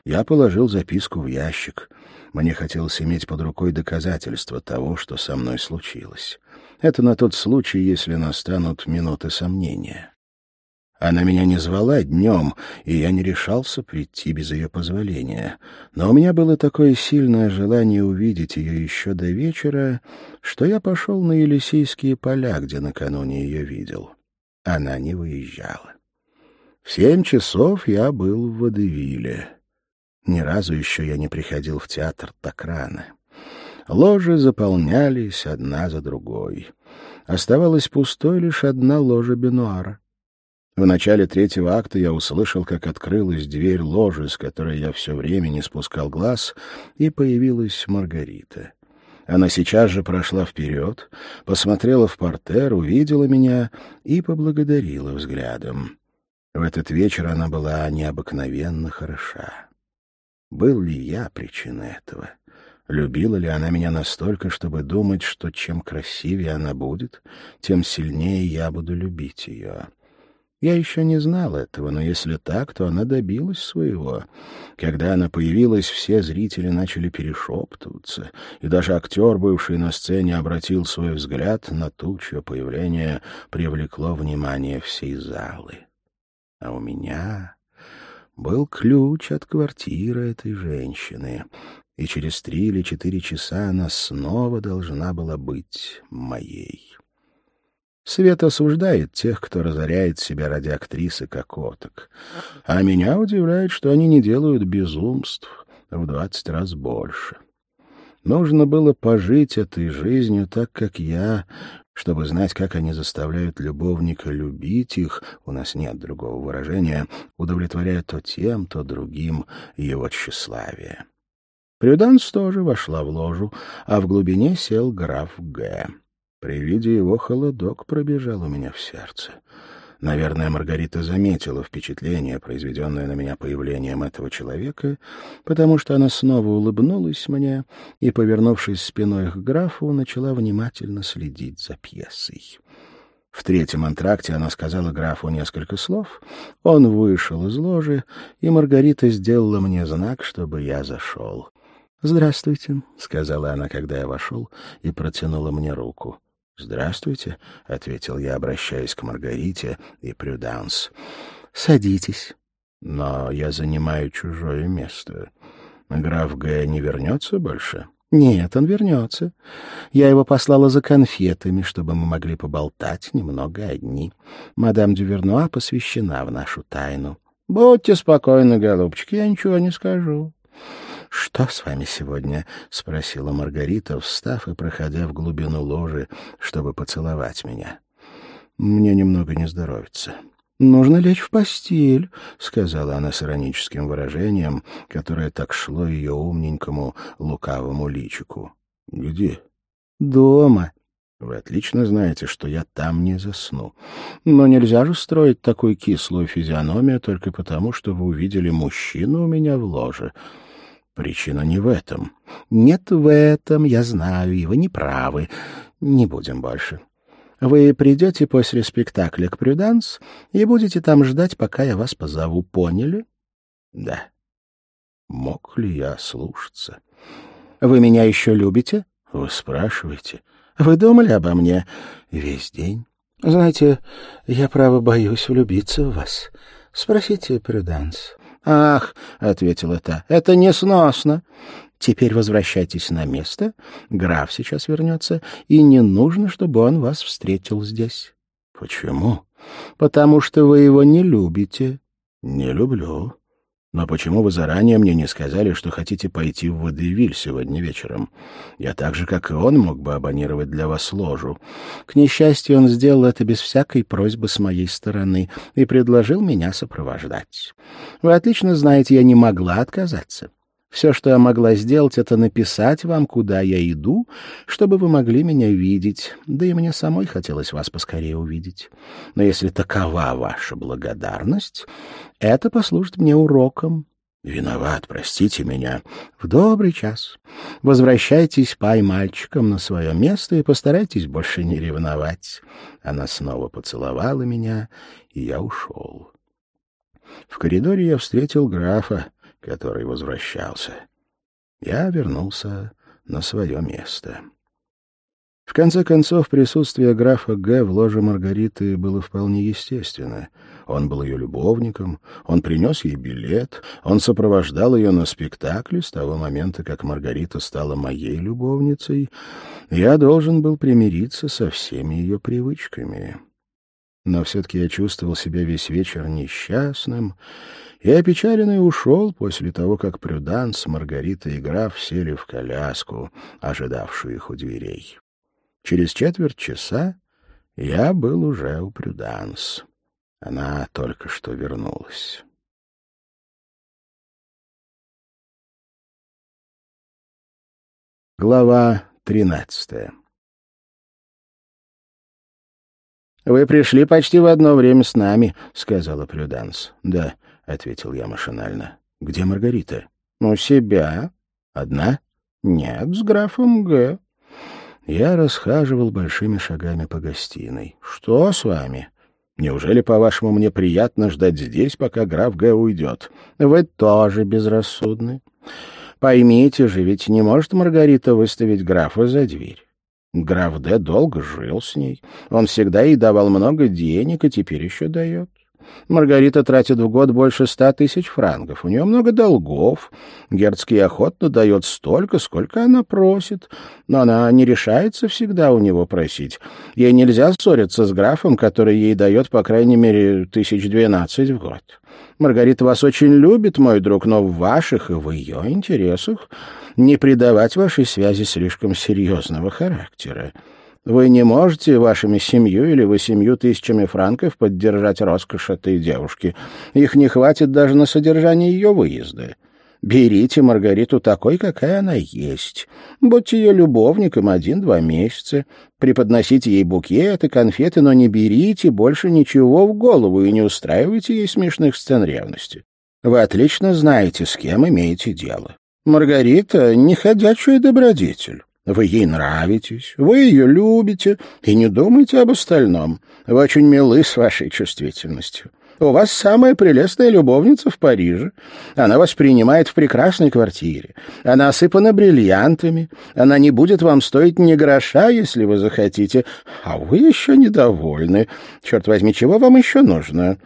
Я положил записку в ящик. Мне хотелось иметь под рукой доказательства того, что со мной случилось. Это на тот случай, если настанут минуты сомнения. Она меня не звала днем, и я не решался прийти без ее позволения. Но у меня было такое сильное желание увидеть ее еще до вечера, что я пошел на Елисейские поля, где накануне ее видел. Она не выезжала. В семь часов я был в Водевиле. Ни разу еще я не приходил в театр так рано. Ложи заполнялись одна за другой. Оставалась пустой лишь одна ложа Бенуара. В начале третьего акта я услышал, как открылась дверь ложи, с которой я все время не спускал глаз, и появилась Маргарита. Она сейчас же прошла вперед, посмотрела в портер, увидела меня и поблагодарила взглядом. В этот вечер она была необыкновенно хороша. Был ли я причиной этого? Любила ли она меня настолько, чтобы думать, что чем красивее она будет, тем сильнее я буду любить ее? Я еще не знал этого, но если так, то она добилась своего. Когда она появилась, все зрители начали перешептываться, и даже актер, бывший на сцене, обратил свой взгляд на ту, чье появление привлекло внимание всей залы. А у меня был ключ от квартиры этой женщины, и через три или четыре часа она снова должна была быть моей. Свет осуждает тех, кто разоряет себя ради актрисы кокоток. А меня удивляет, что они не делают безумств в двадцать раз больше. Нужно было пожить этой жизнью так, как я, чтобы знать, как они заставляют любовника любить их, у нас нет другого выражения, удовлетворяя то тем, то другим его тщеславие. Прюданс тоже вошла в ложу, а в глубине сел граф Г. При виде его холодок пробежал у меня в сердце. Наверное, Маргарита заметила впечатление, произведенное на меня появлением этого человека, потому что она снова улыбнулась мне и, повернувшись спиной к графу, начала внимательно следить за пьесой. В третьем антракте она сказала графу несколько слов, он вышел из ложи, и Маргарита сделала мне знак, чтобы я зашел. «Здравствуйте», — сказала она, когда я вошел, и протянула мне руку. «Здравствуйте», — ответил я, обращаясь к Маргарите и Прюданс. «Садитесь». «Но я занимаю чужое место. Граф Г. не вернется больше?» «Нет, он вернется. Я его послала за конфетами, чтобы мы могли поболтать немного одни. Мадам Дювернуа посвящена в нашу тайну». «Будьте спокойны, голубчик, я ничего не скажу». «Что с вами сегодня?» — спросила Маргарита, встав и проходя в глубину ложи, чтобы поцеловать меня. «Мне немного не здоровится». «Нужно лечь в постель», — сказала она с ироническим выражением, которое так шло ее умненькому лукавому личику. «Где?» «Дома». «Вы отлично знаете, что я там не засну. Но нельзя же строить такую кислую физиономию только потому, что вы увидели мужчину у меня в ложе». Причина не в этом. Нет в этом, я знаю, и вы не правы. Не будем больше. Вы придете после спектакля к Прюданс и будете там ждать, пока я вас позову. Поняли? Да. Мог ли я слушаться? Вы меня еще любите? Вы спрашиваете. Вы думали обо мне весь день? Знаете, я, право, боюсь влюбиться в вас. Спросите Прюданс. «Ах», — ответила та, — «это несносно. Теперь возвращайтесь на место, граф сейчас вернется, и не нужно, чтобы он вас встретил здесь». «Почему?» «Потому что вы его не любите». «Не люблю. Но почему вы заранее мне не сказали, что хотите пойти в Водевиль сегодня вечером? Я так же, как и он, мог бы абонировать для вас ложу. К несчастью, он сделал это без всякой просьбы с моей стороны и предложил меня сопровождать. Вы отлично знаете, я не могла отказаться. Все, что я могла сделать, это написать вам, куда я иду, чтобы вы могли меня видеть. Да и мне самой хотелось вас поскорее увидеть. Но если такова ваша благодарность, это послужит мне уроком. Виноват, простите меня. В добрый час. Возвращайтесь пай мальчиком на свое место и постарайтесь больше не ревновать. Она снова поцеловала меня, и я ушел. В коридоре я встретил графа который возвращался. Я вернулся на свое место. В конце концов, присутствие графа Г. в ложе Маргариты было вполне естественно. Он был ее любовником, он принес ей билет, он сопровождал ее на спектакле с того момента, как Маргарита стала моей любовницей. Я должен был примириться со всеми ее привычками. Но все-таки я чувствовал себя весь вечер несчастным и опечаленный ушел после того, как Прюданс, Маргарита и граф сели в коляску, ожидавшую их у дверей. Через четверть часа я был уже у Прюданс. Она только что вернулась. Глава тринадцатая «Вы пришли почти в одно время с нами», — сказала Прюданс. «Да», — ответил я машинально. «Где Маргарита?» «У себя. Одна?» «Нет, с графом Г». Я расхаживал большими шагами по гостиной. «Что с вами?» «Неужели, по-вашему, мне приятно ждать здесь, пока граф Г. уйдет?» «Вы тоже безрассудны. Поймите же, ведь не может Маргарита выставить графа за дверь. Граф Д. долго жил с ней. Он всегда ей давал много денег и теперь еще дает. Маргарита тратит в год больше ста тысяч франков. У нее много долгов. Герцкий охотно дает столько, сколько она просит. Но она не решается всегда у него просить. Ей нельзя ссориться с графом, который ей дает, по крайней мере, тысяч двенадцать в год. Маргарита вас очень любит, мой друг, но в ваших и в ее интересах не придавать вашей связи слишком серьезного характера. Вы не можете вашими семью или вы семью тысячами франков поддержать роскошь этой девушки. Их не хватит даже на содержание ее выезда. Берите Маргариту такой, какая она есть. Будьте ее любовником один-два месяца. Преподносите ей букеты, конфеты, но не берите больше ничего в голову и не устраивайте ей смешных сцен ревности. Вы отлично знаете, с кем имеете дело. Маргарита — неходячий добродетель. Вы ей нравитесь, вы ее любите и не думайте об остальном. Вы очень милы с вашей чувствительностью. У вас самая прелестная любовница в Париже. Она вас принимает в прекрасной квартире. Она осыпана бриллиантами. Она не будет вам стоить ни гроша, если вы захотите. А вы еще недовольны. Черт возьми, чего вам еще нужно?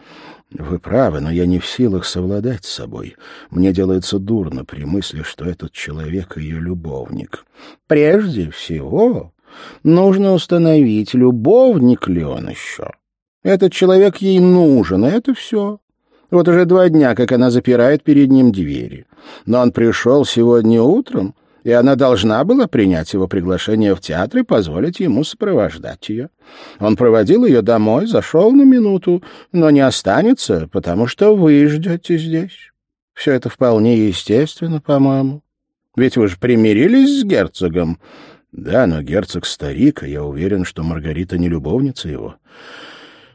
Вы правы, но я не в силах совладать с собой. Мне делается дурно при мысли, что этот человек — ее любовник. Прежде всего, нужно установить, любовник ли он еще. Этот человек ей нужен, и это все. Вот уже два дня, как она запирает перед ним двери. Но он пришел сегодня утром, и она должна была принять его приглашение в театр и позволить ему сопровождать ее. Он проводил ее домой, зашел на минуту, но не останется, потому что вы ждете здесь. Все это вполне естественно, по-моему. Ведь вы же примирились с герцогом. Да, но герцог старик, и я уверен, что Маргарита не любовница его.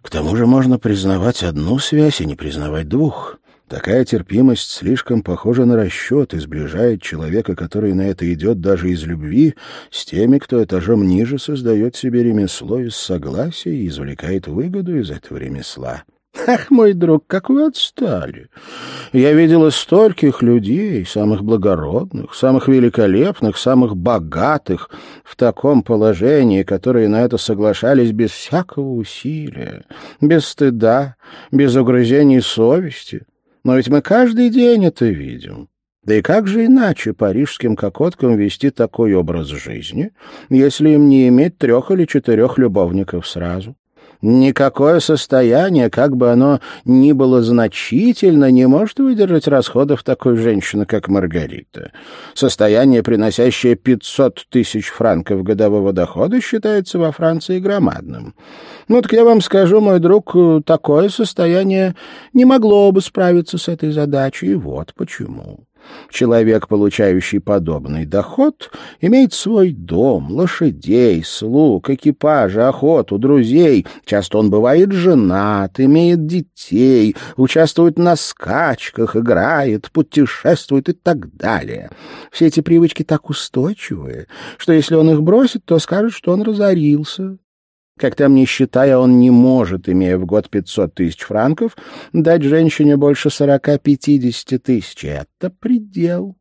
К тому же можно признавать одну связь и не признавать двух. Такая терпимость слишком похожа на расчет и сближает человека, который на это идет даже из любви, с теми, кто этажом ниже создает себе ремесло из согласия и извлекает выгоду из этого ремесла. Ах, мой друг, как вы отстали! Я видела стольких людей, самых благородных, самых великолепных, самых богатых, в таком положении, которые на это соглашались без всякого усилия, без стыда, без угрызений совести. Но ведь мы каждый день это видим. Да и как же иначе парижским кокоткам вести такой образ жизни, если им не иметь трех или четырех любовников сразу? Никакое состояние, как бы оно ни было значительно, не может выдержать расходов такой женщины, как Маргарита. Состояние, приносящее 500 тысяч франков годового дохода, считается во Франции громадным. Ну, так я вам скажу, мой друг, такое состояние не могло бы справиться с этой задачей, и вот почему. Человек, получающий подобный доход, имеет свой дом, лошадей, слуг, экипажи, охоту, друзей. Часто он бывает женат, имеет детей, участвует на скачках, играет, путешествует и так далее. Все эти привычки так устойчивые, что если он их бросит, то скажет, что он разорился. Как там ни считая, он не может, имея в год 500 тысяч франков, дать женщине больше 40-50 тысяч. Это предел.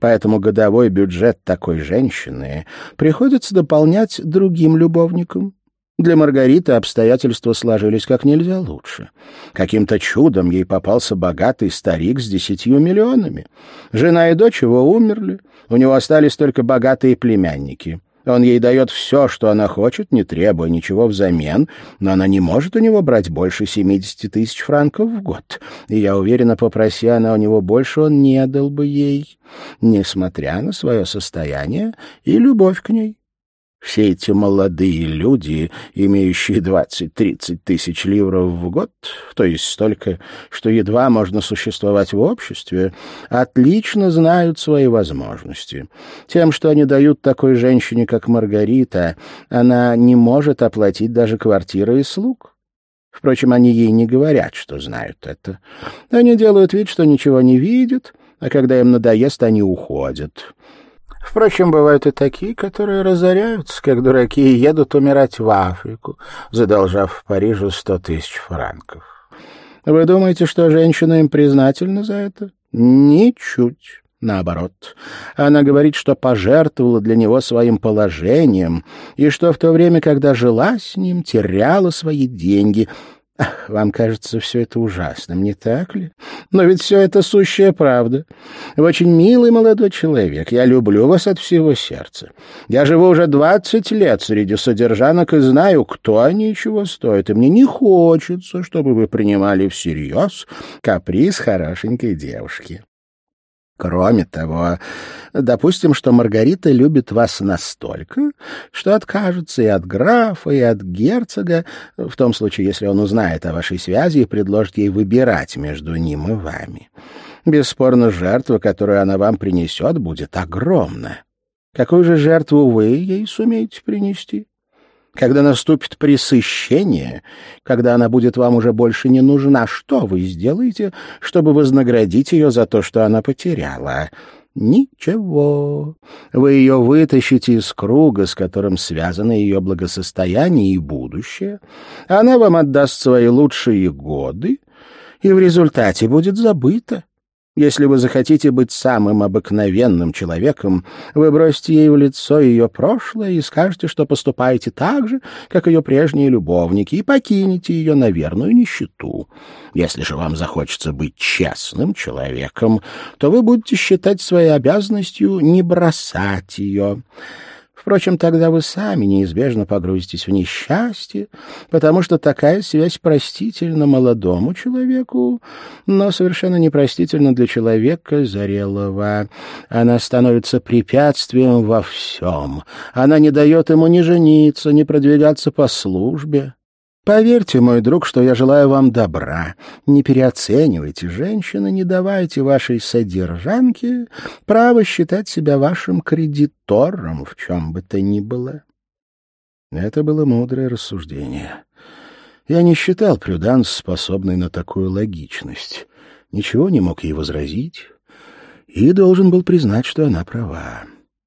Поэтому годовой бюджет такой женщины приходится дополнять другим любовникам. Для Маргариты обстоятельства сложились как нельзя лучше. Каким-то чудом ей попался богатый старик с десятью миллионами. Жена и дочь его умерли, у него остались только богатые племянники. Он ей дает все, что она хочет, не требуя ничего взамен, но она не может у него брать больше 70 тысяч франков в год. И я уверена, попроси она у него больше, он не дал бы ей, несмотря на свое состояние и любовь к ней. Все эти молодые люди, имеющие двадцать-тридцать тысяч ливров в год, то есть столько, что едва можно существовать в обществе, отлично знают свои возможности. Тем, что они дают такой женщине, как Маргарита, она не может оплатить даже квартиры и слуг. Впрочем, они ей не говорят, что знают это. Они делают вид, что ничего не видят, а когда им надоест, они уходят. Впрочем, бывают и такие, которые разоряются, как дураки, и едут умирать в Африку, задолжав в Парижу сто тысяч франков. Вы думаете, что женщина им признательна за это? Ничуть. Наоборот, она говорит, что пожертвовала для него своим положением, и что в то время, когда жила с ним, теряла свои деньги — вам кажется все это ужасным, не так ли? Но ведь все это сущая правда. Вы очень милый молодой человек. Я люблю вас от всего сердца. Я живу уже двадцать лет среди содержанок и знаю, кто они и чего стоят. И мне не хочется, чтобы вы принимали всерьез каприз хорошенькой девушки. Кроме того, допустим, что Маргарита любит вас настолько, что откажется и от графа, и от герцога, в том случае, если он узнает о вашей связи и предложит ей выбирать между ним и вами. Бесспорно, жертва, которую она вам принесет, будет огромна. Какую же жертву вы ей сумеете принести? Когда наступит пресыщение, когда она будет вам уже больше не нужна, что вы сделаете, чтобы вознаградить ее за то, что она потеряла? Ничего. Вы ее вытащите из круга, с которым связано ее благосостояние и будущее. Она вам отдаст свои лучшие годы, и в результате будет забыта. Если вы захотите быть самым обыкновенным человеком, вы бросите ей в лицо ее прошлое и скажете, что поступаете так же, как ее прежние любовники, и покинете ее на верную нищету. Если же вам захочется быть честным человеком, то вы будете считать своей обязанностью не бросать ее. Впрочем, тогда вы сами неизбежно погрузитесь в несчастье, потому что такая связь простительна молодому человеку, но совершенно непростительна для человека зрелого. Она становится препятствием во всем. Она не дает ему ни жениться, ни продвигаться по службе. Поверьте, мой друг, что я желаю вам добра. Не переоценивайте женщины, не давайте вашей содержанке право считать себя вашим кредитором в чем бы то ни было. Это было мудрое рассуждение. Я не считал Прюданс способной на такую логичность. Ничего не мог ей возразить и должен был признать, что она права.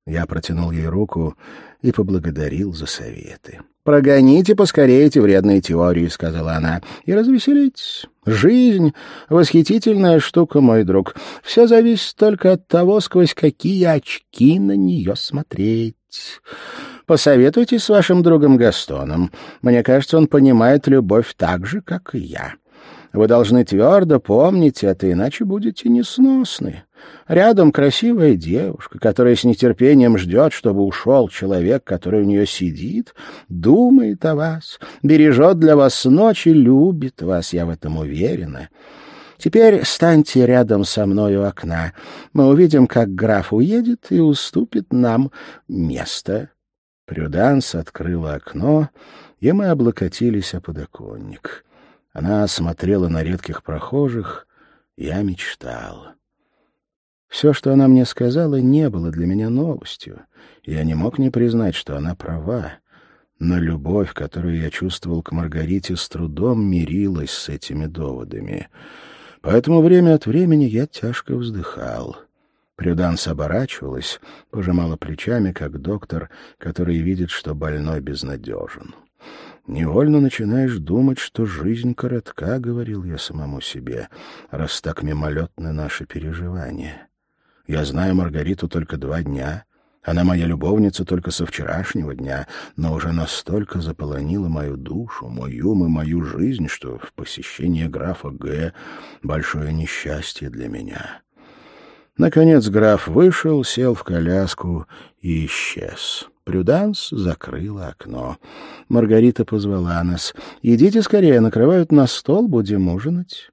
Я протянул ей руку и поблагодарил за советы. «Прогоните поскорее эти вредные теории», — сказала она, — «и развеселитесь. Жизнь — восхитительная штука, мой друг. Все зависит только от того, сквозь какие очки на нее смотреть». Посоветуйтесь с вашим другом Gastoном. Мне кажется, он понимает любовь так же, как и я. Вы должны твердо помнить это, иначе будете несносны. Рядом красивая девушка, которая с нетерпением ждет, чтобы ушел человек, который у нее сидит, думает о вас, бережет для вас ночь и любит вас, я в этом уверена. Теперь станьте рядом со мной у окна. Мы увидим, как граф уедет и уступит нам место. Прюданс открыла окно, и мы облокотились о подоконник. Она смотрела на редких прохожих. Я мечтал. Все, что она мне сказала, не было для меня новостью. Я не мог не признать, что она права. Но любовь, которую я чувствовал к Маргарите, с трудом мирилась с этими доводами. Поэтому время от времени я тяжко вздыхал. Прюданс оборачивалась, пожимала плечами, как доктор, который видит, что больной безнадежен. Невольно начинаешь думать, что жизнь коротка, — говорил я самому себе, — раз так мимолетны наши переживания. Я знаю Маргариту только два дня. Она моя любовница только со вчерашнего дня, но уже настолько заполонила мою душу, мой ум и мою жизнь, что посещение графа Г. — большое несчастье для меня. Наконец граф вышел, сел в коляску и исчез. Прюданс закрыла окно. Маргарита позвала нас. «Идите скорее, накрывают на стол, будем ужинать».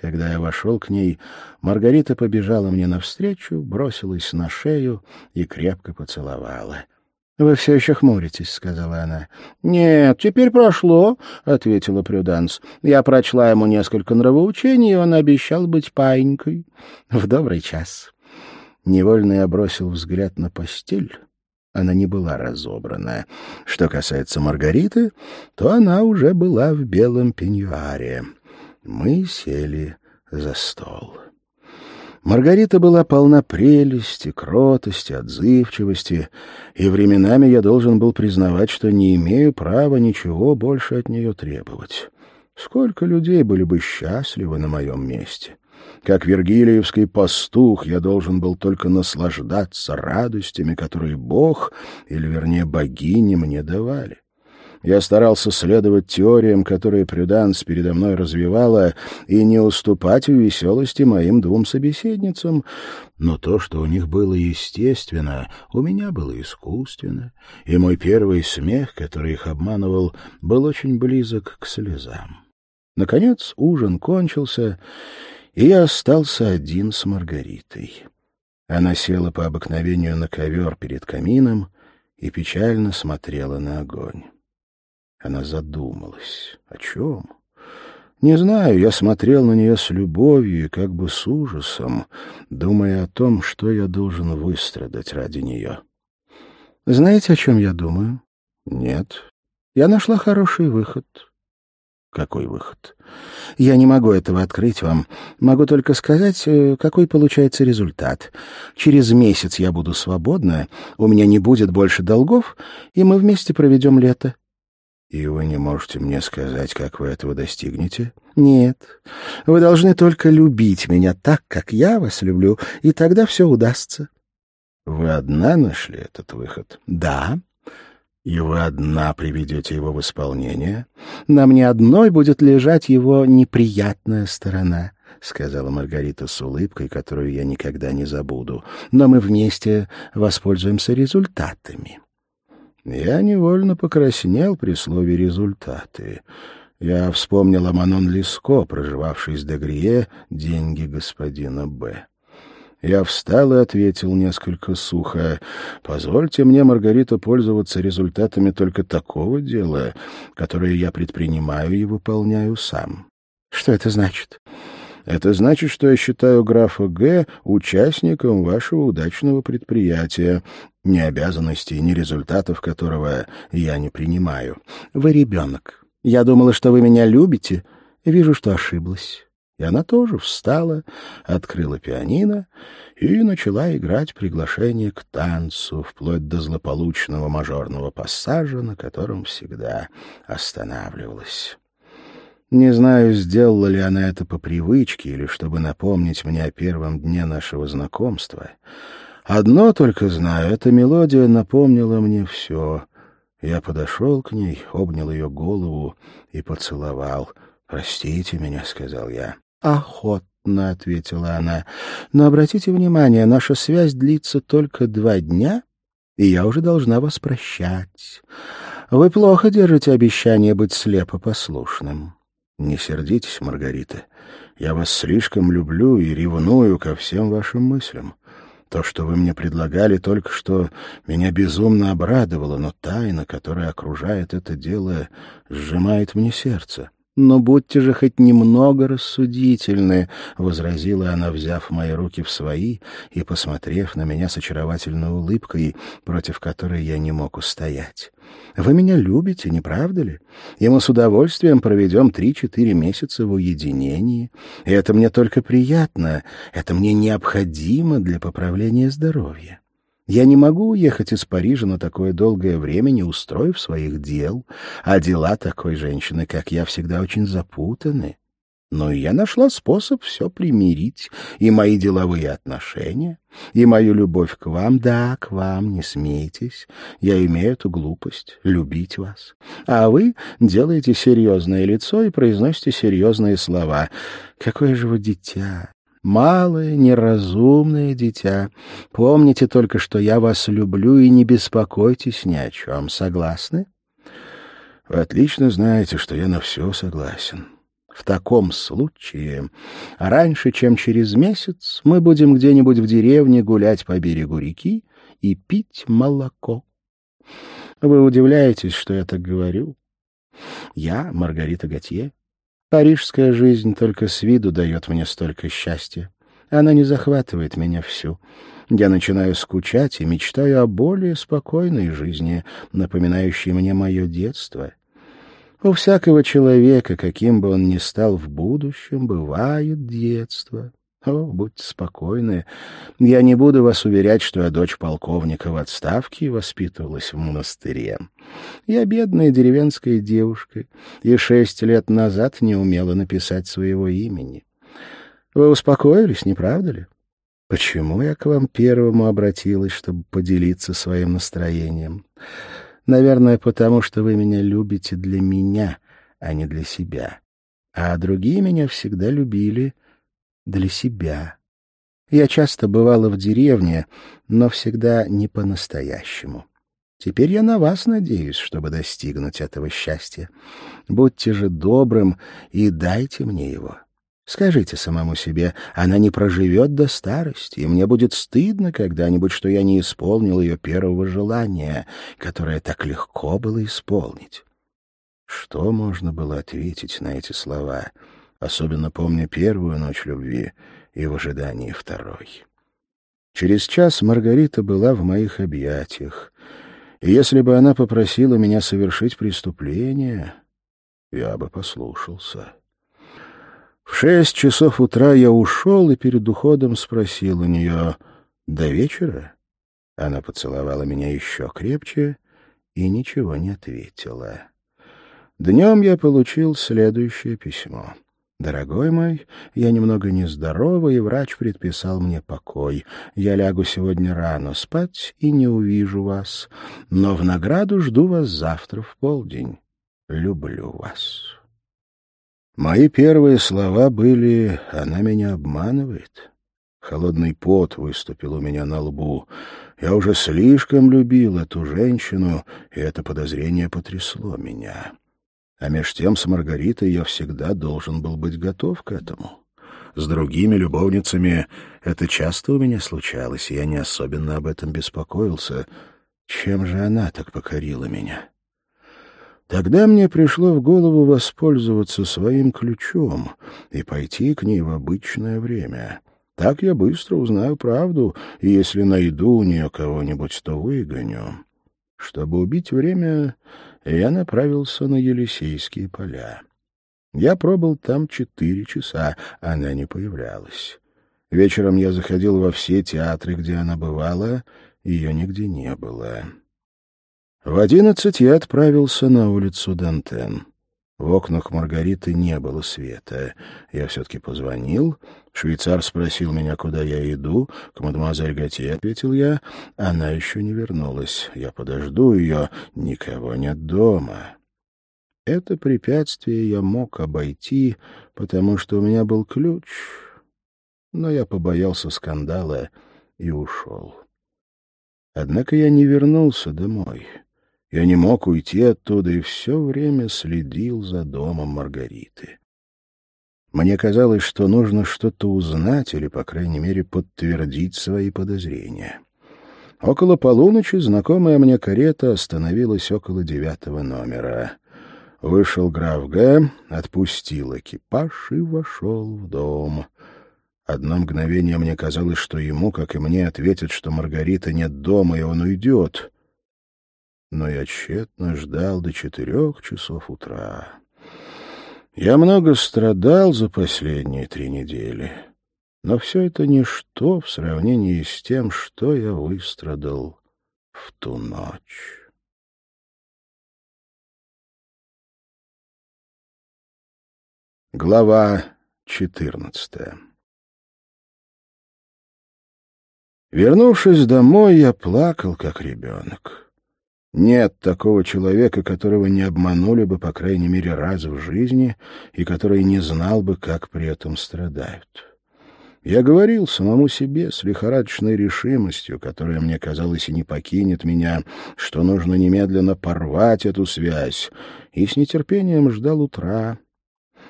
Когда я вошел к ней, Маргарита побежала мне навстречу, бросилась на шею и крепко поцеловала. — Вы все еще хмуритесь, — сказала она. — Нет, теперь прошло, — ответила Прюданс. Я прочла ему несколько нравоучений, и он обещал быть паинькой. В добрый час. Невольно я бросил взгляд на постель она не была разобрана. Что касается Маргариты, то она уже была в белом пеньюаре. Мы сели за стол. Маргарита была полна прелести, кротости, отзывчивости, и временами я должен был признавать, что не имею права ничего больше от нее требовать. Сколько людей были бы счастливы на моем месте? Как вергилиевский пастух, я должен был только наслаждаться радостями, которые Бог, или вернее богини, мне давали. Я старался следовать теориям, которые Прюданс передо мной развивала, и не уступать в веселости моим двум собеседницам. Но то, что у них было естественно, у меня было искусственно, и мой первый смех, который их обманывал, был очень близок к слезам. Наконец ужин кончился, и я остался один с Маргаритой. Она села по обыкновению на ковер перед камином и печально смотрела на огонь. Она задумалась. О чем? Не знаю, я смотрел на нее с любовью и как бы с ужасом, думая о том, что я должен выстрадать ради нее. Знаете, о чем я думаю? Нет. Я нашла хороший выход. Какой выход? Я не могу этого открыть вам. Могу только сказать, э, какой получается результат. Через месяц я буду свободна, у меня не будет больше долгов, и мы вместе проведем лето. «И вы не можете мне сказать, как вы этого достигнете?» «Нет. Вы должны только любить меня так, как я вас люблю, и тогда все удастся». «Вы одна нашли этот выход?» «Да». «И вы одна приведете его в исполнение?» «На мне одной будет лежать его неприятная сторона». — сказала Маргарита с улыбкой, которую я никогда не забуду. — Но мы вместе воспользуемся результатами. Я невольно покраснел при слове «результаты». Я вспомнил о Манон Лиско, проживавшей с Дегрие, деньги господина Б. Я встал и ответил несколько сухо. «Позвольте мне, Маргарита, пользоваться результатами только такого дела, которое я предпринимаю и выполняю сам». «Что это значит?» Это значит, что я считаю графа Г. участником вашего удачного предприятия, ни обязанностей, ни результатов которого я не принимаю. Вы ребенок. Я думала, что вы меня любите. Вижу, что ошиблась. И она тоже встала, открыла пианино и начала играть приглашение к танцу, вплоть до злополучного мажорного пассажа, на котором всегда останавливалась. Не знаю, сделала ли она это по привычке или чтобы напомнить мне о первом дне нашего знакомства. Одно только знаю, эта мелодия напомнила мне все. Я подошел к ней, обнял ее голову и поцеловал. «Простите меня», — сказал я. «Охотно», — ответила она. «Но обратите внимание, наша связь длится только два дня, и я уже должна вас прощать. Вы плохо держите обещание быть слепо послушным». Не сердитесь, Маргарита. Я вас слишком люблю и ревную ко всем вашим мыслям. То, что вы мне предлагали только что, меня безумно обрадовало, но тайна, которая окружает это дело, сжимает мне сердце. «Но будьте же хоть немного рассудительны», — возразила она, взяв мои руки в свои и посмотрев на меня с очаровательной улыбкой, против которой я не мог устоять. «Вы меня любите, не правда ли? И мы с удовольствием проведем три-четыре месяца в уединении. И это мне только приятно, это мне необходимо для поправления здоровья». Я не могу уехать из Парижа на такое долгое время, не устроив своих дел, а дела такой женщины, как я, всегда очень запутаны. Но я нашла способ все примирить, и мои деловые отношения, и мою любовь к вам, да, к вам, не смейтесь, я имею эту глупость — любить вас. А вы делаете серьезное лицо и произносите серьезные слова. Какое же вы дитя! Малое, неразумное дитя, помните только, что я вас люблю, и не беспокойтесь ни о чем. Согласны? Вы отлично знаете, что я на все согласен. В таком случае, раньше, чем через месяц, мы будем где-нибудь в деревне гулять по берегу реки и пить молоко. Вы удивляетесь, что я так говорю? Я, Маргарита Готье, Парижская жизнь только с виду дает мне столько счастья. Она не захватывает меня всю. Я начинаю скучать и мечтаю о более спокойной жизни, напоминающей мне мое детство. У всякого человека, каким бы он ни стал в будущем, бывает детство. О, будьте спокойны. Я не буду вас уверять, что я дочь полковника в отставке и воспитывалась в монастыре. Я бедная деревенская девушка, и шесть лет назад не умела написать своего имени. Вы успокоились, не правда ли? Почему я к вам первому обратилась, чтобы поделиться своим настроением? Наверное, потому что вы меня любите для меня, а не для себя. А другие меня всегда любили для себя. Я часто бывала в деревне, но всегда не по-настоящему. Теперь я на вас надеюсь, чтобы достигнуть этого счастья. Будьте же добрым и дайте мне его. Скажите самому себе, она не проживет до старости, и мне будет стыдно когда-нибудь, что я не исполнил ее первого желания, которое так легко было исполнить. Что можно было ответить на эти слова — особенно помня первую ночь любви и в ожидании второй. Через час Маргарита была в моих объятиях, и если бы она попросила меня совершить преступление, я бы послушался. В шесть часов утра я ушел и перед уходом спросил у нее «До вечера?» Она поцеловала меня еще крепче и ничего не ответила. Днем я получил следующее письмо. «Дорогой мой, я немного нездорова, и врач предписал мне покой. Я лягу сегодня рано спать и не увижу вас, но в награду жду вас завтра в полдень. Люблю вас». Мои первые слова были «она меня обманывает». Холодный пот выступил у меня на лбу. Я уже слишком любил эту женщину, и это подозрение потрясло меня. А меж тем с Маргаритой я всегда должен был быть готов к этому. С другими любовницами это часто у меня случалось, и я не особенно об этом беспокоился. Чем же она так покорила меня? Тогда мне пришло в голову воспользоваться своим ключом и пойти к ней в обычное время. Так я быстро узнаю правду, и если найду у нее кого-нибудь, то выгоню. Чтобы убить время, я направился на Елисейские поля. Я пробыл там четыре часа, она не появлялась. Вечером я заходил во все театры, где она бывала, ее нигде не было. В одиннадцать я отправился на улицу Дантен. В окнах Маргариты не было света. Я все-таки позвонил. Швейцар спросил меня, куда я иду. К мадемуазель Готье ответил я. Она еще не вернулась. Я подожду ее. Никого нет дома. Это препятствие я мог обойти, потому что у меня был ключ. Но я побоялся скандала и ушел. Однако я не вернулся домой. Я не мог уйти оттуда и все время следил за домом Маргариты. Мне казалось, что нужно что-то узнать или, по крайней мере, подтвердить свои подозрения. Около полуночи знакомая мне карета остановилась около девятого номера. Вышел граф Г., отпустил экипаж и вошел в дом. Одно мгновение мне казалось, что ему, как и мне, ответят, что Маргарита нет дома, и он уйдет но я тщетно ждал до четырех часов утра. Я много страдал за последние три недели, но все это ничто в сравнении с тем, что я выстрадал в ту ночь. Глава четырнадцатая Вернувшись домой, я плакал, как ребенок. Нет такого человека, которого не обманули бы, по крайней мере, раз в жизни, и который не знал бы, как при этом страдают. Я говорил самому себе с лихорадочной решимостью, которая, мне казалось, и не покинет меня, что нужно немедленно порвать эту связь, и с нетерпением ждал утра,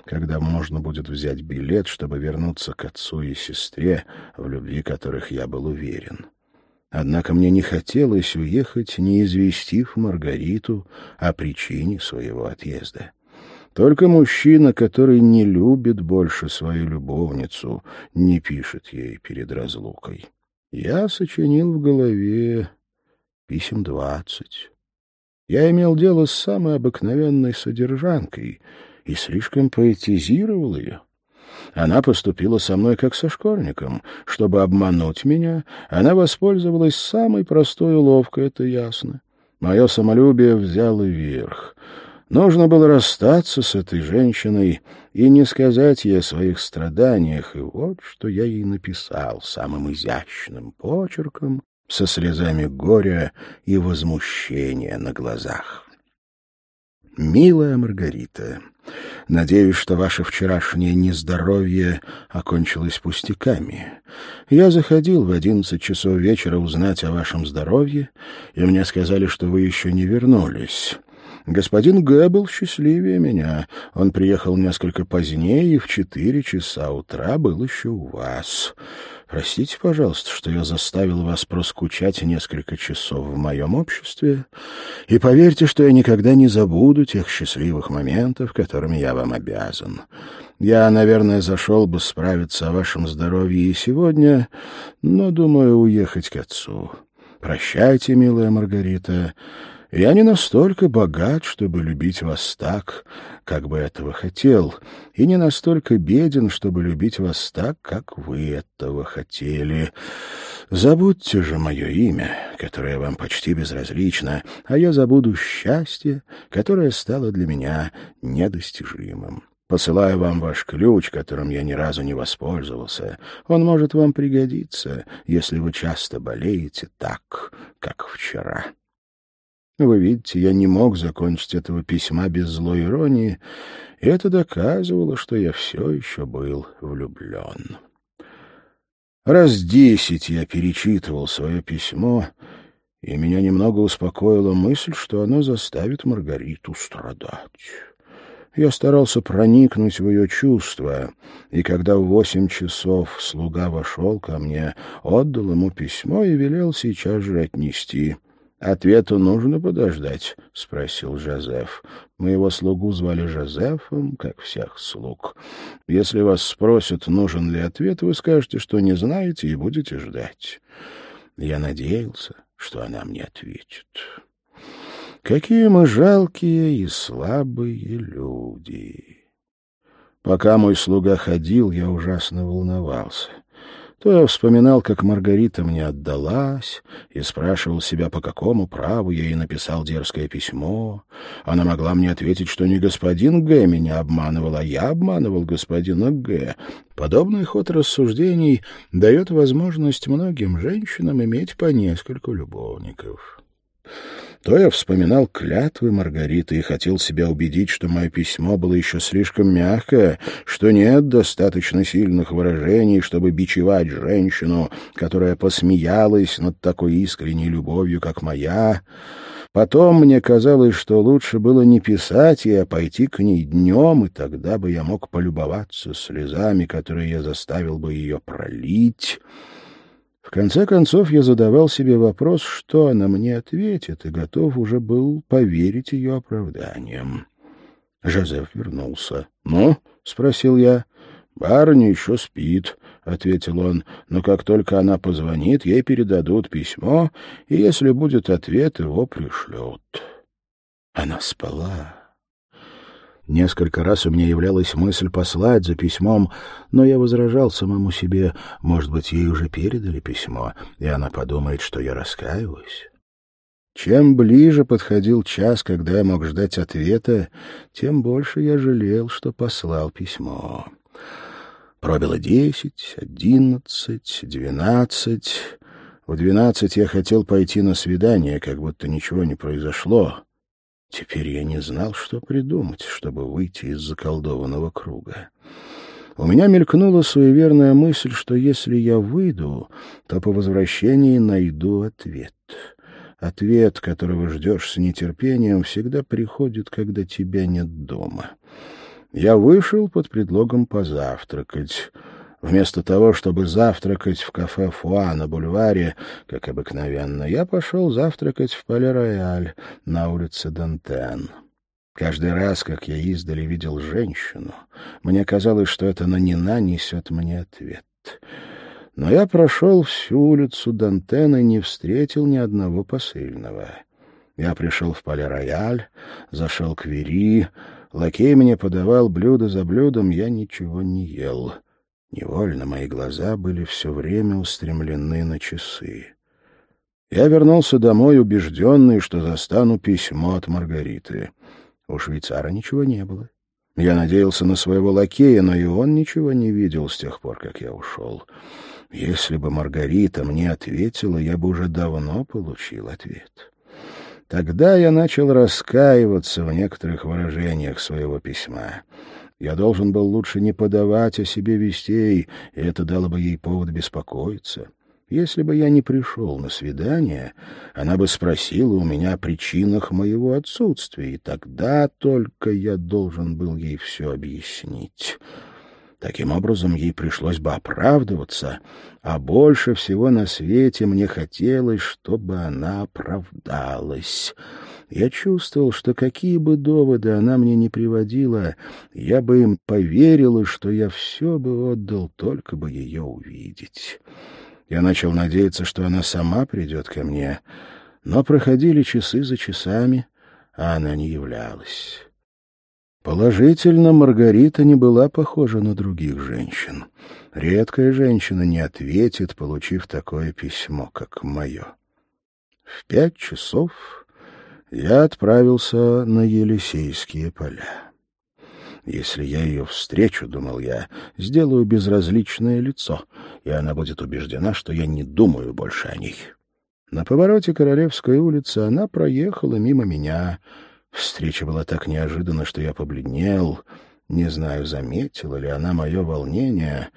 когда можно будет взять билет, чтобы вернуться к отцу и сестре, в любви которых я был уверен. Однако мне не хотелось уехать, не известив Маргариту о причине своего отъезда. Только мужчина, который не любит больше свою любовницу, не пишет ей перед разлукой. Я сочинил в голове писем двадцать. Я имел дело с самой обыкновенной содержанкой и слишком поэтизировал ее. Она поступила со мной как со школьником. Чтобы обмануть меня, она воспользовалась самой простой уловкой, это ясно. Мое самолюбие взяло верх. Нужно было расстаться с этой женщиной и не сказать ей о своих страданиях, и вот что я ей написал самым изящным почерком, со слезами горя и возмущения на глазах. «Милая Маргарита, надеюсь, что ваше вчерашнее нездоровье окончилось пустяками. Я заходил в одиннадцать часов вечера узнать о вашем здоровье, и мне сказали, что вы еще не вернулись». Господин Г. был счастливее меня. Он приехал несколько позднее и в четыре часа утра был еще у вас. Простите, пожалуйста, что я заставил вас проскучать несколько часов в моем обществе, и поверьте, что я никогда не забуду тех счастливых моментов, которыми я вам обязан. Я, наверное, зашел бы справиться о вашем здоровье и сегодня, но думаю уехать к отцу. Прощайте, милая Маргарита, я не настолько богат, чтобы любить вас так, как бы этого хотел, и не настолько беден, чтобы любить вас так, как вы этого хотели. Забудьте же мое имя, которое вам почти безразлично, а я забуду счастье, которое стало для меня недостижимым. Посылаю вам ваш ключ, которым я ни разу не воспользовался. Он может вам пригодиться, если вы часто болеете так, как вчера. Вы видите, я не мог закончить этого письма без злой иронии, и это доказывало, что я все еще был влюблен. Раз десять я перечитывал свое письмо, и меня немного успокоила мысль, что оно заставит Маргариту страдать. Я старался проникнуть в ее чувства, и когда в восемь часов слуга вошел ко мне, отдал ему письмо и велел сейчас же отнести — «Ответу нужно подождать?» — спросил Жозеф. «Моего слугу звали Жозефом, как всех слуг. Если вас спросят, нужен ли ответ, вы скажете, что не знаете, и будете ждать». Я надеялся, что она мне ответит. «Какие мы жалкие и слабые люди!» Пока мой слуга ходил, я ужасно волновался то я вспоминал, как Маргарита мне отдалась, и спрашивал себя, по какому праву я ей написал дерзкое письмо. Она могла мне ответить, что не господин Г. меня обманывал, а я обманывал господина Г. Подобный ход рассуждений дает возможность многим женщинам иметь по нескольку любовников то я вспоминал клятвы Маргариты и хотел себя убедить, что мое письмо было еще слишком мягкое, что нет достаточно сильных выражений, чтобы бичевать женщину, которая посмеялась над такой искренней любовью, как моя. Потом мне казалось, что лучше было не писать ей, а пойти к ней днем, и тогда бы я мог полюбоваться слезами, которые я заставил бы ее пролить». В конце концов я задавал себе вопрос, что она мне ответит, и готов уже был поверить ее оправданиям. Жозеф вернулся. «Ну?» — спросил я. «Барыня еще спит», — ответил он, «но как только она позвонит, ей передадут письмо, и если будет ответ, его пришлют». Она спала. Несколько раз у меня являлась мысль послать за письмом, но я возражал самому себе, может быть, ей уже передали письмо, и она подумает, что я раскаиваюсь. Чем ближе подходил час, когда я мог ждать ответа, тем больше я жалел, что послал письмо. Пробило десять, одиннадцать, двенадцать. В двенадцать я хотел пойти на свидание, как будто ничего не произошло. Теперь я не знал, что придумать, чтобы выйти из заколдованного круга. У меня мелькнула суеверная мысль, что если я выйду, то по возвращении найду ответ. Ответ, которого ждешь с нетерпением, всегда приходит, когда тебя нет дома. Я вышел под предлогом позавтракать — Вместо того, чтобы завтракать в кафе «Фуа» на бульваре, как обыкновенно, я пошел завтракать в Пале-Рояль на улице Дантен. Каждый раз, как я издали видел женщину, мне казалось, что эта нанина несет мне ответ. Но я прошел всю улицу Дантен и не встретил ни одного посыльного. Я пришел в Пале-Рояль, зашел к Вери, Лакей мне подавал блюдо за блюдом, я ничего не ел. Невольно мои глаза были все время устремлены на часы. Я вернулся домой, убежденный, что застану письмо от Маргариты. У швейцара ничего не было. Я надеялся на своего лакея, но и он ничего не видел с тех пор, как я ушел. Если бы Маргарита мне ответила, я бы уже давно получил ответ. Тогда я начал раскаиваться в некоторых выражениях своего письма. Я должен был лучше не подавать о себе вестей, и это дало бы ей повод беспокоиться. Если бы я не пришел на свидание, она бы спросила у меня о причинах моего отсутствия, и тогда только я должен был ей все объяснить. Таким образом, ей пришлось бы оправдываться, а больше всего на свете мне хотелось, чтобы она оправдалась. Я чувствовал, что какие бы доводы она мне не приводила, я бы им поверил, и что я все бы отдал, только бы ее увидеть». Я начал надеяться, что она сама придет ко мне, но проходили часы за часами, а она не являлась. Положительно, Маргарита не была похожа на других женщин. Редкая женщина не ответит, получив такое письмо, как мое. В пять часов я отправился на Елисейские поля. Если я ее встречу, — думал я, — сделаю безразличное лицо, и она будет убеждена, что я не думаю больше о ней. На повороте Королевской улицы она проехала мимо меня. Встреча была так неожиданна, что я побледнел. Не знаю, заметила ли она мое волнение.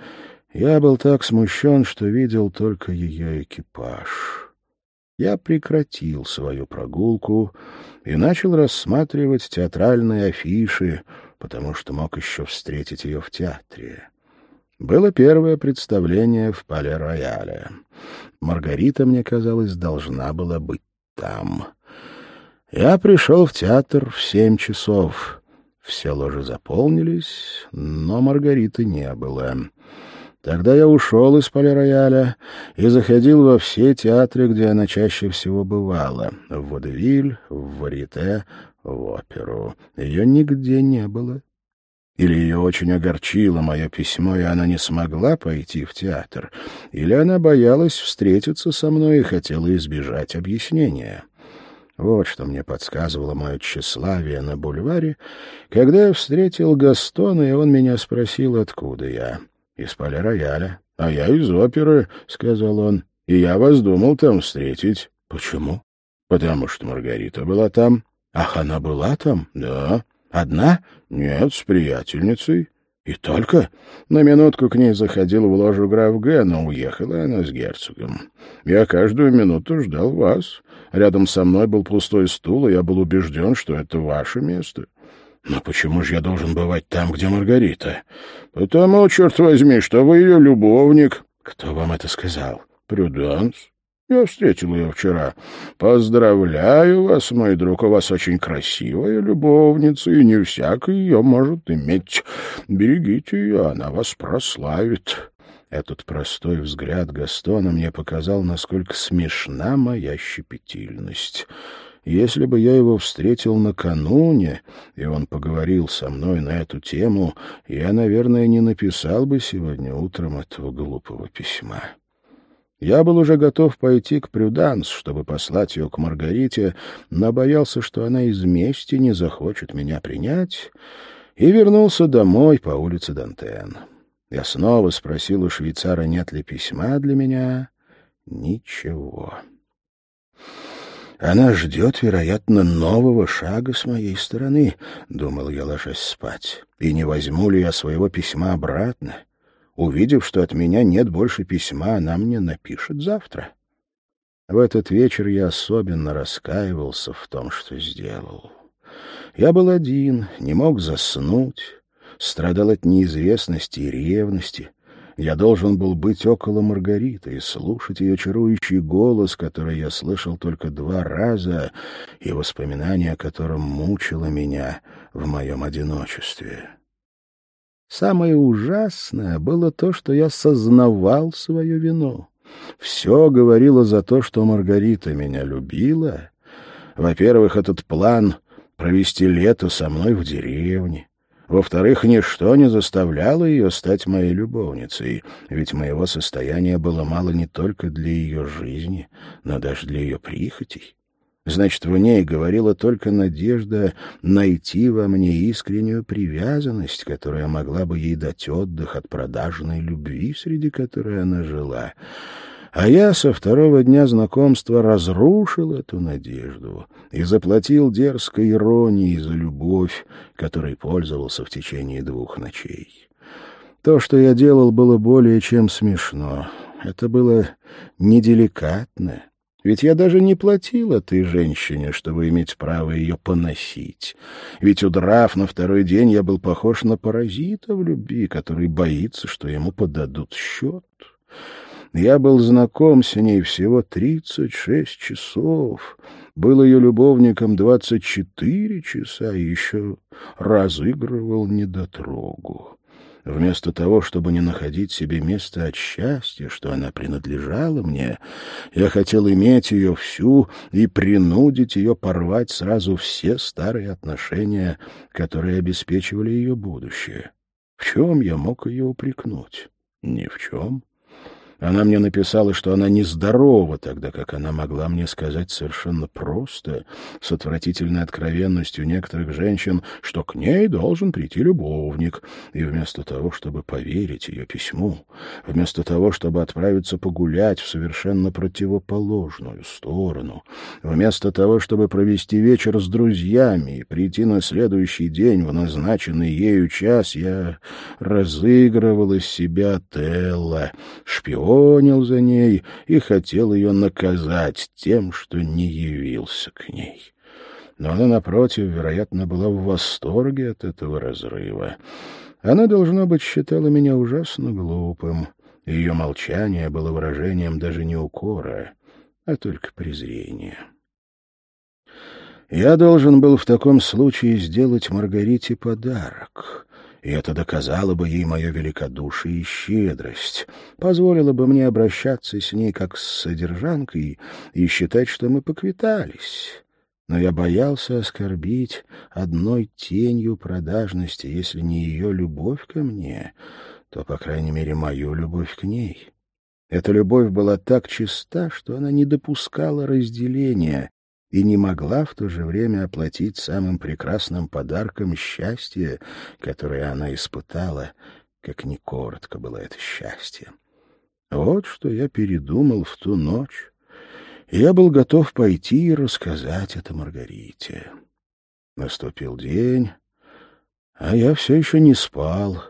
Я был так смущен, что видел только ее экипаж. Я прекратил свою прогулку и начал рассматривать театральные афиши, потому что мог еще встретить ее в театре. Было первое представление в Пале-Рояле. Маргарита, мне казалось, должна была быть там. Я пришел в театр в семь часов. Все ложи заполнились, но Маргариты не было. Тогда я ушел из Пале-Рояля и заходил во все театры, где она чаще всего бывала — в Водевиль, в Варите, в оперу. Ее нигде не было. Или ее очень огорчило мое письмо, и она не смогла пойти в театр, или она боялась встретиться со мной и хотела избежать объяснения. Вот что мне подсказывало мое тщеславие на бульваре, когда я встретил Гастона, и он меня спросил, откуда я. «Из поля-рояля». «А я из оперы», — сказал он, — «и я вас думал там встретить». «Почему?» «Потому что Маргарита была там». Ах, она была там? Да. Одна? Нет, с приятельницей. И только? На минутку к ней заходил в ложу граф Г, но уехала она с герцогом. Я каждую минуту ждал вас. Рядом со мной был пустой стул, и я был убежден, что это ваше место. Но почему же я должен бывать там, где Маргарита? Потому, черт возьми, что вы ее любовник. Кто вам это сказал? Прюданс. Я встретил ее вчера. Поздравляю вас, мой друг, у вас очень красивая любовница, и не всякий ее может иметь. Берегите ее, она вас прославит». Этот простой взгляд Гастона мне показал, насколько смешна моя щепетильность. Если бы я его встретил накануне, и он поговорил со мной на эту тему, я, наверное, не написал бы сегодня утром этого глупого письма. Я был уже готов пойти к Прюданс, чтобы послать ее к Маргарите, но боялся, что она из мести не захочет меня принять, и вернулся домой по улице Дантен. Я снова спросил у швейцара, нет ли письма для меня. Ничего. Она ждет, вероятно, нового шага с моей стороны, — думал я, ложась спать. И не возьму ли я своего письма обратно? — Увидев, что от меня нет больше письма, она мне напишет завтра. В этот вечер я особенно раскаивался в том, что сделал. Я был один, не мог заснуть, страдал от неизвестности и ревности. Я должен был быть около Маргариты и слушать ее чарующий голос, который я слышал только два раза, и воспоминания о котором мучило меня в моем одиночестве. Самое ужасное было то, что я сознавал свою вину. Все говорило за то, что Маргарита меня любила. Во-первых, этот план провести лето со мной в деревне. Во-вторых, ничто не заставляло ее стать моей любовницей, ведь моего состояния было мало не только для ее жизни, но даже для ее прихотей. Значит, в ней говорила только надежда найти во мне искреннюю привязанность, которая могла бы ей дать отдых от продажной любви, среди которой она жила. А я со второго дня знакомства разрушил эту надежду и заплатил дерзкой иронией за любовь, которой пользовался в течение двух ночей. То, что я делал, было более чем смешно. Это было неделикатно, ведь я даже не платил этой женщине, чтобы иметь право ее поносить. Ведь, удрав на второй день, я был похож на паразита в любви, который боится, что ему подадут счет. Я был знаком с ней всего тридцать шесть часов, был ее любовником двадцать четыре часа и еще разыгрывал недотрогу. Вместо того, чтобы не находить себе места от счастья, что она принадлежала мне, я хотел иметь ее всю и принудить ее порвать сразу все старые отношения, которые обеспечивали ее будущее. В чем я мог ее упрекнуть? Ни в чем. Она мне написала, что она нездорова, тогда как она могла мне сказать совершенно просто, с отвратительной откровенностью некоторых женщин, что к ней должен прийти любовник. И вместо того, чтобы поверить ее письму, вместо того, чтобы отправиться погулять в совершенно противоположную сторону, вместо того, чтобы провести вечер с друзьями и прийти на следующий день в назначенный ею час, я разыгрывал из себя Телла, шпион, шпионил за ней и хотел ее наказать тем, что не явился к ней. Но она, напротив, вероятно, была в восторге от этого разрыва. Она, должно быть, считала меня ужасно глупым. Ее молчание было выражением даже не укора, а только презрения. Я должен был в таком случае сделать Маргарите подарок и это доказало бы ей мое великодушие и щедрость, позволило бы мне обращаться с ней как с содержанкой и считать, что мы поквитались. Но я боялся оскорбить одной тенью продажности, если не ее любовь ко мне, то, по крайней мере, мою любовь к ней. Эта любовь была так чиста, что она не допускала разделения, и не могла в то же время оплатить самым прекрасным подарком счастье, которое она испытала, как ни коротко было это счастье. Вот что я передумал в ту ночь. я был готов пойти и рассказать это Маргарите. Наступил день, а я все еще не спал.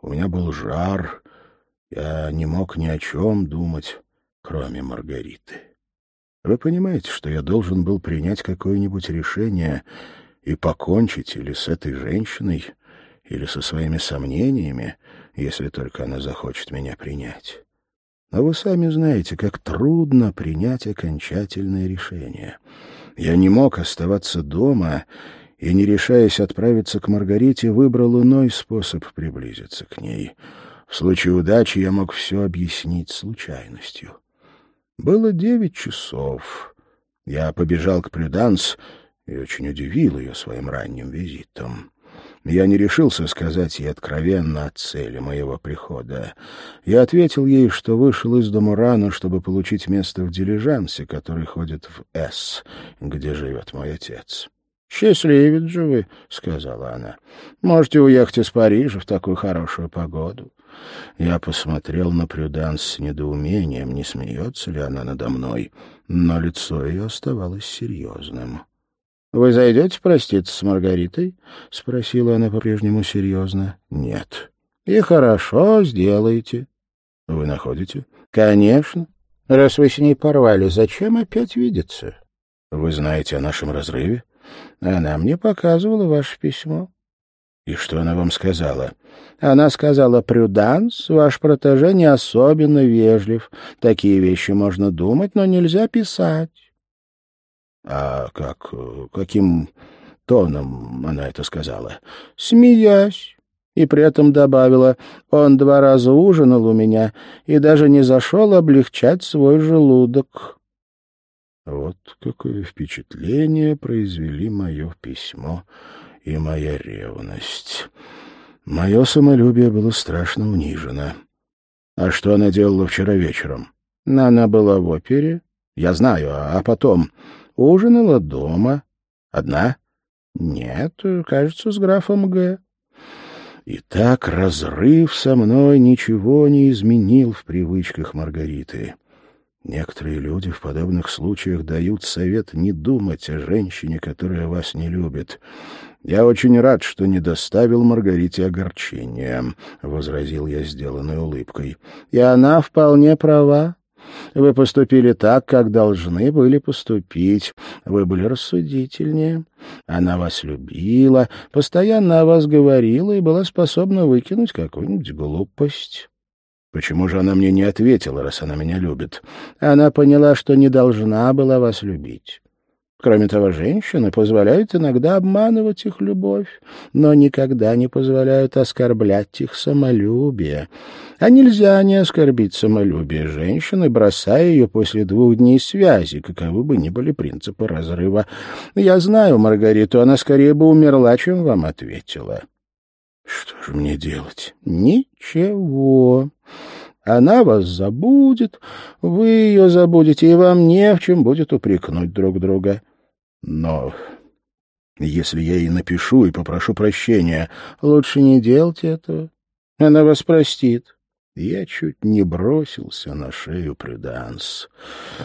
У меня был жар. Я не мог ни о чем думать, кроме Маргариты. Вы понимаете, что я должен был принять какое-нибудь решение и покончить или с этой женщиной, или со своими сомнениями, если только она захочет меня принять. Но вы сами знаете, как трудно принять окончательное решение. Я не мог оставаться дома и, не решаясь отправиться к Маргарите, выбрал иной способ приблизиться к ней. В случае удачи я мог все объяснить случайностью. Было девять часов. Я побежал к Прюданс и очень удивил ее своим ранним визитом. Я не решился сказать ей откровенно о цели моего прихода. Я ответил ей, что вышел из дома рано, чтобы получить место в дилижансе, который ходит в С, где живет мой отец. — Счастливец же вы, — сказала она. — Можете уехать из Парижа в такую хорошую погоду. Я посмотрел на Прюданс с недоумением, не смеется ли она надо мной, но лицо ее оставалось серьезным. — Вы зайдете проститься с Маргаритой? — спросила она по-прежнему серьезно. — Нет. — И хорошо сделаете. — Вы находите? — Конечно. Раз вы с ней порвали, зачем опять видеться? — Вы знаете о нашем разрыве? Она мне показывала ваше письмо. — И что она вам сказала? Она сказала, «Прюданс, ваш протеже не особенно вежлив. Такие вещи можно думать, но нельзя писать». «А как... каким тоном она это сказала?» «Смеясь». И при этом добавила, «Он два раза ужинал у меня и даже не зашел облегчать свой желудок». Вот какое впечатление произвели мое письмо и моя ревность. Мое самолюбие было страшно унижено. А что она делала вчера вечером? Она была в опере. Я знаю, а потом ужинала дома. Одна? Нет, кажется, с графом Г. И так разрыв со мной ничего не изменил в привычках Маргариты. Некоторые люди в подобных случаях дают совет не думать о женщине, которая вас не любит. «Я очень рад, что не доставил Маргарите огорчения», — возразил я сделанной улыбкой. «И она вполне права. Вы поступили так, как должны были поступить. Вы были рассудительнее. Она вас любила, постоянно о вас говорила и была способна выкинуть какую-нибудь глупость». Почему же она мне не ответила, раз она меня любит? Она поняла, что не должна была вас любить. Кроме того, женщины позволяют иногда обманывать их любовь, но никогда не позволяют оскорблять их самолюбие. А нельзя не оскорбить самолюбие женщины, бросая ее после двух дней связи, каковы бы ни были принципы разрыва. Я знаю Маргариту, она скорее бы умерла, чем вам ответила. Что же мне делать? Ничего. Она вас забудет, вы ее забудете, и вам не в чем будет упрекнуть друг друга. Но если я ей напишу и попрошу прощения, лучше не делайте этого. Она вас простит. Я чуть не бросился на шею Прюданс.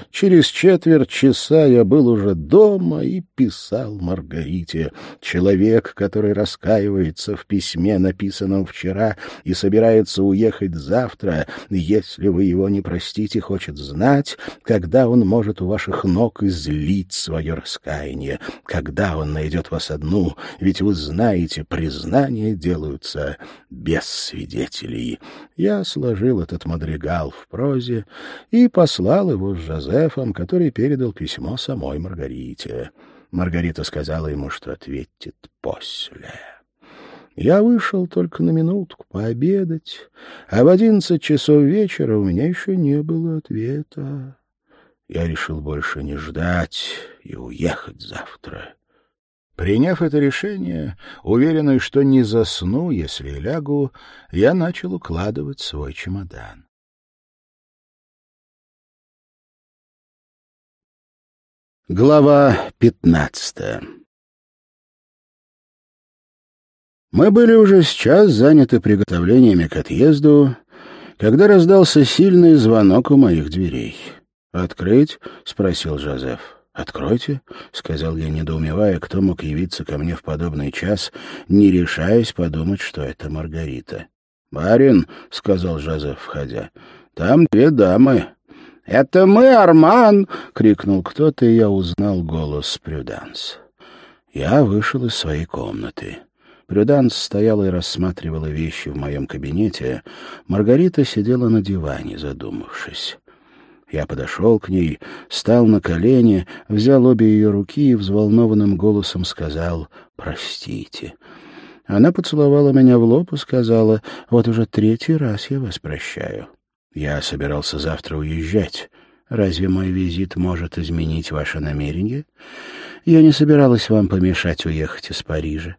Через четверть часа я был уже дома и писал Маргарите. Человек, который раскаивается в письме, написанном вчера, и собирается уехать завтра, если вы его не простите, хочет знать, когда он может у ваших ног излить свое раскаяние, когда он найдет вас одну, ведь вы знаете, признания делаются без свидетелей. Я сложил этот мадригал в прозе и послал его с Жозефом, который передал письмо самой Маргарите. Маргарита сказала ему, что ответит после. Я вышел только на минутку пообедать, а в одиннадцать часов вечера у меня еще не было ответа. Я решил больше не ждать и уехать завтра. Приняв это решение, уверенный, что не засну, если лягу, я начал укладывать свой чемодан. Глава пятнадцатая Мы были уже сейчас заняты приготовлениями к отъезду, когда раздался сильный звонок у моих дверей. «Открыть?» — спросил Жозеф. «Откройте», — сказал я, недоумевая, кто мог явиться ко мне в подобный час, не решаясь подумать, что это Маргарита. «Барин», — сказал Жозеф, входя, — «там две дамы». «Это мы, Арман!» — крикнул кто-то, и я узнал голос Прюданс. Я вышел из своей комнаты. Прюданс стояла и рассматривала вещи в моем кабинете. Маргарита сидела на диване, задумавшись. Я подошел к ней, стал на колени, взял обе ее руки и взволнованным голосом сказал «Простите». Она поцеловала меня в лоб и сказала «Вот уже третий раз я вас прощаю». Я собирался завтра уезжать. Разве мой визит может изменить ваше намерение? Я не собиралась вам помешать уехать из Парижа.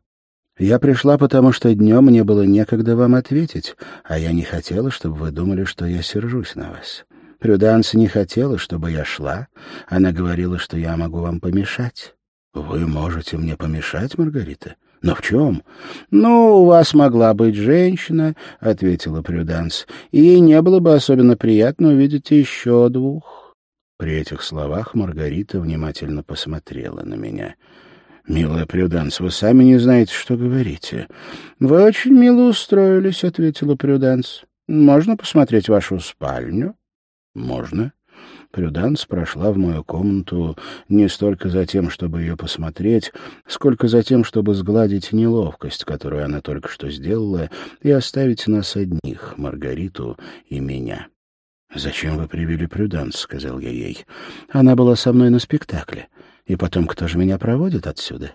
Я пришла, потому что днем мне было некогда вам ответить, а я не хотела, чтобы вы думали, что я сержусь на вас. Прюданс не хотела, чтобы я шла. Она говорила, что я могу вам помешать. Вы можете мне помешать, Маргарита? Но в чем? Ну, у вас могла быть женщина, ответила Прюданс, и ей не было бы особенно приятно увидеть еще двух. При этих словах Маргарита внимательно посмотрела на меня. «Милая Прюданс, вы сами не знаете, что говорите». «Вы очень мило устроились», — ответила Прюданс. «Можно посмотреть вашу спальню?» «Можно». Прюданс прошла в мою комнату не столько за тем, чтобы ее посмотреть, сколько за тем, чтобы сгладить неловкость, которую она только что сделала, и оставить нас одних, Маргариту и меня. «Зачем вы привели Прюданс?» — сказал я ей. «Она была со мной на спектакле. И потом, кто же меня проводит отсюда?»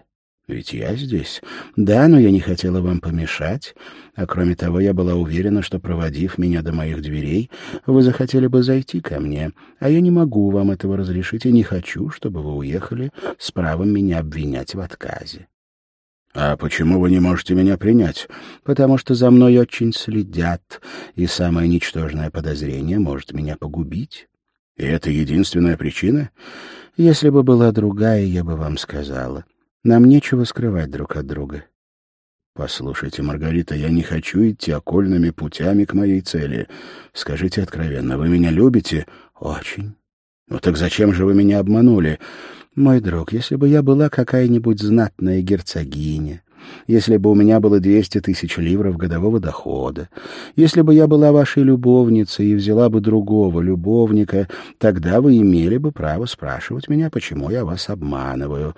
Ведь я здесь. Да, но я не хотела вам помешать. А кроме того, я была уверена, что, проводив меня до моих дверей, вы захотели бы зайти ко мне. А я не могу вам этого разрешить и не хочу, чтобы вы уехали с правом меня обвинять в отказе. «А почему вы не можете меня принять?» «Потому что за мной очень следят, и самое ничтожное подозрение может меня погубить». «И это единственная причина?» «Если бы была другая, я бы вам сказала. Нам нечего скрывать друг от друга». «Послушайте, Маргарита, я не хочу идти окольными путями к моей цели. Скажите откровенно, вы меня любите?» «Очень». «Ну так зачем же вы меня обманули?» Мой друг, если бы я была какая-нибудь знатная герцогиня, если бы у меня было двести тысяч ливров годового дохода, если бы я была вашей любовницей и взяла бы другого любовника, тогда вы имели бы право спрашивать меня, почему я вас обманываю.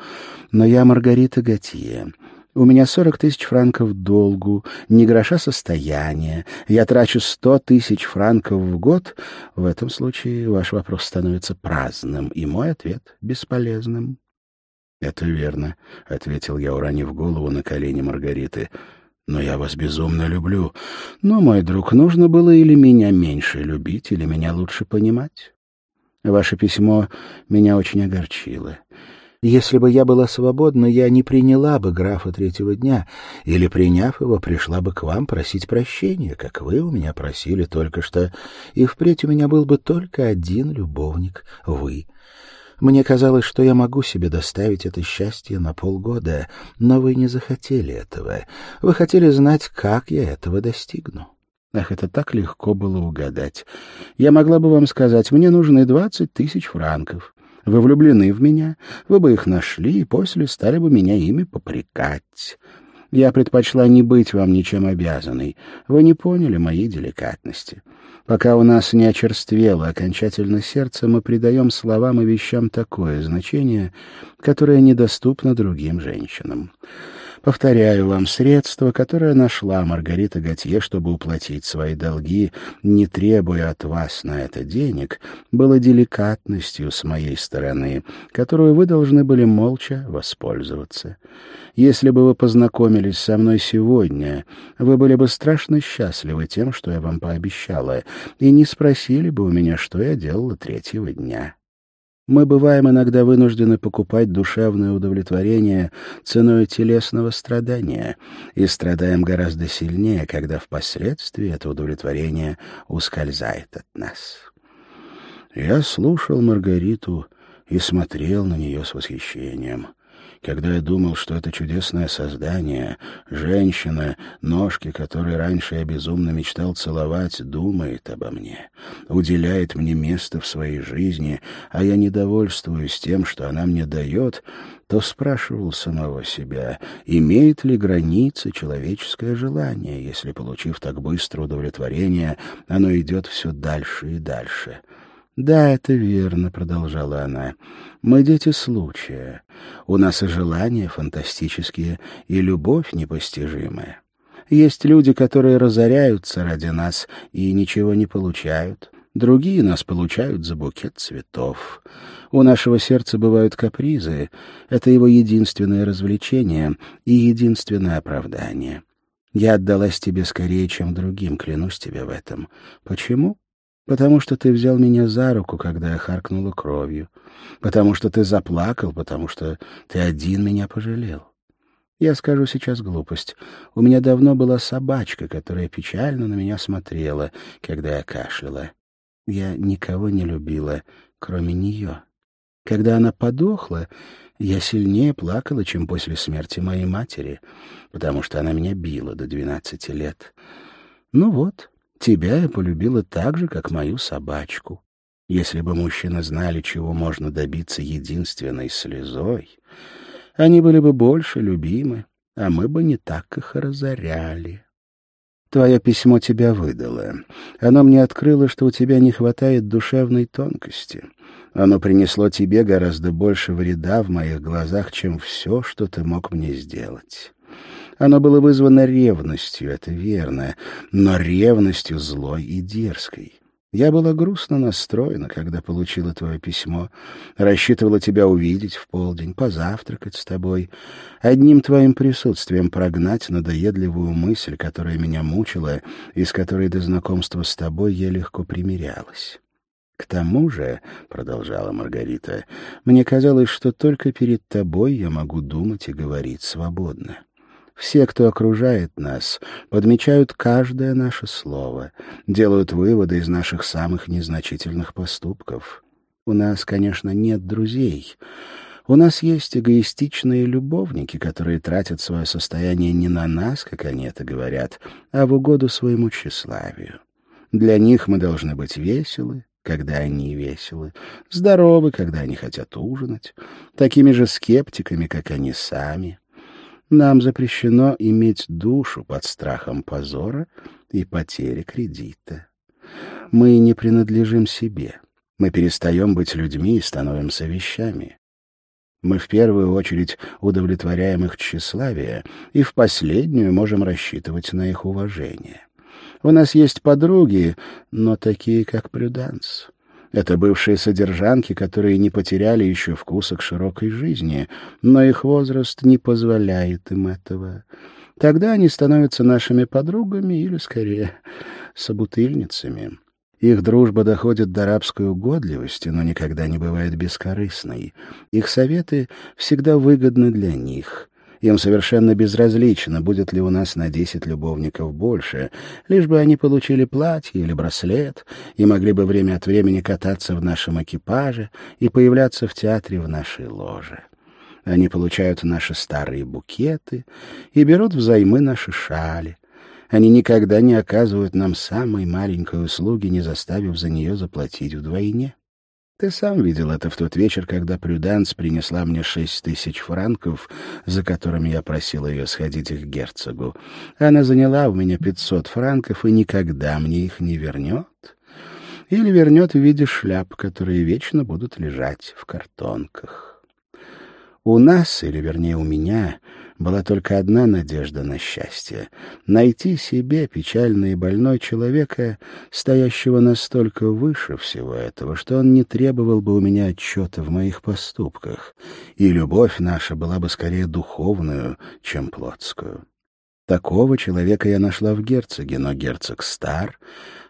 Но я Маргарита Готье, у меня сорок тысяч франков долгу, ни гроша состояния. Я трачу сто тысяч франков в год. В этом случае ваш вопрос становится праздным, и мой ответ — бесполезным. — Это верно, — ответил я, уронив голову на колени Маргариты. — Но я вас безумно люблю. Но, мой друг, нужно было или меня меньше любить, или меня лучше понимать. Ваше письмо меня очень огорчило. Если бы я была свободна, я не приняла бы графа третьего дня, или, приняв его, пришла бы к вам просить прощения, как вы у меня просили только что, и впредь у меня был бы только один любовник — вы. Мне казалось, что я могу себе доставить это счастье на полгода, но вы не захотели этого. Вы хотели знать, как я этого достигну. Ах, это так легко было угадать. Я могла бы вам сказать, мне нужны двадцать тысяч франков. Вы влюблены в меня, вы бы их нашли и после стали бы меня ими попрекать. Я предпочла не быть вам ничем обязанной. Вы не поняли моей деликатности. Пока у нас не очерствело окончательно сердце, мы придаем словам и вещам такое значение, которое недоступно другим женщинам. Повторяю вам, средство, которое нашла Маргарита Готье, чтобы уплатить свои долги, не требуя от вас на это денег, было деликатностью с моей стороны, которую вы должны были молча воспользоваться. Если бы вы познакомились со мной сегодня, вы были бы страшно счастливы тем, что я вам пообещала, и не спросили бы у меня, что я делала третьего дня. Мы бываем иногда вынуждены покупать душевное удовлетворение ценой телесного страдания и страдаем гораздо сильнее, когда впоследствии это удовлетворение ускользает от нас. Я слушал Маргариту и смотрел на нее с восхищением когда я думал, что это чудесное создание, женщина, ножки, которые раньше я безумно мечтал целовать, думает обо мне, уделяет мне место в своей жизни, а я недовольствуюсь тем, что она мне дает, то спрашивал самого себя, имеет ли границы человеческое желание, если, получив так быстро удовлетворение, оно идет все дальше и дальше. «Да, это верно», — продолжала она. «Мы дети случая. У нас и желания фантастические, и любовь непостижимая. Есть люди, которые разоряются ради нас и ничего не получают. Другие нас получают за букет цветов. У нашего сердца бывают капризы. Это его единственное развлечение и единственное оправдание. Я отдалась тебе скорее, чем другим, клянусь тебе в этом. Почему? Потому что ты взял меня за руку, когда я харкнула кровью. Потому что ты заплакал, потому что ты один меня пожалел. Я скажу сейчас глупость. У меня давно была собачка, которая печально на меня смотрела, когда я кашляла. Я никого не любила, кроме нее. Когда она подохла, я сильнее плакала, чем после смерти моей матери, потому что она меня била до двенадцати лет. Ну вот, Тебя я полюбила так же, как мою собачку. Если бы мужчины знали, чего можно добиться единственной слезой, они были бы больше любимы, а мы бы не так их разоряли. Твое письмо тебя выдало. Оно мне открыло, что у тебя не хватает душевной тонкости. Оно принесло тебе гораздо больше вреда в моих глазах, чем все, что ты мог мне сделать. Оно было вызвано ревностью, это верно, но ревностью злой и дерзкой. Я была грустно настроена, когда получила твое письмо. Рассчитывала тебя увидеть в полдень, позавтракать с тобой. Одним твоим присутствием прогнать надоедливую мысль, которая меня мучила, и с которой до знакомства с тобой я легко примирялась. К тому же, — продолжала Маргарита, — мне казалось, что только перед тобой я могу думать и говорить свободно. Все, кто окружает нас, подмечают каждое наше слово, делают выводы из наших самых незначительных поступков. У нас, конечно, нет друзей. У нас есть эгоистичные любовники, которые тратят свое состояние не на нас, как они это говорят, а в угоду своему тщеславию. Для них мы должны быть веселы, когда они веселы, здоровы, когда они хотят ужинать, такими же скептиками, как они сами. Нам запрещено иметь душу под страхом позора и потери кредита. Мы не принадлежим себе. Мы перестаем быть людьми и становимся вещами. Мы в первую очередь удовлетворяем их тщеславие и в последнюю можем рассчитывать на их уважение. У нас есть подруги, но такие, как Прюданс. Это бывшие содержанки, которые не потеряли еще вкуса к широкой жизни, но их возраст не позволяет им этого. Тогда они становятся нашими подругами или, скорее, собутыльницами. Их дружба доходит до рабской угодливости, но никогда не бывает бескорыстной. Их советы всегда выгодны для них. Им совершенно безразлично, будет ли у нас на десять любовников больше, лишь бы они получили платье или браслет и могли бы время от времени кататься в нашем экипаже и появляться в театре в нашей ложе. Они получают наши старые букеты и берут взаймы наши шали. Они никогда не оказывают нам самой маленькой услуги, не заставив за нее заплатить вдвойне. Ты сам видел это в тот вечер, когда Прюданс принесла мне шесть тысяч франков, за которыми я просил ее сходить к герцогу. Она заняла у меня пятьсот франков и никогда мне их не вернет. Или вернет в виде шляп, которые вечно будут лежать в картонках. У нас, или вернее у меня, была только одна надежда на счастье — найти себе печальный и больной человека, стоящего настолько выше всего этого, что он не требовал бы у меня отчета в моих поступках, и любовь наша была бы скорее духовную, чем плотскую. Такого человека я нашла в герцоге, но герцог стар,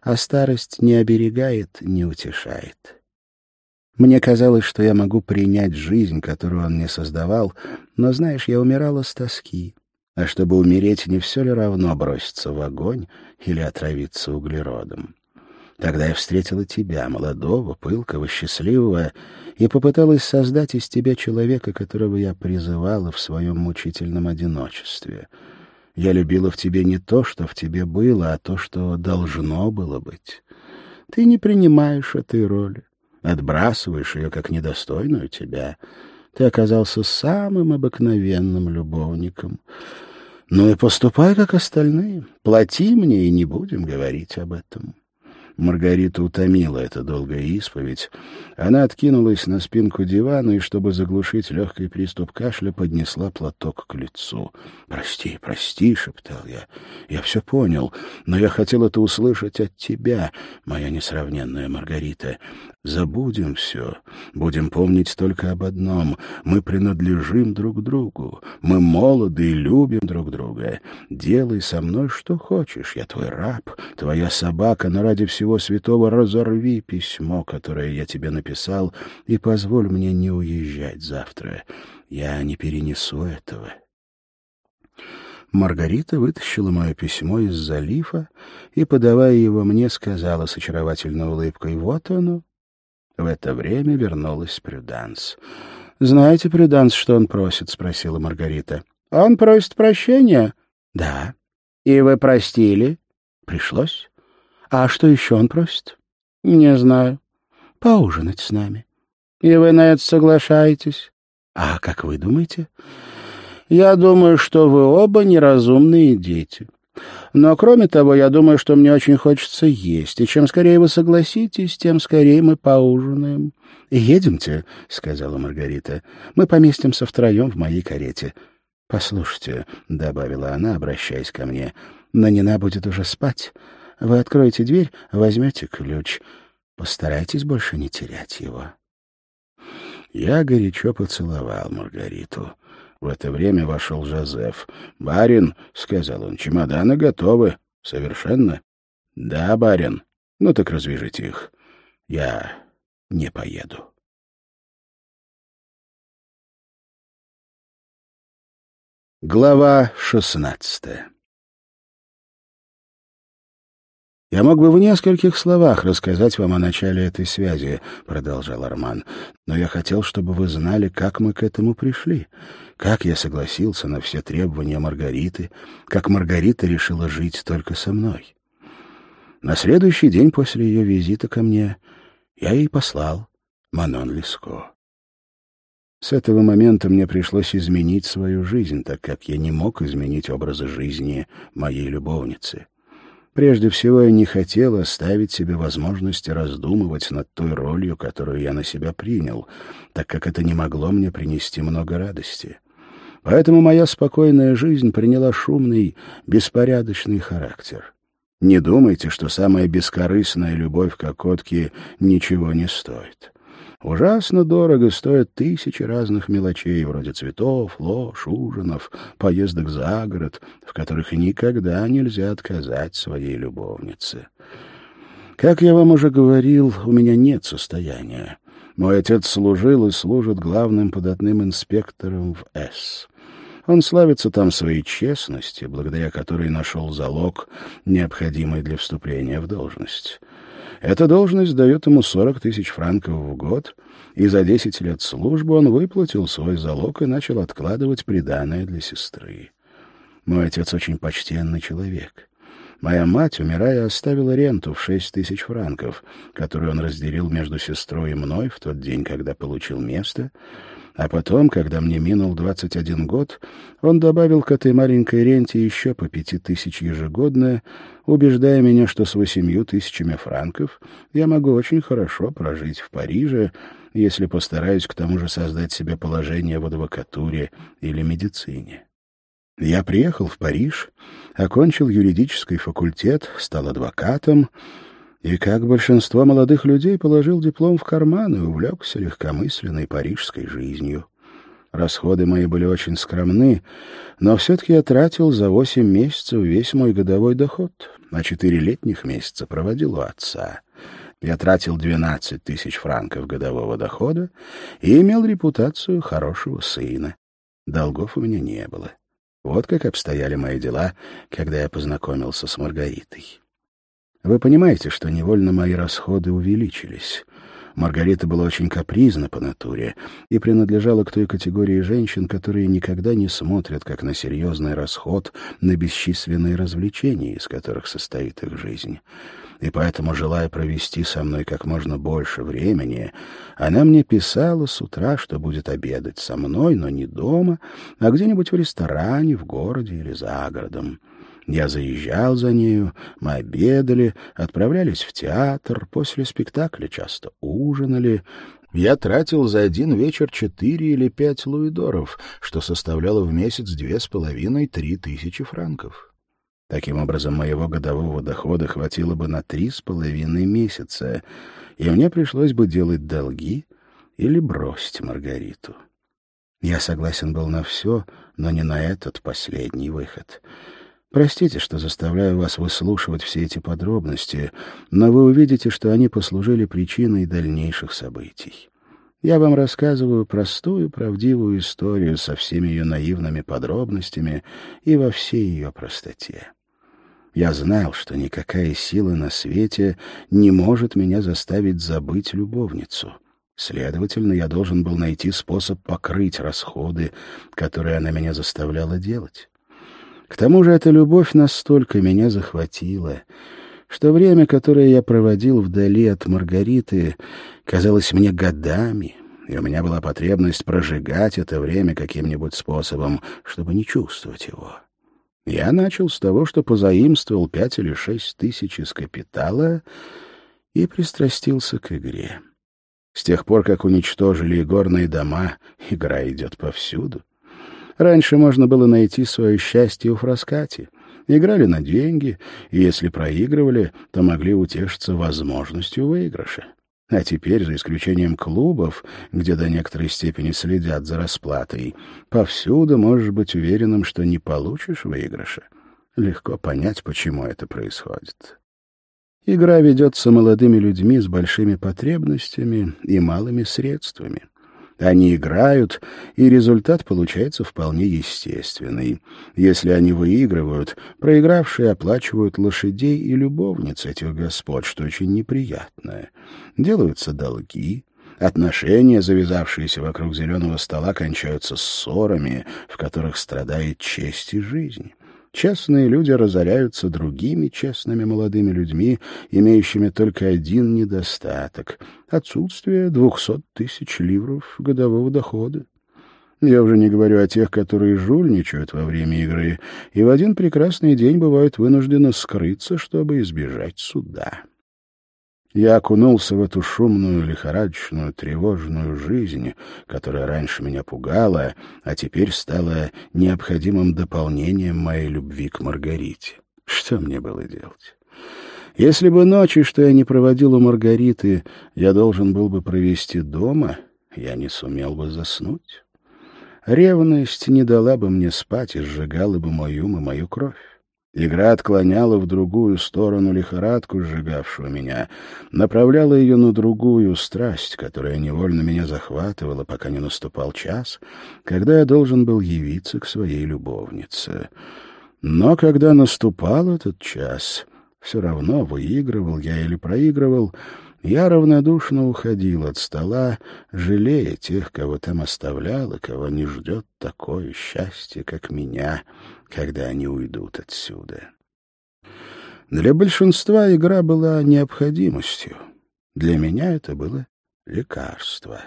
а старость не оберегает, не утешает. Мне казалось, что я могу принять жизнь, которую он мне создавал, но, знаешь, я умирала с тоски. А чтобы умереть, не все ли равно броситься в огонь или отравиться углеродом? Тогда я встретила тебя, молодого, пылкого, счастливого, и попыталась создать из тебя человека, которого я призывала в своем мучительном одиночестве. Я любила в тебе не то, что в тебе было, а то, что должно было быть. Ты не принимаешь этой роли отбрасываешь ее как недостойную тебя. Ты оказался самым обыкновенным любовником. Ну и поступай, как остальные. Плати мне, и не будем говорить об этом. Маргарита утомила эта долгая исповедь. Она откинулась на спинку дивана и, чтобы заглушить легкий приступ кашля, поднесла платок к лицу. «Прости, прости», — шептал я. «Я все понял, но я хотел это услышать от тебя, моя несравненная Маргарита. Забудем все, будем помнить только об одном. Мы принадлежим друг другу, мы молоды и любим друг друга. Делай со мной что хочешь, я твой раб, твоя собака, но ради всего святого разорви письмо, которое я тебе написал, и позволь мне не уезжать завтра. Я не перенесу этого». Маргарита вытащила мое письмо из залифа и, подавая его мне, сказала с очаровательной улыбкой, «Вот оно, в это время вернулась Прюданс. «Знаете, Прюданс, что он просит?» — спросила Маргарита. «Он просит прощения?» «Да». «И вы простили?» «Пришлось». «А что еще он просит?» «Не знаю». «Поужинать с нами». «И вы на это соглашаетесь?» «А как вы думаете?» «Я думаю, что вы оба неразумные дети». Но, кроме того, я думаю, что мне очень хочется есть, и чем скорее вы согласитесь, тем скорее мы поужинаем. — Едемте, — сказала Маргарита. — Мы поместимся втроем в моей карете. — Послушайте, — добавила она, обращаясь ко мне, — Нанина будет уже спать, Вы откроете дверь, возьмете ключ. Постарайтесь больше не терять его. Я горячо поцеловал Маргариту. В это время вошел Жозеф. «Барин», — сказал он, — «чемоданы готовы». «Совершенно?» «Да, барин. Ну так развяжите их. Я не поеду». Глава шестнадцатая «Я мог бы в нескольких словах рассказать вам о начале этой связи», — продолжал Арман. «Но я хотел, чтобы вы знали, как мы к этому пришли, как я согласился на все требования Маргариты, как Маргарита решила жить только со мной. На следующий день после ее визита ко мне я ей послал Манон Леско. С этого момента мне пришлось изменить свою жизнь, так как я не мог изменить образы жизни моей любовницы». Прежде всего, я не хотел оставить себе возможности раздумывать над той ролью, которую я на себя принял, так как это не могло мне принести много радости. Поэтому моя спокойная жизнь приняла шумный, беспорядочный характер. Не думайте, что самая бескорыстная любовь к окотке ничего не стоит. Ужасно дорого стоят тысячи разных мелочей, вроде цветов, лож, ужинов, поездок за город, в которых никогда нельзя отказать своей любовнице. Как я вам уже говорил, у меня нет состояния. Мой отец служил и служит главным податным инспектором в С. Он славится там своей честностью, благодаря которой нашел залог, необходимый для вступления в должность. Эта должность дает ему 40 тысяч франков в год, и за 10 лет службы он выплатил свой залог и начал откладывать приданое для сестры. Мой отец очень почтенный человек. Моя мать, умирая, оставила ренту в шесть тысяч франков, которую он разделил между сестрой и мной в тот день, когда получил место, а потом, когда мне минул 21 год, он добавил к этой маленькой ренте еще по пяти тысяч ежегодно, убеждая меня, что с восемью тысячами франков я могу очень хорошо прожить в Париже, если постараюсь к тому же создать себе положение в адвокатуре или медицине. Я приехал в Париж, окончил юридический факультет, стал адвокатом, и, как большинство молодых людей, положил диплом в карман и увлекся легкомысленной парижской жизнью. Расходы мои были очень скромны, но все-таки я тратил за восемь месяцев весь мой годовой доход, а четыре летних месяца проводил у отца. Я тратил двенадцать тысяч франков годового дохода и имел репутацию хорошего сына. Долгов у меня не было. Вот как обстояли мои дела, когда я познакомился с Маргаритой. Вы понимаете, что невольно мои расходы увеличились. Маргарита была очень капризна по натуре и принадлежала к той категории женщин, которые никогда не смотрят как на серьезный расход на бесчисленные развлечения, из которых состоит их жизнь. И поэтому, желая провести со мной как можно больше времени, она мне писала с утра, что будет обедать со мной, но не дома, а где-нибудь в ресторане, в городе или за городом. Я заезжал за нею, мы обедали, отправлялись в театр, после спектакля часто ужинали. Я тратил за один вечер четыре или пять луидоров, что составляло в месяц две с половиной-три тысячи франков. Таким образом, моего годового дохода хватило бы на три с половиной месяца, и мне пришлось бы делать долги или бросить Маргариту. Я согласен был на все, но не на этот последний выход — Простите, что заставляю вас выслушивать все эти подробности, но вы увидите, что они послужили причиной дальнейших событий. Я вам рассказываю простую, правдивую историю со всеми ее наивными подробностями и во всей ее простоте. Я знал, что никакая сила на свете не может меня заставить забыть любовницу. Следовательно, я должен был найти способ покрыть расходы, которые она меня заставляла делать. К тому же эта любовь настолько меня захватила, что время, которое я проводил вдали от Маргариты, казалось мне годами, и у меня была потребность прожигать это время каким-нибудь способом, чтобы не чувствовать его. Я начал с того, что позаимствовал пять или шесть тысяч из капитала и пристрастился к игре. С тех пор, как уничтожили горные дома, игра идет повсюду. Раньше можно было найти свое счастье у Фраскати. Играли на деньги, и если проигрывали, то могли утешиться возможностью выигрыша. А теперь, за исключением клубов, где до некоторой степени следят за расплатой, повсюду можешь быть уверенным, что не получишь выигрыша. Легко понять, почему это происходит. Игра ведется молодыми людьми с большими потребностями и малыми средствами. Они играют, и результат получается вполне естественный. Если они выигрывают, проигравшие оплачивают лошадей и любовниц этих господ, что очень неприятно. Делаются долги, Отношения, завязавшиеся вокруг зеленого стола, кончаются ссорами, в которых страдает честь и жизнь. Честные люди разоряются другими честными молодыми людьми, имеющими только один недостаток — отсутствие двухсот тысяч ливров годового дохода. Я уже не говорю о тех, которые жульничают во время игры и в один прекрасный день бывают вынуждены скрыться, чтобы избежать суда. Я окунулся в эту шумную, лихорадочную, тревожную жизнь, которая раньше меня пугала, а теперь стала необходимым дополнением моей любви к Маргарите. Что мне было делать? Если бы ночи, что я не проводил у Маргариты, я должен был бы провести дома, я не сумел бы заснуть. Ревность не дала бы мне спать и сжигала бы мою ум и мою кровь. Игра отклоняла в другую сторону лихорадку, сжигавшую меня, направляла ее на другую страсть, которая невольно меня захватывала, пока не наступал час, когда я должен был явиться к своей любовнице. Но когда наступал этот час, все равно выигрывал я или проигрывал, я равнодушно уходил от стола, жалея тех, кого там оставлял и кого не ждет такое счастье, как меня — когда они уйдут отсюда. Для большинства игра была необходимостью. Для меня это было лекарство.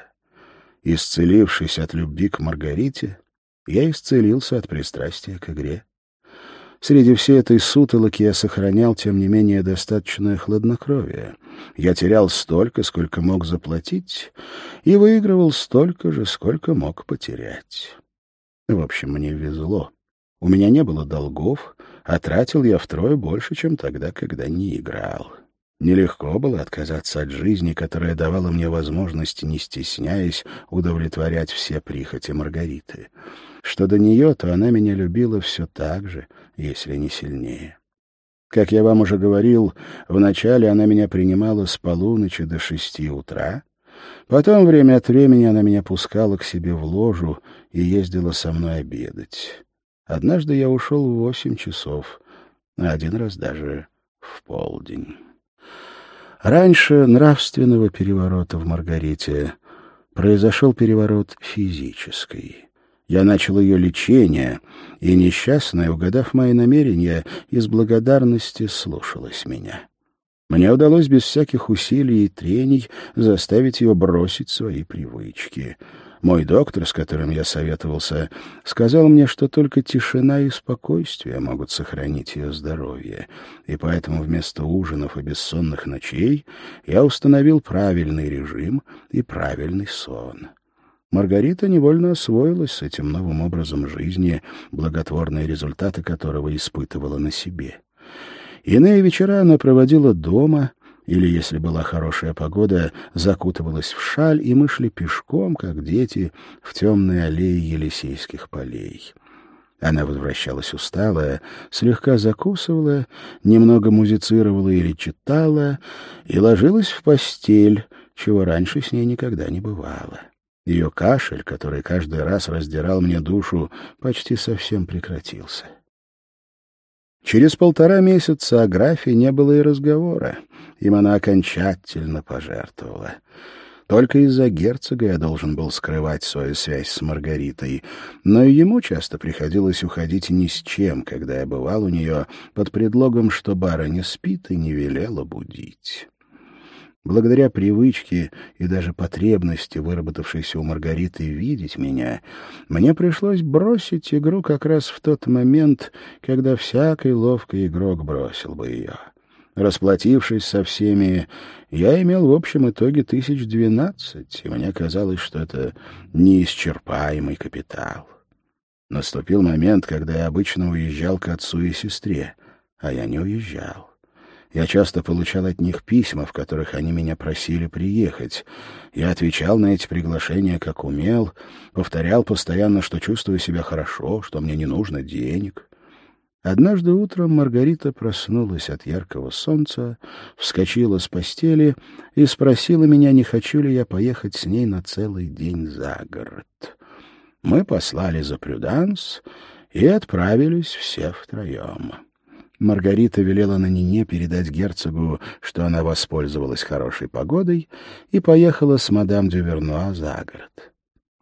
Исцелившись от любви к Маргарите, я исцелился от пристрастия к игре. Среди всей этой сутолоки я сохранял, тем не менее, достаточное хладнокровие. Я терял столько, сколько мог заплатить, и выигрывал столько же, сколько мог потерять. В общем, мне везло. У меня не было долгов, а тратил я втрое больше, чем тогда, когда не играл. Нелегко было отказаться от жизни, которая давала мне возможность, не стесняясь, удовлетворять все прихоти Маргариты. Что до нее, то она меня любила все так же, если не сильнее. Как я вам уже говорил, вначале она меня принимала с полуночи до шести утра, потом время от времени она меня пускала к себе в ложу и ездила со мной обедать. Однажды я ушел в восемь часов, а один раз даже в полдень. Раньше нравственного переворота в Маргарите произошел переворот физический. Я начал ее лечение, и несчастная, угадав мои намерения, из благодарности слушалась меня. Мне удалось без всяких усилий и трений заставить ее бросить свои привычки — мой доктор, с которым я советовался, сказал мне, что только тишина и спокойствие могут сохранить ее здоровье, и поэтому вместо ужинов и бессонных ночей я установил правильный режим и правильный сон. Маргарита невольно освоилась с этим новым образом жизни, благотворные результаты которого испытывала на себе. Иные вечера она проводила дома — или, если была хорошая погода, закутывалась в шаль, и мы шли пешком, как дети, в темные аллеи Елисейских полей. Она возвращалась усталая, слегка закусывала, немного музицировала или читала и ложилась в постель, чего раньше с ней никогда не бывало. Ее кашель, который каждый раз раздирал мне душу, почти совсем прекратился. Через полтора месяца о графе не было и разговора. Им она окончательно пожертвовала. Только из-за герцога я должен был скрывать свою связь с Маргаритой, но и ему часто приходилось уходить ни с чем, когда я бывал у нее, под предлогом, что барыня спит и не велела будить. Благодаря привычке и даже потребности, выработавшейся у Маргариты видеть меня, мне пришлось бросить игру как раз в тот момент, когда всякий ловкий игрок бросил бы ее. Расплатившись со всеми, я имел в общем итоге тысяч двенадцать, и мне казалось, что это неисчерпаемый капитал. Наступил момент, когда я обычно уезжал к отцу и сестре, а я не уезжал. Я часто получал от них письма, в которых они меня просили приехать. Я отвечал на эти приглашения, как умел, повторял постоянно, что чувствую себя хорошо, что мне не нужно денег. Однажды утром Маргарита проснулась от яркого солнца, вскочила с постели и спросила меня, не хочу ли я поехать с ней на целый день за город. Мы послали за Прюданс и отправились все втроем. Маргарита велела на Нине передать герцогу, что она воспользовалась хорошей погодой, и поехала с мадам Дювернуа за город.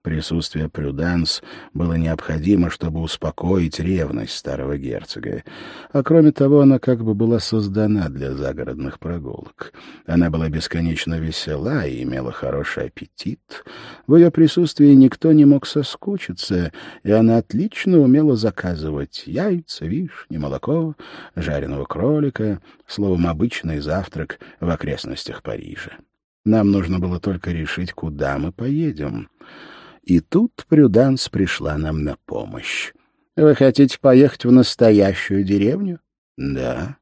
Присутствие Прюданс было необходимо, чтобы успокоить ревность старого герцога. А кроме того, она как бы была создана для загородных прогулок. Она была бесконечно весела и имела хороший аппетит. В ее присутствии никто не мог соскучиться, и она отлично умела заказывать яйца, вишни, молоко, жареного кролика, словом, обычный завтрак в окрестностях Парижа. Нам нужно было только решить, куда мы поедем. И тут Прюданс пришла нам на помощь. «Вы хотите поехать в настоящую деревню?» «Да».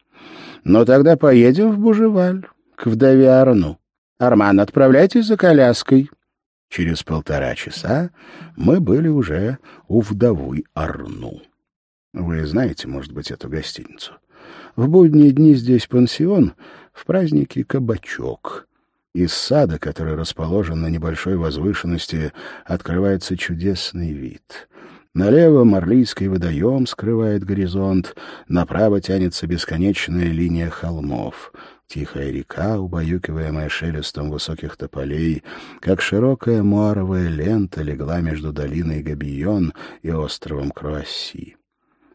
«Но тогда поедем в Бужеваль, к вдове Арну. Арман, отправляйтесь за коляской». Через полтора часа мы были уже у вдовы Арну. Вы знаете, может быть, эту гостиницу. В будние дни здесь пансион, в праздники — кабачок. Из сада, который расположен на небольшой возвышенности, открывается чудесный вид. Налево Марлийский водоем скрывает горизонт, направо тянется бесконечная линия холмов. Тихая река, убаюкиваемая шелестом высоких тополей, как широкая муаровая лента легла между долиной Габион и островом Круасси.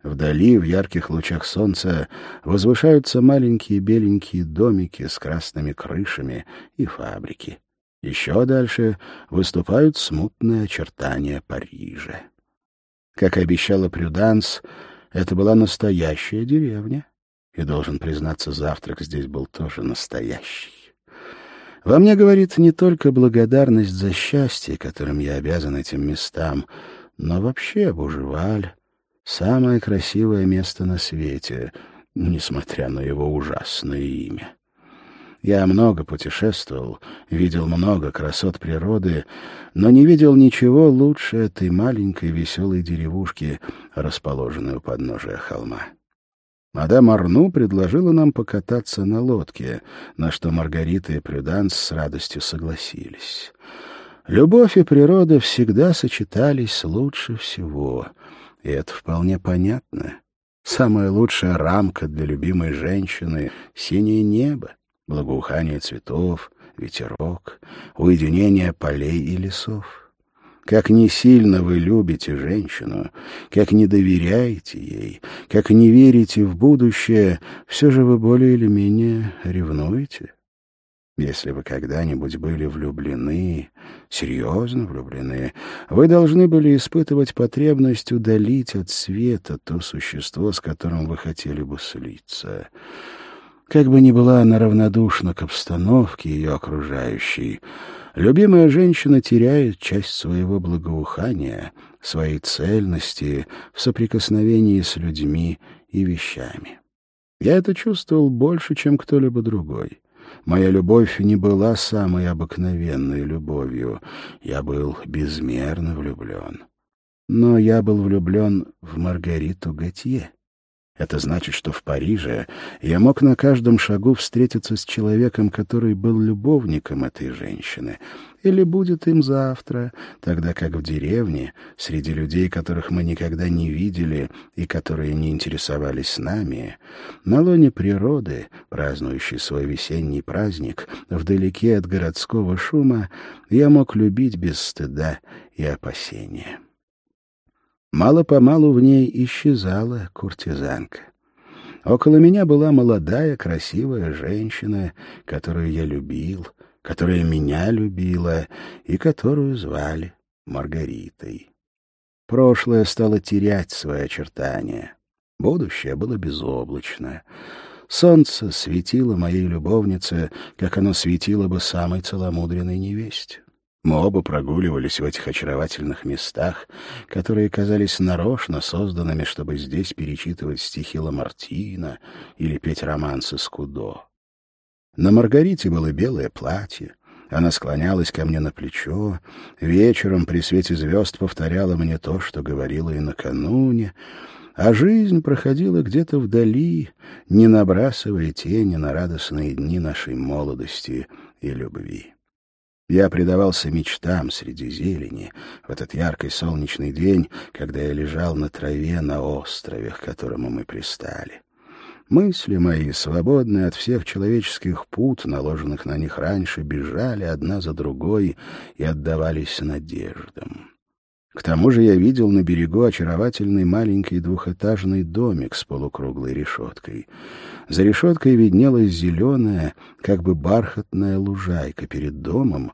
Вдали, в ярких лучах солнца, возвышаются маленькие беленькие домики с красными крышами и фабрики. Еще дальше выступают смутные очертания Парижа. Как обещала Прюданс, это была настоящая деревня. И, должен признаться, завтрак здесь был тоже настоящий. Во мне говорит не только благодарность за счастье, которым я обязан этим местам, но вообще Бужеваль Самое красивое место на свете, несмотря на его ужасное имя. Я много путешествовал, видел много красот природы, но не видел ничего лучше этой маленькой веселой деревушки, расположенной у подножия холма. Мадам Арну предложила нам покататься на лодке, на что Маргарита и Прюданс с радостью согласились. Любовь и природа всегда сочетались лучше всего — и это вполне понятно. Самая лучшая рамка для любимой женщины — синее небо, благоухание цветов, ветерок, уединение полей и лесов. Как не сильно вы любите женщину, как не доверяете ей, как не верите в будущее, все же вы более или менее ревнуете. Если вы когда-нибудь были влюблены, серьезно влюблены, вы должны были испытывать потребность удалить от света то существо, с которым вы хотели бы слиться. Как бы ни была она равнодушна к обстановке ее окружающей, любимая женщина теряет часть своего благоухания, своей цельности в соприкосновении с людьми и вещами. Я это чувствовал больше, чем кто-либо другой. Моя любовь не была самой обыкновенной любовью. Я был безмерно влюблен. Но я был влюблен в Маргариту Готье. Это значит, что в Париже я мог на каждом шагу встретиться с человеком, который был любовником этой женщины, или будет им завтра, тогда как в деревне, среди людей, которых мы никогда не видели и которые не интересовались нами, на лоне природы, празднующей свой весенний праздник, вдалеке от городского шума, я мог любить без стыда и опасения. Мало-помалу в ней исчезала куртизанка. Около меня была молодая, красивая женщина, которую я любил, которая меня любила и которую звали Маргаритой. Прошлое стало терять свои очертания. Будущее было безоблачное. Солнце светило моей любовнице, как оно светило бы самой целомудренной невесте. Мы оба прогуливались в этих очаровательных местах, которые казались нарочно созданными, чтобы здесь перечитывать стихи Ламартина или петь романсы Скудо. На Маргарите было белое платье, она склонялась ко мне на плечо, вечером при свете звезд повторяла мне то, что говорила и накануне, а жизнь проходила где-то вдали, не набрасывая тени на радостные дни нашей молодости и любви. Я предавался мечтам среди зелени в этот яркий солнечный день, когда я лежал на траве на острове, к которому мы пристали. Мысли мои, свободные от всех человеческих пут, наложенных на них раньше, бежали одна за другой и отдавались надеждам. К тому же я видел на берегу очаровательный маленький двухэтажный домик с полукруглой решеткой. За решеткой виднелась зеленая, как бы бархатная лужайка перед домом,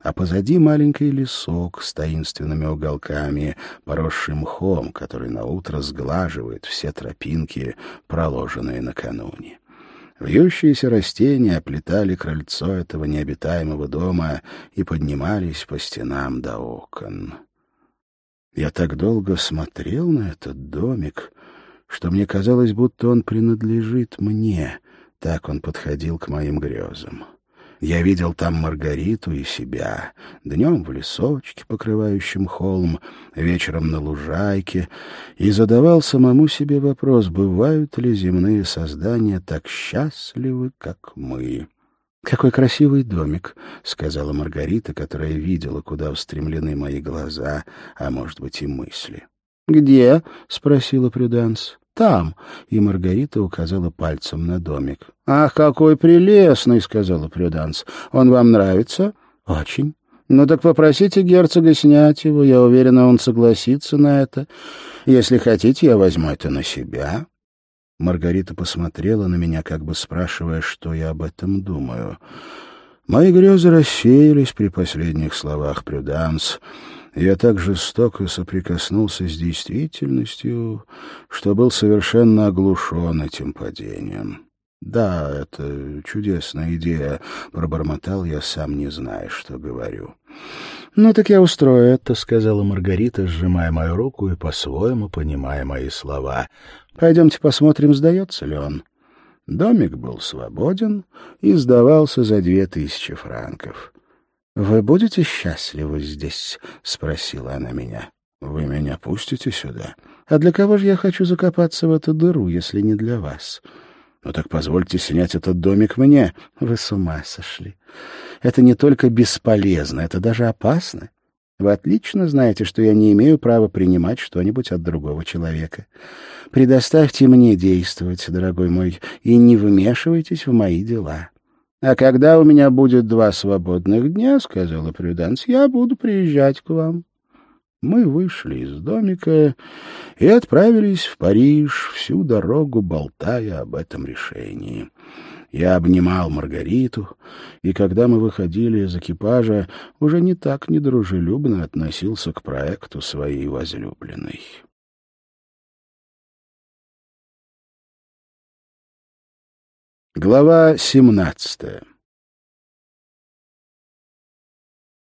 а позади маленький лесок с таинственными уголками, поросший мхом, который наутро сглаживает все тропинки, проложенные накануне. Вьющиеся растения оплетали крыльцо этого необитаемого дома и поднимались по стенам до окон. Я так долго смотрел на этот домик, что мне казалось, будто он принадлежит мне. Так он подходил к моим грезам. Я видел там Маргариту и себя, днем в лесочке, покрывающем холм, вечером на лужайке, и задавал самому себе вопрос, бывают ли земные создания так счастливы, как мы. «Какой красивый домик», — сказала Маргарита, которая видела, куда устремлены мои глаза, а, может быть, и мысли. «Где?» — спросила Прюданс. «Там», — и Маргарита указала пальцем на домик. «Ах, какой прелестный!» — сказала Прюданс. «Он вам нравится?» «Очень». «Ну так попросите герцога снять его. Я уверена, он согласится на это. Если хотите, я возьму это на себя». Маргарита посмотрела на меня, как бы спрашивая, что я об этом думаю. Мои грезы рассеялись при последних словах Прюданс. Я так жестоко соприкоснулся с действительностью, что был совершенно оглушен этим падением. «Да, это чудесная идея», — пробормотал я, сам не зная, что говорю. «Ну так я устрою это», — сказала Маргарита, сжимая мою руку и по-своему понимая мои слова. «Пойдемте посмотрим, сдается ли он». Домик был свободен и сдавался за две тысячи франков. «Вы будете счастливы здесь?» — спросила она меня. «Вы меня пустите сюда? А для кого же я хочу закопаться в эту дыру, если не для вас?» Ну так позвольте снять этот домик мне. Вы с ума сошли. Это не только бесполезно, это даже опасно. Вы отлично знаете, что я не имею права принимать что-нибудь от другого человека. Предоставьте мне действовать, дорогой мой, и не вмешивайтесь в мои дела. А когда у меня будет два свободных дня, — сказала Прюданс, — я буду приезжать к вам. Мы вышли из домика и отправились в Париж, всю дорогу болтая об этом решении. Я обнимал Маргариту, и когда мы выходили из экипажа, уже не так недружелюбно относился к проекту своей возлюбленной. Глава семнадцатая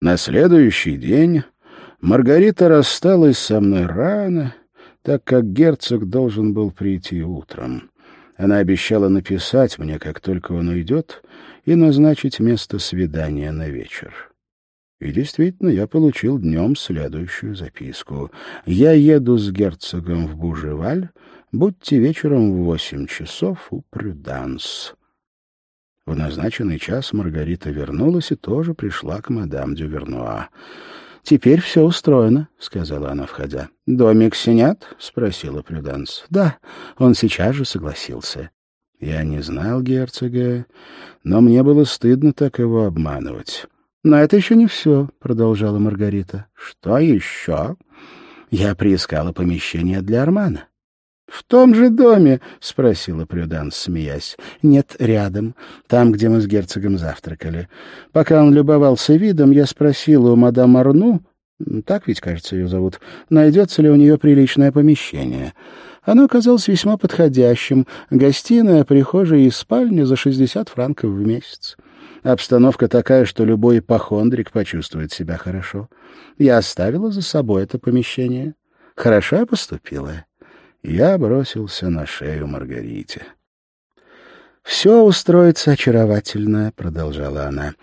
На следующий день Маргарита рассталась со мной рано, так как герцог должен был прийти утром. Она обещала написать мне, как только он уйдет, и назначить место свидания на вечер. И действительно, я получил днем следующую записку. «Я еду с герцогом в Бужеваль. Будьте вечером в восемь часов у Прюданс». В назначенный час Маргарита вернулась и тоже пришла к мадам Дювернуа. «Теперь все устроено», — сказала она, входя. «Домик снят?» — спросила Прюданс. «Да, он сейчас же согласился». Я не знал герцога, но мне было стыдно так его обманывать. «Но это еще не все», — продолжала Маргарита. «Что еще?» Я приискала помещение для Армана. «В том же доме?» — спросила Прюданс, смеясь. «Нет, рядом, там, где мы с герцогом завтракали. Пока он любовался видом, я спросила у мадам Арну, так ведь, кажется, ее зовут, найдется ли у нее приличное помещение. Оно оказалось весьма подходящим. Гостиная, прихожая и спальня за шестьдесят франков в месяц. Обстановка такая, что любой ипохондрик почувствует себя хорошо. Я оставила за собой это помещение. Хорошо я поступила. Я бросился на шею Маргарите. «Все устроится очаровательно», — продолжала она.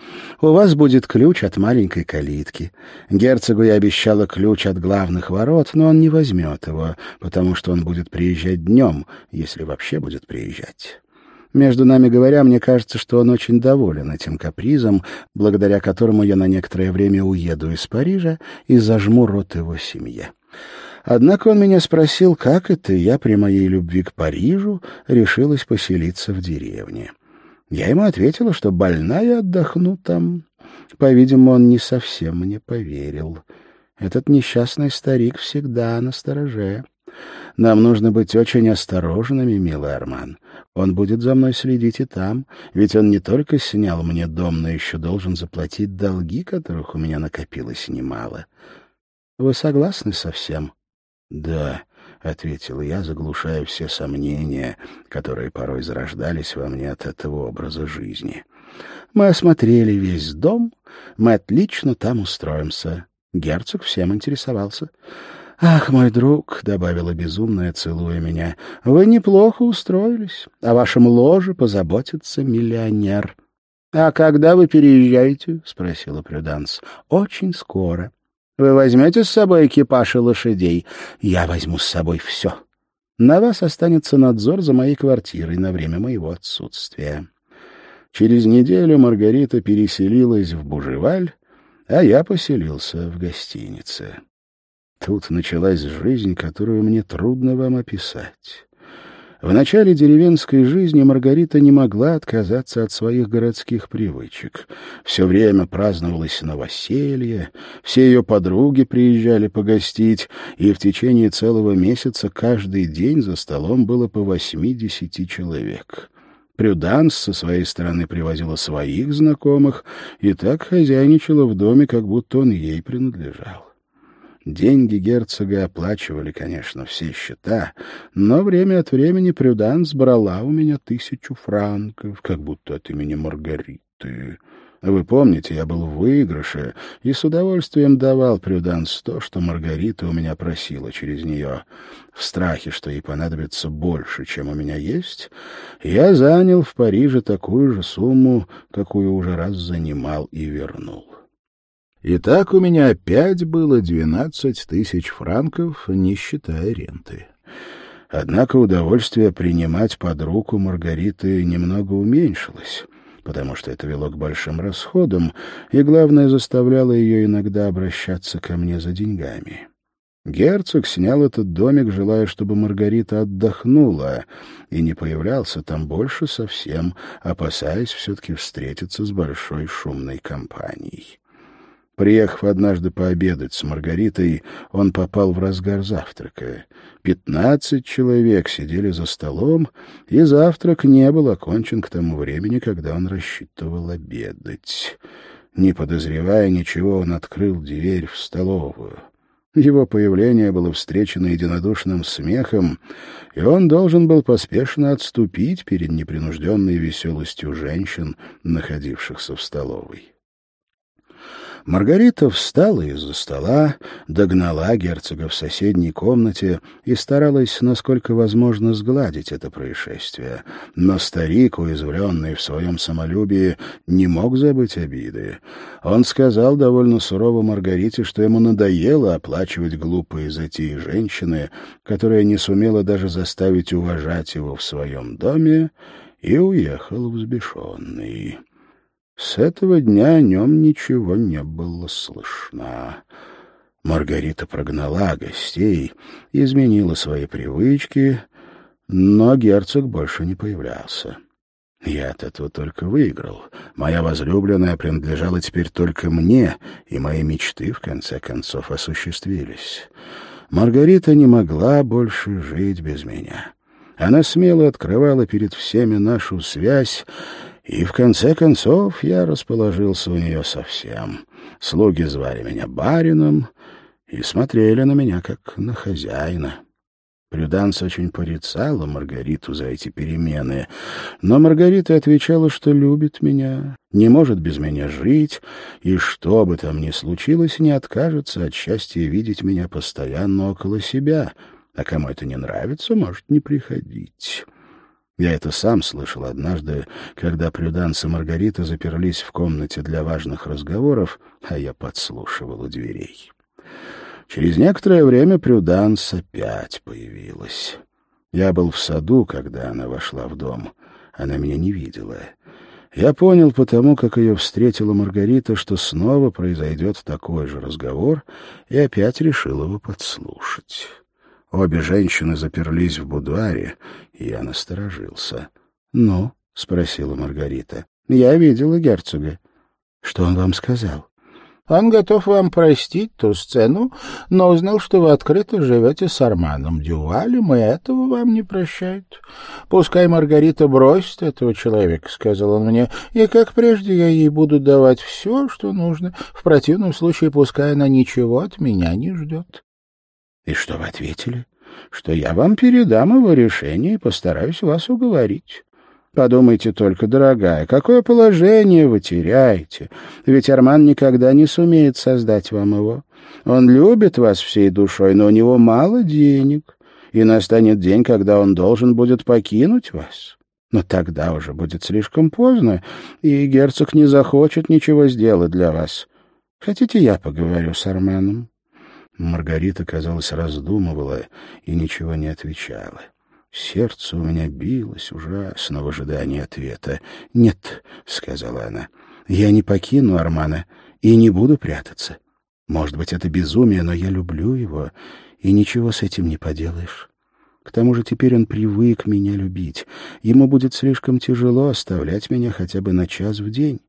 «У вас будет ключ от маленькой калитки. Герцогу я обещала ключ от главных ворот, но он не возьмет его, потому что он будет приезжать днем, если вообще будет приезжать». Между нами говоря, мне кажется, что он очень доволен этим капризом, благодаря которому я на некоторое время уеду из Парижа и зажму рот его семье. Однако он меня спросил, как это я при моей любви к Парижу решилась поселиться в деревне. Я ему ответила, что больная отдохну там. По-видимому, он не совсем мне поверил. Этот несчастный старик всегда на стороже. Нам нужно быть очень осторожными, милый Арман. Он будет за мной следить и там, ведь он не только снял мне дом, но еще должен заплатить долги, которых у меня накопилось немало. Вы согласны со всем? «Да», — ответил я, заглушая все сомнения, которые порой зарождались во мне от этого образа жизни. «Мы осмотрели весь дом, мы отлично там устроимся». Герцог всем интересовался. «Ах, мой друг», — добавила безумная, целуя меня, — «вы неплохо устроились. О вашем ложе позаботится миллионер». «А когда вы переезжаете?» — спросила Прюданс. «Очень скоро. Вы возьмете с собой экипаж и лошадей? Я возьму с собой все. На вас останется надзор за моей квартирой на время моего отсутствия. Через неделю Маргарита переселилась в Бужеваль, а я поселился в гостинице. Тут началась жизнь, которую мне трудно вам описать. В начале деревенской жизни Маргарита не могла отказаться от своих городских привычек. Все время праздновалось новоселье, все ее подруги приезжали погостить, и в течение целого месяца каждый день за столом было по восьми-десяти человек. Прюданс со своей стороны привозила своих знакомых и так хозяйничала в доме, как будто он ей принадлежал. Деньги герцога оплачивали, конечно, все счета, но время от времени Прюданс брала у меня тысячу франков, как будто от имени Маргариты. Вы помните, я был в выигрыше и с удовольствием давал Прюданс то, что Маргарита у меня просила через нее. В страхе, что ей понадобится больше, чем у меня есть, я занял в Париже такую же сумму, какую уже раз занимал и вернул. И так у меня опять было двенадцать тысяч франков, не считая ренты. Однако удовольствие принимать под руку Маргариты немного уменьшилось, потому что это вело к большим расходам, и, главное, заставляло ее иногда обращаться ко мне за деньгами. Герцог снял этот домик, желая, чтобы Маргарита отдохнула, и не появлялся там больше совсем, опасаясь все-таки встретиться с большой шумной компанией. Приехав однажды пообедать с Маргаритой, он попал в разгар завтрака. Пятнадцать человек сидели за столом, и завтрак не был окончен к тому времени, когда он рассчитывал обедать. Не подозревая ничего, он открыл дверь в столовую. Его появление было встречено единодушным смехом, и он должен был поспешно отступить перед непринужденной веселостью женщин, находившихся в столовой. Маргарита встала из-за стола, догнала герцога в соседней комнате и старалась, насколько возможно, сгладить это происшествие. Но старик, уязвленный в своем самолюбии, не мог забыть обиды. Он сказал довольно сурово Маргарите, что ему надоело оплачивать глупые затеи женщины, которая не сумела даже заставить уважать его в своем доме, и уехал взбешенный. С этого дня о нем ничего не было слышно. Маргарита прогнала гостей, изменила свои привычки, но герцог больше не появлялся. Я от этого только выиграл. Моя возлюбленная принадлежала теперь только мне, и мои мечты, в конце концов, осуществились. Маргарита не могла больше жить без меня. Она смело открывала перед всеми нашу связь, и в конце концов я расположился у нее совсем. Слуги звали меня барином и смотрели на меня как на хозяина. Прюданс очень порицала Маргариту за эти перемены, но Маргарита отвечала, что любит меня, не может без меня жить, и что бы там ни случилось, не откажется от счастья видеть меня постоянно около себя, а кому это не нравится, может не приходить. Я это сам слышал однажды, когда Прюданс и Маргарита заперлись в комнате для важных разговоров, а я подслушивал у дверей. Через некоторое время Прюданс опять появилась. Я был в саду, когда она вошла в дом. Она меня не видела. Я понял потому, как ее встретила Маргарита, что снова произойдет такой же разговор, и опять решил его подслушать. Обе женщины заперлись в будуаре, и я насторожился. «Ну?» — спросила Маргарита. «Я видела герцога». «Что он вам сказал?» Он готов вам простить ту сцену, но узнал, что вы открыто живете с Арманом Дювалем, и этого вам не прощают. Пускай Маргарита бросит этого человека, — сказал он мне, — и, как прежде, я ей буду давать все, что нужно. В противном случае пускай она ничего от меня не ждет. — И что вы ответили? — Что я вам передам его решение и постараюсь вас уговорить. Подумайте только, дорогая, какое положение вы теряете, ведь Арман никогда не сумеет создать вам его. Он любит вас всей душой, но у него мало денег, и настанет день, когда он должен будет покинуть вас. Но тогда уже будет слишком поздно, и герцог не захочет ничего сделать для вас. Хотите, я поговорю с Арманом?» Маргарита, казалось, раздумывала и ничего не отвечала. Сердце у меня билось ужасно в ожидании ответа. «Нет», — сказала она, — «я не покину Армана и не буду прятаться. Может быть, это безумие, но я люблю его, и ничего с этим не поделаешь». К тому же теперь он привык меня любить. Ему будет слишком тяжело оставлять меня хотя бы на час в день.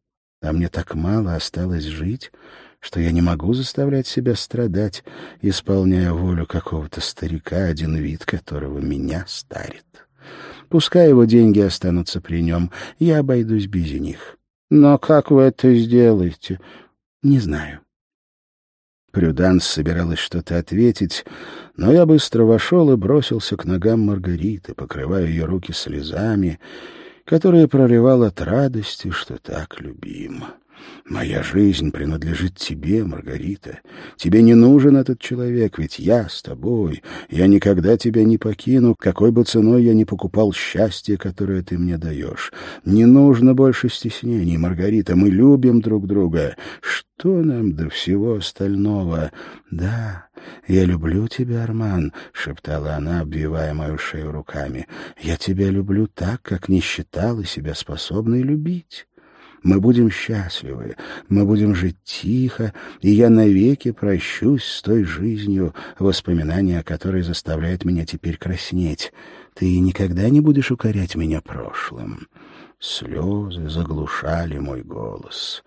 А мне так мало осталось жить, что я не могу заставлять себя страдать, исполняя волю какого-то старика, один вид которого меня старит. Пускай его деньги останутся при нем, я обойдусь без них. Но как вы это сделаете? Не знаю. Прюданс собиралась что-то ответить, но я быстро вошел и бросился к ногам Маргариты, покрывая ее руки слезами, которые проливал от радости, что так любима. Моя жизнь принадлежит тебе, Маргарита. Тебе не нужен этот человек, ведь я с тобой. Я никогда тебя не покину, какой бы ценой я ни покупал счастье, которое ты мне даешь. Не нужно больше стеснений, Маргарита. Мы любим друг друга. Что нам до всего остального? Да, я люблю тебя, Арман, — шептала она, обвивая мою шею руками. Я тебя люблю так, как не считала себя способной любить. Мы будем счастливы, мы будем жить тихо, и я навеки прощусь с той жизнью, воспоминания о которой заставляют меня теперь краснеть. Ты никогда не будешь укорять меня прошлым. Слезы заглушали мой голос.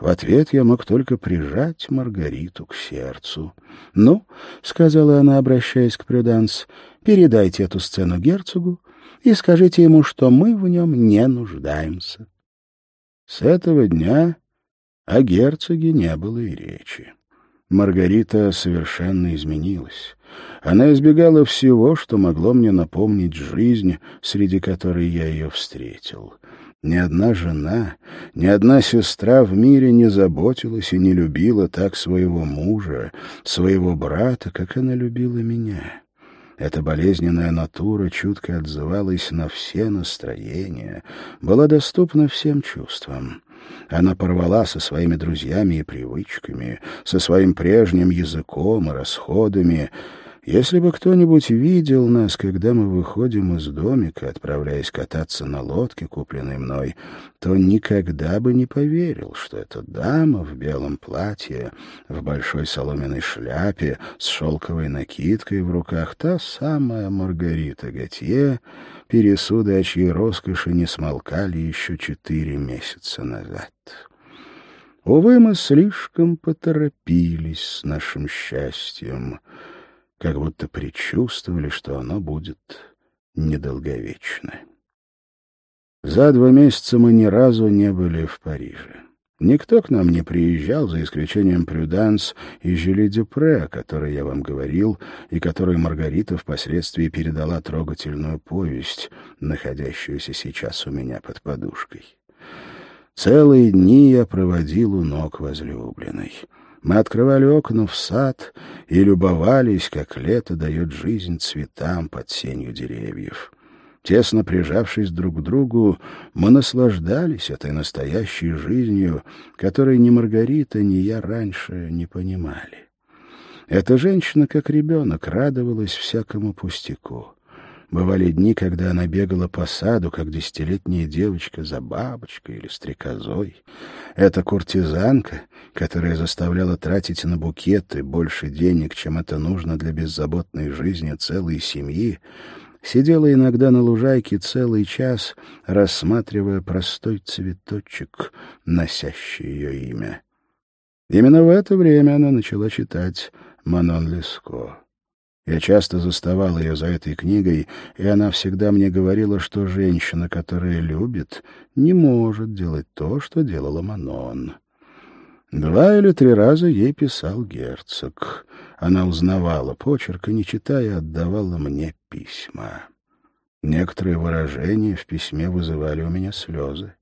В ответ я мог только прижать Маргариту к сердцу. «Ну», — сказала она, обращаясь к Прюданс, — «передайте эту сцену герцогу и скажите ему, что мы в нем не нуждаемся». С этого дня о герцоге не было и речи. Маргарита совершенно изменилась. Она избегала всего, что могло мне напомнить жизнь, среди которой я ее встретил. Ни одна жена, ни одна сестра в мире не заботилась и не любила так своего мужа, своего брата, как она любила меня. Эта болезненная натура чутко отзывалась на все настроения, была доступна всем чувствам. Она порвала со своими друзьями и привычками, со своим прежним языком и расходами, если бы кто-нибудь видел нас, когда мы выходим из домика, отправляясь кататься на лодке, купленной мной, то никогда бы не поверил, что эта дама в белом платье, в большой соломенной шляпе, с шелковой накидкой в руках, та самая Маргарита Готье, пересуды о чьей роскоши не смолкали еще четыре месяца назад. Увы, мы слишком поторопились с нашим счастьем — как будто предчувствовали, что оно будет недолговечно. За два месяца мы ни разу не были в Париже. Никто к нам не приезжал, за исключением Прюданс и Жюли Дюпре, о которой я вам говорил, и которой Маргарита впоследствии передала трогательную повесть, находящуюся сейчас у меня под подушкой. Целые дни я проводил у ног возлюбленной. Мы открывали окна в сад и любовались, как лето дает жизнь цветам под сенью деревьев. Тесно прижавшись друг к другу, мы наслаждались этой настоящей жизнью, которой ни Маргарита, ни я раньше не понимали. Эта женщина, как ребенок, радовалась всякому пустяку. Бывали дни, когда она бегала по саду, как десятилетняя девочка за бабочкой или стрекозой. Эта куртизанка, которая заставляла тратить на букеты больше денег, чем это нужно для беззаботной жизни целой семьи, сидела иногда на лужайке целый час, рассматривая простой цветочек, носящий ее имя. Именно в это время она начала читать Манон Леско. Я часто заставал ее за этой книгой, и она всегда мне говорила, что женщина, которая любит, не может делать то, что делала Манон. Два или три раза ей писал герцог. Она узнавала почерк и, не читая, отдавала мне письма. Некоторые выражения в письме вызывали у меня слезы.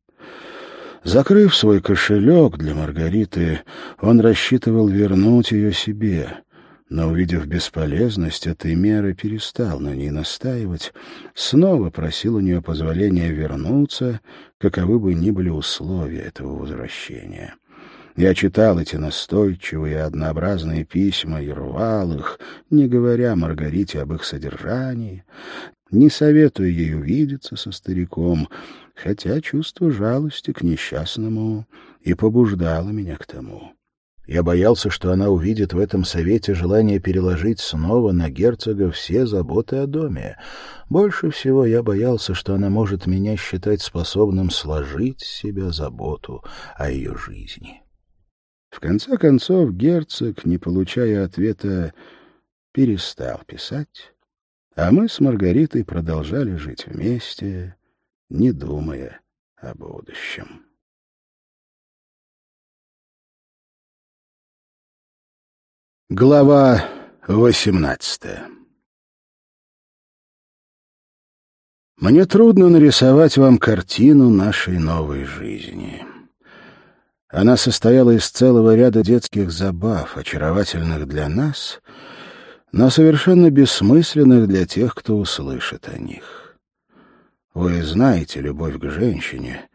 Закрыв свой кошелек для Маргариты, он рассчитывал вернуть ее себе, но, увидев бесполезность этой меры, перестал на ней настаивать, снова просил у нее позволения вернуться, каковы бы ни были условия этого возвращения. Я читал эти настойчивые однообразные письма и рвал их, не говоря Маргарите об их содержании, не советую ей увидеться со стариком, хотя чувство жалости к несчастному и побуждало меня к тому. Я боялся, что она увидит в этом совете желание переложить снова на герцога все заботы о доме. Больше всего я боялся, что она может меня считать способным сложить с себя заботу о ее жизни. В конце концов герцог, не получая ответа, перестал писать, а мы с Маргаритой продолжали жить вместе, не думая о будущем. Глава восемнадцатая Мне трудно нарисовать вам картину нашей новой жизни. Она состояла из целого ряда детских забав, очаровательных для нас, но совершенно бессмысленных для тех, кто услышит о них. Вы знаете любовь к женщине,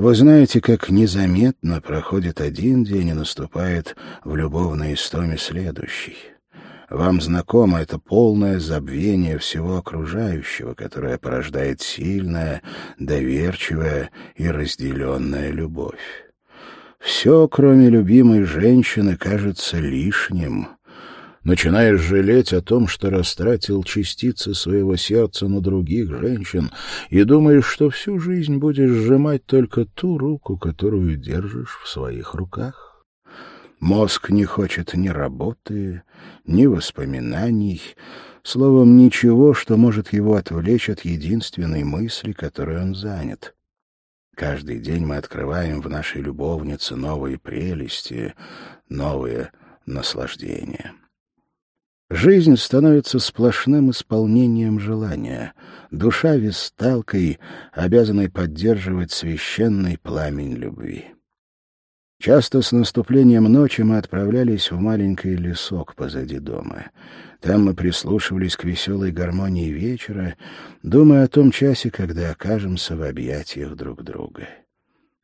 вы знаете, как незаметно проходит один день и наступает в любовной истоме следующий. Вам знакомо это полное забвение всего окружающего, которое порождает сильная, доверчивая и разделенная любовь. Все, кроме любимой женщины, кажется лишним. Начинаешь жалеть о том, что растратил частицы своего сердца на других женщин, и думаешь, что всю жизнь будешь сжимать только ту руку, которую держишь в своих руках. Мозг не хочет ни работы, ни воспоминаний, словом, ничего, что может его отвлечь от единственной мысли, которой он занят. Каждый день мы открываем в нашей любовнице новые прелести, новые наслаждения. Жизнь становится сплошным исполнением желания, душа висталкой, обязанной поддерживать священный пламень любви. Часто с наступлением ночи мы отправлялись в маленький лесок позади дома. Там мы прислушивались к веселой гармонии вечера, думая о том часе, когда окажемся в объятиях друг друга.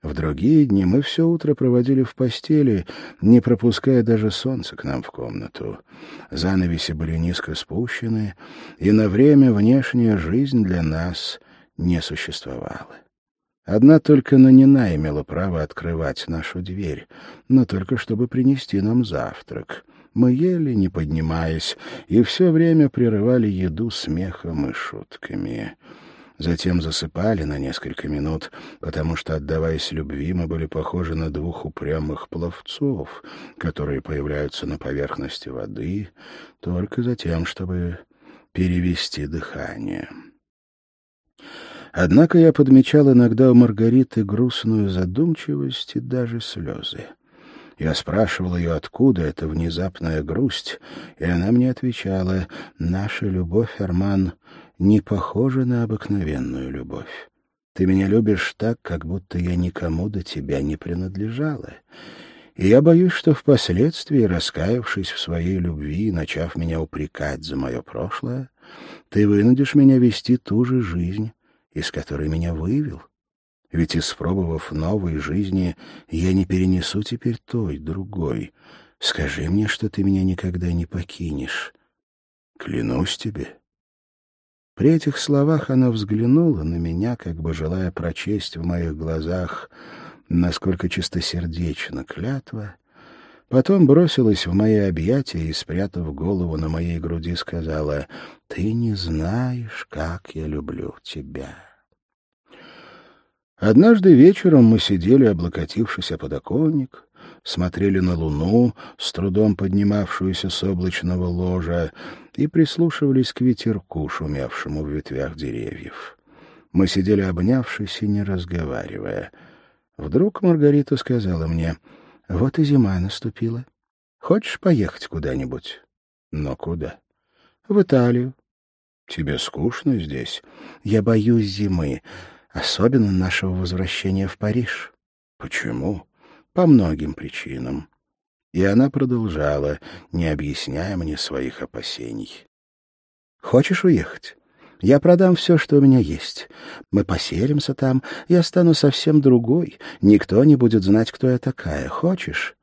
В другие дни мы все утро проводили в постели, не пропуская даже солнца к нам в комнату. Занавеси были низко спущены, и на время внешняя жизнь для нас не существовала. Одна только Нанина имела право открывать нашу дверь, но только чтобы принести нам завтрак. Мы ели, не поднимаясь, и все время прерывали еду смехом и шутками. Затем засыпали на несколько минут, потому что, отдаваясь любви, мы были похожи на двух упрямых пловцов, которые появляются на поверхности воды только за тем, чтобы перевести дыхание. Однако я подмечал иногда у Маргариты грустную задумчивость и даже слезы. Я спрашивал ее, откуда эта внезапная грусть, и она мне отвечала, «Наша любовь, Арман, не похожа на обыкновенную любовь. Ты меня любишь так, как будто я никому до тебя не принадлежала. И я боюсь, что впоследствии, раскаявшись в своей любви и начав меня упрекать за мое прошлое, ты вынудишь меня вести ту же жизнь, из которой меня вывел. Ведь, испробовав новой жизни, я не перенесу теперь той, другой. Скажи мне, что ты меня никогда не покинешь. Клянусь тебе. При этих словах она взглянула на меня, как бы желая прочесть в моих глазах, насколько чистосердечна клятва, потом бросилась в мои объятия и, спрятав голову на моей груди, сказала, «Ты не знаешь, как я люблю тебя». Однажды вечером мы сидели, облокотившись о подоконник, смотрели на луну, с трудом поднимавшуюся с облачного ложа, и прислушивались к ветерку, шумевшему в ветвях деревьев. Мы сидели, обнявшись и не разговаривая. Вдруг Маргарита сказала мне, «Вот и зима наступила. Хочешь поехать куда-нибудь?» «Но куда?» «В Италию». «Тебе скучно здесь?» «Я боюсь зимы» особенно нашего возвращения в Париж. Почему? По многим причинам. И она продолжала, не объясняя мне своих опасений. Хочешь уехать? Я продам все, что у меня есть. Мы поселимся там, я стану совсем другой. Никто не будет знать, кто я такая. Хочешь?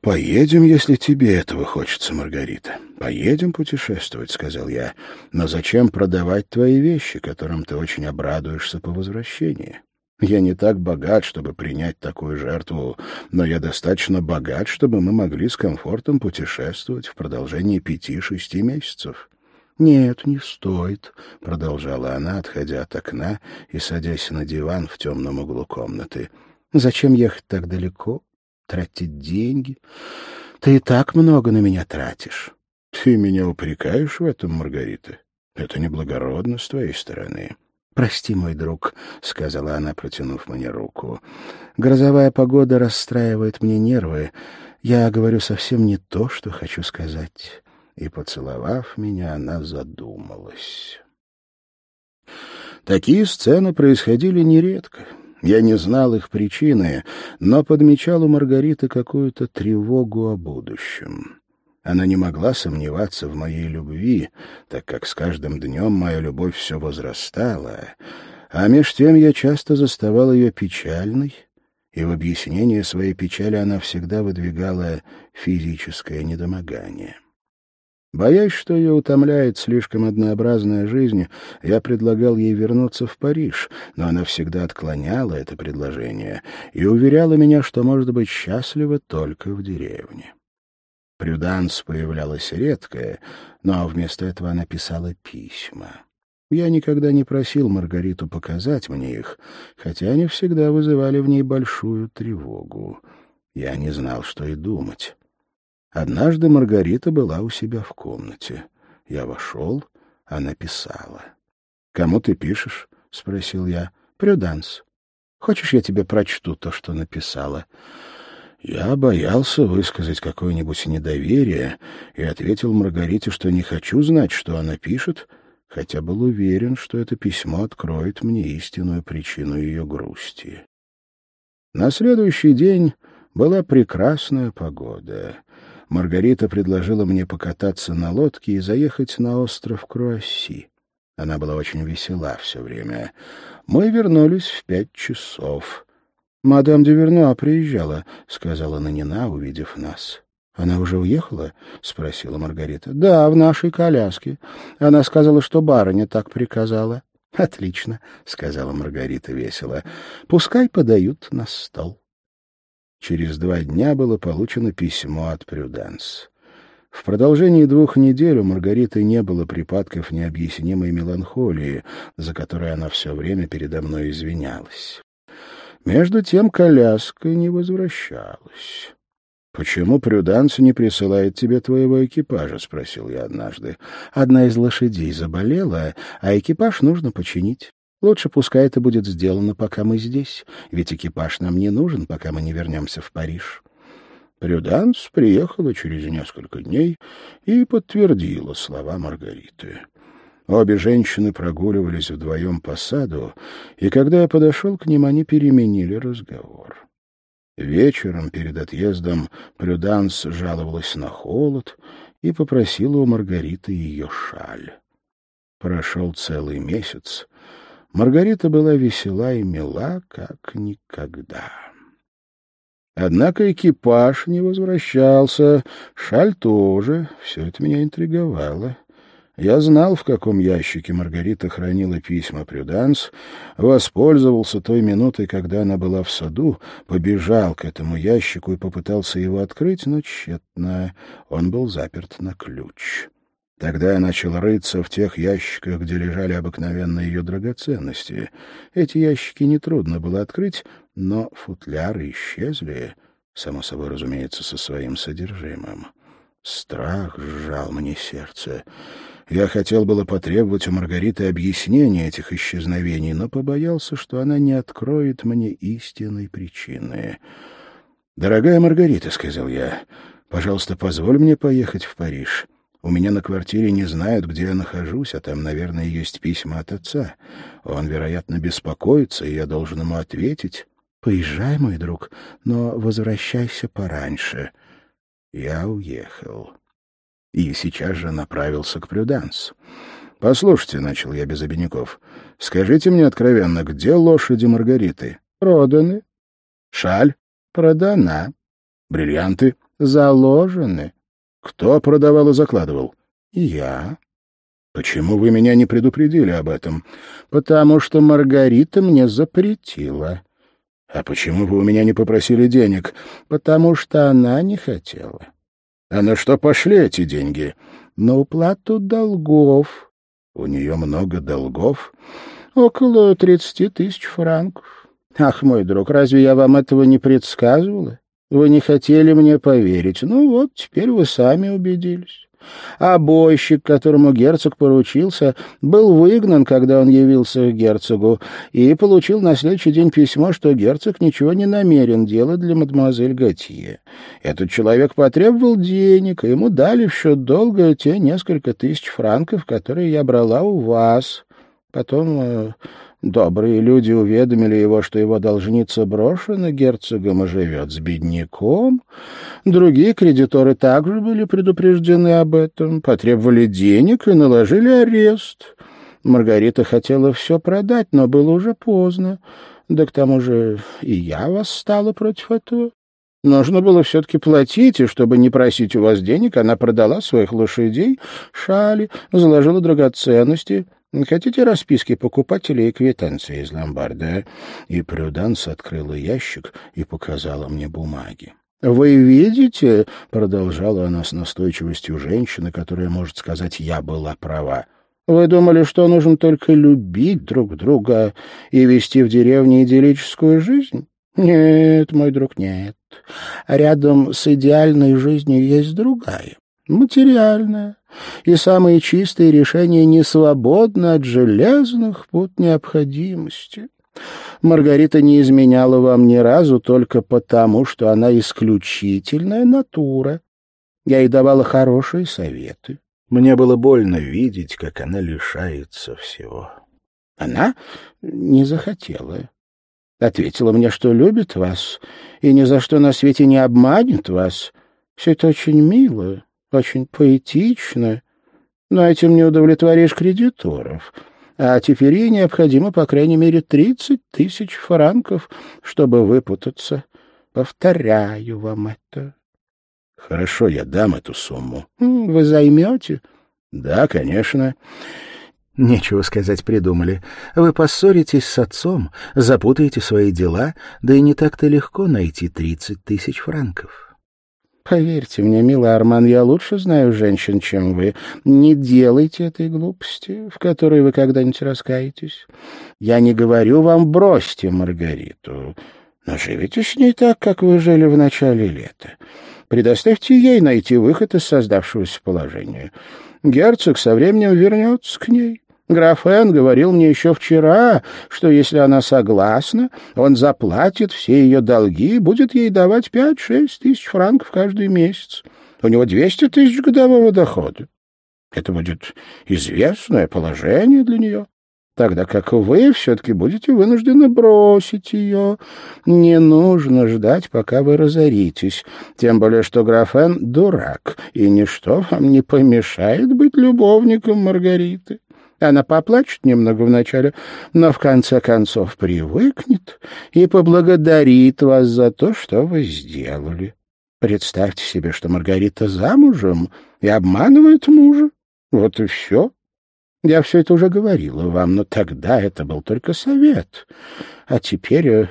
«Поедем, если тебе этого хочется, Маргарита. Поедем путешествовать», — сказал я. «Но зачем продавать твои вещи, которым ты очень обрадуешься по возвращении? Я не так богат, чтобы принять такую жертву, но я достаточно богат, чтобы мы могли с комфортом путешествовать в продолжении пяти-шести месяцев». «Нет, не стоит», — продолжала она, отходя от окна и садясь на диван в темном углу комнаты. «Зачем ехать так далеко? тратить деньги. Ты и так много на меня тратишь. Ты меня упрекаешь в этом, Маргарита? Это неблагородно с твоей стороны. «Прости, мой друг», — сказала она, протянув мне руку. «Грозовая погода расстраивает мне нервы. Я говорю совсем не то, что хочу сказать». И, поцеловав меня, она задумалась. Такие сцены происходили нередко. Я не знал их причины, но подмечал у Маргариты какую-то тревогу о будущем. Она не могла сомневаться в моей любви, так как с каждым днем моя любовь все возрастала, а меж тем я часто заставал ее печальной, и в объяснение своей печали она всегда выдвигала физическое недомогание. Боясь, что ее утомляет слишком однообразная жизнь, я предлагал ей вернуться в Париж, но она всегда отклоняла это предложение и уверяла меня, что может быть счастлива только в деревне. Прюданс появлялась редкая, но вместо этого она писала письма. Я никогда не просил Маргариту показать мне их, хотя они всегда вызывали в ней большую тревогу. Я не знал, что и думать. Однажды Маргарита была у себя в комнате. Я вошел, она писала. «Кому ты пишешь?» — спросил я. «Прюданс. Хочешь, я тебе прочту то, что написала?» Я боялся высказать какое-нибудь недоверие и ответил Маргарите, что не хочу знать, что она пишет, хотя был уверен, что это письмо откроет мне истинную причину ее грусти. На следующий день была прекрасная погода. Маргарита предложила мне покататься на лодке и заехать на остров Круасси. Она была очень весела все время. Мы вернулись в пять часов. «Мадам де приезжала», — сказала Нанина, увидев нас. «Она уже уехала?» — спросила Маргарита. «Да, в нашей коляске. Она сказала, что барыня так приказала». «Отлично», — сказала Маргарита весело. «Пускай подают на стол». Через два дня было получено письмо от Прюданс. В продолжении двух недель у Маргариты не было припадков необъяснимой меланхолии, за которой она все время передо мной извинялась. Между тем коляска не возвращалась. «Почему Прюданс не присылает тебе твоего экипажа?» — спросил я однажды. «Одна из лошадей заболела, а экипаж нужно починить. Лучше пускай это будет сделано, пока мы здесь, ведь экипаж нам не нужен, пока мы не вернемся в Париж. Прюданс приехала через несколько дней и подтвердила слова Маргариты. Обе женщины прогуливались вдвоем по саду, и когда я подошел к ним, они переменили разговор. Вечером перед отъездом Прюданс жаловалась на холод и попросила у Маргариты ее шаль. Прошел целый месяц. Маргарита была весела и мила, как никогда. Однако экипаж не возвращался, шаль тоже. Все это меня интриговало. Я знал, в каком ящике Маргарита хранила письма Прюданс, воспользовался той минутой, когда она была в саду, побежал к этому ящику и попытался его открыть, но тщетно. Он был заперт на ключ. Тогда я начал рыться в тех ящиках, где лежали обыкновенные ее драгоценности. Эти ящики нетрудно было открыть, но футляры исчезли, само собой, разумеется, со своим содержимым. Страх сжал мне сердце. Я хотел было потребовать у Маргариты объяснения этих исчезновений, но побоялся, что она не откроет мне истинной причины. «Дорогая Маргарита», — сказал я, — «пожалуйста, позволь мне поехать в Париж». У меня на квартире не знают, где я нахожусь, а там, наверное, есть письма от отца. Он, вероятно, беспокоится, и я должен ему ответить. Поезжай, мой друг, но возвращайся пораньше. Я уехал. И сейчас же направился к Прюданс. «Послушайте», — начал я без обиняков, — «скажите мне откровенно, где лошади Маргариты?» «Проданы». «Шаль?» «Продана». «Бриллианты?» «Заложены». Кто продавал и закладывал? Я. Почему вы меня не предупредили об этом? Потому что Маргарита мне запретила. А почему вы у меня не попросили денег? Потому что она не хотела. А на что пошли эти деньги? На уплату долгов. У нее много долгов? Около тридцати тысяч франков. Ах, мой друг, разве я вам этого не предсказывала? Вы не хотели мне поверить. Ну вот, теперь вы сами убедились. А бойщик, которому герцог поручился, был выгнан, когда он явился к герцогу, и получил на следующий день письмо, что герцог ничего не намерен делать для мадемуазель Готье. Этот человек потребовал денег, и ему дали в счет долга те несколько тысяч франков, которые я брала у вас. Потом э, Добрые люди уведомили его, что его должница брошена герцогом и живет с бедняком. Другие кредиторы также были предупреждены об этом, потребовали денег и наложили арест. Маргарита хотела все продать, но было уже поздно. Да к тому же и я восстала против этого. Нужно было все-таки платить, и чтобы не просить у вас денег, она продала своих лошадей, шали, заложила драгоценности — Хотите расписки покупателей и квитанции из ломбарда?» И Прюданс открыла ящик и показала мне бумаги. «Вы видите?» — продолжала она с настойчивостью женщины, которая может сказать «я была права». «Вы думали, что нужно только любить друг друга и вести в деревне идиллическую жизнь? Нет, мой друг, нет. Рядом с идеальной жизнью есть другая, материальная, и самые чистые решения не свободны от железных пут необходимости. Маргарита не изменяла вам ни разу только потому, что она исключительная натура. Я ей давала хорошие советы. Мне было больно видеть, как она лишается всего. Она не захотела. Ответила мне, что любит вас и ни за что на свете не обманет вас. Все это очень мило, очень поэтично, но этим не удовлетворишь кредиторов. А теперь ей необходимо, по крайней мере, тридцать тысяч франков, чтобы выпутаться. Повторяю вам это. Хорошо, я дам эту сумму. Вы займете? Да, конечно. Нечего сказать, придумали. Вы поссоритесь с отцом, запутаете свои дела, да и не так-то легко найти тридцать тысяч франков. Поверьте мне, милый Арман, я лучше знаю женщин, чем вы. Не делайте этой глупости, в которой вы когда-нибудь раскаетесь. Я не говорю вам бросьте Маргариту, но живите с ней так, как вы жили в начале лета. Предоставьте ей найти выход из создавшегося положения. Герцог со временем вернется к ней. Графен говорил мне еще вчера, что если она согласна, он заплатит все ее долги и будет ей давать пять-шесть тысяч франков каждый месяц. У него двести тысяч годового дохода. Это будет известное положение для нее тогда как вы все-таки будете вынуждены бросить ее. Не нужно ждать, пока вы разоритесь, тем более что графен — дурак, и ничто вам не помешает быть любовником Маргариты. Она поплачет немного вначале, но в конце концов привыкнет и поблагодарит вас за то, что вы сделали. Представьте себе, что Маргарита замужем и обманывает мужа. Вот и все. Я все это уже говорила вам, но тогда это был только совет, а теперь э,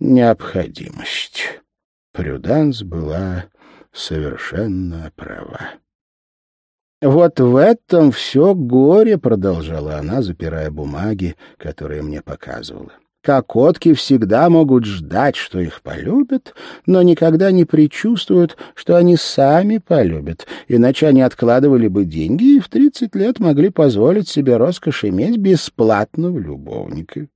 необходимость. Прюданс была совершенно права. «Вот в этом все горе», — продолжала она, запирая бумаги, которые мне показывала. Кокотки всегда могут ждать, что их полюбят, но никогда не предчувствуют, что они сами полюбят, иначе они откладывали бы деньги и в тридцать лет могли позволить себе роскошь иметь бесплатного любовника.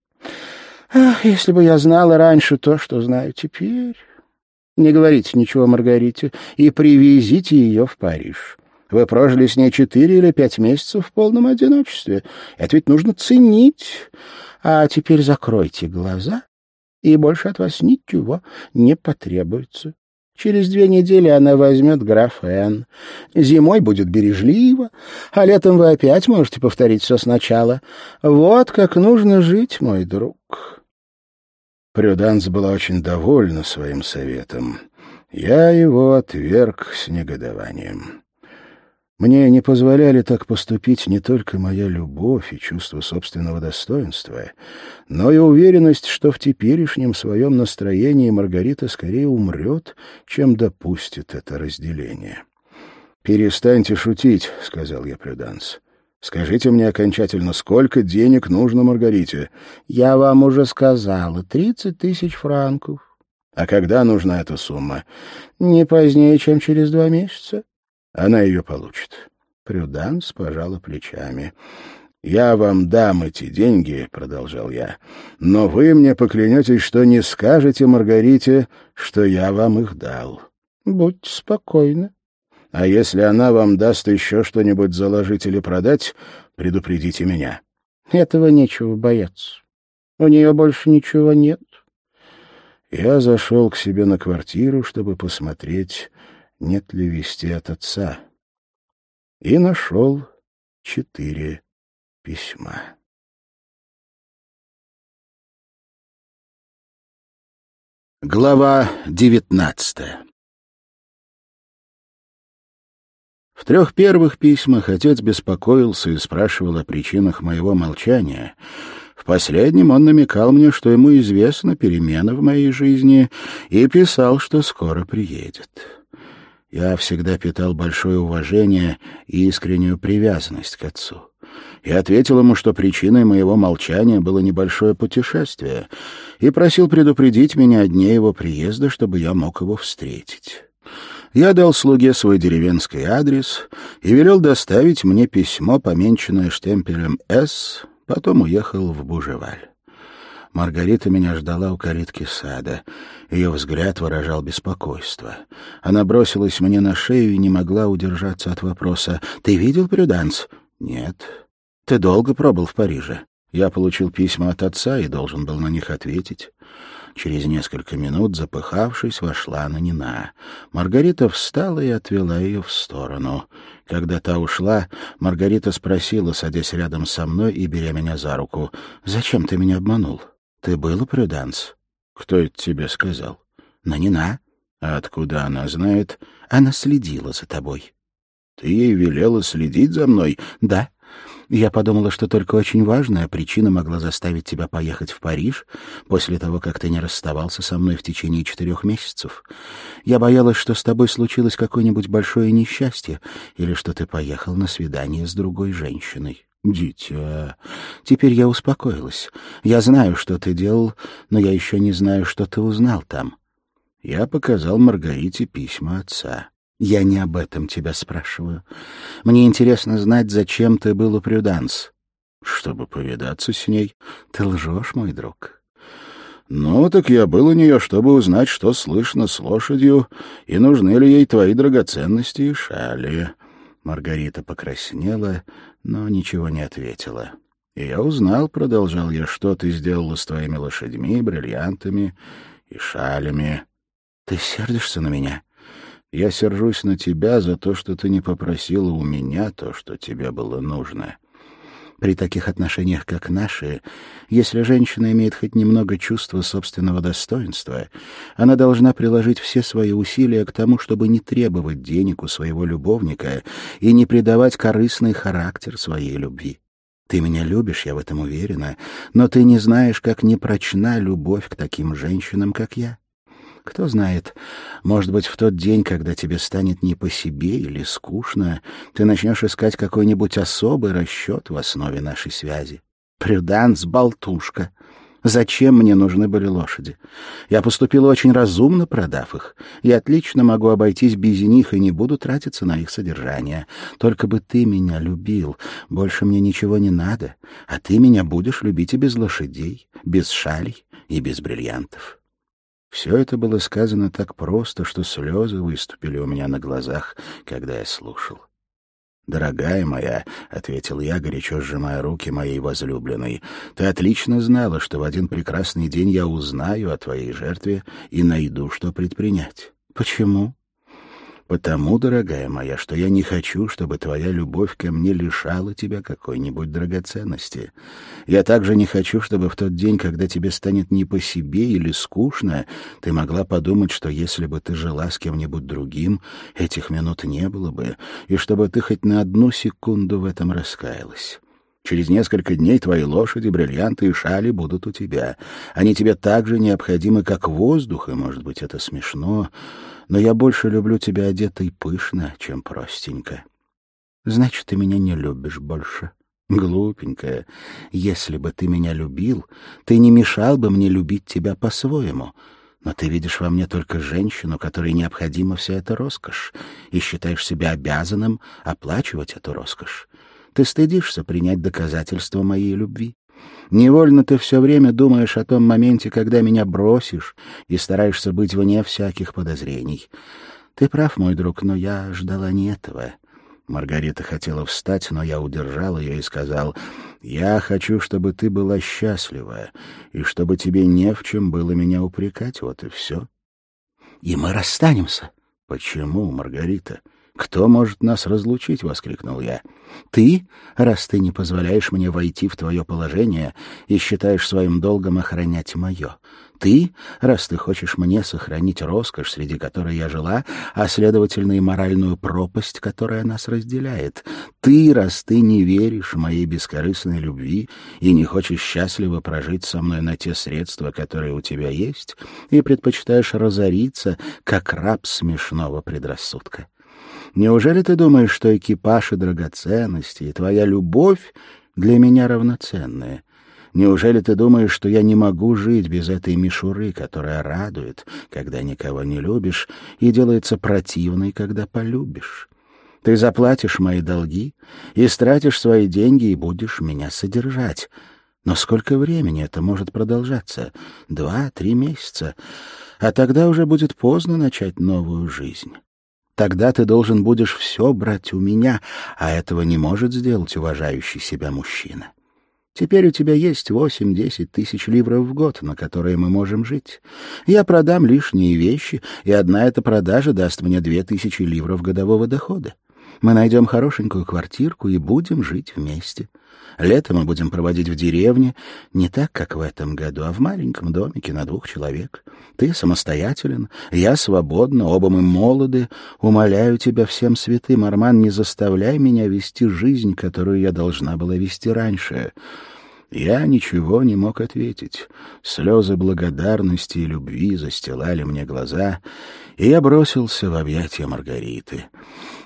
Ах, если бы я знала раньше то, что знаю теперь... Не говорите ничего Маргарите и привезите ее в Париж. Вы прожили с ней четыре или пять месяцев в полном одиночестве. Это ведь нужно ценить. А теперь закройте глаза, и больше от вас ничего не потребуется. Через две недели она возьмет граф Н. Зимой будет бережливо, а летом вы опять можете повторить все сначала. Вот как нужно жить, мой друг. Прюданс была очень довольна своим советом. Я его отверг с негодованием. Мне не позволяли так поступить не только моя любовь и чувство собственного достоинства, но и уверенность, что в теперешнем своем настроении Маргарита скорее умрет, чем допустит это разделение. «Перестаньте шутить», — сказал я Прюданс. «Скажите мне окончательно, сколько денег нужно Маргарите?» «Я вам уже сказала, тридцать тысяч франков». «А когда нужна эта сумма?» «Не позднее, чем через два месяца». Она ее получит. Прюданс пожала плечами. «Я вам дам эти деньги», — продолжал я, — «но вы мне поклянетесь, что не скажете Маргарите, что я вам их дал». «Будьте спокойны». «А если она вам даст еще что-нибудь заложить или продать, предупредите меня». «Этого нечего бояться. У нее больше ничего нет». Я зашел к себе на квартиру, чтобы посмотреть, нет ли вести от отца. И нашел четыре письма. Глава девятнадцатая В трех первых письмах отец беспокоился и спрашивал о причинах моего молчания. В последнем он намекал мне, что ему известна перемена в моей жизни, и писал, что скоро приедет. Я всегда питал большое уважение и искреннюю привязанность к отцу. И ответил ему, что причиной моего молчания было небольшое путешествие, и просил предупредить меня о дне его приезда, чтобы я мог его встретить. Я дал слуге свой деревенский адрес и велел доставить мне письмо, поменченное штемпелем «С», потом уехал в Бужеваль. Маргарита меня ждала у калитки сада. Ее взгляд выражал беспокойство. Она бросилась мне на шею и не могла удержаться от вопроса. «Ты видел Прюданс?» «Нет». «Ты долго пробыл в Париже?» Я получил письма от отца и должен был на них ответить. Через несколько минут, запыхавшись, вошла Нанина. Маргарита встала и отвела ее в сторону. Когда та ушла, Маргарита спросила, садясь рядом со мной и беря меня за руку, «Зачем ты меня обманул?» Ты был у Прюданс? Кто это тебе сказал? Нанина. А откуда она знает? Она следила за тобой. Ты ей велела следить за мной? Да. Я подумала, что только очень важная причина могла заставить тебя поехать в Париж после того, как ты не расставался со мной в течение четырех месяцев. Я боялась, что с тобой случилось какое-нибудь большое несчастье или что ты поехал на свидание с другой женщиной. «Дитя, теперь я успокоилась. Я знаю, что ты делал, но я еще не знаю, что ты узнал там». Я показал Маргарите письма отца. «Я не об этом тебя спрашиваю. Мне интересно знать, зачем ты был у Прюданс». Чтобы повидаться с ней? Ты лжешь, мой друг. Ну, так я был у нее, чтобы узнать, что слышно с лошадью, и нужны ли ей твои драгоценности и шали. Маргарита покраснела, но ничего не ответила. И я узнал, — продолжал я, — что ты сделала с твоими лошадьми, бриллиантами и шалями. Ты сердишься на меня? Я сержусь на тебя за то, что ты не попросила у меня то, что тебе было нужно. При таких отношениях, как наши, если женщина имеет хоть немного чувства собственного достоинства, она должна приложить все свои усилия к тому, чтобы не требовать денег у своего любовника и не придавать корыстный характер своей любви. Ты меня любишь, я в этом уверена, но ты не знаешь, как непрочна любовь к таким женщинам, как я. Кто знает, может быть, в тот день, когда тебе станет не по себе или скучно, ты начнешь искать какой-нибудь особый расчет в основе нашей связи. Прюданс — болтушка. Зачем мне нужны были лошади? Я поступила очень разумно, продав их. Я отлично могу обойтись без них и не буду тратиться на их содержание. Только бы ты меня любил. Больше мне ничего не надо. А ты меня будешь любить и без лошадей, без шалей и без бриллиантов. Все это было сказано так просто, что слезы выступили у меня на глазах, когда я слушал. «Дорогая моя», — ответил я, горячо сжимая руки моей возлюбленной, — «ты отлично знала, что в один прекрасный день я узнаю о твоей жертве и найду, что предпринять». «Почему?» Потому, дорогая моя, что я не хочу, чтобы твоя любовь ко мне лишала тебя какой-нибудь драгоценности. Я также не хочу, чтобы в тот день, когда тебе станет не по себе или скучно, ты могла подумать, что если бы ты жила с кем-нибудь другим, этих минут не было бы, и чтобы ты хоть на одну секунду в этом раскаялась. Через несколько дней твои лошади, бриллианты и шали будут у тебя. Они тебе так же необходимы, как воздух, и, может быть, это смешно, но я больше люблю тебя одетой пышно, чем простенько. Значит, ты меня не любишь больше. Глупенькая, если бы ты меня любил, ты не мешал бы мне любить тебя по-своему. Но ты видишь во мне только женщину, которой необходима вся эта роскошь, и считаешь себя обязанным оплачивать эту роскошь. Ты стыдишься принять доказательства моей любви. Невольно ты все время думаешь о том моменте, когда меня бросишь, и стараешься быть вне всяких подозрений. Ты прав, мой друг, но я ждала не этого. Маргарита хотела встать, но я удержал ее и сказал, «Я хочу, чтобы ты была счастлива, и чтобы тебе не в чем было меня упрекать, вот и все». «И мы расстанемся». «Почему, Маргарита?» «Кто может нас разлучить?» — воскликнул я. «Ты, раз ты не позволяешь мне войти в твое положение и считаешь своим долгом охранять мое. Ты, раз ты хочешь мне сохранить роскошь, среди которой я жила, а, следовательно, и моральную пропасть, которая нас разделяет. Ты, раз ты не веришь моей бескорыстной любви и не хочешь счастливо прожить со мной на те средства, которые у тебя есть, и предпочитаешь разориться, как раб смешного предрассудка. Неужели ты думаешь, что экипаж и драгоценности, и твоя любовь для меня равноценные? Неужели ты думаешь, что я не могу жить без этой мишуры, которая радует, когда никого не любишь, и делается противной, когда полюбишь? Ты заплатишь мои долги, истратишь свои деньги и будешь меня содержать. Но сколько времени это может продолжаться? Два-три месяца. А тогда уже будет поздно начать новую жизнь. Тогда ты должен будешь все брать у меня, а этого не может сделать уважающий себя мужчина. Теперь у тебя есть восемь-десять тысяч ливров в год, на которые мы можем жить. Я продам лишние вещи, и одна эта продажа даст мне две тысячи ливров годового дохода. Мы найдем хорошенькую квартирку и будем жить вместе. Лето мы будем проводить в деревне, не так, как в этом году, а в маленьком домике на двух человек. Ты самостоятелен, я свободна, оба мы молоды. Умоляю тебя всем святым, Арман, не заставляй меня вести жизнь, которую я должна была вести раньше». Я ничего не мог ответить. Слезы благодарности и любви застилали мне глаза, и я бросился в объятия Маргариты.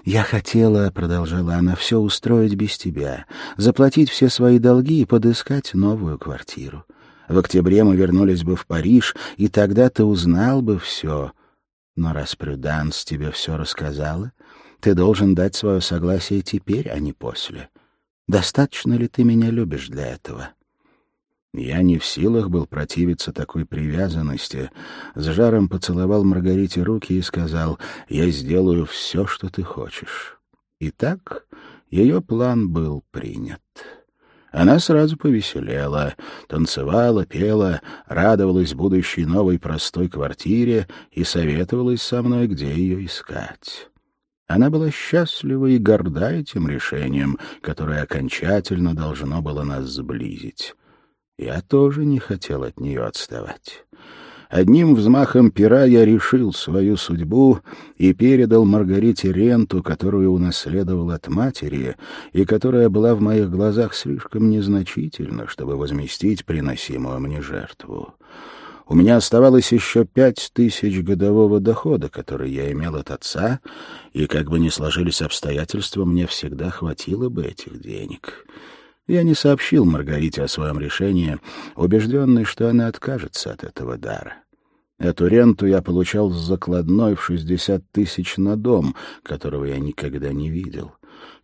«Я хотела, — продолжала она, — все устроить без тебя, заплатить все свои долги и подыскать новую квартиру. В октябре мы вернулись бы в Париж, и тогда ты узнал бы все. Но раз Прюданс тебе все рассказала, ты должен дать свое согласие теперь, а не после. Достаточно ли ты меня любишь для этого?» Я не в силах был противиться такой привязанности. С жаром поцеловал Маргарите руки и сказал, «Я сделаю все, что ты хочешь». Итак, ее план был принят. Она сразу повеселела, танцевала, пела, радовалась будущей новой простой квартире и советовалась со мной, где ее искать. Она была счастлива и горда этим решением, которое окончательно должно было нас сблизить. Я тоже не хотел от нее отставать. Одним взмахом пера я решил свою судьбу и передал Маргарите ренту, которую унаследовал от матери и которая была в моих глазах слишком незначительна, чтобы возместить приносимую мне жертву. У меня оставалось еще пять тысяч годового дохода, который я имел от отца, и, как бы ни сложились обстоятельства, мне всегда хватило бы этих денег. Я не сообщил Маргарите о своем решении, убежденный, что она откажется от этого дара. Эту ренту я получал с закладной в шестьдесят тысяч на дом, которого я никогда не видел.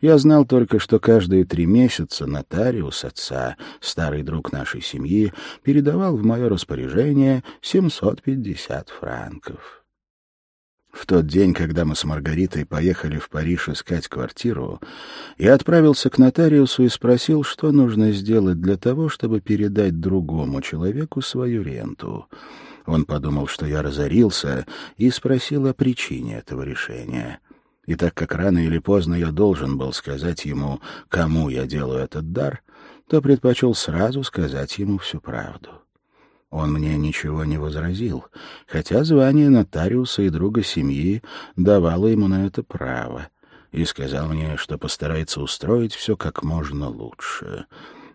Я знал только, что каждые три месяца нотариус отца, старый друг нашей семьи, передавал в мое распоряжение 750 франков. В тот день, когда мы с Маргаритой поехали в Париж искать квартиру, я отправился к нотариусу и спросил, что нужно сделать для того, чтобы передать другому человеку свою ренту. Он подумал, что я разорился, и спросил о причине этого решения. И так как рано или поздно я должен был сказать ему, кому я делаю этот дар, то предпочел сразу сказать ему всю правду. Он мне ничего не возразил, хотя звание нотариуса и друга семьи давало ему на это право, и сказал мне, что постарается устроить все как можно лучше.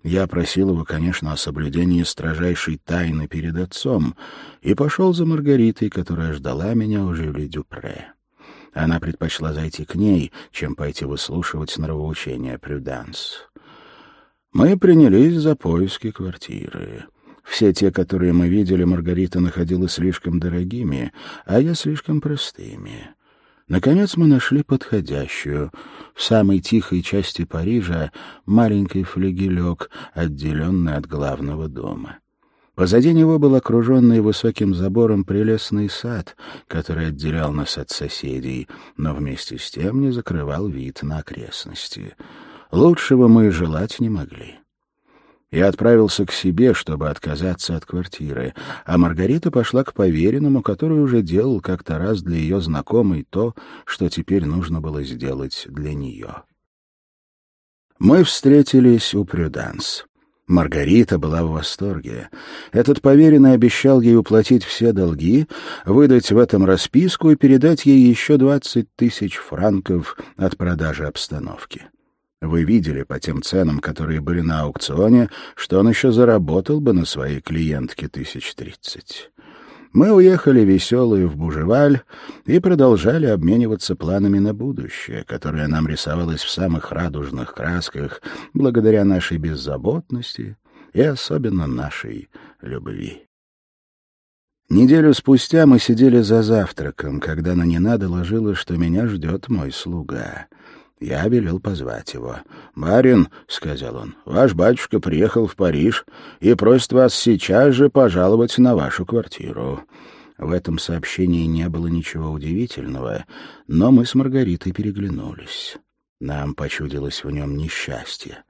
Я просил его, конечно, о соблюдении строжайшей тайны перед отцом, и пошел за Маргаритой, которая ждала меня уже в Ледюпре. Она предпочла зайти к ней, чем пойти выслушивать нравоучения Прюданс. Мы принялись за поиски квартиры. Все те, которые мы видели, Маргарита находила слишком дорогими, а я слишком простыми. Наконец мы нашли подходящую. В самой тихой части Парижа маленький флегелек, отделенный от главного дома. Позади него был окруженный высоким забором прелестный сад, который отделял нас от соседей, но вместе с тем не закрывал вид на окрестности. Лучшего мы и желать не могли. Я отправился к себе, чтобы отказаться от квартиры, а Маргарита пошла к поверенному, который уже делал как-то раз для ее знакомой то, что теперь нужно было сделать для нее. Мы встретились у Прюданс. Маргарита была в восторге. Этот поверенный обещал ей уплатить все долги, выдать в этом расписку и передать ей еще двадцать тысяч франков от продажи обстановки. Вы видели по тем ценам, которые были на аукционе, что он еще заработал бы на своей клиентке тысяч тридцать. Мы уехали веселые в Бужеваль и продолжали обмениваться планами на будущее, которое нам рисовалось в самых радужных красках благодаря нашей беззаботности и особенно нашей любви. Неделю спустя мы сидели за завтраком, когда на Нина доложила, что меня ждет мой слуга — я велел позвать его. «Барин», — сказал он, — «ваш батюшка приехал в Париж и просит вас сейчас же пожаловать на вашу квартиру». В этом сообщении не было ничего удивительного, но мы с Маргаритой переглянулись. Нам почудилось в нем несчастье.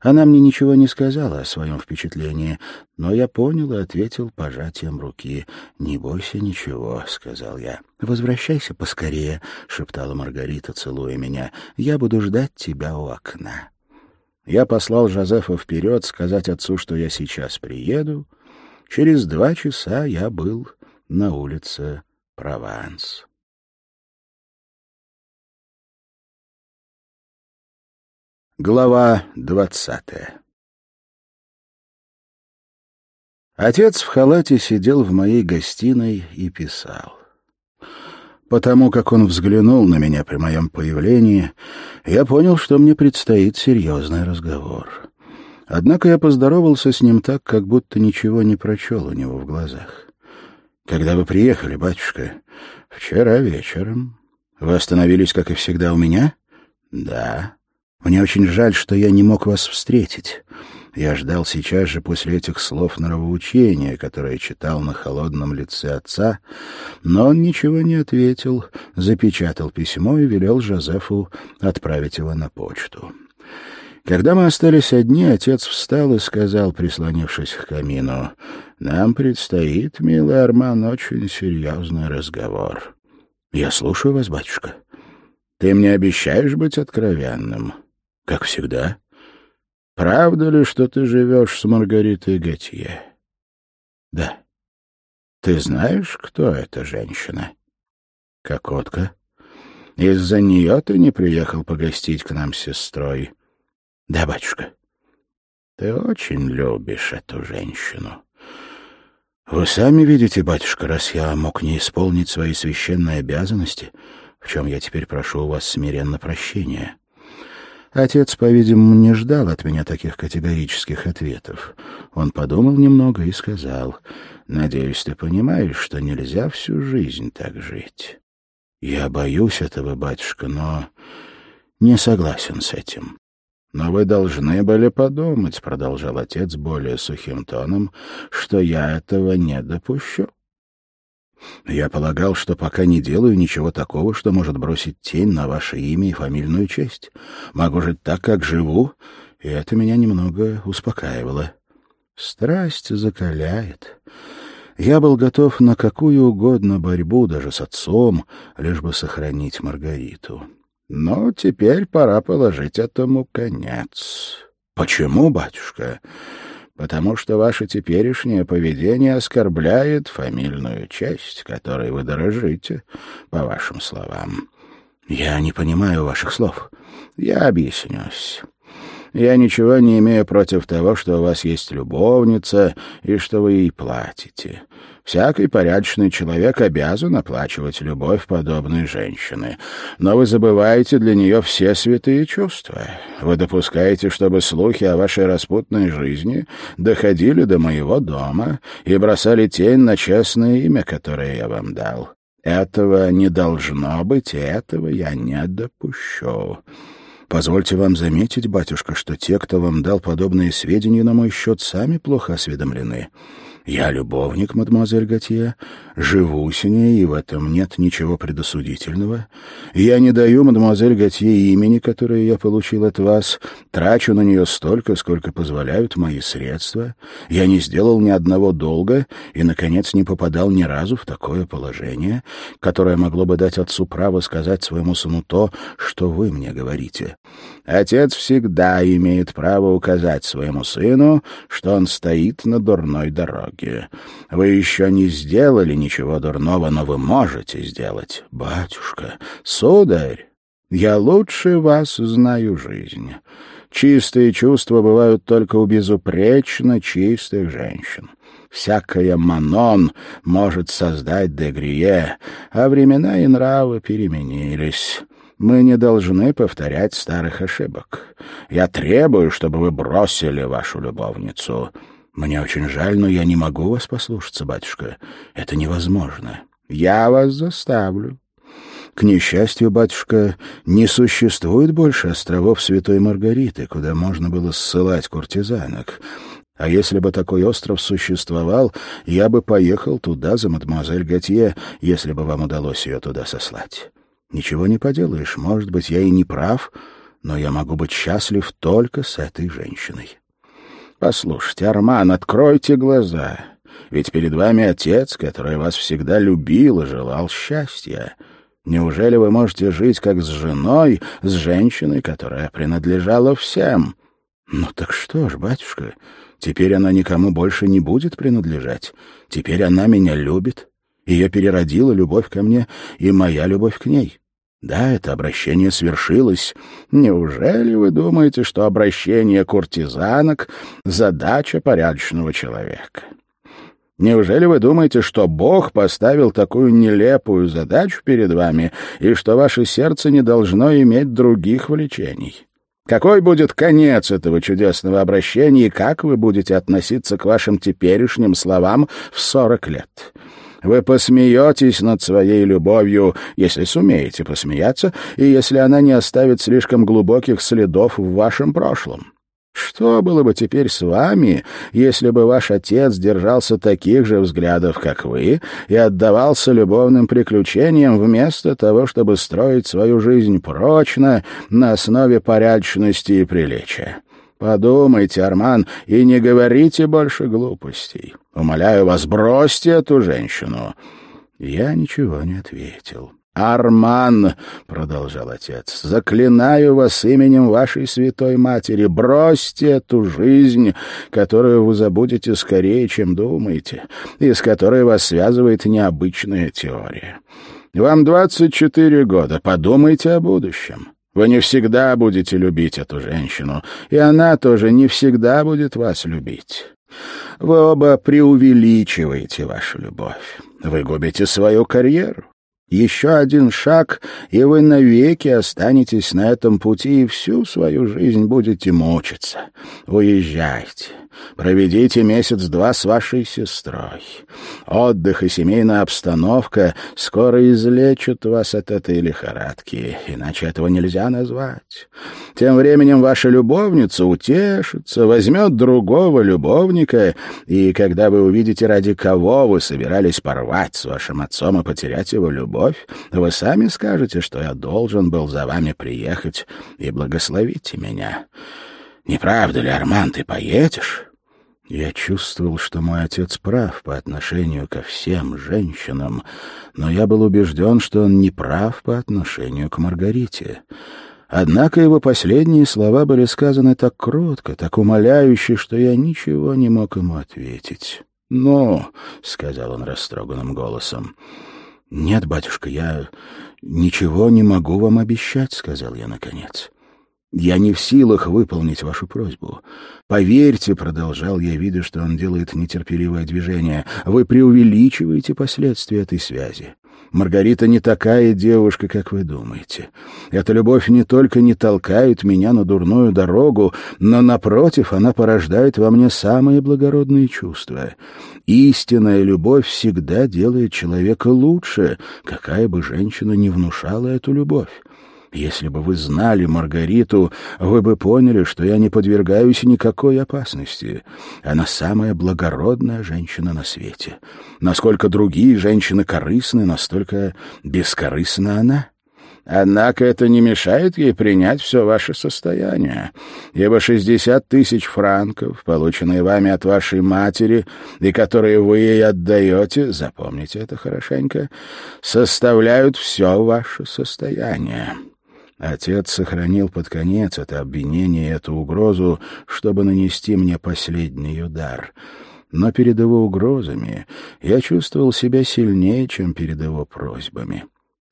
Она мне ничего не сказала о своем впечатлении, но я понял и ответил пожатием руки. «Не бойся ничего», — сказал я. «Возвращайся поскорее», — шептала Маргарита, целуя меня. «Я буду ждать тебя у окна». Я послал Жозефа вперед сказать отцу, что я сейчас приеду. Через два часа я был на улице Прованс. Глава двадцатая Отец в халате сидел в моей гостиной и писал. Потому как он взглянул на меня при моем появлении, я понял, что мне предстоит серьезный разговор. Однако я поздоровался с ним так, как будто ничего не прочел у него в глазах. «Когда вы приехали, батюшка?» «Вчера вечером. Вы остановились, как и всегда, у меня?» «Да». Мне очень жаль, что я не мог вас встретить. Я ждал сейчас же после этих слов нравоучения, которое читал на холодном лице отца, но он ничего не ответил, запечатал письмо и велел Жозефу отправить его на почту. Когда мы остались одни, отец встал и сказал, прислонившись к камину, «Нам предстоит, милый Арман, очень серьезный разговор». «Я слушаю вас, батюшка». «Ты мне обещаешь быть откровенным?» «Как всегда». Правда ли, что ты живешь с Маргаритой Готье? Да. Ты знаешь, кто эта женщина? Кокотка. Из-за нее ты не приехал погостить к нам с сестрой? Да, батюшка. Ты очень любишь эту женщину. Вы сами видите, батюшка, раз я мог не исполнить свои священные обязанности, в чем я теперь прошу у вас смиренно прощения. Отец, по-видимому, не ждал от меня таких категорических ответов. Он подумал немного и сказал, «Надеюсь, ты понимаешь, что нельзя всю жизнь так жить». «Я боюсь этого, батюшка, но не согласен с этим». «Но вы должны были подумать», — продолжал отец более сухим тоном, «что я этого не допущу». Я полагал, что пока не делаю ничего такого, что может бросить тень на ваше имя и фамильную честь. Могу жить так, как живу, и это меня немного успокаивало. Страсть закаляет. Я был готов на какую угодно борьбу, даже с отцом, лишь бы сохранить Маргариту. Но теперь пора положить этому конец. Почему, батюшка? Потому что ваше теперешнее поведение оскорбляет фамильную честь, которой вы дорожите, по вашим словам. Я не понимаю ваших слов. Я объяснюсь. Я ничего не имею против того, что у вас есть любовница и что вы ей платите. Всякий порядочный человек обязан оплачивать любовь подобной женщины. Но вы забываете для нее все святые чувства. Вы допускаете, чтобы слухи о вашей распутной жизни доходили до моего дома и бросали тень на честное имя, которое я вам дал. Этого не должно быть, и этого я не допущу. Позвольте вам заметить, батюшка, что те, кто вам дал подобные сведения на мой счет, сами плохо осведомлены. Я любовник, мадемуазель Готье, живу с ней, и в этом нет ничего предосудительного. Я не даю мадемуазель Готье имени, которое я получил от вас, трачу на нее столько, сколько позволяют мои средства. Я не сделал ни одного долга и, наконец, не попадал ни разу в такое положение, которое могло бы дать отцу право сказать своему сыну то, что вы мне говорите. Отец всегда имеет право указать своему сыну, что он стоит на дурной дороге. Вы еще не сделали ничего дурного, но вы можете сделать. Батюшка, сударь, я лучше вас знаю жизнь. Чистые чувства бывают только у безупречно чистых женщин. Всякая Манон может создать Дегрие, а времена и нравы переменились. Мы не должны повторять старых ошибок. Я требую, чтобы вы бросили вашу любовницу. Мне очень жаль, но я не могу вас послушаться, батюшка. Это невозможно. Я вас заставлю. К несчастью, батюшка, не существует больше островов Святой Маргариты, куда можно было ссылать куртизанок. А если бы такой остров существовал, я бы поехал туда за мадемуазель Готье, если бы вам удалось ее туда сослать. Ничего не поделаешь, может быть, я и не прав, но я могу быть счастлив только с этой женщиной. Послушайте, Арман, откройте глаза. Ведь перед вами отец, который вас всегда любил и желал счастья. Неужели вы можете жить как с женой, с женщиной, которая принадлежала всем? Ну так что ж, батюшка, теперь она никому больше не будет принадлежать. Теперь она меня любит. Ее переродила любовь ко мне и моя любовь к ней. Да, это обращение свершилось. Неужели вы думаете, что обращение куртизанок — задача порядочного человека? Неужели вы думаете, что Бог поставил такую нелепую задачу перед вами и что ваше сердце не должно иметь других влечений? Какой будет конец этого чудесного обращения и как вы будете относиться к вашим теперешним словам в сорок лет? Вы посмеетесь над своей любовью, если сумеете посмеяться, и если она не оставит слишком глубоких следов в вашем прошлом. Что было бы теперь с вами, если бы ваш отец держался таких же взглядов, как вы, и отдавался любовным приключениям вместо того, чтобы строить свою жизнь прочно на основе порядочности и приличия? Подумайте, Арман, и не говорите больше глупостей. Умоляю вас, бросьте эту женщину. Я ничего не ответил. «Арман», — продолжал отец, — «заклинаю вас именем вашей святой матери, бросьте эту жизнь, которую вы забудете скорее, чем думаете, и с которой вас связывает необычная теория. Вам двадцать четыре года, подумайте о будущем». Вы не всегда будете любить эту женщину, и она тоже не всегда будет вас любить. Вы оба преувеличиваете вашу любовь. Вы губите свою карьеру. Еще один шаг, и вы навеки останетесь на этом пути и всю свою жизнь будете мучиться. Уезжайте. Проведите месяц-два с вашей сестрой. Отдых и семейная обстановка скоро излечат вас от этой лихорадки, иначе этого нельзя назвать. Тем временем ваша любовница утешится, возьмет другого любовника, и когда вы увидите, ради кого вы собирались порвать с вашим отцом и потерять его любовь, вы сами скажете, что я должен был за вами приехать и благословите меня». Не правда ли, Арман, ты поедешь? Я чувствовал, что мой отец прав по отношению ко всем женщинам, но я был убежден, что он не прав по отношению к Маргарите. Однако его последние слова были сказаны так кротко, так умоляюще, что я ничего не мог ему ответить. «Ну», — сказал он растроганным голосом, — «нет, батюшка, я ничего не могу вам обещать», — сказал я наконец. «Я не в силах выполнить вашу просьбу. Поверьте, — продолжал я, видя, что он делает нетерпеливое движение, — вы преувеличиваете последствия этой связи. Маргарита не такая девушка, как вы думаете. Эта любовь не только не толкает меня на дурную дорогу, но, напротив, она порождает во мне самые благородные чувства. Истинная любовь всегда делает человека лучше, какая бы женщина не внушала эту любовь. Если бы вы знали Маргариту, вы бы поняли, что я не подвергаюсь никакой опасности. Она самая благородная женщина на свете. Насколько другие женщины корыстны, настолько бескорыстна она. Однако это не мешает ей принять все ваше состояние, ибо шестьдесят тысяч франков, полученные вами от вашей матери и которые вы ей отдаете, запомните это хорошенько, составляют все ваше состояние. Отец сохранил под конец это обвинение эту угрозу, чтобы нанести мне последний удар. Но перед его угрозами я чувствовал себя сильнее, чем перед его просьбами.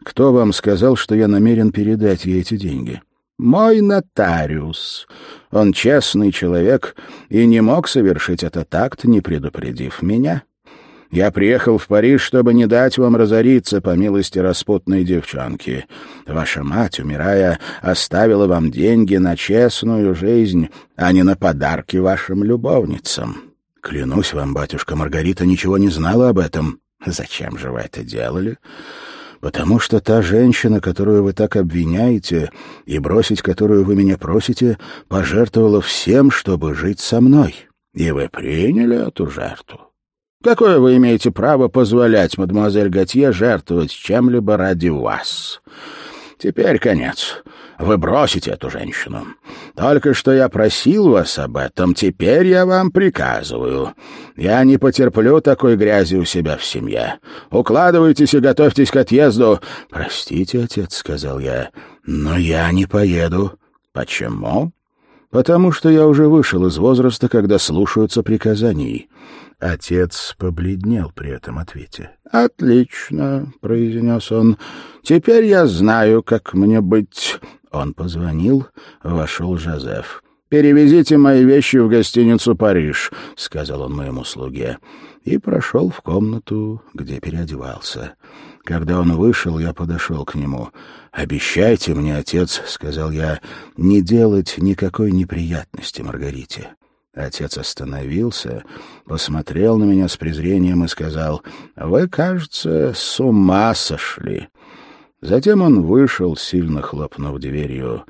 «Кто вам сказал, что я намерен передать ей эти деньги?» «Мой нотариус. Он честный человек и не мог совершить этот акт, не предупредив меня». Я приехал в Париж, чтобы не дать вам разориться по милости распутной девчонки. Ваша мать, умирая, оставила вам деньги на честную жизнь, а не на подарки вашим любовницам. Клянусь вам, батюшка, Маргарита ничего не знала об этом. Зачем же вы это делали? Потому что та женщина, которую вы так обвиняете, и бросить которую вы меня просите, пожертвовала всем, чтобы жить со мной. И вы приняли эту жертву. Какое вы имеете право позволять, мадемуазель Готье, жертвовать чем-либо ради вас? Теперь конец. Вы бросите эту женщину. Только что я просил вас об этом, теперь я вам приказываю. Я не потерплю такой грязи у себя в семье. Укладывайтесь и готовьтесь к отъезду. Простите, отец, сказал я, но я не поеду. Почему? Потому что я уже вышел из возраста, когда слушаются приказаний. Отец побледнел при этом ответе. «Отлично», — произнес он. «Теперь я знаю, как мне быть». Он позвонил, вошел Жозеф. «Перевезите мои вещи в гостиницу «Париж», — сказал он моему слуге, и прошел в комнату, где переодевался. Когда он вышел, я подошел к нему. «Обещайте мне, отец», — сказал я, — «не делать никакой неприятности Маргарите. Отец остановился, посмотрел на меня с презрением и сказал, «Вы, кажется, с ума сошли». Затем он вышел, сильно хлопнув дверью.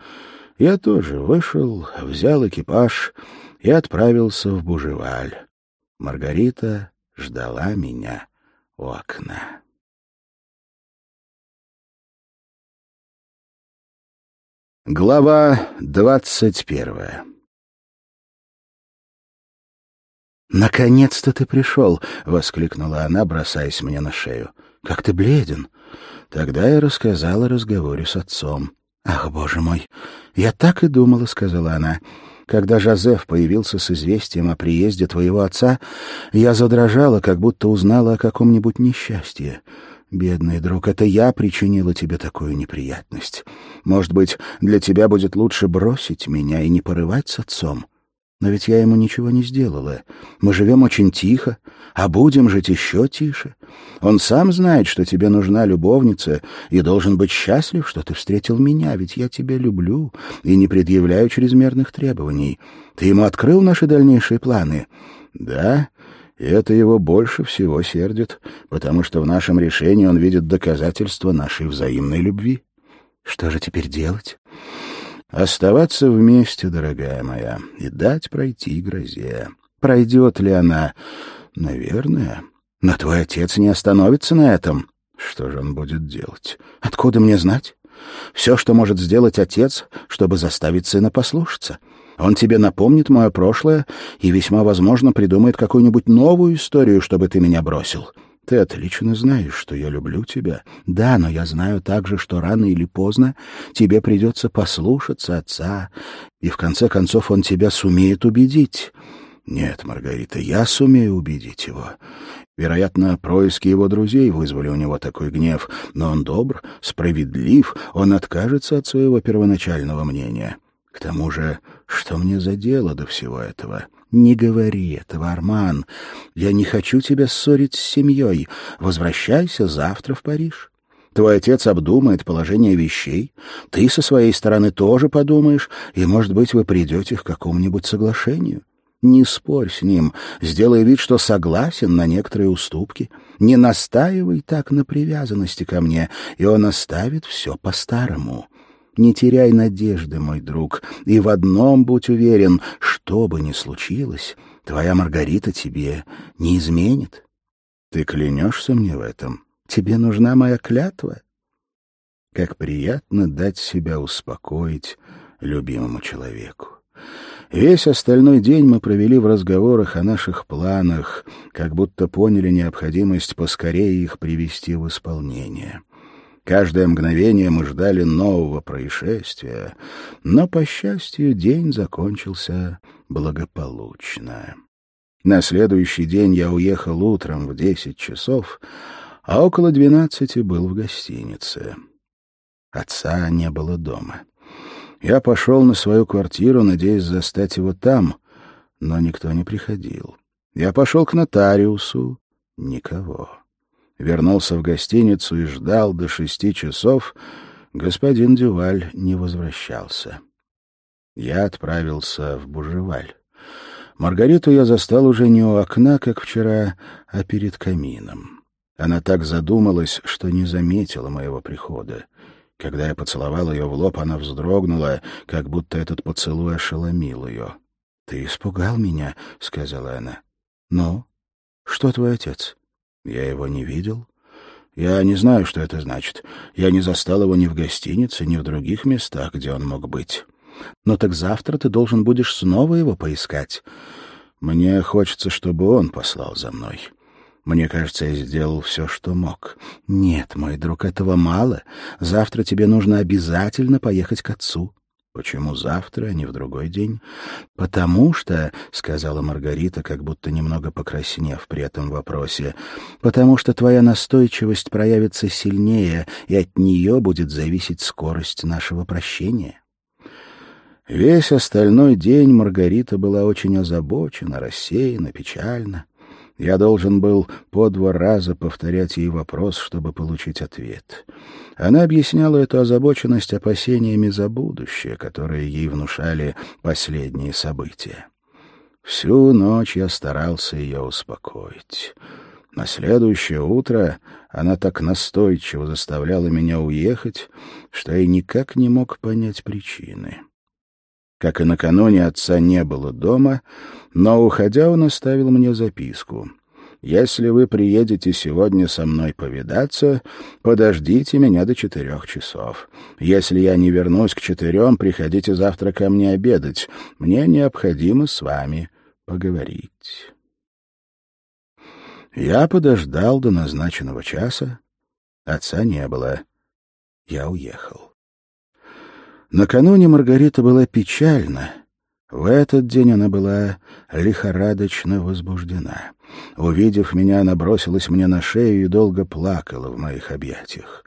Я тоже вышел, взял экипаж и отправился в Бужеваль. Маргарита ждала меня у окна. Глава двадцать первая «Наконец-то ты пришел!» — воскликнула она, бросаясь мне на шею. «Как ты бледен!» Тогда я рассказала о разговоре с отцом. «Ах, боже мой! Я так и думала», — сказала она. «Когда Жозеф появился с известием о приезде твоего отца, я задрожала, как будто узнала о каком-нибудь несчастье. Бедный друг, это я причинила тебе такую неприятность. Может быть, для тебя будет лучше бросить меня и не порывать с отцом?» Но ведь я ему ничего не сделала. Мы живем очень тихо, а будем жить еще тише. Он сам знает, что тебе нужна любовница, и должен быть счастлив, что ты встретил меня, ведь я тебя люблю и не предъявляю чрезмерных требований. Ты ему открыл наши дальнейшие планы? Да, и это его больше всего сердит, потому что в нашем решении он видит доказательство нашей взаимной любви. Что же теперь делать? Оставаться вместе, дорогая моя, и дать пройти грозе. Пройдет ли она? Наверное. Но твой отец не остановится на этом. Что же он будет делать? Откуда мне знать? Все, что может сделать отец, чтобы заставить сына послушаться. Он тебе напомнит мое прошлое и весьма возможно придумает какую-нибудь новую историю, чтобы ты меня бросил. Ты отлично знаешь, что я люблю тебя. Да, но я знаю также, что рано или поздно тебе придется послушаться отца, и в конце концов он тебя сумеет убедить. Нет, Маргарита, я сумею убедить его. Вероятно, происки его друзей вызвали у него такой гнев, но он добр, справедлив, он откажется от своего первоначального мнения. К тому же, что мне за дело до всего этого?» «Не говори этого, Арман. Я не хочу тебя ссорить с семьей. Возвращайся завтра в Париж. Твой отец обдумает положение вещей. Ты со своей стороны тоже подумаешь, и, может быть, вы придете к какому-нибудь соглашению. Не спорь с ним, сделай вид, что согласен на некоторые уступки. Не настаивай так на привязанности ко мне, и он оставит все по-старому». Не теряй надежды, мой друг, и в одном будь уверен, что бы ни случилось, твоя Маргарита тебе не изменит. Ты клянешься мне в этом? Тебе нужна моя клятва? Как приятно дать себя успокоить любимому человеку. Весь остальной день мы провели в разговорах о наших планах, как будто поняли необходимость поскорее их привести в исполнение. Каждое мгновение мы ждали нового происшествия, но, по счастью, день закончился благополучно. На следующий день я уехал утром в десять часов, а около двенадцати был в гостинице. Отца не было дома. Я пошел на свою квартиру, надеясь застать его там, но никто не приходил. Я пошел к нотариусу — никого вернулся в гостиницу и ждал до шести часов, господин Дюваль не возвращался. Я отправился в Бужеваль. Маргариту я застал уже не у окна, как вчера, а перед камином. Она так задумалась, что не заметила моего прихода. Когда я поцеловал ее в лоб, она вздрогнула, как будто этот поцелуй ошеломил ее. — Ты испугал меня, — сказала она. — Ну, что твой отец? Я его не видел. Я не знаю, что это значит. Я не застал его ни в гостинице, ни в других местах, где он мог быть. Но так завтра ты должен будешь снова его поискать. Мне хочется, чтобы он послал за мной. Мне кажется, я сделал все, что мог. Нет, мой друг, этого мало. Завтра тебе нужно обязательно поехать к отцу. Почему завтра, а не в другой день? Потому что, — сказала Маргарита, как будто немного покраснев при этом вопросе, — потому что твоя настойчивость проявится сильнее, и от нее будет зависеть скорость нашего прощения. Весь остальной день Маргарита была очень озабочена, рассеяна, печальна. Я должен был по два раза повторять ей вопрос, чтобы получить ответ. Она объясняла эту озабоченность опасениями за будущее, которые ей внушали последние события. Всю ночь я старался ее успокоить. На следующее утро она так настойчиво заставляла меня уехать, что я никак не мог понять причины. Как и накануне, отца не было дома, но, уходя, он оставил мне записку. «Если вы приедете сегодня со мной повидаться, подождите меня до четырех часов. Если я не вернусь к четырем, приходите завтра ко мне обедать. Мне необходимо с вами поговорить». Я подождал до назначенного часа. Отца не было. Я уехал. Накануне Маргарита была печальна. В этот день она была лихорадочно возбуждена. Увидев меня, она бросилась мне на шею и долго плакала в моих объятиях.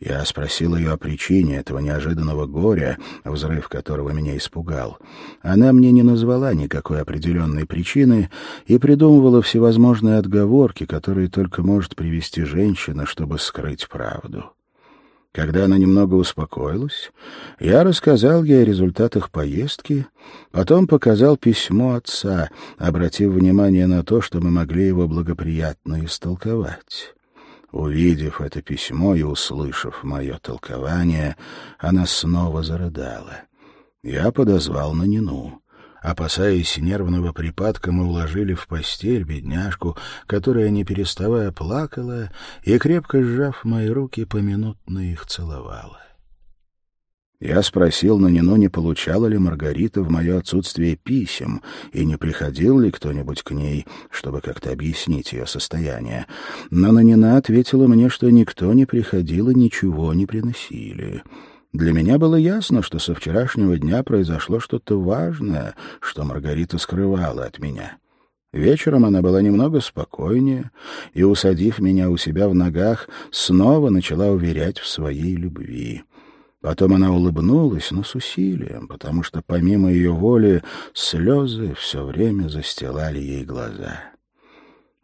Я спросил ее о причине этого неожиданного горя, взрыв которого меня испугал. Она мне не назвала никакой определенной причины и придумывала всевозможные отговорки, которые только может привести женщина, чтобы скрыть правду. Когда она немного успокоилась, я рассказал ей о результатах поездки, потом показал письмо отца, обратив внимание на то, что мы могли его благоприятно истолковать. Увидев это письмо и услышав мое толкование, она снова зарыдала. Я подозвал на Нину. Опасаясь нервного припадка, мы уложили в постель бедняжку, которая, не переставая, плакала и, крепко сжав мои руки, поминутно их целовала. Я спросил Нанину, не получала ли Маргарита в мое отсутствие писем, и не приходил ли кто-нибудь к ней, чтобы как-то объяснить ее состояние. Но Нанина ответила мне, что никто не приходил и ничего не приносили. Для меня было ясно, что со вчерашнего дня произошло что-то важное, что Маргарита скрывала от меня. Вечером она была немного спокойнее и, усадив меня у себя в ногах, снова начала уверять в своей любви. Потом она улыбнулась, но с усилием, потому что помимо ее воли слезы все время застилали ей глаза.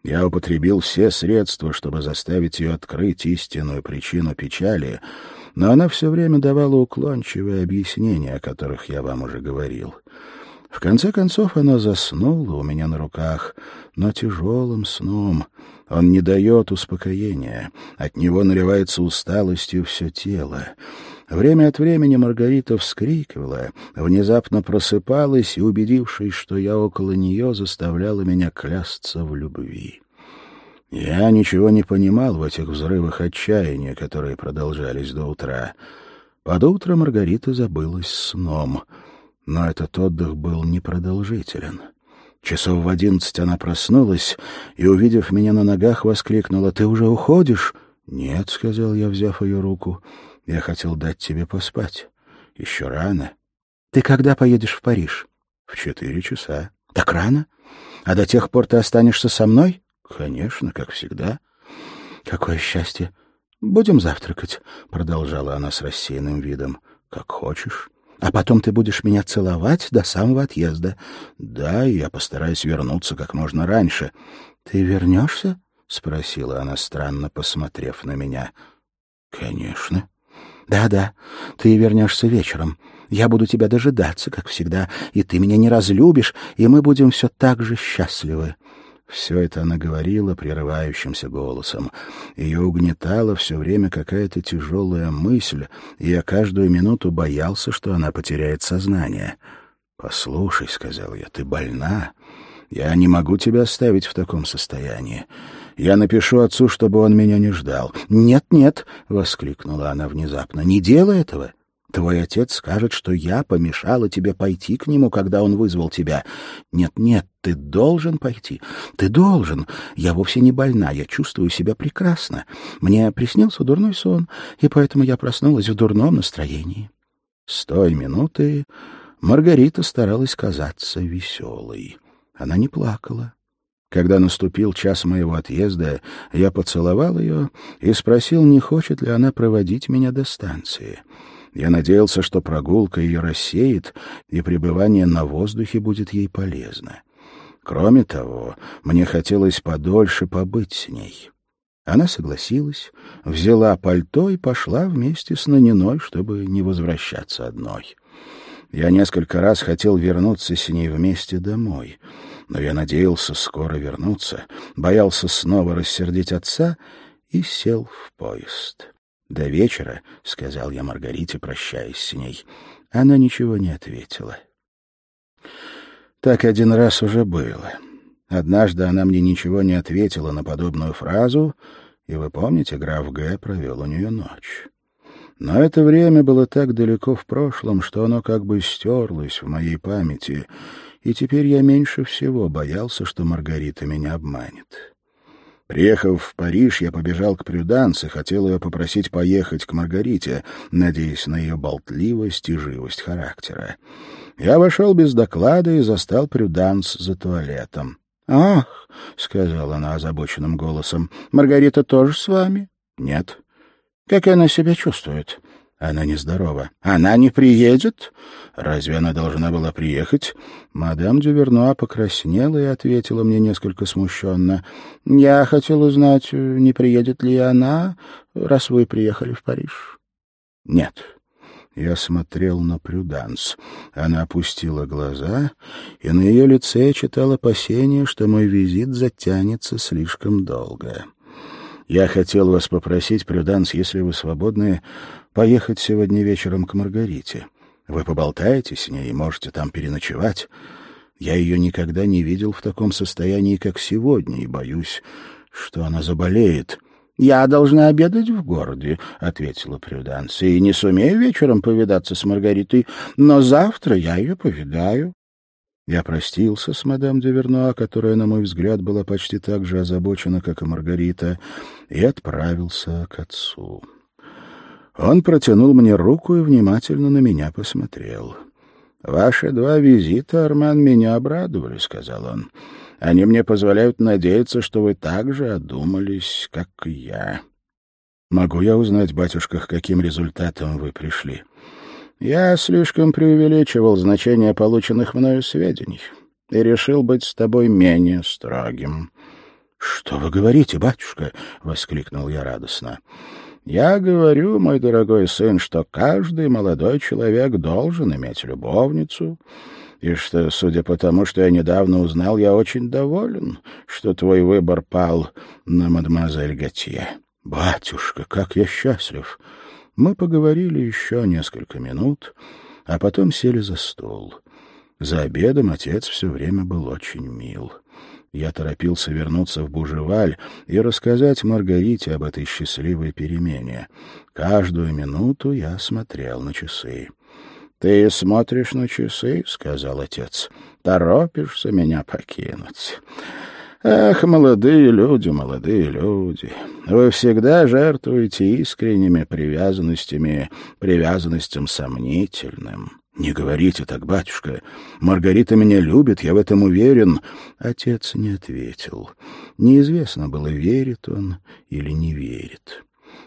Я употребил все средства, чтобы заставить ее открыть истинную причину печали — но она все время давала уклончивые объяснения, о которых я вам уже говорил. В конце концов она заснула у меня на руках, но тяжелым сном. Он не дает успокоения, от него наливается усталостью все тело. Время от времени Маргарита вскрикивала, внезапно просыпалась и, убедившись, что я около нее, заставляла меня клясться в любви. Я ничего не понимал в этих взрывах отчаяния, которые продолжались до утра. Под утро Маргарита забылась сном, но этот отдых был непродолжителен. Часов в одиннадцать она проснулась и, увидев меня на ногах, воскликнула «Ты уже уходишь?» «Нет», — сказал я, взяв ее руку, — «я хотел дать тебе поспать. Еще рано». «Ты когда поедешь в Париж?» «В четыре часа». «Так рано? А до тех пор ты останешься со мной?» Конечно, как всегда. Какое счастье! Будем завтракать, продолжала она с рассеянным видом. Как хочешь. А потом ты будешь меня целовать до самого отъезда. Да, я постараюсь вернуться как можно раньше. Ты вернешься? спросила она странно, посмотрев на меня. Конечно. Да-да, ты вернешься вечером. Я буду тебя дожидаться, как всегда, и ты меня не разлюбишь, и мы будем все так же счастливы. Все это она говорила прерывающимся голосом. Ее угнетала все время какая-то тяжелая мысль, и я каждую минуту боялся, что она потеряет сознание. «Послушай», — сказал я, — «ты больна. Я не могу тебя оставить в таком состоянии. Я напишу отцу, чтобы он меня не ждал». «Нет, нет», — воскликнула она внезапно, — «не делай этого». Твой отец скажет, что я помешала тебе пойти к нему, когда он вызвал тебя. Нет, нет, ты должен пойти. Ты должен. Я вовсе не больна, я чувствую себя прекрасно. Мне приснился дурной сон, и поэтому я проснулась в дурном настроении. С той минуты Маргарита старалась казаться веселой. Она не плакала. Когда наступил час моего отъезда, я поцеловал ее и спросил, не хочет ли она проводить меня до станции. Я надеялся, что прогулка ее рассеет, и пребывание на воздухе будет ей полезно. Кроме того, мне хотелось подольше побыть с ней. Она согласилась, взяла пальто и пошла вместе с Наниной, чтобы не возвращаться одной. Я несколько раз хотел вернуться с ней вместе домой, но я надеялся скоро вернуться, боялся снова рассердить отца и сел в поезд. «До вечера», — сказал я Маргарите, прощаясь с ней. Она ничего не ответила. Так один раз уже было. Однажды она мне ничего не ответила на подобную фразу, и вы помните, граф Г. провел у нее ночь. Но это время было так далеко в прошлом, что оно как бы стерлось в моей памяти, и теперь я меньше всего боялся, что Маргарита меня обманет. Приехав в Париж, я побежал к Прюданс и хотел ее попросить поехать к Маргарите, надеясь на ее болтливость и живость характера. Я вошел без доклада и застал Прюданс за туалетом. «Ах!» — сказала она озабоченным голосом. «Маргарита тоже с вами?» «Нет». «Как она себя чувствует?» Она нездорова. Она не приедет? Разве она должна была приехать? Мадам Дювернуа покраснела и ответила мне несколько смущенно. Я хотела узнать, не приедет ли она, раз вы приехали в Париж. Нет. Я смотрел на Прюданс. Она опустила глаза, и на ее лице я читал опасение, что мой визит затянется слишком долго. Я хотел вас попросить, Прюданс, если вы свободны, поехать сегодня вечером к Маргарите. Вы поболтаете с ней и можете там переночевать. Я ее никогда не видел в таком состоянии, как сегодня, и боюсь, что она заболеет». «Я должна обедать в городе», — ответила Прюданс, — «и не сумею вечером повидаться с Маргаритой, но завтра я ее повидаю». Я простился с мадам де Вернуа, которая, на мой взгляд, была почти так же озабочена, как и Маргарита, и отправился к отцу. Он протянул мне руку и внимательно на меня посмотрел. «Ваши два визита, Арман, меня обрадовали», — сказал он. «Они мне позволяют надеяться, что вы так же одумались, как я». «Могу я узнать, батюшка, к каким результатам вы пришли?» «Я слишком преувеличивал значение полученных мною сведений и решил быть с тобой менее строгим». «Что вы говорите, батюшка?» — воскликнул я радостно. Я говорю, мой дорогой сын, что каждый молодой человек должен иметь любовницу, и что, судя по тому, что я недавно узнал, я очень доволен, что твой выбор пал на мадемуазель Готье. Батюшка, как я счастлив! Мы поговорили еще несколько минут, а потом сели за стол. За обедом отец все время был очень мил. Я торопился вернуться в Бужеваль и рассказать Маргарите об этой счастливой перемене. Каждую минуту я смотрел на часы. «Ты смотришь на часы?» — сказал отец. «Торопишься меня покинуть». «Ах, молодые люди, молодые люди, вы всегда жертвуете искренними привязанностями, привязанностям сомнительным». «Не говорите так, батюшка. Маргарита меня любит, я в этом уверен». Отец не ответил. Неизвестно было, верит он или не верит.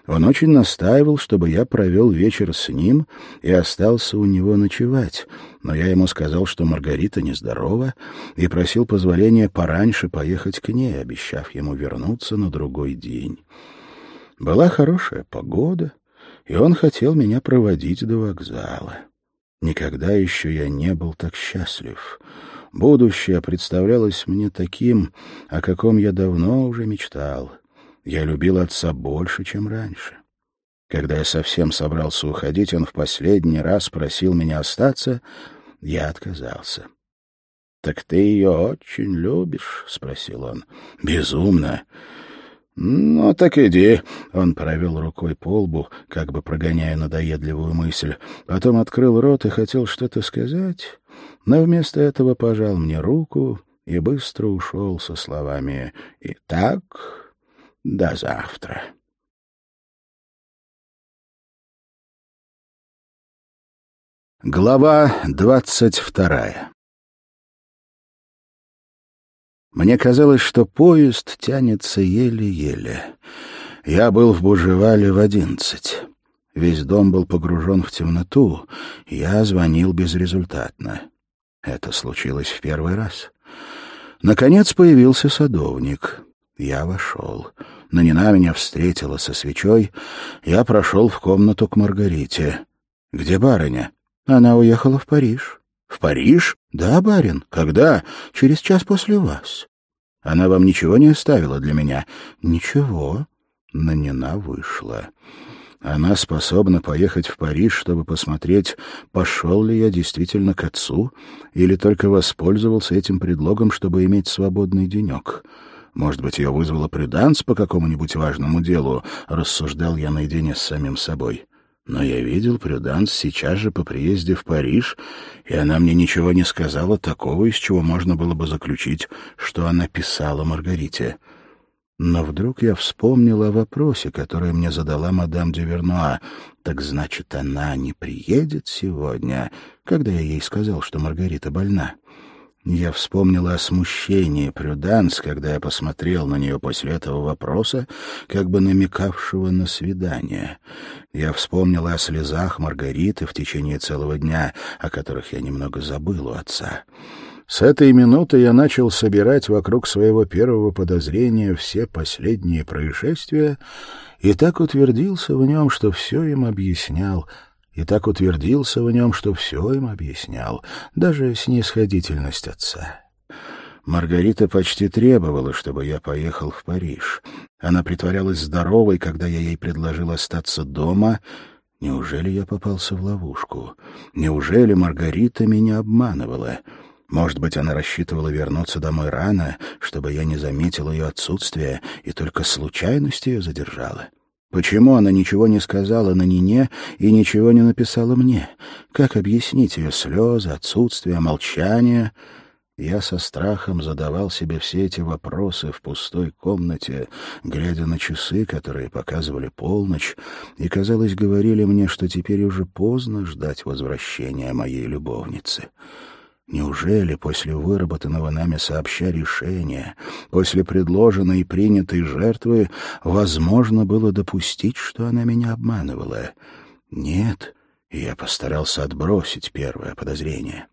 Он очень настаивал, чтобы я провел вечер с ним и остался у него ночевать, но я ему сказал, что Маргарита нездорова, и просил позволения пораньше поехать к ней, обещав ему вернуться на другой день. Была хорошая погода, и он хотел меня проводить до вокзала. Никогда еще я не был так счастлив. Будущее представлялось мне таким, о каком я давно уже мечтал. Я любил отца больше, чем раньше. Когда я совсем собрался уходить, он в последний раз просил меня остаться, я отказался. — Так ты ее очень любишь? — спросил он. — Безумно. «Ну, так иди». Он провел рукой по лбу, как бы прогоняя надоедливую мысль. Потом открыл рот и хотел что-то сказать, но вместо этого пожал мне руку и быстро ушел со словами «Итак, до завтра». Глава двадцать вторая мне казалось, что поезд тянется еле-еле. Я был в Бужевале в одиннадцать. Весь дом был погружен в темноту, я звонил безрезультатно. Это случилось в первый раз. Наконец появился садовник. Я вошел. Нанина меня встретила со свечой. Я прошел в комнату к Маргарите. «Где барыня?» Она уехала в Париж. В Париж? Да, барин. Когда? Через час после вас. Она вам ничего не оставила для меня? Ничего. Нанина вышла. Она способна поехать в Париж, чтобы посмотреть, пошел ли я действительно к отцу, или только воспользовался этим предлогом, чтобы иметь свободный денек. Может быть, ее вызвала преданс по какому-нибудь важному делу, рассуждал я наедине с самим собой. Но я видел Прюданс сейчас же по приезде в Париж, и она мне ничего не сказала такого, из чего можно было бы заключить, что она писала Маргарите. Но вдруг я вспомнил о вопросе, который мне задала мадам Дювернуа. Так значит, она не приедет сегодня, когда я ей сказал, что Маргарита больна. Я вспомнила о смущении Прюданс, когда я посмотрел на нее после этого вопроса, как бы намекавшего на свидание. Я вспомнила о слезах Маргариты в течение целого дня, о которых я немного забыл у отца. С этой минуты я начал собирать вокруг своего первого подозрения все последние происшествия и так утвердился в нем, что все им объяснял — и так утвердился в нем, что все им объяснял, даже снисходительность отца. Маргарита почти требовала, чтобы я поехал в Париж. Она притворялась здоровой, когда я ей предложил остаться дома. Неужели я попался в ловушку? Неужели Маргарита меня обманывала? Может быть, она рассчитывала вернуться домой рано, чтобы я не заметил ее отсутствия и только случайность ее задержала? Почему она ничего не сказала на Нине и ничего не написала мне? Как объяснить ее слезы, отсутствие, молчание? Я со страхом задавал себе все эти вопросы в пустой комнате, глядя на часы, которые показывали полночь, и, казалось, говорили мне, что теперь уже поздно ждать возвращения моей любовницы. Неужели после выработанного нами сообща решения, после предложенной и принятой жертвы, возможно было допустить, что она меня обманывала? Нет, я постарался отбросить первое подозрение.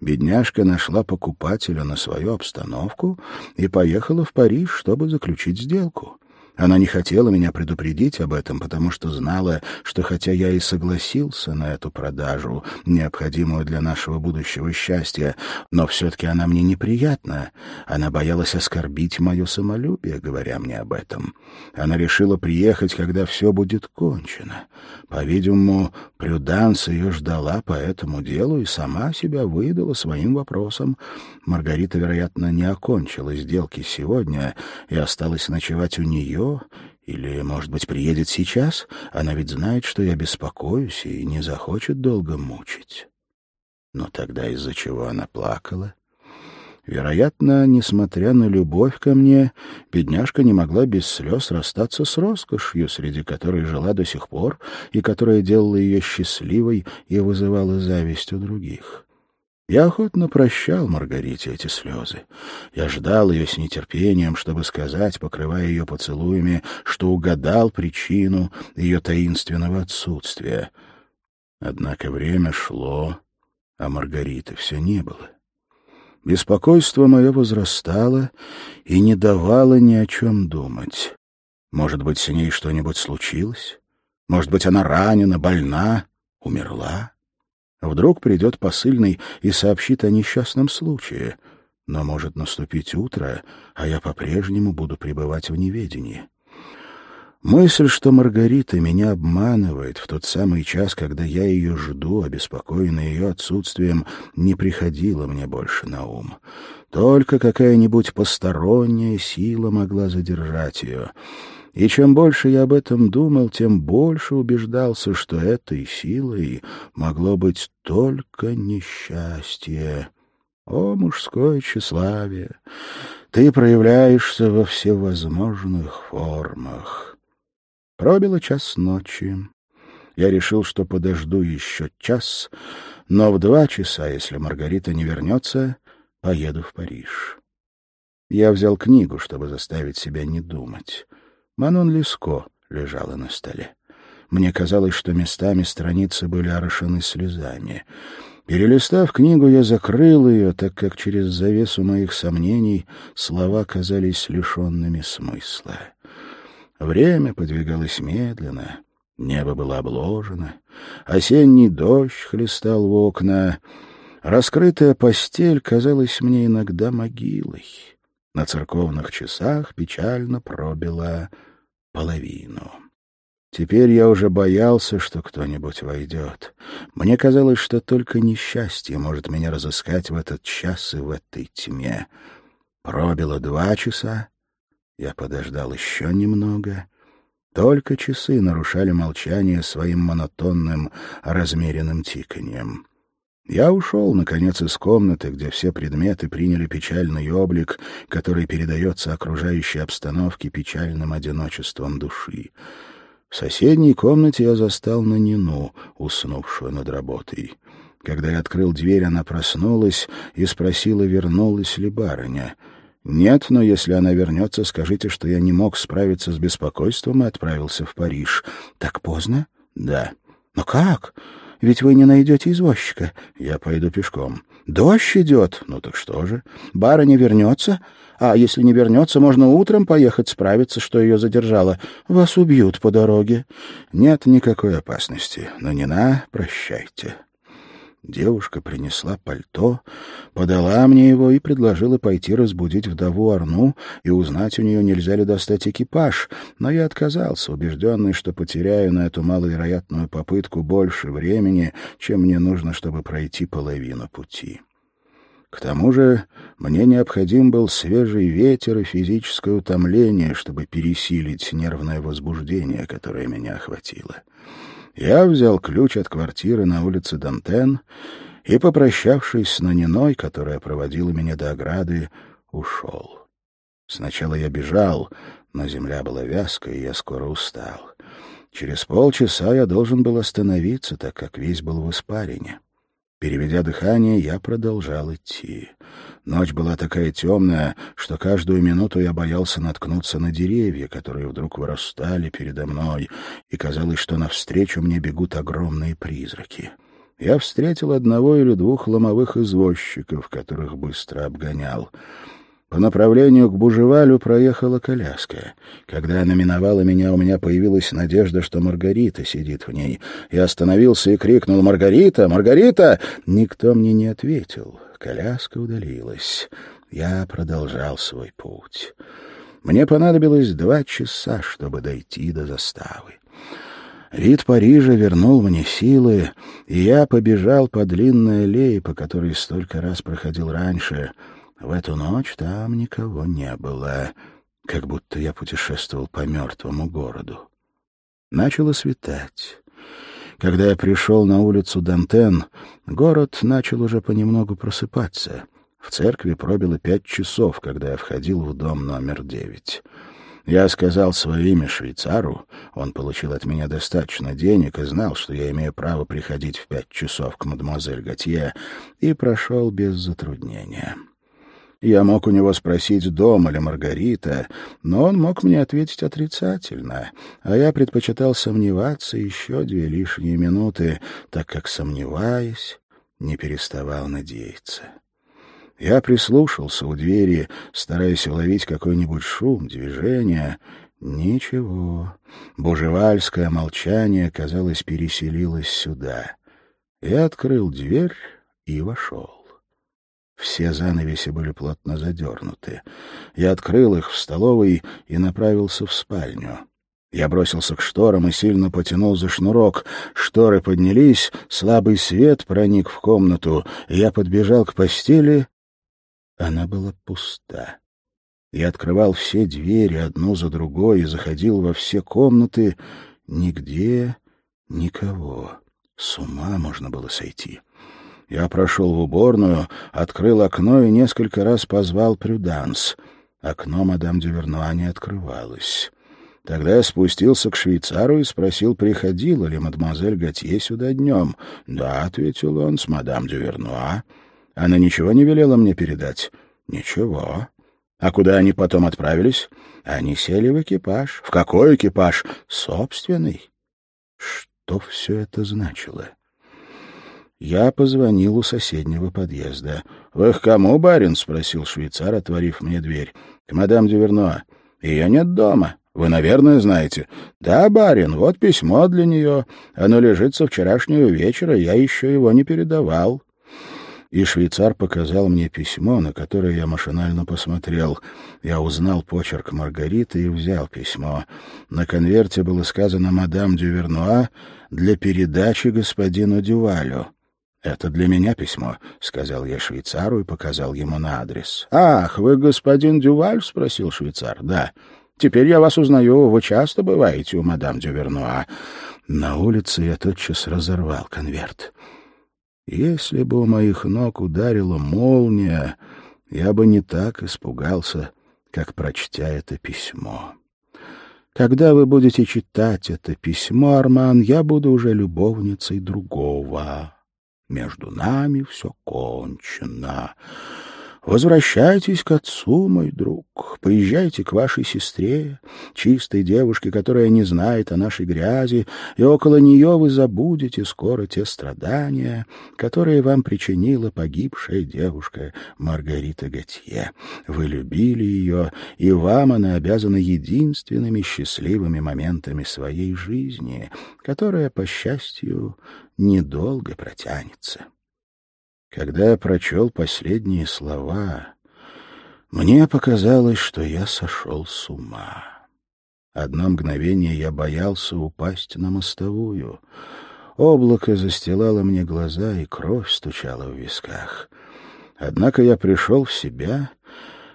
Бедняжка нашла покупателя на свою обстановку и поехала в Париж, чтобы заключить сделку. Она не хотела меня предупредить об этом, потому что знала, что хотя я и согласился на эту продажу, необходимую для нашего будущего счастья, но все-таки она мне неприятна. Она боялась оскорбить мое самолюбие, говоря мне об этом. Она решила приехать, когда все будет кончено. По-видимому, Прюданс ее ждала по этому делу и сама себя выдала своим вопросом. Маргарита, вероятно, не окончила сделки сегодня и осталась ночевать у нее, или, может быть, приедет сейчас? Она ведь знает, что я беспокоюсь и не захочет долго мучить. Но тогда из-за чего она плакала? Вероятно, несмотря на любовь ко мне, бедняжка не могла без слез расстаться с роскошью, среди которой жила до сих пор и которая делала ее счастливой и вызывала зависть у других. Я охотно прощал Маргарите эти слезы. Я ждал ее с нетерпением, чтобы сказать, покрывая ее поцелуями, что угадал причину ее таинственного отсутствия. Однако время шло, а Маргариты все не было. Беспокойство мое возрастало и не давало ни о чем думать. Может быть, с ней что-нибудь случилось? Может быть, она ранена, больна, умерла? Вдруг придет посыльный и сообщит о несчастном случае. Но может наступить утро, а я по-прежнему буду пребывать в неведении. Мысль, что Маргарита меня обманывает в тот самый час, когда я ее жду, обеспокоенный ее отсутствием, не приходила мне больше на ум. Только какая-нибудь посторонняя сила могла задержать ее. И чем больше я об этом думал, тем больше убеждался, что этой силой могло быть только несчастье. О, мужское тщеславие! Ты проявляешься во всевозможных формах. Пробило час ночи. Я решил, что подожду еще час, но в два часа, если Маргарита не вернется, поеду в Париж. Я взял книгу, чтобы заставить себя не думать. Манон Леско лежала на столе. Мне казалось, что местами страницы были орошены слезами. Перелистав книгу, я закрыл ее, так как через завесу моих сомнений слова казались лишенными смысла. Время подвигалось медленно. Небо было обложено, осенний дождь хлестал в окна. Раскрытая постель казалась мне иногда могилой. На церковных часах печально пробила половину. Теперь я уже боялся, что кто-нибудь войдет. Мне казалось, что только несчастье может меня разыскать в этот час и в этой тьме. Пробило два часа. Я подождал еще немного — только часы нарушали молчание своим монотонным, размеренным тиканьем. Я ушел, наконец, из комнаты, где все предметы приняли печальный облик, который передается окружающей обстановке печальным одиночеством души. В соседней комнате я застал Нанину, уснувшую над работой. Когда я открыл дверь, она проснулась и спросила, вернулась ли барыня — «Нет, но если она вернется, скажите, что я не мог справиться с беспокойством и отправился в Париж». «Так поздно?» «Да». «Но как? Ведь вы не найдете извозчика». «Я пойду пешком». «Дождь идет». «Ну так что же?» «Барыня вернется?» «А если не вернется, можно утром поехать справиться, что ее задержало. Вас убьют по дороге». «Нет никакой опасности. Но не на, прощайте». Девушка принесла пальто, подала мне его и предложила пойти разбудить вдову Арну и узнать у нее, нельзя ли достать экипаж, но я отказался, убежденный, что потеряю на эту маловероятную попытку больше времени, чем мне нужно, чтобы пройти половину пути. К тому же мне необходим был свежий ветер и физическое утомление, чтобы пересилить нервное возбуждение, которое меня охватило. Я взял ключ от квартиры на улице Дантен и, попрощавшись с Наниной, которая проводила меня до ограды, ушел. Сначала я бежал, но земля была вязкая, и я скоро устал. Через полчаса я должен был остановиться, так как весь был в испарине. Переведя дыхание, я продолжал идти. Ночь была такая темная, что каждую минуту я боялся наткнуться на деревья, которые вдруг вырастали передо мной, и казалось, что навстречу мне бегут огромные призраки. Я встретил одного или двух ломовых извозчиков, которых быстро обгонял. По направлению к Бужевалю проехала коляска. Когда она миновала меня, у меня появилась надежда, что Маргарита сидит в ней. Я остановился и крикнул «Маргарита! Маргарита!» Никто мне не ответил. Коляска удалилась. Я продолжал свой путь. Мне понадобилось два часа, чтобы дойти до заставы. Вид Парижа вернул мне силы, и я побежал по длинной аллее, по которой столько раз проходил раньше — в эту ночь там никого не было, как будто я путешествовал по мертвому городу. Начало светать. Когда я пришел на улицу Дантен, город начал уже понемногу просыпаться. В церкви пробило пять часов, когда я входил в дом номер девять. Я сказал свое имя швейцару, он получил от меня достаточно денег и знал, что я имею право приходить в пять часов к мадемуазель Готье, и прошел без затруднения. Я мог у него спросить, дома ли Маргарита, но он мог мне ответить отрицательно, а я предпочитал сомневаться еще две лишние минуты, так как, сомневаясь, не переставал надеяться. Я прислушался у двери, стараясь уловить какой-нибудь шум, движение. Ничего. Божевальское молчание, казалось, переселилось сюда. Я открыл дверь и вошел. Все занавеси были плотно задернуты. Я открыл их в столовой и направился в спальню. Я бросился к шторам и сильно потянул за шнурок. Шторы поднялись, слабый свет проник в комнату. Я подбежал к постели. Она была пуста. Я открывал все двери одну за другой и заходил во все комнаты. Нигде никого. С ума можно было сойти. Я прошел в уборную, открыл окно и несколько раз позвал Прюданс. Окно мадам Дювернуа не открывалось. Тогда я спустился к швейцару и спросил, приходила ли мадемуазель Готье сюда днем. «Да», — ответил он, — «с мадам Дювернуа». «Она ничего не велела мне передать?» «Ничего». «А куда они потом отправились?» «Они сели в экипаж». «В какой экипаж?» «Собственный». Что все это значило? Я позвонил у соседнего подъезда. — Вы к кому, барин? — спросил швейцар, отворив мне дверь. — К мадам Дювернуа. — Ее нет дома. Вы, наверное, знаете. Да, барин, вот письмо для нее. Оно лежит со вчерашнего вечера, я еще его не передавал. И швейцар показал мне письмо, на которое я машинально посмотрел. Я узнал почерк Маргариты и взял письмо. На конверте было сказано «Мадам Дювернуа» для передачи господину Дювалю. «Это для меня письмо», — сказал я швейцару и показал ему на адрес. «Ах, вы господин Дюваль?» — спросил швейцар. «Да». Теперь я вас узнаю. Вы часто бываете у мадам Дювернуа?» На улице я тотчас разорвал конверт. Если бы у моих ног ударила молния, я бы не так испугался, как прочтя это письмо. Когда вы будете читать это письмо, Арман, я буду уже любовницей другого. Между нами все кончено. Возвращайтесь к отцу, мой друг, поезжайте к вашей сестре, чистой девушке, которая не знает о нашей грязи, и около нее вы забудете скоро те страдания, которые вам причинила погибшая девушка Маргарита Готье. Вы любили ее, и вам она обязана единственными счастливыми моментами своей жизни, которая, по счастью, недолго протянется. Когда я прочел последние слова, мне показалось, что я сошел с ума. Одно мгновение я боялся упасть на мостовую. Облако застилало мне глаза, и кровь стучала в висках. Однако я пришел в себя,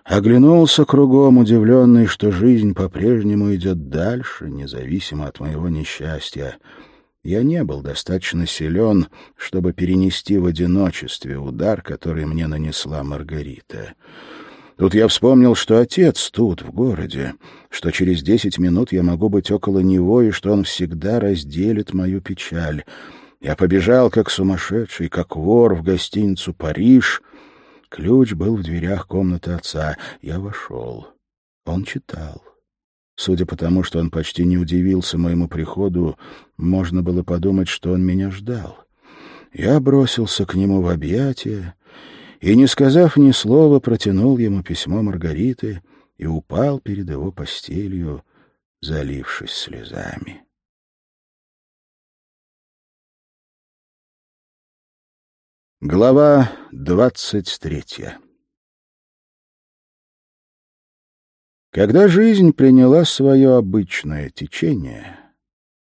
оглянулся кругом, удивленный, что жизнь по-прежнему идет дальше, независимо от моего несчастья. Я не был достаточно силен, чтобы перенести в одиночестве удар, который мне нанесла Маргарита. Тут я вспомнил, что отец тут, в городе, что через десять минут я могу быть около него и что он всегда разделит мою печаль. Я побежал, как сумасшедший, как вор, в гостиницу «Париж». Ключ был в дверях комнаты отца. Я вошел. Он читал. Судя по тому, что он почти не удивился моему приходу, можно было подумать, что он меня ждал. Я бросился к нему в объятия и, не сказав ни слова, протянул ему письмо Маргариты и упал перед его постелью, залившись слезами. Глава двадцать третья Когда жизнь приняла свое обычное течение,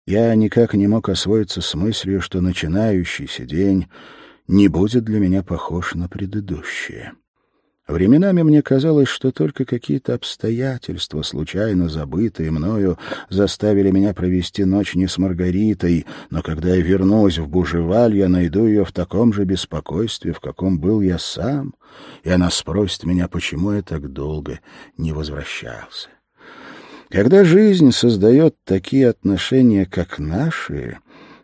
я никак не мог освоиться с мыслью, что начинающийся день не будет для меня похож на предыдущие. Временами мне казалось, что только какие-то обстоятельства, случайно забытые мною, заставили меня провести ночь не с Маргаритой, но когда я вернусь в Бужеваль, я найду ее в таком же беспокойстве, в каком был я сам, и она спросит меня, почему я так долго не возвращался. Когда жизнь создает такие отношения, как наши,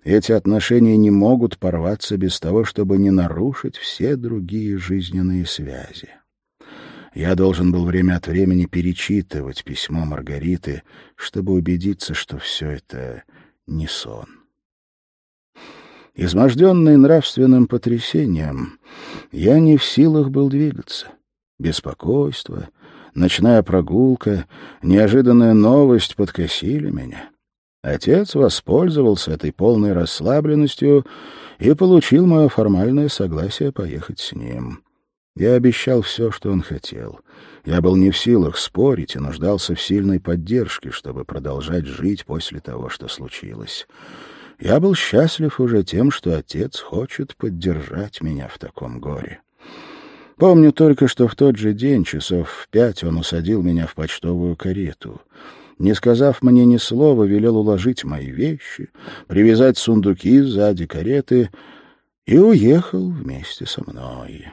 эти отношения не могут порваться без того, чтобы не нарушить все другие жизненные связи. Я должен был время от времени перечитывать письмо Маргариты, чтобы убедиться, что все это не сон. Изможденный нравственным потрясением, я не в силах был двигаться. Беспокойство, ночная прогулка, неожиданная новость подкосили меня. Отец воспользовался этой полной расслабленностью и получил мое формальное согласие поехать с ним. Я обещал все, что он хотел. Я был не в силах спорить и нуждался в сильной поддержке, чтобы продолжать жить после того, что случилось. Я был счастлив уже тем, что отец хочет поддержать меня в таком горе. Помню только, что в тот же день, часов в пять, он усадил меня в почтовую карету. Не сказав мне ни слова, велел уложить мои вещи, привязать сундуки сзади кареты и уехал вместе со мной.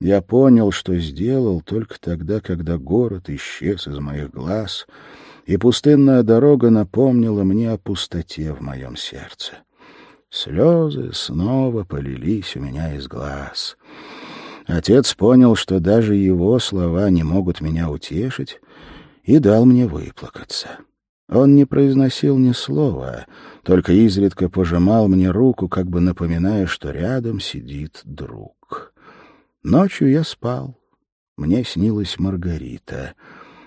Я понял, что сделал только тогда, когда город исчез из моих глаз, и пустынная дорога напомнила мне о пустоте в моем сердце. Слезы снова полились у меня из глаз. Отец понял, что даже его слова не могут меня утешить, и дал мне выплакаться. Он не произносил ни слова, только изредка пожимал мне руку, как бы напоминая, что рядом сидит друг. Ночью я спал. Мне снилась Маргарита.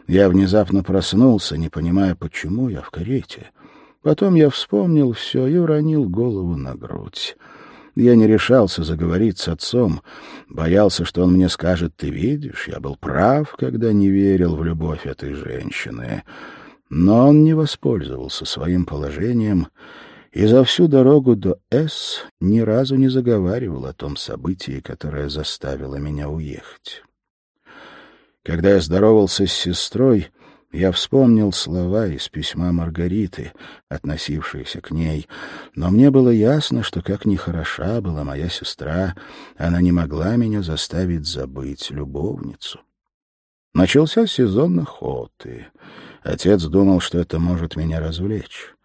Я внезапно проснулся, не понимая, почему я в карете. Потом я вспомнил все и уронил голову на грудь. Я не решался заговорить с отцом, боялся, что он мне скажет, «Ты видишь, я был прав, когда не верил в любовь этой женщины». Но он не воспользовался своим положением и за всю дорогу до С ни разу не заговаривал о том событии, которое заставило меня уехать. Когда я здоровался с сестрой, я вспомнил слова из письма Маргариты, относившиеся к ней, но мне было ясно, что как ни хороша была моя сестра, она не могла меня заставить забыть любовницу. Начался сезон охоты. Отец думал, что это может меня развлечь.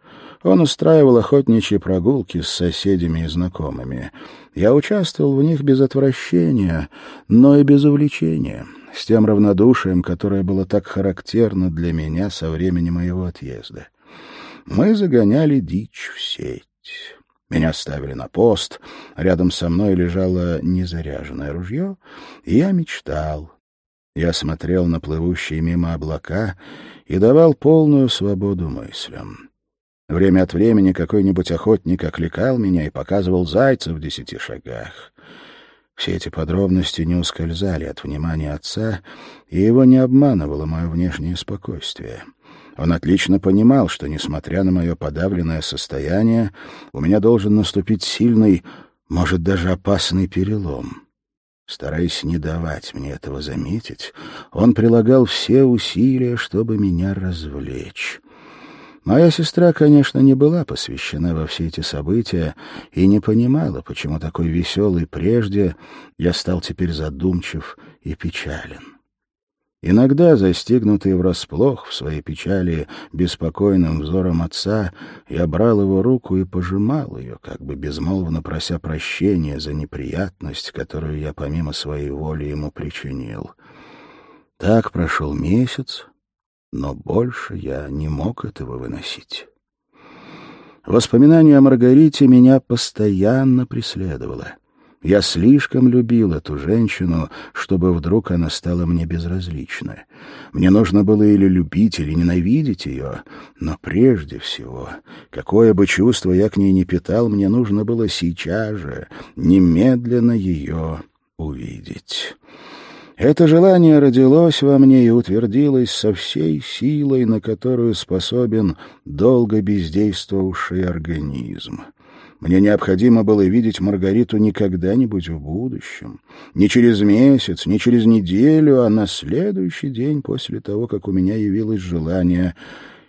Он устраивал охотничьи прогулки с соседями и знакомыми. Я участвовал в них без отвращения, но и без увлечения, с тем равнодушием, которое было так характерно для меня со времени моего отъезда. Мы загоняли дичь в сеть. Меня ставили на пост, рядом со мной лежало незаряженное ружье, и я мечтал. Я смотрел на плывущие мимо облака и давал полную свободу мыслям. Время от времени какой-нибудь охотник окликал меня и показывал зайца в десяти шагах. Все эти подробности не ускользали от внимания отца, и его не обманывало мое внешнее спокойствие. Он отлично понимал, что, несмотря на мое подавленное состояние, у меня должен наступить сильный, может, даже опасный перелом. Стараясь не давать мне этого заметить, он прилагал все усилия, чтобы меня развлечь. Моя сестра, конечно, не была посвящена во все эти события и не понимала, почему такой веселый прежде я стал теперь задумчив и печален. Иногда, застигнутый врасплох в своей печали беспокойным взором отца, я брал его руку и пожимал ее, как бы безмолвно прося прощения за неприятность, которую я помимо своей воли ему причинил. Так прошел месяц, но больше я не мог этого выносить. Воспоминание о Маргарите меня постоянно преследовало. Я слишком любил эту женщину, чтобы вдруг она стала мне безразлична. Мне нужно было или любить, или ненавидеть ее, но прежде всего, какое бы чувство я к ней не питал, мне нужно было сейчас же, немедленно ее увидеть. Это желание родилось во мне и утвердилось со всей силой, на которую способен долго бездействовавший организм. Мне необходимо было видеть Маргариту не когда-нибудь в будущем, не через месяц, не через неделю, а на следующий день после того, как у меня явилось желание.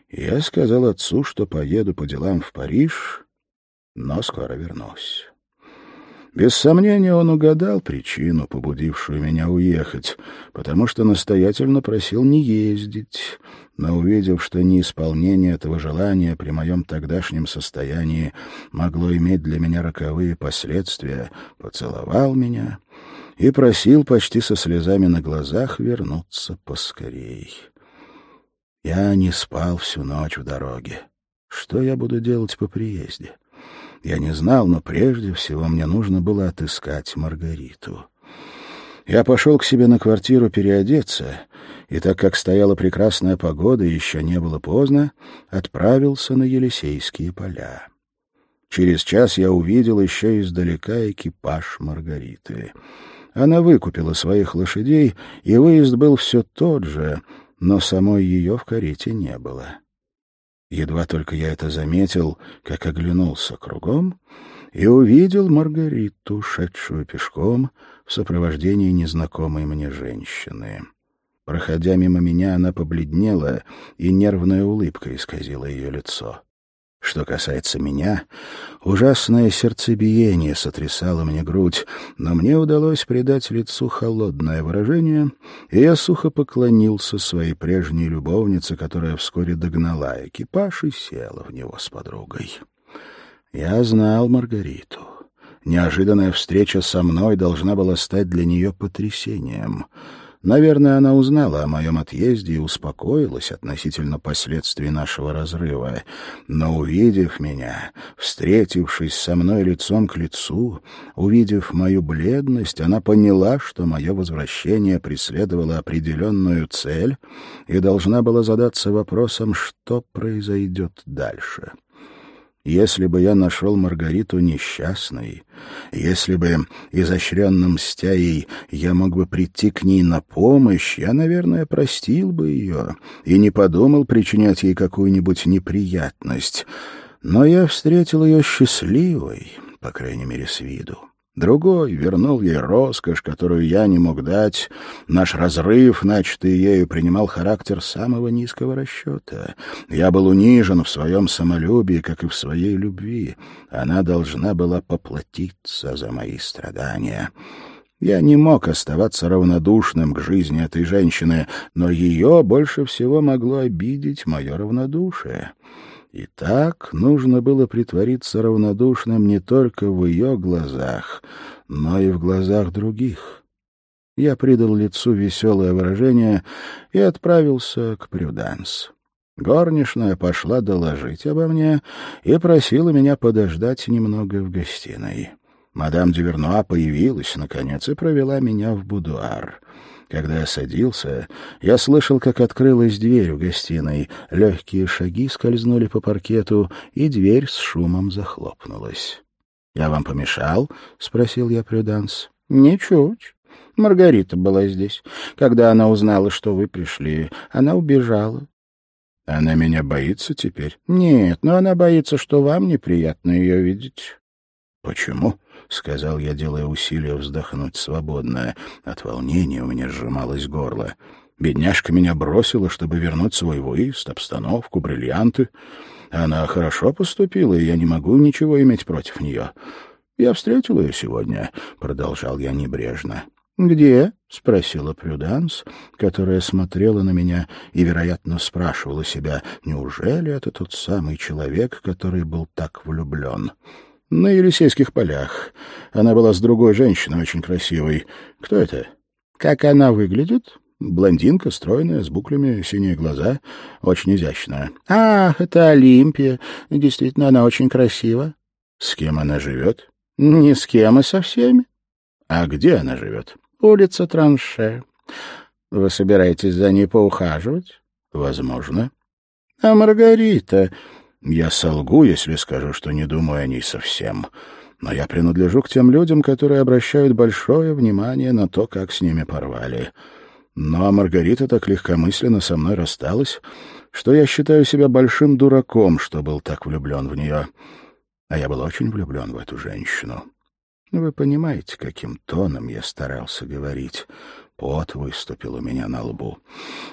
Я сказал отцу, что поеду по делам в Париж, но скоро вернусь. Без сомнения, он угадал причину, побудившую меня уехать, потому что настоятельно просил не ездить, но, увидев, что неисполнение этого желания при моем тогдашнем состоянии могло иметь для меня роковые последствия, поцеловал меня и просил почти со слезами на глазах вернуться поскорей. Я не спал всю ночь в дороге. Что я буду делать по приезде? Я не знал, но прежде всего мне нужно было отыскать Маргариту. Я пошел к себе на квартиру переодеться, и так как стояла прекрасная погода и еще не было поздно, отправился на Елисейские поля. Через час я увидел еще издалека экипаж Маргариты. Она выкупила своих лошадей, и выезд был все тот же, но самой ее в карете не было. Едва только я это заметил, как оглянулся кругом и увидел Маргариту, шедшую пешком в сопровождении незнакомой мне женщины. Проходя мимо меня, она побледнела, и нервная улыбка исказила ее лицо. Что касается меня, ужасное сердцебиение сотрясало мне грудь, но мне удалось придать лицу холодное выражение, и я сухо поклонился своей прежней любовнице, которая вскоре догнала экипаж и села в него с подругой. Я знал Маргариту. Неожиданная встреча со мной должна была стать для нее потрясением — Наверное, она узнала о моем отъезде и успокоилась относительно последствий нашего разрыва. Но, увидев меня, встретившись со мной лицом к лицу, увидев мою бледность, она поняла, что мое возвращение преследовало определенную цель и должна была задаться вопросом, что произойдет дальше. Если бы я нашел Маргариту несчастной, если бы, изощренно мстя ей, я мог бы прийти к ней на помощь, я, наверное, простил бы ее и не подумал причинять ей какую-нибудь неприятность. Но я встретил ее счастливой, по крайней мере, с виду. Другой вернул ей роскошь, которую я не мог дать. Наш разрыв, начатый ею, принимал характер самого низкого расчета. Я был унижен в своем самолюбии, как и в своей любви. Она должна была поплатиться за мои страдания. Я не мог оставаться равнодушным к жизни этой женщины, но ее больше всего могло обидеть мое равнодушие. И так нужно было притвориться равнодушным не только в ее глазах, но и в глазах других. Я придал лицу веселое выражение и отправился к Прюданс. Горничная пошла доложить обо мне и просила меня подождать немного в гостиной. Мадам Дювернуа появилась, наконец, и провела меня в будуар. Когда я садился, я слышал, как открылась дверь в гостиной. Легкие шаги скользнули по паркету, и дверь с шумом захлопнулась. — Я вам помешал? — спросил я Прюданс. — Ничуть. Маргарита была здесь. Когда она узнала, что вы пришли, она убежала. — Она меня боится теперь? — Нет, но она боится, что вам неприятно ее видеть. — Почему? — сказал я, делая усилие вздохнуть свободно. От волнения у меня сжималось горло. Бедняжка меня бросила, чтобы вернуть свой выезд, обстановку, бриллианты. Она хорошо поступила, и я не могу ничего иметь против нее. Я встретил ее сегодня, — продолжал я небрежно. «Где?» — спросила Прюданс, которая смотрела на меня и, вероятно, спрашивала себя, неужели это тот самый человек, который был так влюблен на Елисейских полях. Она была с другой женщиной, очень красивой. Кто это? Как она выглядит? Блондинка, стройная, с буклями, синие глаза, очень изящная. Ах, это Олимпия. Действительно, она очень красива. С кем она живет? Ни с кем, и со всеми. А где она живет? Улица Транше. Вы собираетесь за ней поухаживать? Возможно. А Маргарита... Я солгу, если скажу, что не думаю о ней совсем. Но я принадлежу к тем людям, которые обращают большое внимание на то, как с ними порвали. Но Маргарита так легкомысленно со мной рассталась, что я считаю себя большим дураком, что был так влюблен в нее. А я был очень влюблен в эту женщину. Вы понимаете, каким тоном я старался говорить. Пот выступил у меня на лбу.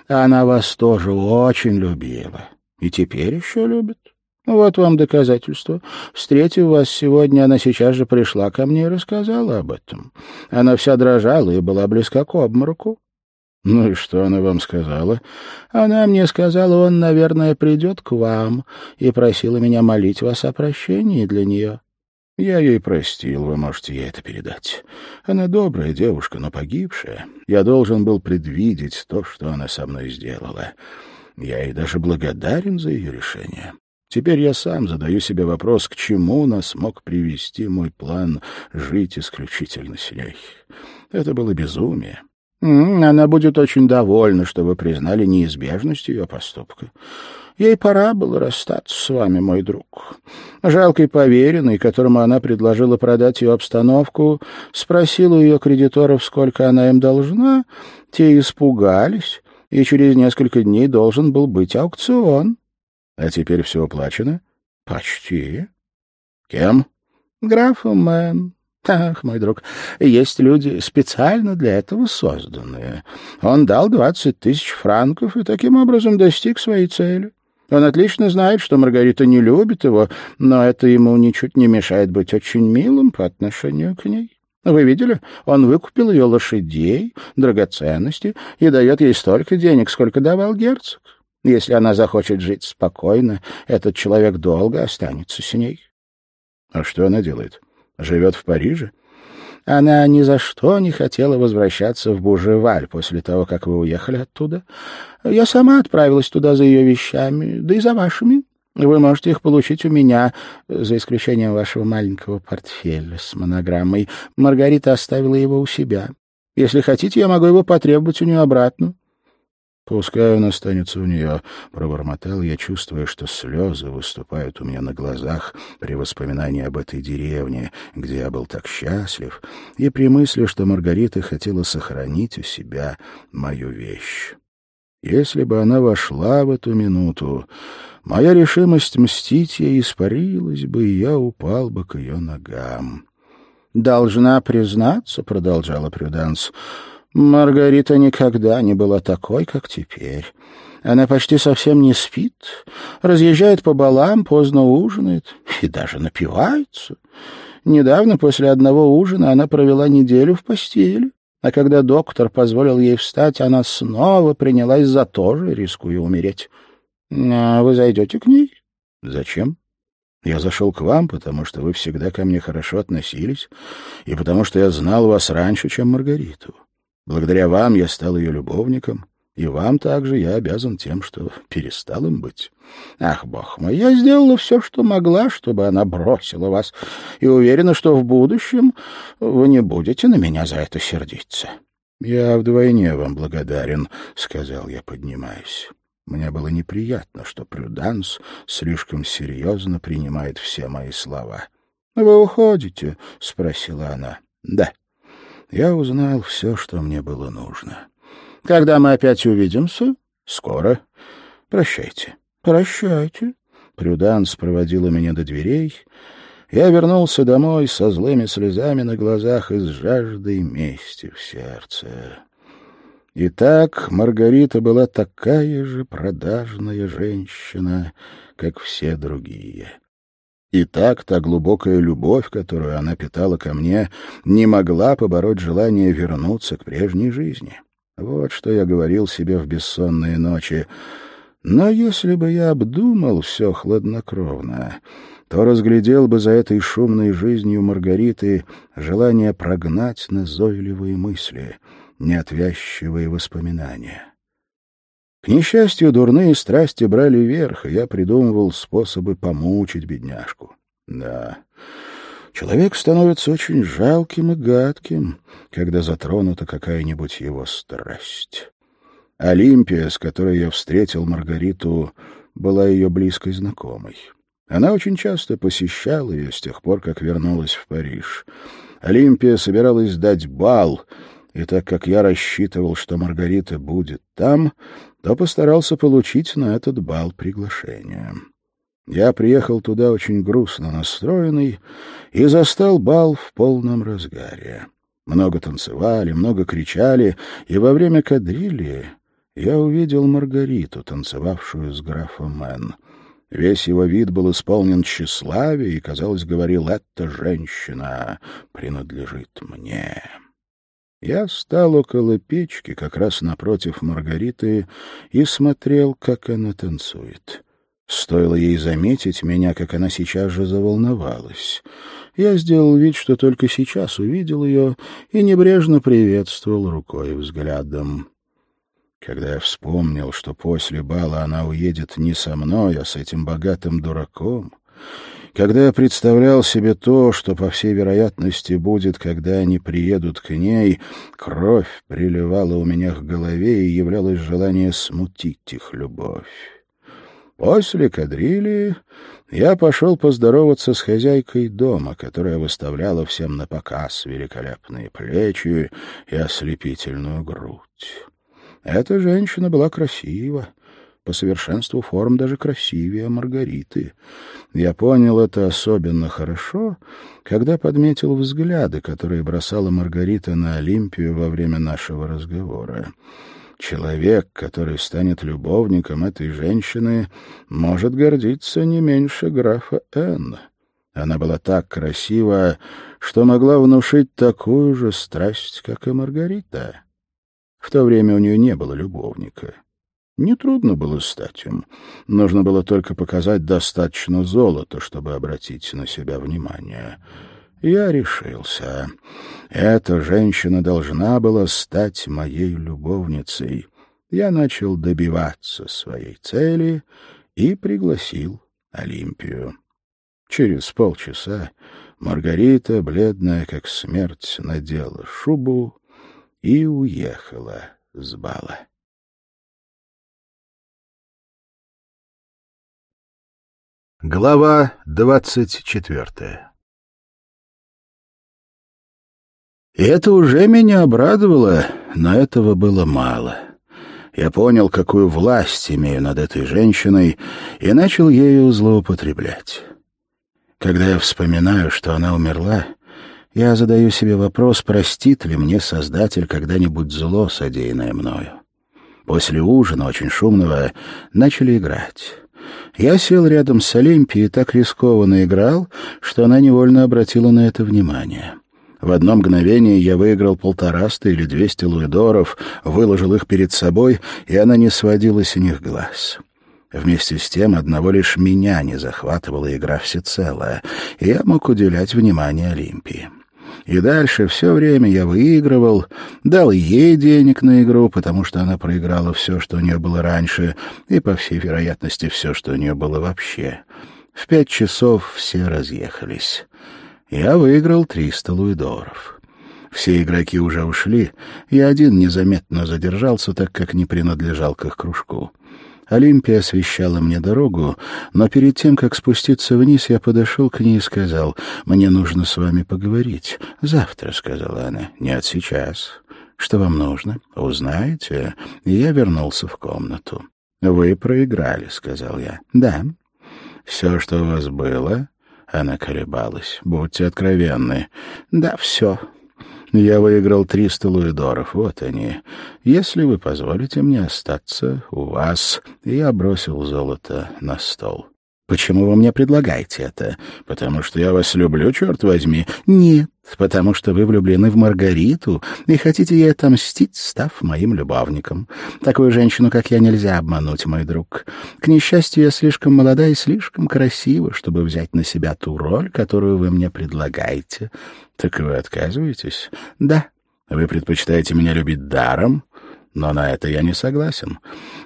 Она вас тоже очень любила. И теперь еще любит. Вот вам доказательство. Встретив вас сегодня, она сейчас же пришла ко мне и рассказала об этом. Она вся дрожала и была близка к обмороку. Ну и что она вам сказала? Она мне сказала, он, наверное, придет к вам, и просила меня молить вас о прощении для нее. Я ей простил, вы можете ей это передать. Она добрая девушка, но погибшая. Я должен был предвидеть то, что она со мной сделала. Я ей даже благодарен за ее решение. Теперь я сам задаю себе вопрос, к чему нас мог привести мой план жить исключительно с ней. Это было безумие. Она будет очень довольна, что вы признали неизбежность ее поступка. Ей пора было расстаться с вами, мой друг. Жалкий поверенный, которому она предложила продать ее обстановку, спросил у ее кредиторов, сколько она им должна. Те испугались, и через несколько дней должен был быть аукцион. А теперь все оплачено? Почти. Кем? Графом Мэн. Ах, мой друг, есть люди, специально для этого созданные. Он дал двадцать тысяч франков и таким образом достиг своей цели. Он отлично знает, что Маргарита не любит его, но это ему ничуть не мешает быть очень милым по отношению к ней. Вы видели? Он выкупил ее лошадей, драгоценности и дает ей столько денег, сколько давал герцог. Если она захочет жить спокойно, этот человек долго останется с ней. А что она делает? Живет в Париже? Она ни за что не хотела возвращаться в Бужеваль после того, как вы уехали оттуда. Я сама отправилась туда за ее вещами, да и за вашими. Вы можете их получить у меня, за исключением вашего маленького портфеля с монограммой. Маргарита оставила его у себя. Если хотите, я могу его потребовать у нее обратно. «Пускай он останется у нее», — пробормотал я, чувствуя, что слезы выступают у меня на глазах при воспоминании об этой деревне, где я был так счастлив, и при мысли, что Маргарита хотела сохранить у себя мою вещь. Если бы она вошла в эту минуту, моя решимость мстить ей испарилась бы, и я упал бы к ее ногам. «Должна признаться», — продолжала Прюданс, — Маргарита никогда не была такой, как теперь. Она почти совсем не спит, разъезжает по балам, поздно ужинает и даже напивается. Недавно после одного ужина она провела неделю в постели, а когда доктор позволил ей встать, она снова принялась за то же, рискуя умереть. А вы зайдете к ней? Зачем? Я зашел к вам, потому что вы всегда ко мне хорошо относились, и потому что я знал вас раньше, чем Маргариту. Благодаря вам я стал ее любовником, и вам также я обязан тем, что перестал им быть. Ах, бог мой, я сделала все, что могла, чтобы она бросила вас, и уверена, что в будущем вы не будете на меня за это сердиться. Я вдвойне вам благодарен, — сказал я, поднимаясь. Мне было неприятно, что Прюданс слишком серьезно принимает все мои слова. — Вы уходите? — спросила она. — Да я узнал все, что мне было нужно. Когда мы опять увидимся? Скоро. Прощайте. Прощайте. Прюданс проводила меня до дверей. Я вернулся домой со злыми слезами на глазах и с жаждой мести в сердце. Итак, Маргарита была такая же продажная женщина, как все другие. И так та глубокая любовь, которую она питала ко мне, не могла побороть желание вернуться к прежней жизни. Вот что я говорил себе в бессонные ночи. Но если бы я обдумал все хладнокровно, то разглядел бы за этой шумной жизнью Маргариты желание прогнать назойливые мысли, неотвязчивые воспоминания. К несчастью, дурные страсти брали верх, и я придумывал способы помучить бедняжку. Да, человек становится очень жалким и гадким, когда затронута какая-нибудь его страсть. Олимпия, с которой я встретил Маргариту, была ее близкой знакомой. Она очень часто посещала ее с тех пор, как вернулась в Париж. Олимпия собиралась дать бал, и так как я рассчитывал, что Маргарита будет там, то постарался получить на этот бал приглашение. Я приехал туда очень грустно настроенный и застал бал в полном разгаре. Много танцевали, много кричали, и во время кадрили я увидел Маргариту, танцевавшую с графом Эн. Весь его вид был исполнен тщеславия и, казалось, говорил «эта женщина принадлежит мне». Я стал около печки, как раз напротив Маргариты, и смотрел, как она танцует. Стоило ей заметить меня, как она сейчас же заволновалась. Я сделал вид, что только сейчас увидел ее, и небрежно приветствовал рукой и взглядом. Когда я вспомнил, что после бала она уедет не со мной, а с этим богатым дураком, когда я представлял себе то, что, по всей вероятности, будет, когда они приедут к ней, кровь приливала у меня к голове и являлось желание смутить их любовь. После кадрили я пошел поздороваться с хозяйкой дома, которая выставляла всем на показ великолепные плечи и ослепительную грудь. Эта женщина была красива, по совершенству форм даже красивее Маргариты. Я понял это особенно хорошо, когда подметил взгляды, которые бросала Маргарита на Олимпию во время нашего разговора. Человек, который станет любовником этой женщины, может гордиться не меньше графа Н. Она была так красива, что могла внушить такую же страсть, как и Маргарита. В то время у нее не было любовника. Нетрудно было стать им. Нужно было только показать достаточно золота, чтобы обратить на себя внимание. Я решился. Эта женщина должна была стать моей любовницей. Я начал добиваться своей цели и пригласил Олимпию. Через полчаса Маргарита, бледная как смерть, надела шубу и уехала с бала. Глава двадцать четвертая И это уже меня обрадовало, но этого было мало. Я понял, какую власть имею над этой женщиной, и начал ею злоупотреблять. Когда я вспоминаю, что она умерла, я задаю себе вопрос, простит ли мне Создатель когда-нибудь зло, содеянное мною. После ужина, очень шумного, начали играть. Я сел рядом с Олимпией и так рискованно играл, что она невольно обратила на это внимание. В одно мгновение я выиграл полтораста или двести луидоров, выложил их перед собой, и она не сводила с них глаз. Вместе с тем одного лишь меня не захватывала игра всецело, и я мог уделять внимание Олимпии. И дальше все время я выигрывал, дал ей денег на игру, потому что она проиграла все, что у нее было раньше, и, по всей вероятности, все, что у нее было вообще. В пять часов все разъехались. Я выиграл триста луидоров. Все игроки уже ушли, и один незаметно задержался, так как не принадлежал к их кружку. Олимпия освещала мне дорогу, но перед тем, как спуститься вниз, я подошел к ней и сказал, «Мне нужно с вами поговорить». «Завтра», — сказала она, — «нет, сейчас». «Что вам нужно? Узнаете?» И я вернулся в комнату. «Вы проиграли», — сказал я. «Да». «Все, что у вас было?» Она колебалась. «Будьте откровенны». «Да, все». «Я выиграл триста луидоров. Вот они. Если вы позволите мне остаться у вас...» Я бросил золото на стол. «Почему вы мне предлагаете это? Потому что я вас люблю, черт возьми?» «Нет, потому что вы влюблены в Маргариту и хотите ей отомстить, став моим любовником. Такую женщину, как я, нельзя обмануть, мой друг. К несчастью, я слишком молода и слишком красива, чтобы взять на себя ту роль, которую вы мне предлагаете». «Так вы отказываетесь?» «Да». «Вы предпочитаете меня любить даром?» Но на это я не согласен.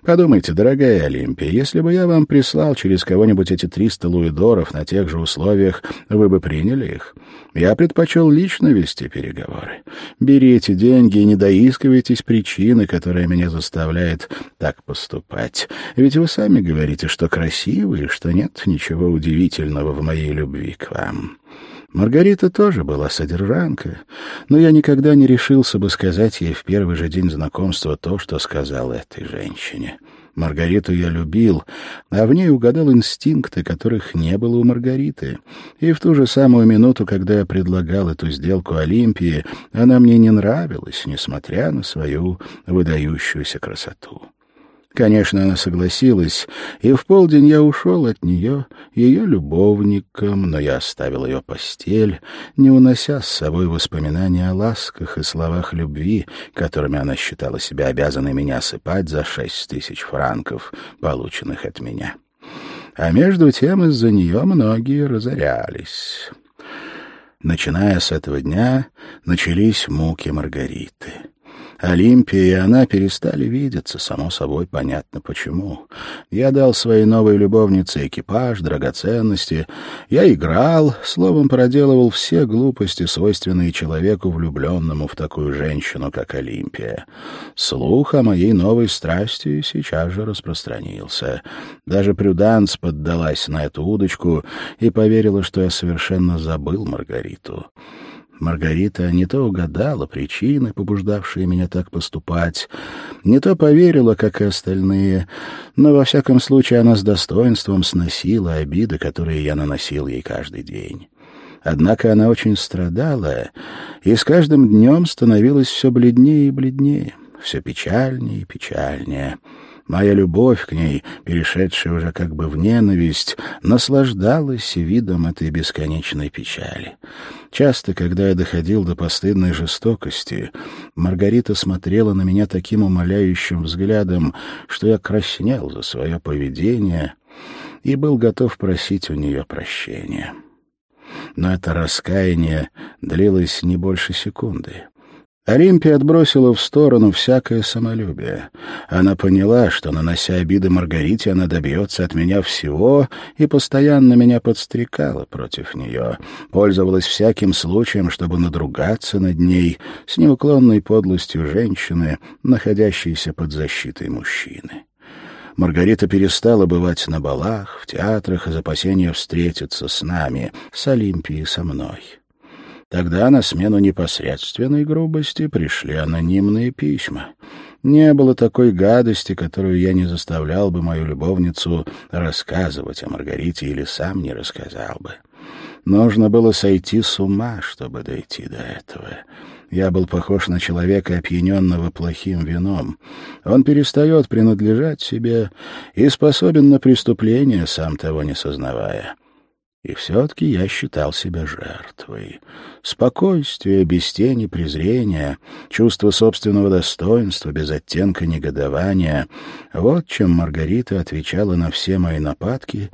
Подумайте, дорогая Олимпия, если бы я вам прислал через кого-нибудь эти триста луидоров на тех же условиях, вы бы приняли их. Я предпочел лично вести переговоры. Берите деньги и не доискивайтесь причины, которая меня заставляет так поступать. Ведь вы сами говорите, что красивы и что нет ничего удивительного в моей любви к вам. Маргарита тоже была содержанка, но я никогда не решился бы сказать ей в первый же день знакомства то, что сказал этой женщине. Маргариту я любил, а в ней угадал инстинкты, которых не было у Маргариты. И в ту же самую минуту, когда я предлагал эту сделку Олимпии, она мне не нравилась, несмотря на свою выдающуюся красоту. Конечно, она согласилась, и в полдень я ушел от нее, ее любовником, но я оставил ее постель, не унося с собой воспоминания о ласках и словах любви, которыми она считала себя обязанной меня осыпать за шесть тысяч франков, полученных от меня. А между тем из-за нее многие разорялись. Начиная с этого дня, начались муки Маргариты. Олимпия и она перестали видеться, само собой понятно почему. Я дал своей новой любовнице экипаж, драгоценности. Я играл, словом, проделывал все глупости, свойственные человеку, влюбленному в такую женщину, как Олимпия. Слух о моей новой страсти сейчас же распространился. Даже Прюданс поддалась на эту удочку и поверила, что я совершенно забыл Маргариту. Маргарита не то угадала причины, побуждавшие меня так поступать, не то поверила, как и остальные, но, во всяком случае, она с достоинством сносила обиды, которые я наносил ей каждый день. Однако она очень страдала, и с каждым днем становилась все бледнее и бледнее, все печальнее и печальнее. Моя любовь к ней, перешедшая уже как бы в ненависть, наслаждалась видом этой бесконечной печали. Часто, когда я доходил до постыдной жестокости, Маргарита смотрела на меня таким умоляющим взглядом, что я краснел за свое поведение и был готов просить у нее прощения. Но это раскаяние длилось не больше секунды. Олимпия отбросила в сторону всякое самолюбие. Она поняла, что, нанося обиды Маргарите, она добьется от меня всего и постоянно меня подстрекала против нее, пользовалась всяким случаем, чтобы надругаться над ней с неуклонной подлостью женщины, находящейся под защитой мужчины. Маргарита перестала бывать на балах, в театрах из опасения встретиться с нами, с Олимпией со мной. Тогда на смену непосредственной грубости пришли анонимные письма. Не было такой гадости, которую я не заставлял бы мою любовницу рассказывать о Маргарите или сам не рассказал бы. Нужно было сойти с ума, чтобы дойти до этого. Я был похож на человека, опьяненного плохим вином. Он перестает принадлежать себе и способен на преступление, сам того не сознавая. И все-таки я считал себя жертвой. Спокойствие, без тени презрения, чувство собственного достоинства, без оттенка негодования — вот чем Маргарита отвечала на все мои нападки,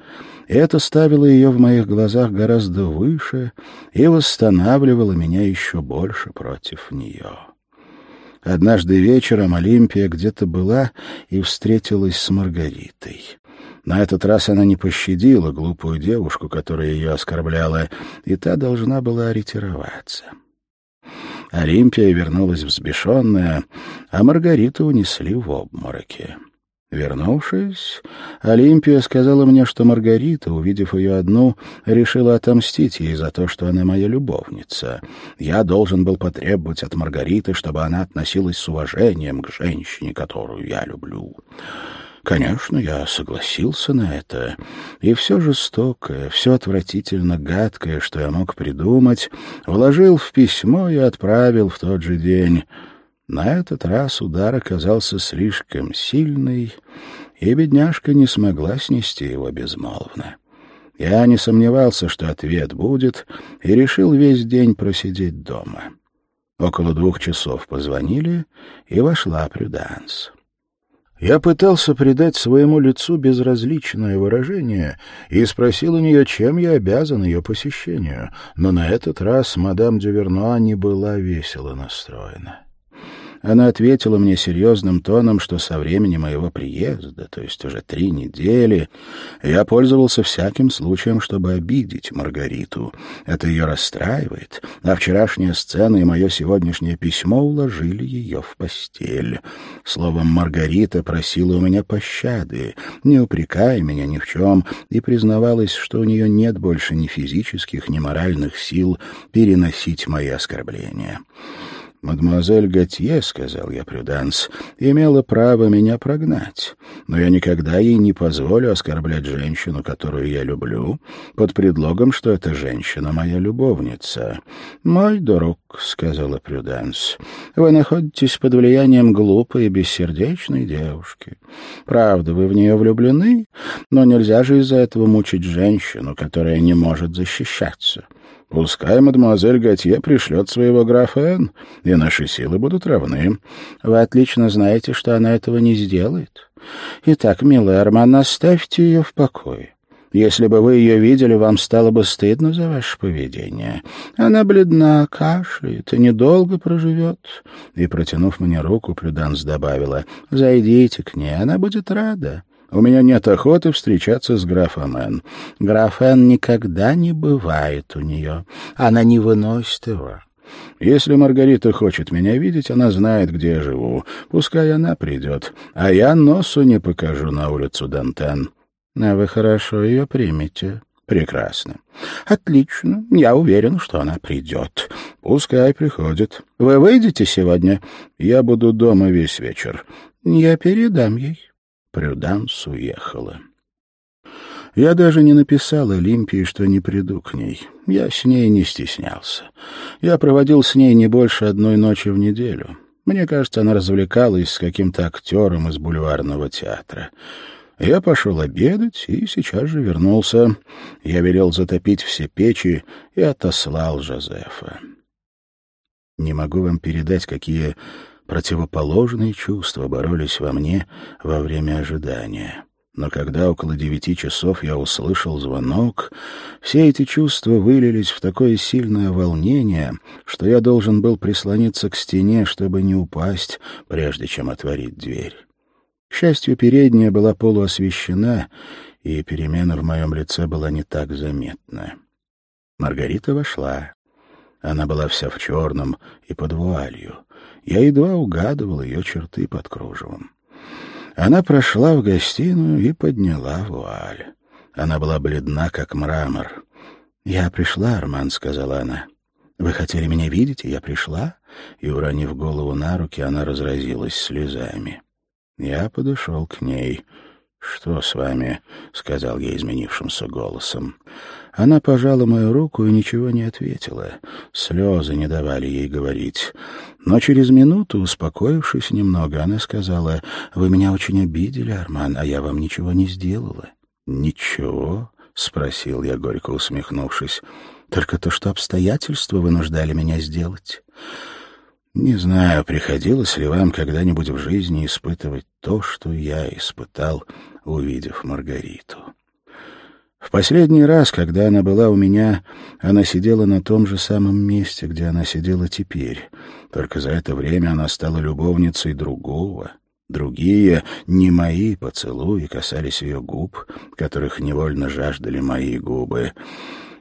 и это ставило ее в моих глазах гораздо выше и восстанавливало меня еще больше против нее. Однажды вечером Олимпия где-то была и встретилась с Маргаритой. На этот раз она не пощадила глупую девушку, которая ее оскорбляла, и та должна была ретироваться. Олимпия вернулась взбешенная, а Маргариту унесли в обмороке. Вернувшись, Олимпия сказала мне, что Маргарита, увидев ее одну, решила отомстить ей за то, что она моя любовница. Я должен был потребовать от Маргариты, чтобы она относилась с уважением к женщине, которую я люблю. Конечно, я согласился на это, и все жестокое, все отвратительно гадкое, что я мог придумать, вложил в письмо и отправил в тот же день. На этот раз удар оказался слишком сильный, и бедняжка не смогла снести его безмолвно. Я не сомневался, что ответ будет, и решил весь день просидеть дома. Около двух часов позвонили, и вошла Прюданс. Я пытался придать своему лицу безразличное выражение и спросил у нее, чем я обязан ее посещению, но на этот раз мадам Дювернуа не была весело настроена. Она ответила мне серьезным тоном, что со времени моего приезда, то есть уже три недели, я пользовался всяким случаем, чтобы обидеть Маргариту. Это ее расстраивает, а вчерашняя сцена и мое сегодняшнее письмо уложили ее в постель. Словом, Маргарита просила у меня пощады, не упрекая меня ни в чем, и признавалась, что у нее нет больше ни физических, ни моральных сил переносить мои оскорбления. «Мадемуазель Готье, — сказал я Прюданс, — имела право меня прогнать, но я никогда ей не позволю оскорблять женщину, которую я люблю, под предлогом, что эта женщина моя любовница. «Мой друг», — сказала Прюданс, — «вы находитесь под влиянием глупой и бессердечной девушки. Правда, вы в нее влюблены, но нельзя же из-за этого мучить женщину, которая не может защищаться». Пускай мадемуазель Готье пришлет своего графа Н, и наши силы будут равны. Вы отлично знаете, что она этого не сделает. Итак, милый Арман, оставьте ее в покое. Если бы вы ее видели, вам стало бы стыдно за ваше поведение. Она бледна, кашляет и недолго проживет. И, протянув мне руку, Плюданс добавила, «Зайдите к ней, она будет рада». У меня нет охоты встречаться с графом Н. Граф Н никогда не бывает у нее. Она не выносит его. Если Маргарита хочет меня видеть, она знает, где я живу. Пускай она придет, а я носу не покажу на улицу Дантен. А вы хорошо ее примете. Прекрасно. Отлично. Я уверен, что она придет. Пускай приходит. Вы выйдете сегодня? Я буду дома весь вечер. Я передам ей. Прюданс уехала. Я даже не написал Олимпии, что не приду к ней. Я с ней не стеснялся. Я проводил с ней не больше одной ночи в неделю. Мне кажется, она развлекалась с каким-то актером из бульварного театра. Я пошел обедать и сейчас же вернулся. Я велел затопить все печи и отослал Жозефа. Не могу вам передать, какие Противоположные чувства боролись во мне во время ожидания. Но когда около девяти часов я услышал звонок, все эти чувства вылились в такое сильное волнение, что я должен был прислониться к стене, чтобы не упасть, прежде чем отворить дверь. К счастью, передняя была полуосвещена, и перемена в моем лице была не так заметна. Маргарита вошла. Она была вся в черном и под вуалью. Я едва угадывал ее черты под кружевом. Она прошла в гостиную и подняла вуаль. Она была бледна, как мрамор. «Я пришла, Арман», — сказала она. «Вы хотели меня видеть, и я пришла?» И, уронив голову на руки, она разразилась слезами. Я подошел к ней. «Что с вами?» — сказал я изменившимся голосом. Она пожала мою руку и ничего не ответила. Слезы не давали ей говорить. Но через минуту, успокоившись немного, она сказала, «Вы меня очень обидели, Арман, а я вам ничего не сделала». «Ничего?» — спросил я, горько усмехнувшись. «Только то, что обстоятельства вынуждали меня сделать». Не знаю, приходилось ли вам когда-нибудь в жизни испытывать то, что я испытал, увидев Маргариту. В последний раз, когда она была у меня, она сидела на том же самом месте, где она сидела теперь. Только за это время она стала любовницей другого. Другие, не мои поцелуи, касались ее губ, которых невольно жаждали мои губы.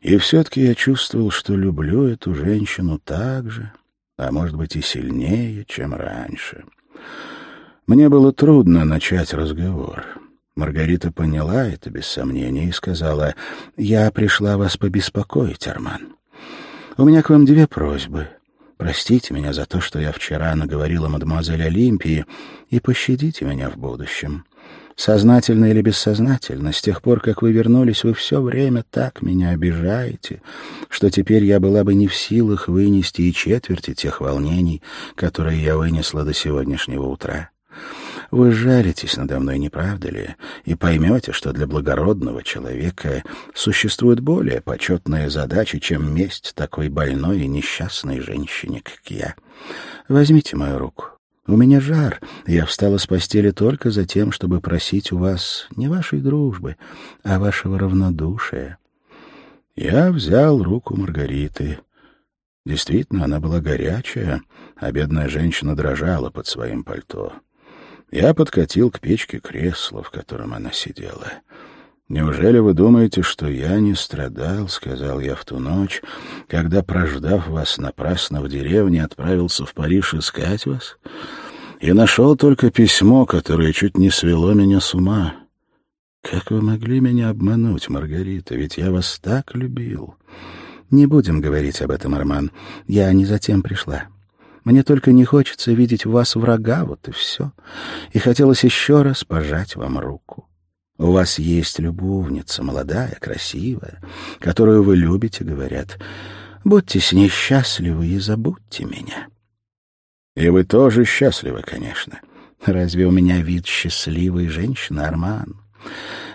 И все-таки я чувствовал, что люблю эту женщину так же, а может быть и сильнее, чем раньше. Мне было трудно начать разговор. Маргарита поняла это без сомнения и сказала, «Я пришла вас побеспокоить, Арман. У меня к вам две просьбы. Простите меня за то, что я вчера наговорила мадемуазель Олимпии, и пощадите меня в будущем. Сознательно или бессознательно, с тех пор, как вы вернулись, вы все время так меня обижаете, что теперь я была бы не в силах вынести и четверти тех волнений, которые я вынесла до сегодняшнего утра. Вы жаритесь надо мной, не правда ли, и поймете, что для благородного человека существуют более почетные задачи, чем месть такой больной и несчастной женщине, как я. Возьмите мою руку. У меня жар. Я встала с постели только за тем, чтобы просить у вас не вашей дружбы, а вашего равнодушия. Я взял руку Маргариты. Действительно, она была горячая, а бедная женщина дрожала под своим пальто. Я подкатил к печке кресло, в котором она сидела. «Неужели вы думаете, что я не страдал?» — сказал я в ту ночь, когда, прождав вас напрасно в деревне, отправился в Париж искать вас, и нашел только письмо, которое чуть не свело меня с ума. Как вы могли меня обмануть, Маргарита, ведь я вас так любил. Не будем говорить об этом, Арман. Я не затем пришла. Мне только не хочется видеть в вас врага, вот и все. И хотелось еще раз пожать вам руку. У вас есть любовница, молодая, красивая, которую вы любите, говорят. Будьте с ней счастливы и забудьте меня. И вы тоже счастливы, конечно. Разве у меня вид счастливой женщины, Арман?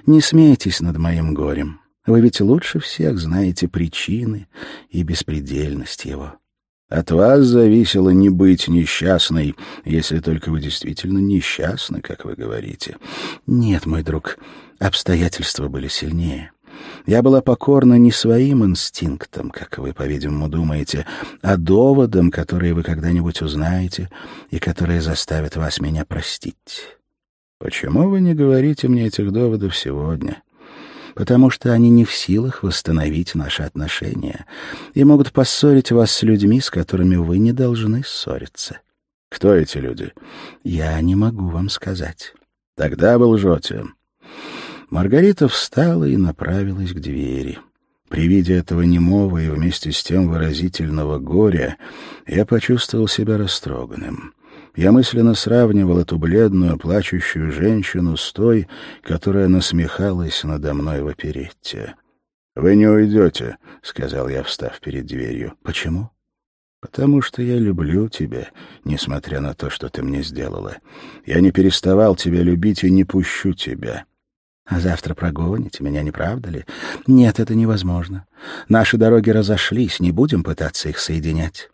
Не смейтесь над моим горем. Вы ведь лучше всех знаете причины и беспредельность его. От вас зависело не быть несчастной, если только вы действительно несчастны, как вы говорите. Нет, мой друг, обстоятельства были сильнее. Я была покорна не своим инстинктам, как вы, по-видимому, думаете, а доводам, которые вы когда-нибудь узнаете и которые заставят вас меня простить. Почему вы не говорите мне этих доводов сегодня? Потому что они не в силах восстановить наши отношения и могут поссорить вас с людьми, с которыми вы не должны ссориться. Кто эти люди? Я не могу вам сказать. Тогда вы лжете. Маргарита встала и направилась к двери. При виде этого немого и вместе с тем выразительного горя я почувствовал себя растроганным. Я мысленно сравнивал эту бледную, плачущую женщину с той, которая насмехалась надо мной в оперетте. «Вы не уйдете», — сказал я, встав перед дверью. «Почему?» «Потому что я люблю тебя, несмотря на то, что ты мне сделала. Я не переставал тебя любить и не пущу тебя». «А завтра прогоните меня, не правда ли?» «Нет, это невозможно. Наши дороги разошлись, не будем пытаться их соединять.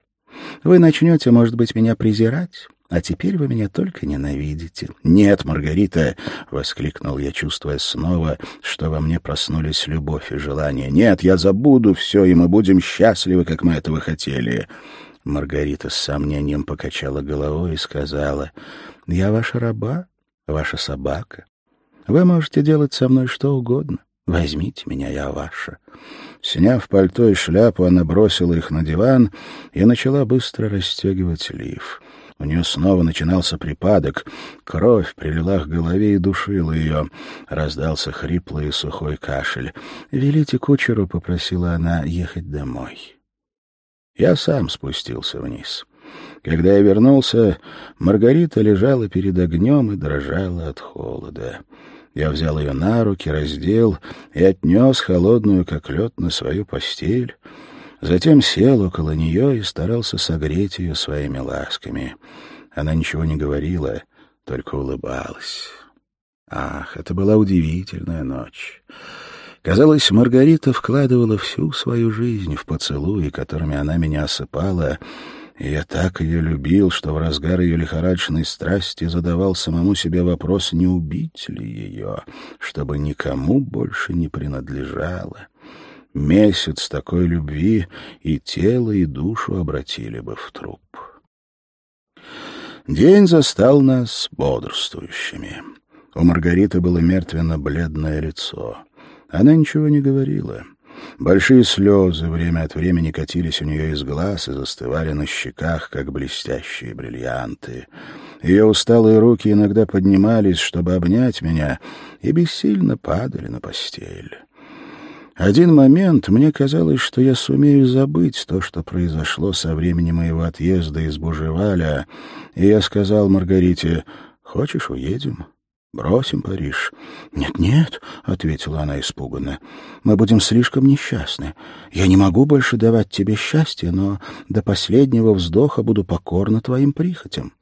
Вы начнете, может быть, меня презирать, А теперь вы меня только ненавидите. «Нет, Маргарита!» — воскликнул я, чувствуя снова, что во мне проснулись любовь и желание. «Нет, я забуду все, и мы будем счастливы, как мы этого хотели!» Маргарита с сомнением покачала головой и сказала, «Я ваша раба, ваша собака. Вы можете делать со мной что угодно. Возьмите меня, я ваша». Сняв пальто и шляпу, она бросила их на диван и начала быстро расстегивать лиф. У нее снова начинался припадок, кровь прилила к голове и душила ее. Раздался хриплый и сухой кашель. «Велите кучеру», — попросила она, — «ехать домой». Я сам спустился вниз. Когда я вернулся, Маргарита лежала перед огнем и дрожала от холода. Я взял ее на руки, раздел и отнес холодную, как лед, на свою постель. Затем сел около нее и старался согреть ее своими ласками. Она ничего не говорила, только улыбалась. Ах, это была удивительная ночь. Казалось, Маргарита вкладывала всю свою жизнь в поцелуи, которыми она меня осыпала, и я так ее любил, что в разгар ее лихорадочной страсти задавал самому себе вопрос, не убить ли ее, чтобы никому больше не принадлежала. Месяц такой любви и тело, и душу обратили бы в труп. День застал нас бодрствующими. У Маргариты было мертвенно-бледное лицо. Она ничего не говорила. Большие слезы время от времени катились у нее из глаз и застывали на щеках, как блестящие бриллианты. Ее усталые руки иногда поднимались, чтобы обнять меня, и бессильно падали на постель. Один момент мне казалось, что я сумею забыть то, что произошло со времени моего отъезда из Бужеваля, и я сказал Маргарите, «Хочешь, уедем?» Бросим Париж. Нет-нет, ответила она испуганно. Мы будем слишком несчастны. Я не могу больше давать тебе счастья, но до последнего вздоха буду покорна твоим прихотям.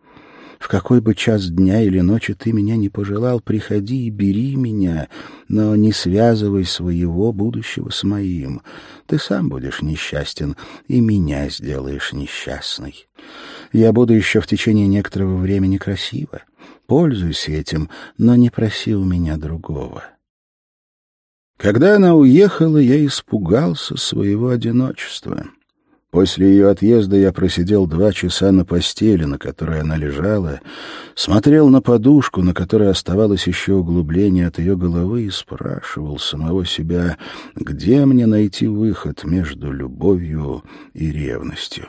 В какой бы час дня или ночи ты меня не пожелал, приходи и бери меня, но не связывай своего будущего с моим. Ты сам будешь несчастен, и меня сделаешь несчастной. Я буду еще в течение некоторого времени красива. Пользуйся этим, но не проси у меня другого. Когда она уехала, я испугался своего одиночества. После ее отъезда я просидел два часа на постели, на которой она лежала, смотрел на подушку, на которой оставалось еще углубление от ее головы, и спрашивал самого себя, где мне найти выход между любовью и ревностью.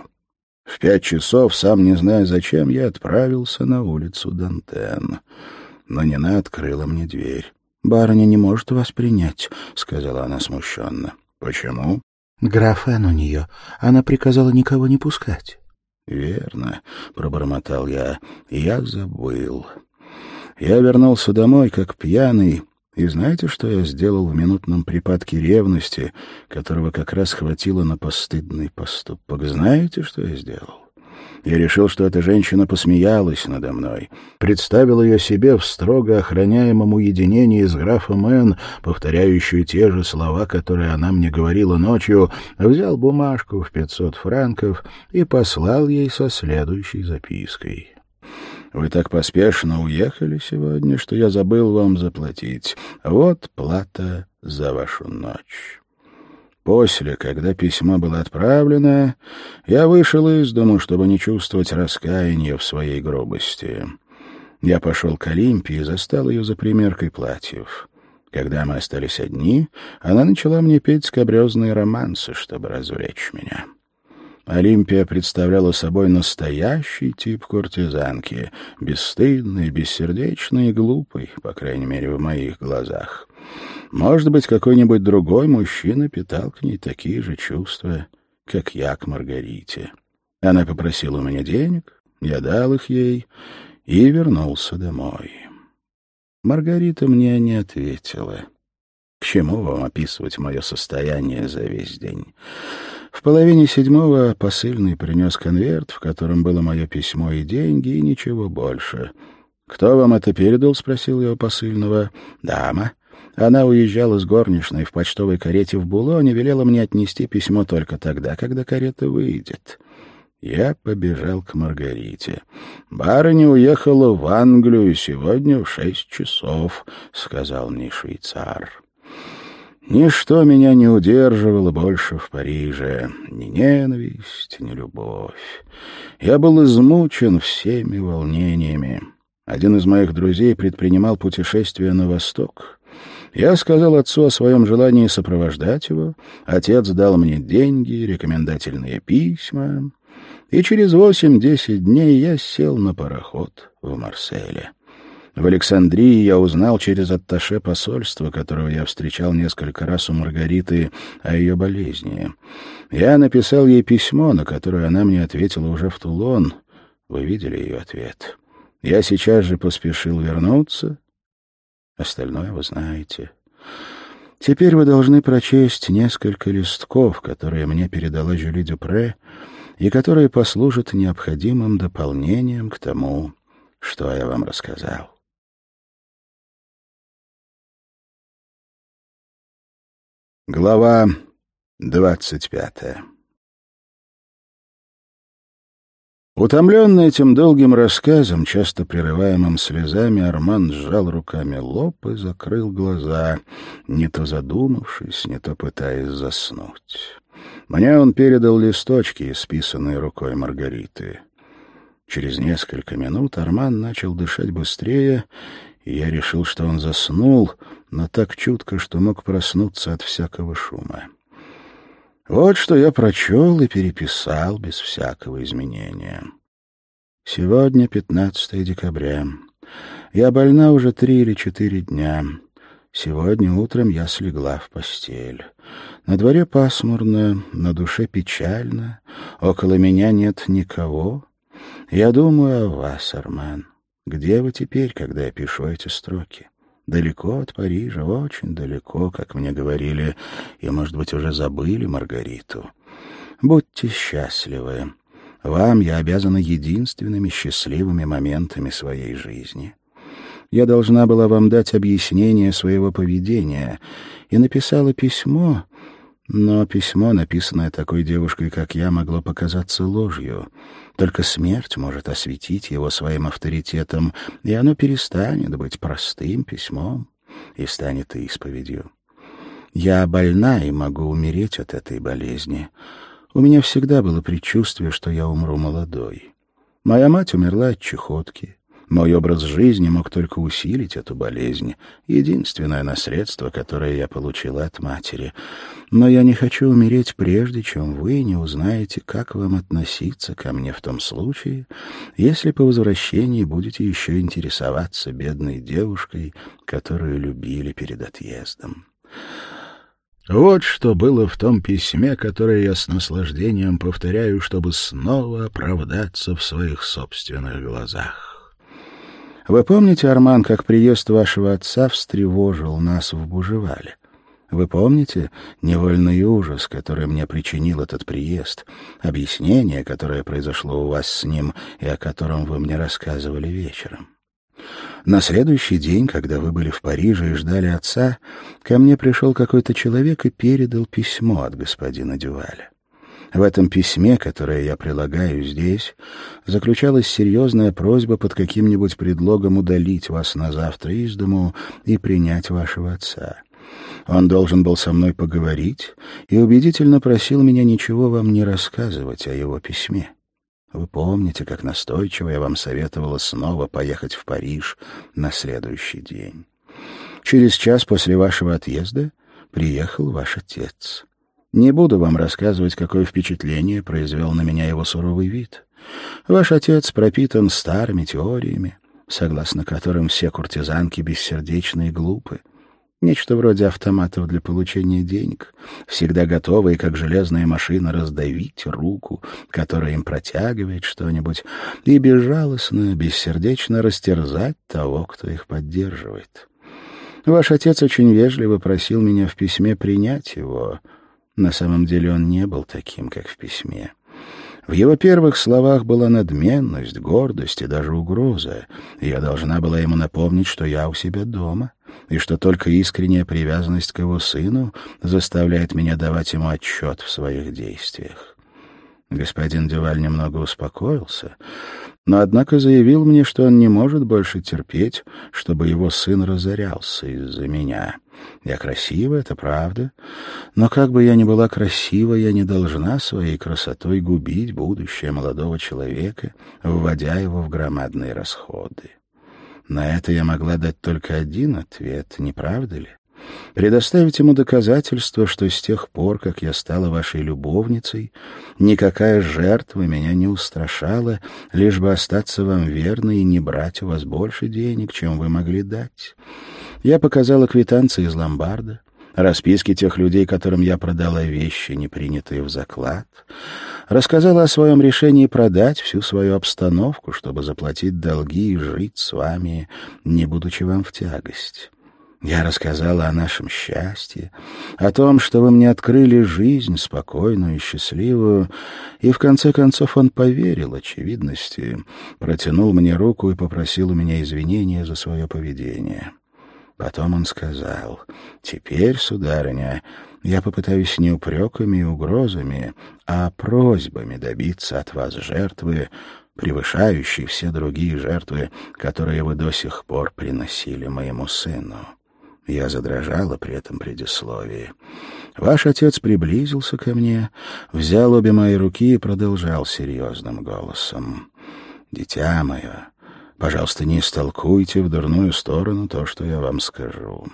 В пять часов, сам не зная зачем, я отправился на улицу Дантен. Но Нина открыла мне дверь. «Барыня не может вас принять», — сказала она смущенно. «Почему?» «Графен у нее. Она приказала никого не пускать». «Верно», — пробормотал я. «Я забыл». Я вернулся домой, как пьяный, и знаете, что я сделал в минутном припадке ревности, которого как раз хватило на постыдный поступок? Знаете, что я сделал? Я решил, что эта женщина посмеялась надо мной. Представил ее себе в строго охраняемом уединении с графом Н, повторяющую те же слова, которые она мне говорила ночью, взял бумажку в пятьсот франков и послал ей со следующей запиской. Вы так поспешно уехали сегодня, что я забыл вам заплатить. Вот плата за вашу ночь. После, когда письмо было отправлено, я вышел из дому, чтобы не чувствовать раскаяния в своей грубости. Я пошел к Олимпии и застал ее за примеркой платьев. Когда мы остались одни, она начала мне петь скобрезные романсы, чтобы развлечь меня. Олимпия представляла собой настоящий тип куртизанки, бесстыдной, бессердечной и глупой, по крайней мере, в моих глазах. Может быть, какой-нибудь другой мужчина питал к ней такие же чувства, как я к Маргарите. Она попросила у меня денег, я дал их ей и вернулся домой. Маргарита мне не ответила. К чему вам описывать мое состояние за весь день? В половине седьмого посыльный принес конверт, в котором было мое письмо и деньги, и ничего больше. «Кто вам это передал?» — спросил я у посыльного. «Дама». Она уезжала с горничной в почтовой карете в Булоне, велела мне отнести письмо только тогда, когда карета выйдет. Я побежал к Маргарите. «Барыня уехала в Англию сегодня в шесть часов», — сказал мне швейцар. Ничто меня не удерживало больше в Париже. Ни ненависть, ни любовь. Я был измучен всеми волнениями. Один из моих друзей предпринимал путешествие на восток. Я сказал отцу о своем желании сопровождать его. Отец дал мне деньги, рекомендательные письма. И через восемь-десять дней я сел на пароход в Марселе. В Александрии я узнал через атташе посольства, которого я встречал несколько раз у Маргариты, о ее болезни. Я написал ей письмо, на которое она мне ответила уже в Тулон. Вы видели ее ответ. Я сейчас же поспешил вернуться. Остальное вы знаете. Теперь вы должны прочесть несколько листков, которые мне передала Жюли Дюпре, и которые послужат необходимым дополнением к тому, что я вам рассказал. Глава двадцать пятая Утомленный этим долгим рассказом, часто прерываемым слезами, Арман сжал руками лоб и закрыл глаза, не то задумавшись, не то пытаясь заснуть. Мне он передал листочки, исписанные рукой Маргариты. Через несколько минут Арман начал дышать быстрее, и я решил, что он заснул, но так чутко, что мог проснуться от всякого шума. Вот что я прочел и переписал без всякого изменения. Сегодня 15 декабря. Я больна уже три или четыре дня. Сегодня утром я слегла в постель. На дворе пасмурно, на душе печально, около меня нет никого. Я думаю о вас, Арман. Где вы теперь, когда я пишу эти строки? Далеко от Парижа, очень далеко, как мне говорили, и, может быть, уже забыли Маргариту. Будьте счастливы. Вам я обязана единственными счастливыми моментами своей жизни. Я должна была вам дать объяснение своего поведения и написала письмо, но письмо, написанное такой девушкой, как я, могло показаться ложью. Только смерть может осветить его своим авторитетом, и оно перестанет быть простым письмом и станет исповедью. Я больна и могу умереть от этой болезни. У меня всегда было предчувствие, что я умру молодой. Моя мать умерла от чехотки. Мой образ жизни мог только усилить эту болезнь, единственное наследство, которое я получила от матери. Но я не хочу умереть прежде, чем вы не узнаете, как вам относиться ко мне в том случае, если по возвращении будете еще интересоваться бедной девушкой, которую любили перед отъездом. Вот что было в том письме, которое я с наслаждением повторяю, чтобы снова оправдаться в своих собственных глазах. Вы помните, Арман, как приезд вашего отца встревожил нас в Бужевале? Вы помните невольный ужас, который мне причинил этот приезд, объяснение, которое произошло у вас с ним и о котором вы мне рассказывали вечером? На следующий день, когда вы были в Париже и ждали отца, ко мне пришел какой-то человек и передал письмо от господина Дюваля. В этом письме, которое я прилагаю здесь, заключалась серьезная просьба под каким-нибудь предлогом удалить вас на завтра из дому и принять вашего отца. Он должен был со мной поговорить и убедительно просил меня ничего вам не рассказывать о его письме. Вы помните, как настойчиво я вам советовала снова поехать в Париж на следующий день. Через час после вашего отъезда приехал ваш отец. Не буду вам рассказывать, какое впечатление произвел на меня его суровый вид. Ваш отец пропитан старыми теориями, согласно которым все куртизанки бессердечны и глупы. Нечто вроде автоматов для получения денег, всегда готовые, как железная машина, раздавить руку, которая им протягивает что-нибудь, и безжалостно, бессердечно растерзать того, кто их поддерживает. Ваш отец очень вежливо просил меня в письме принять его — на самом деле он не был таким, как в письме. В его первых словах была надменность, гордость и даже угроза. Я должна была ему напомнить, что я у себя дома, и что только искренняя привязанность к его сыну заставляет меня давать ему отчет в своих действиях. Господин Дюваль немного успокоился, но однако заявил мне, что он не может больше терпеть, чтобы его сын разорялся из-за меня. Я красива, это правда, но как бы я ни была красива, я не должна своей красотой губить будущее молодого человека, вводя его в громадные расходы. На это я могла дать только один ответ, не правда ли? Предоставить ему доказательство, что с тех пор, как я стала вашей любовницей, никакая жертва меня не устрашала, лишь бы остаться вам верной и не брать у вас больше денег, чем вы могли дать. Я показала квитанции из ломбарда, расписки тех людей, которым я продала вещи, не принятые в заклад, рассказала о своем решении продать всю свою обстановку, чтобы заплатить долги и жить с вами, не будучи вам в тягость». Я рассказала о нашем счастье, о том, что вы мне открыли жизнь спокойную и счастливую, и в конце концов он поверил очевидности, протянул мне руку и попросил у меня извинения за свое поведение. Потом он сказал, «Теперь, сударыня, я попытаюсь не упреками и угрозами, а просьбами добиться от вас жертвы, превышающей все другие жертвы, которые вы до сих пор приносили моему сыну». Я задрожала при этом предисловии. Ваш отец приблизился ко мне, взял обе мои руки и продолжал серьезным голосом. «Дитя мое, пожалуйста, не истолкуйте в дурную сторону то, что я вам скажу.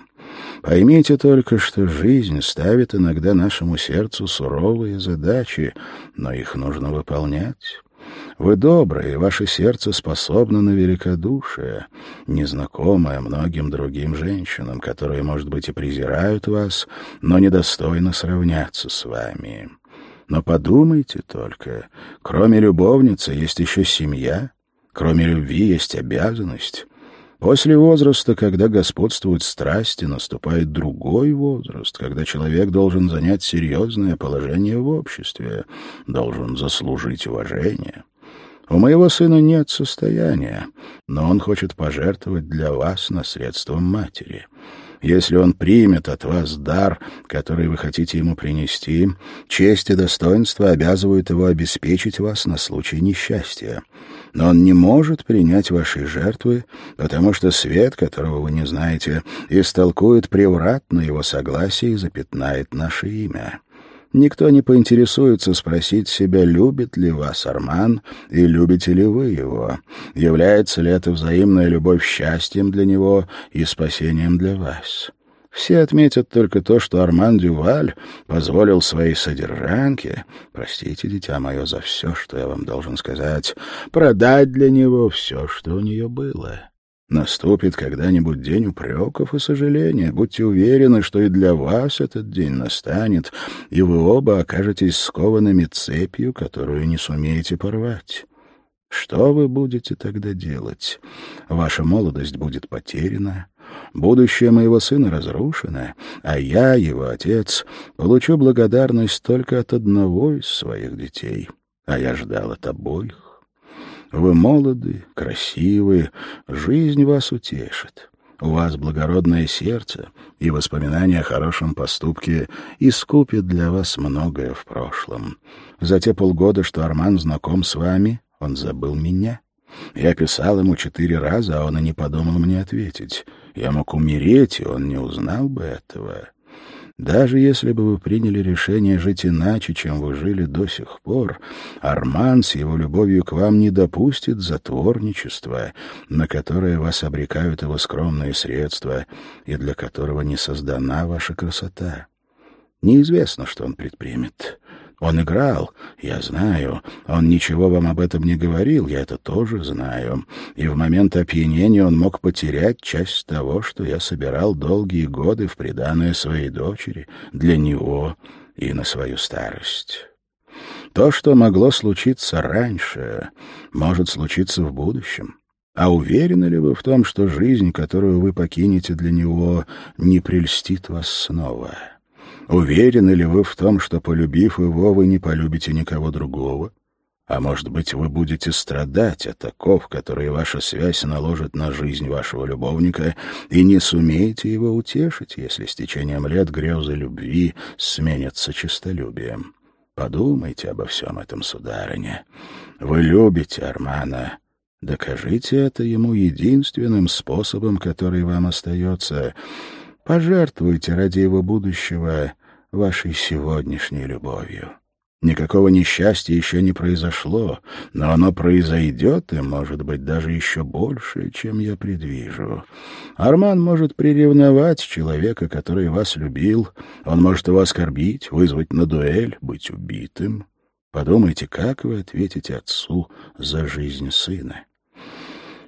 Поймите только, что жизнь ставит иногда нашему сердцу суровые задачи, но их нужно выполнять». Вы добрые, ваше сердце способно на великодушие, незнакомое многим другим женщинам, которые, может быть, и презирают вас, но недостойно сравняться с вами. Но подумайте только, кроме любовницы есть еще семья, кроме любви есть обязанность. После возраста, когда господствуют страсти, наступает другой возраст, когда человек должен занять серьезное положение в обществе, должен заслужить уважение. У моего сына нет состояния, но он хочет пожертвовать для вас наследством матери. Если он примет от вас дар, который вы хотите ему принести, честь и достоинство обязывают его обеспечить вас на случай несчастья. Но он не может принять ваши жертвы, потому что свет, которого вы не знаете, истолкует превратно его согласие и запятнает наше имя. Никто не поинтересуется спросить себя, любит ли вас Арман и любите ли вы его, является ли эта взаимная любовь счастьем для него и спасением для вас. Все отметят только то, что Арман Дюваль позволил своей содержанке, простите, дитя мое, за все, что я вам должен сказать, продать для него все, что у нее было. Наступит когда-нибудь день упреков и сожаления. Будьте уверены, что и для вас этот день настанет, и вы оба окажетесь скованными цепью, которую не сумеете порвать. Что вы будете тогда делать? Ваша молодость будет потеряна, будущее моего сына разрушено, а я, его отец, получу благодарность только от одного из своих детей, а я ждал от обоих. Вы молоды, красивы, жизнь вас утешит. У вас благородное сердце, и воспоминания о хорошем поступке искупят для вас многое в прошлом. За те полгода, что Арман знаком с вами, он забыл меня. Я писал ему четыре раза, а он и не подумал мне ответить. Я мог умереть, и он не узнал бы этого. Даже если бы вы приняли решение жить иначе, чем вы жили до сих пор, Арман с его любовью к вам не допустит затворничества, на которое вас обрекают его скромные средства и для которого не создана ваша красота. Неизвестно, что он предпримет. Он играл, я знаю. Он ничего вам об этом не говорил, я это тоже знаю. И в момент опьянения он мог потерять часть того, что я собирал долгие годы в приданое своей дочери, для него и на свою старость. То, что могло случиться раньше, может случиться в будущем. А уверены ли вы в том, что жизнь, которую вы покинете для него, не прельстит вас снова?» Уверены ли вы в том, что, полюбив его, вы не полюбите никого другого? А может быть, вы будете страдать от оков, которые ваша связь наложит на жизнь вашего любовника, и не сумеете его утешить, если с течением лет грезы любви сменятся честолюбием? Подумайте обо всем этом, сударыня. Вы любите Армана. Докажите это ему единственным способом, который вам остается. Пожертвуйте ради его будущего вашей сегодняшней любовью. Никакого несчастья еще не произошло, но оно произойдет, и, может быть, даже еще больше, чем я предвижу. Арман может приревновать человека, который вас любил, он может его оскорбить, вызвать на дуэль, быть убитым. Подумайте, как вы ответите отцу за жизнь сына.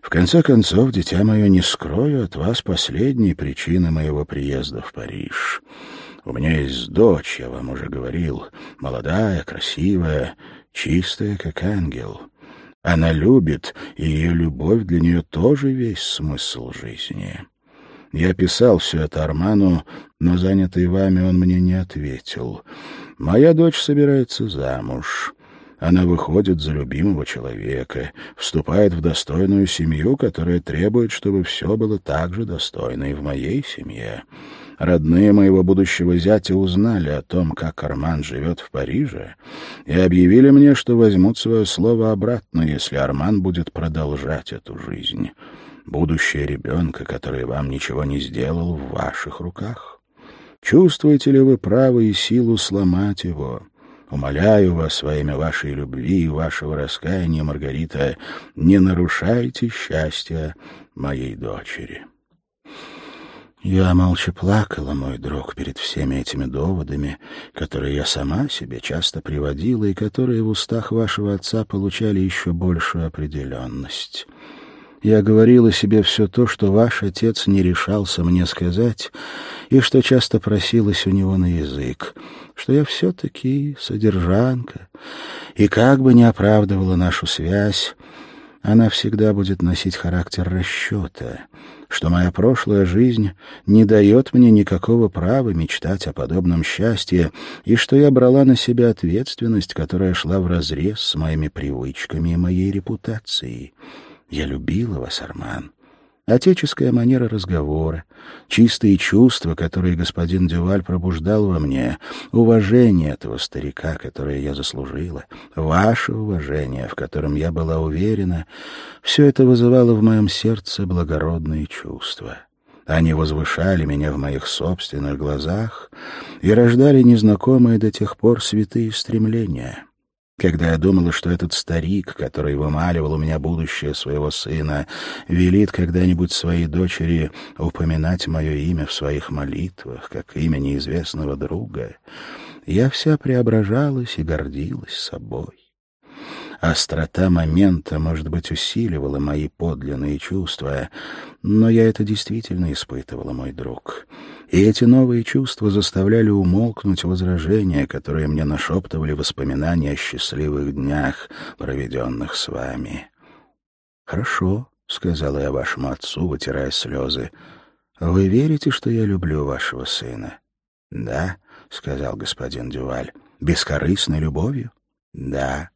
В конце концов, дитя мое, не скрою от вас последней причины моего приезда в Париж». У меня есть дочь, я вам уже говорил, молодая, красивая, чистая, как ангел. Она любит, и ее любовь для нее тоже весь смысл жизни. Я писал все это Арману, но занятый вами он мне не ответил. Моя дочь собирается замуж. Она выходит за любимого человека, вступает в достойную семью, которая требует, чтобы все было так же достойно и в моей семье. Родные моего будущего зятя узнали о том, как Арман живет в Париже, и объявили мне, что возьмут свое слово обратно, если Арман будет продолжать эту жизнь. Будущее ребенка, который вам ничего не сделал, в ваших руках. Чувствуете ли вы право и силу сломать его? Умоляю вас во имя вашей любви и вашего раскаяния, Маргарита, не нарушайте счастья моей дочери». Я молча плакала, мой друг, перед всеми этими доводами, которые я сама себе часто приводила и которые в устах вашего отца получали еще большую определенность. Я говорила себе все то, что ваш отец не решался мне сказать, и что часто просилось у него на язык, что я все-таки содержанка, и как бы ни оправдывала нашу связь, она всегда будет носить характер расчета, что моя прошлая жизнь не дает мне никакого права мечтать о подобном счастье, и что я брала на себя ответственность, которая шла вразрез с моими привычками и моей репутацией. Я любила вас, Арман, Отеческая манера разговора, чистые чувства, которые господин Дюваль пробуждал во мне, уважение этого старика, которое я заслужила, ваше уважение, в котором я была уверена, все это вызывало в моем сердце благородные чувства. Они возвышали меня в моих собственных глазах и рождали незнакомые до тех пор святые стремления — когда я думала, что этот старик, который вымаливал у меня будущее своего сына, велит когда-нибудь своей дочери упоминать мое имя в своих молитвах, как имя неизвестного друга, я вся преображалась и гордилась собой. Острота момента, может быть, усиливала мои подлинные чувства, но я это действительно испытывала, мой друг. И эти новые чувства заставляли умолкнуть возражения, которые мне нашептывали воспоминания о счастливых днях, проведенных с вами. «Хорошо», — сказала я вашему отцу, вытирая слезы. «Вы верите, что я люблю вашего сына?» «Да», — сказал господин Дюваль. «Бескорыстной любовью?» «Да».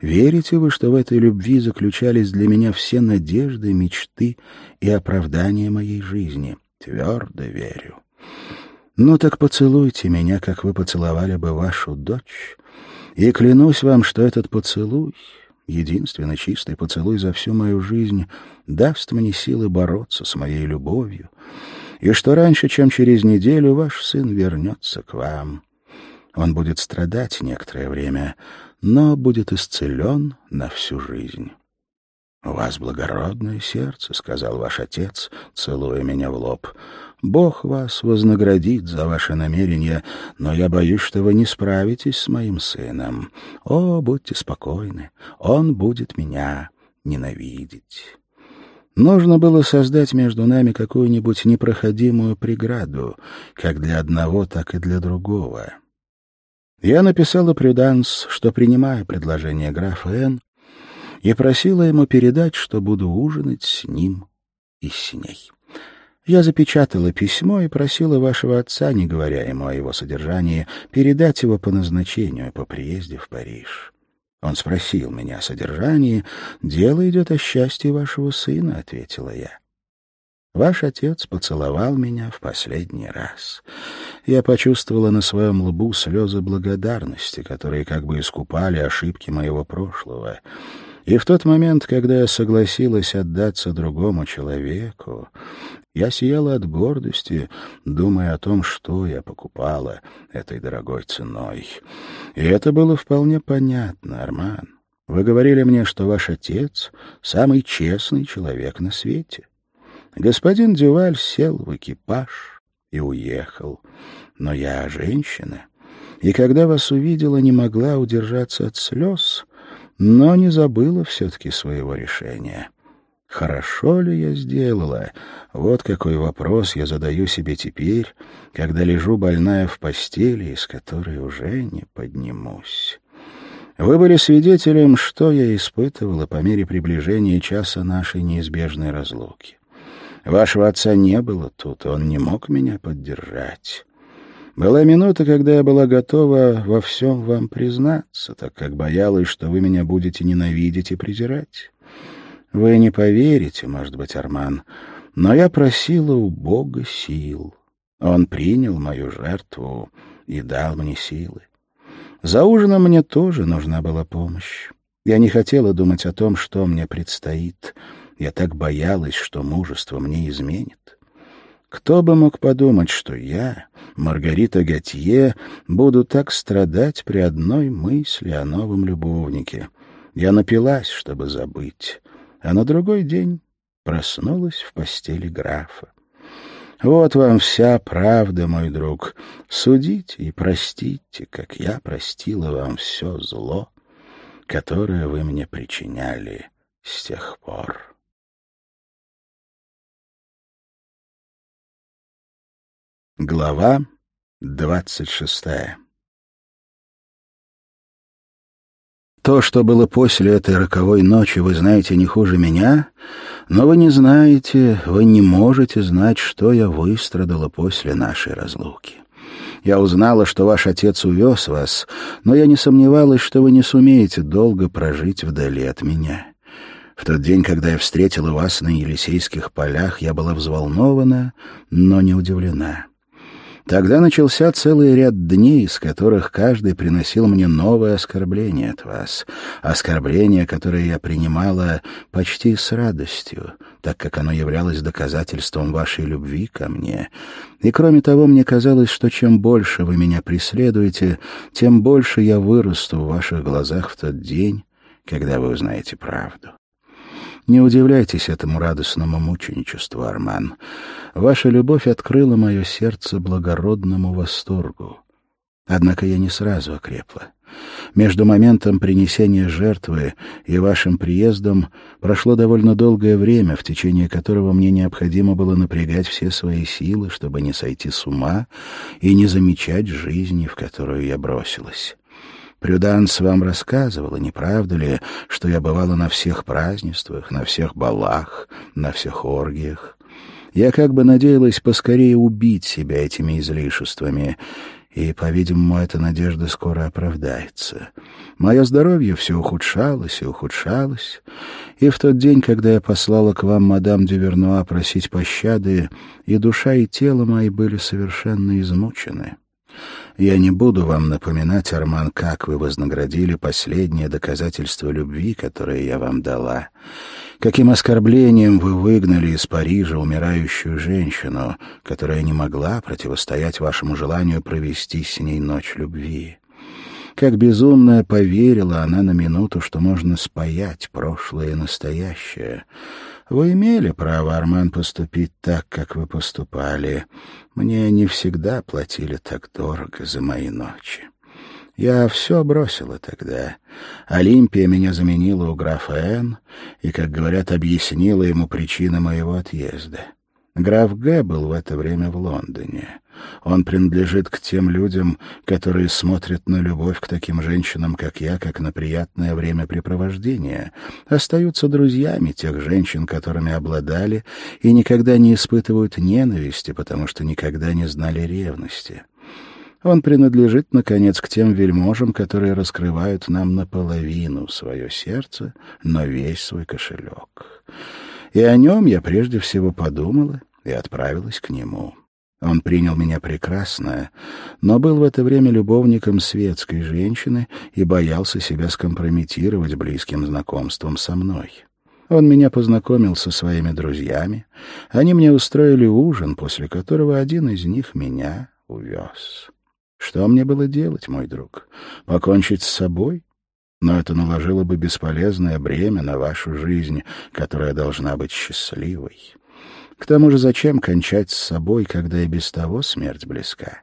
Верите вы, что в этой любви заключались для меня все надежды, мечты и оправдания моей жизни? Твердо верю. Ну так поцелуйте меня, как вы поцеловали бы вашу дочь, и клянусь вам, что этот поцелуй, единственный чистый поцелуй за всю мою жизнь, даст мне силы бороться с моей любовью, и что раньше, чем через неделю, ваш сын вернется к вам. Он будет страдать некоторое время, но будет исцелен на всю жизнь. «У вас благородное сердце», — сказал ваш отец, целуя меня в лоб. «Бог вас вознаградит за ваше намерение, но я боюсь, что вы не справитесь с моим сыном. О, будьте спокойны, он будет меня ненавидеть». Нужно было создать между нами какую-нибудь непроходимую преграду, как для одного, так и для другого. Я написала Прюданс, что принимаю предложение графа Н, и просила ему передать, что буду ужинать с ним и с ней. Я запечатала письмо и просила вашего отца, не говоря ему о его содержании, передать его по назначению по приезде в Париж. Он спросил меня о содержании. «Дело идет о счастье вашего сына», — ответила я. Ваш отец поцеловал меня в последний раз. Я почувствовала на своем лбу слезы благодарности, которые как бы искупали ошибки моего прошлого. И в тот момент, когда я согласилась отдаться другому человеку, я сияла от гордости, думая о том, что я покупала этой дорогой ценой. И это было вполне понятно, Арман. Вы говорили мне, что ваш отец — самый честный человек на свете. Господин Дюваль сел в экипаж и уехал. Но я женщина, и когда вас увидела, не могла удержаться от слез, но не забыла все-таки своего решения. Хорошо ли я сделала? Вот какой вопрос я задаю себе теперь, когда лежу больная в постели, из которой уже не поднимусь. Вы были свидетелем, что я испытывала по мере приближения часа нашей неизбежной разлуки. Вашего отца не было тут, он не мог меня поддержать. Была минута, когда я была готова во всем вам признаться, так как боялась, что вы меня будете ненавидеть и презирать. Вы не поверите, может быть, Арман, но я просила у Бога сил. Он принял мою жертву и дал мне силы. За ужином мне тоже нужна была помощь. Я не хотела думать о том, что мне предстоит. Я так боялась, что мужество мне изменит. Кто бы мог подумать, что я, Маргарита Готье, буду так страдать при одной мысли о новом любовнике. Я напилась, чтобы забыть а на другой день проснулась в постели графа. Вот вам вся правда, мой друг. Судите и простите, как я простила вам все зло, которое вы мне причиняли с тех пор. Глава двадцать шестая То, что было после этой роковой ночи, вы знаете не хуже меня, но вы не знаете, вы не можете знать, что я выстрадала после нашей разлуки. Я узнала, что ваш отец увез вас, но я не сомневалась, что вы не сумеете долго прожить вдали от меня. В тот день, когда я встретила вас на Елисейских полях, я была взволнована, но не удивлена. Тогда начался целый ряд дней, из которых каждый приносил мне новое оскорбление от вас. Оскорбление, которое я принимала почти с радостью, так как оно являлось доказательством вашей любви ко мне. И кроме того, мне казалось, что чем больше вы меня преследуете, тем больше я вырасту в ваших глазах в тот день, когда вы узнаете правду. Не удивляйтесь этому радостному мученичеству, Арман. Ваша любовь открыла мое сердце благородному восторгу. Однако я не сразу окрепла. Между моментом принесения жертвы и вашим приездом прошло довольно долгое время, в течение которого мне необходимо было напрягать все свои силы, чтобы не сойти с ума и не замечать жизни, в которую я бросилась. Прюданс вам рассказывала, не правда ли, что я бывала на всех празднествах, на всех балах, на всех оргиях. Я как бы надеялась поскорее убить себя этими излишествами, и, по-видимому, эта надежда скоро оправдается. Мое здоровье все ухудшалось и ухудшалось, и в тот день, когда я послала к вам мадам Дювернуа просить пощады, и душа, и тело мои были совершенно измучены. Я не буду вам напоминать, Арман, как вы вознаградили последнее доказательство любви, которое я вам дала. Каким оскорблением вы выгнали из Парижа умирающую женщину, которая не могла противостоять вашему желанию провести с ней ночь любви. Как безумная поверила она на минуту, что можно спаять прошлое и настоящее. Вы имели право, Арман, поступить так, как вы поступали. Мне не всегда платили так дорого за мои ночи. Я все бросила тогда. Олимпия меня заменила у графа Н. и, как говорят, объяснила ему причины моего отъезда. Граф Г. был в это время в Лондоне. Он принадлежит к тем людям, которые смотрят на любовь к таким женщинам, как я, как на приятное времяпрепровождение, остаются друзьями тех женщин, которыми обладали, и никогда не испытывают ненависти, потому что никогда не знали ревности. Он принадлежит, наконец, к тем вельможам, которые раскрывают нам наполовину свое сердце, но весь свой кошелек. И о нем я прежде всего подумала и отправилась к нему. Он принял меня прекрасно, но был в это время любовником светской женщины и боялся себя скомпрометировать близким знакомством со мной. Он меня познакомил со своими друзьями. Они мне устроили ужин, после которого один из них меня увез. Что мне было делать, мой друг? Покончить с собой? Но это наложило бы бесполезное бремя на вашу жизнь, которая должна быть счастливой. К тому же зачем кончать с собой, когда и без того смерть близка?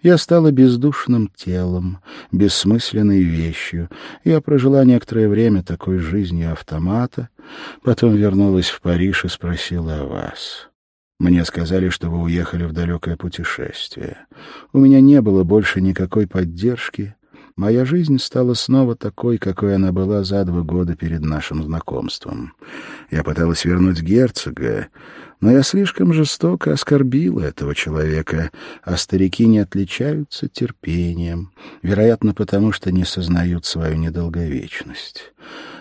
Я стала бездушным телом, бессмысленной вещью. Я прожила некоторое время такой жизнью автомата, потом вернулась в Париж и спросила о вас. Мне сказали, что вы уехали в далекое путешествие. У меня не было больше никакой поддержки. Моя жизнь стала снова такой, какой она была за два года перед нашим знакомством. Я пыталась вернуть герцога, но я слишком жестоко оскорбила этого человека, а старики не отличаются терпением, вероятно, потому что не сознают свою недолговечность.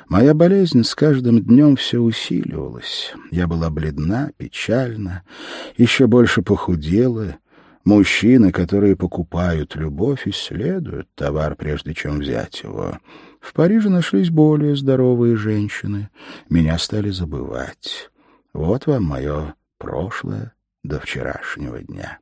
Моя болезнь с каждым днем все усиливалась. Я была бледна, печальна, еще больше похудела. Мужчины, которые покупают любовь, исследуют товар, прежде чем взять его. В Париже нашлись более здоровые женщины. Меня стали забывать. Вот вам мое прошлое до вчерашнего дня.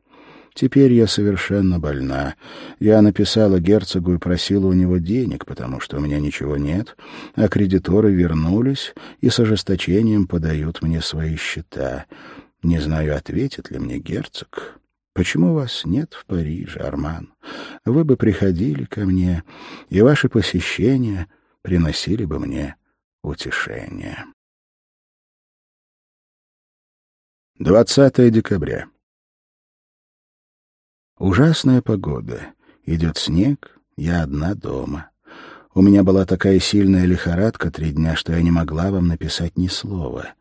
Теперь я совершенно больна. Я написала герцогу и просила у него денег, потому что у меня ничего нет, а кредиторы вернулись и с ожесточением подают мне свои счета. Не знаю, ответит ли мне герцог. Почему вас нет в Париже, Арман? Вы бы приходили ко мне, и ваши посещения приносили бы мне утешение. 20 декабря. Ужасная погода. Идет снег, я одна дома. У меня была такая сильная лихорадка три дня, что я не могла вам написать ни слова.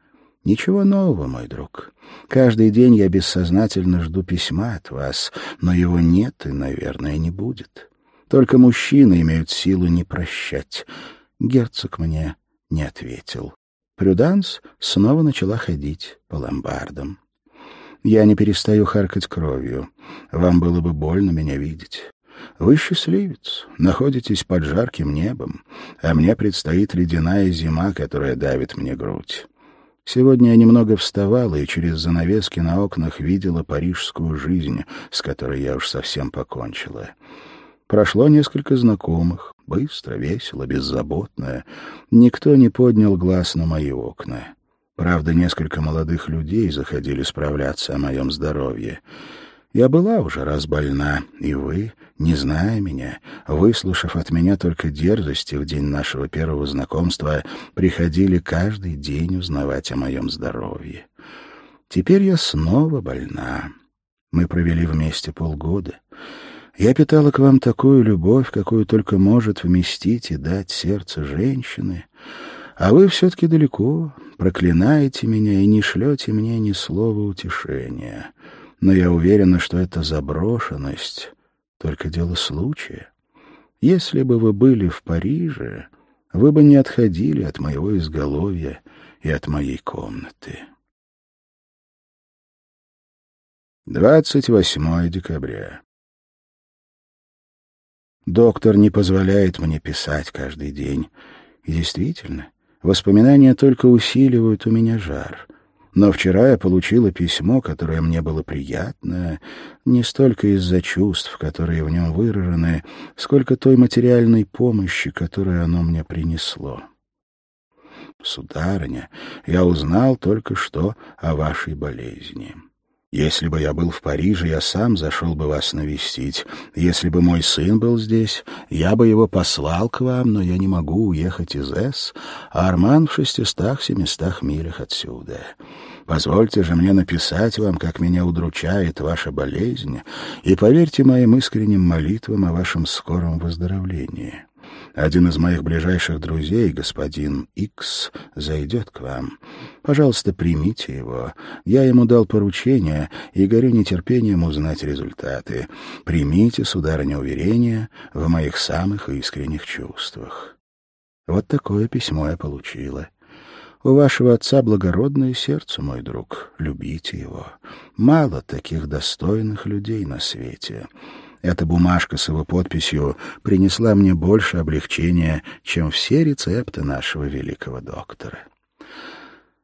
Ничего нового, мой друг. Каждый день я бессознательно жду письма от вас, но его нет и, наверное, не будет. Только мужчины имеют силу не прощать. Герцог мне не ответил. Прюданс снова начала ходить по ломбардам. Я не перестаю харкать кровью. Вам было бы больно меня видеть. Вы счастливец, находитесь под жарким небом, а мне предстоит ледяная зима, которая давит мне грудь. Сегодня я немного вставала и через занавески на окнах видела парижскую жизнь, с которой я уж совсем покончила. Прошло несколько знакомых, быстро, весело, беззаботно. Никто не поднял глаз на мои окна. Правда, несколько молодых людей заходили справляться о моем здоровье. Я была уже раз больна, и вы, не зная меня, выслушав от меня только дерзости в день нашего первого знакомства, приходили каждый день узнавать о моем здоровье. Теперь я снова больна. Мы провели вместе полгода. Я питала к вам такую любовь, какую только может вместить и дать сердце женщины, а вы все-таки далеко, проклинаете меня и не шлете мне ни слова утешения. Но я уверена, что эта заброшенность — только дело случая. Если бы вы были в Париже, вы бы не отходили от моего изголовья и от моей комнаты. 28 декабря. Доктор не позволяет мне писать каждый день. И действительно, воспоминания только усиливают у меня жар. Но вчера я получила письмо, которое мне было приятно, не столько из-за чувств, которые в нем выражены, сколько той материальной помощи, которую оно мне принесло. Сударыня, я узнал только что о вашей болезни. Если бы я был в Париже, я сам зашел бы вас навестить. Если бы мой сын был здесь, я бы его послал к вам, но я не могу уехать из С, а Арман в шестистах-семистах милях отсюда. Позвольте же мне написать вам, как меня удручает ваша болезнь, и поверьте моим искренним молитвам о вашем скором выздоровлении. Один из моих ближайших друзей, господин Икс, зайдет к вам. Пожалуйста, примите его. Я ему дал поручение и горю нетерпением узнать результаты. Примите, сударыня, уверение в моих самых искренних чувствах. Вот такое письмо я получила. У вашего отца благородное сердце, мой друг. Любите его. Мало таких достойных людей на свете. Эта бумажка с его подписью принесла мне больше облегчения, чем все рецепты нашего великого доктора.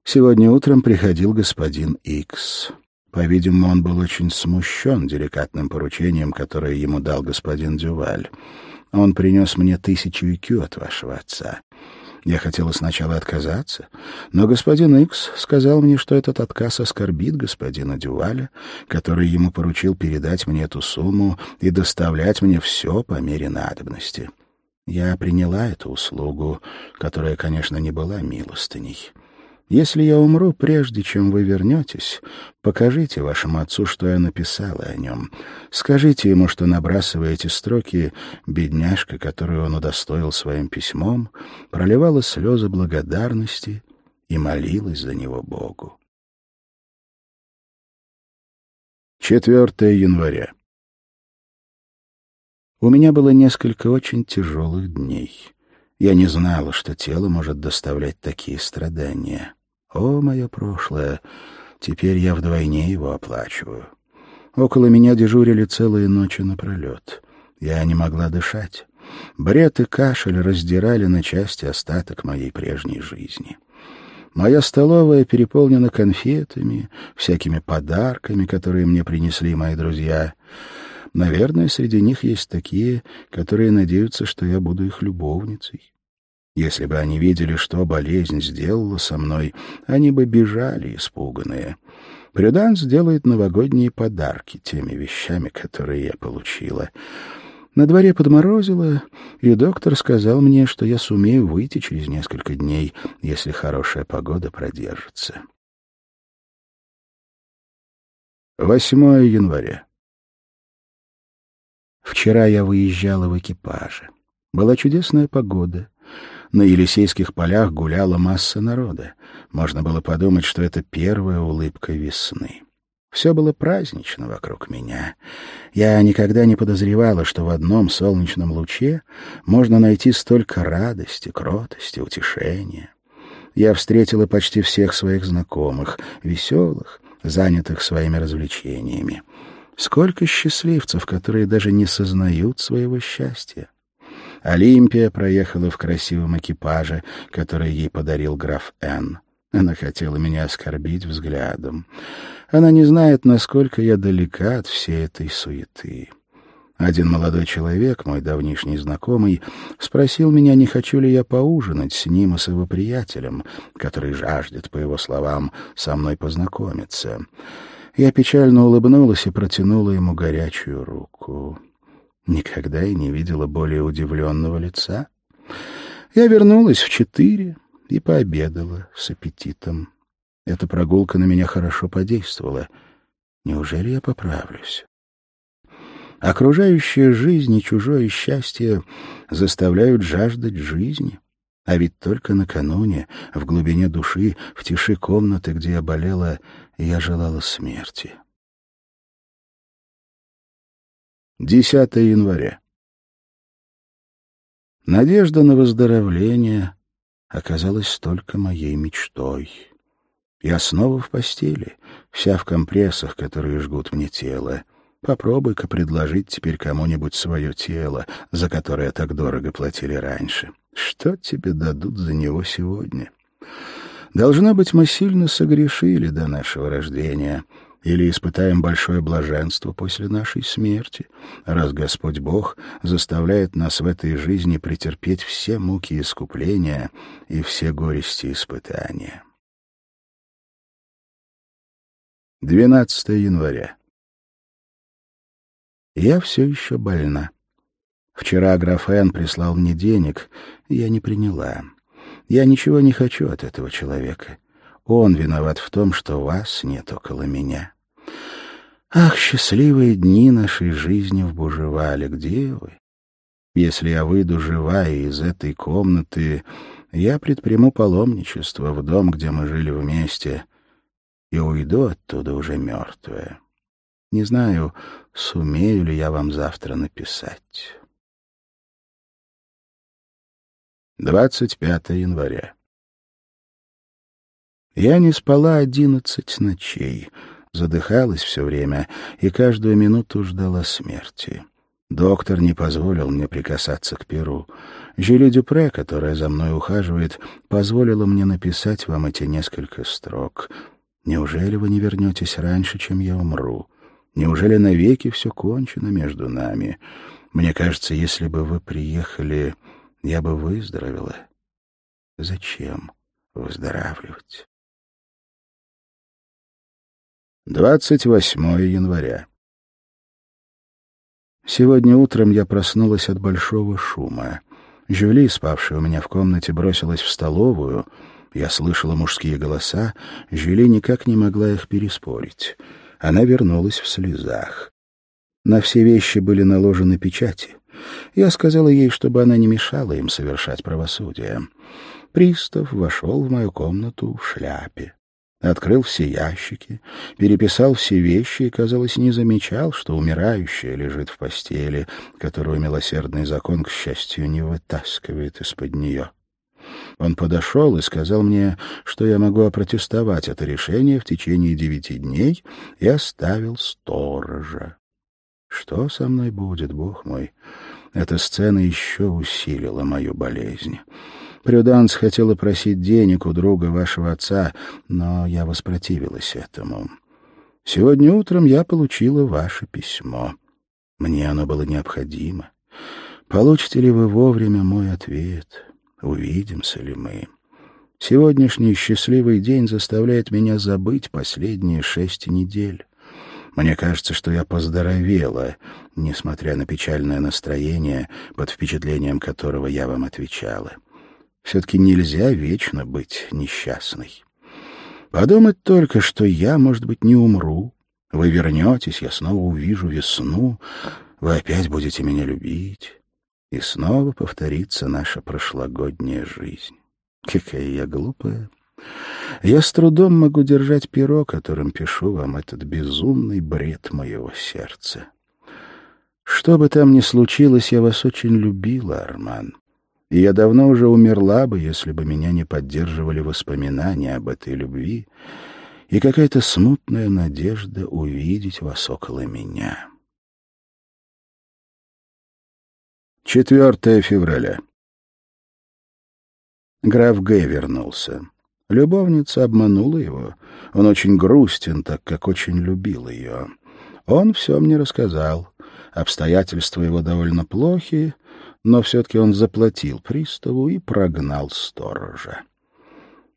Сегодня утром приходил господин Икс. По-видимому, он был очень смущен деликатным поручением, которое ему дал господин Дюваль. Он принес мне тысячу икю от вашего отца. Я хотела сначала отказаться, но господин Икс сказал мне, что этот отказ оскорбит господина Дюваля, который ему поручил передать мне эту сумму и доставлять мне все по мере надобности. Я приняла эту услугу, которая, конечно, не была милостыней. Если я умру, прежде чем вы вернетесь, покажите вашему отцу, что я написала о нем. Скажите ему, что, набрасывая эти строки, бедняжка, которую он удостоил своим письмом, проливала слезы благодарности и молилась за него Богу. 4 января. У меня было несколько очень тяжелых дней. Я не знала, что тело может доставлять такие страдания. О, мое прошлое! Теперь я вдвойне его оплачиваю. Около меня дежурили целые ночи напролет. Я не могла дышать. Бред и кашель раздирали на части остаток моей прежней жизни. Моя столовая переполнена конфетами, всякими подарками, которые мне принесли мои друзья. Наверное, среди них есть такие, которые надеются, что я буду их любовницей. Если бы они видели, что болезнь сделала со мной, они бы бежали испуганные. Прюданс делает новогодние подарки теми вещами, которые я получила. На дворе подморозило, и доктор сказал мне, что я сумею выйти через несколько дней, если хорошая погода продержится. 8 января. Вчера я выезжала в экипаже. Была чудесная погода. На Елисейских полях гуляла масса народа. Можно было подумать, что это первая улыбка весны. Все было празднично вокруг меня. Я никогда не подозревала, что в одном солнечном луче можно найти столько радости, кротости, утешения. Я встретила почти всех своих знакомых, веселых, занятых своими развлечениями. Сколько счастливцев, которые даже не сознают своего счастья. Олимпия проехала в красивом экипаже, который ей подарил граф Н. Она хотела меня оскорбить взглядом. Она не знает, насколько я далека от всей этой суеты. Один молодой человек, мой давнишний знакомый, спросил меня, не хочу ли я поужинать с ним и с его приятелем, который жаждет, по его словам, со мной познакомиться. Я печально улыбнулась и протянула ему горячую руку. Никогда и не видела более удивленного лица. Я вернулась в четыре и пообедала с аппетитом. Эта прогулка на меня хорошо подействовала. Неужели я поправлюсь? Окружающая жизнь и чужое счастье заставляют жаждать жизни. А ведь только накануне, в глубине души, в тиши комнаты, где я болела, я желала смерти. 10 января. Надежда на выздоровление оказалась только моей мечтой. Я снова в постели, вся в компрессах, которые жгут мне тело. Попробуй-ка предложить теперь кому-нибудь свое тело, за которое так дорого платили раньше. Что тебе дадут за него сегодня? Должно быть, мы сильно согрешили до нашего рождения — или испытаем большое блаженство после нашей смерти, раз Господь Бог заставляет нас в этой жизни претерпеть все муки искупления и все горести испытания. 12 января. Я все еще больна. Вчера Графен прислал мне денег, я не приняла. Я ничего не хочу от этого человека. Он виноват в том, что вас нет около меня. Ах, счастливые дни нашей жизни в Бужевале, где вы? Если я выйду живая из этой комнаты, я предприму паломничество в дом, где мы жили вместе, и уйду оттуда уже мертвая. Не знаю, сумею ли я вам завтра написать. 25 января. Я не спала одиннадцать ночей, задыхалась все время и каждую минуту ждала смерти. Доктор не позволил мне прикасаться к перу. Жюли Дюпре, которая за мной ухаживает, позволила мне написать вам эти несколько строк. Неужели вы не вернетесь раньше, чем я умру? Неужели навеки все кончено между нами? Мне кажется, если бы вы приехали, я бы выздоровела. Зачем выздоравливать? 28 января. Сегодня утром я проснулась от большого шума. Жюли, спавшая у меня в комнате, бросилась в столовую. Я слышала мужские голоса, Жюли никак не могла их переспорить. Она вернулась в слезах. На все вещи были наложены печати. Я сказала ей, чтобы она не мешала им совершать правосудие. Пристав вошел в мою комнату в шляпе. Открыл все ящики, переписал все вещи и, казалось, не замечал, что умирающая лежит в постели, которую милосердный закон, к счастью, не вытаскивает из-под нее. Он подошел и сказал мне, что я могу опротестовать это решение в течение девяти дней, и оставил сторожа. Что со мной будет, Бог мой? Эта сцена еще усилила мою болезнь. Прюданс хотела просить денег у друга вашего отца, но я воспротивилась этому. Сегодня утром я получила ваше письмо. Мне оно было необходимо. Получите ли вы вовремя мой ответ? Увидимся ли мы? Сегодняшний счастливый день заставляет меня забыть последние шесть недель. Мне кажется, что я поздоровела, несмотря на печальное настроение, под впечатлением которого я вам отвечала. Все-таки нельзя вечно быть несчастной. Подумать только, что я, может быть, не умру. Вы вернетесь, я снова увижу весну, вы опять будете меня любить, и снова повторится наша прошлогодняя жизнь. Какая я глупая. Я с трудом могу держать перо, которым пишу вам этот безумный бред моего сердца. Что бы там ни случилось, я вас очень любила, Арман и я давно уже умерла бы, если бы меня не поддерживали воспоминания об этой любви и какая-то смутная надежда увидеть вас около меня. 4 февраля. Граф Г. вернулся. Любовница обманула его. Он очень грустен, так как очень любил ее. Он все мне рассказал. Обстоятельства его довольно плохие, но все-таки он заплатил приставу и прогнал сторожа.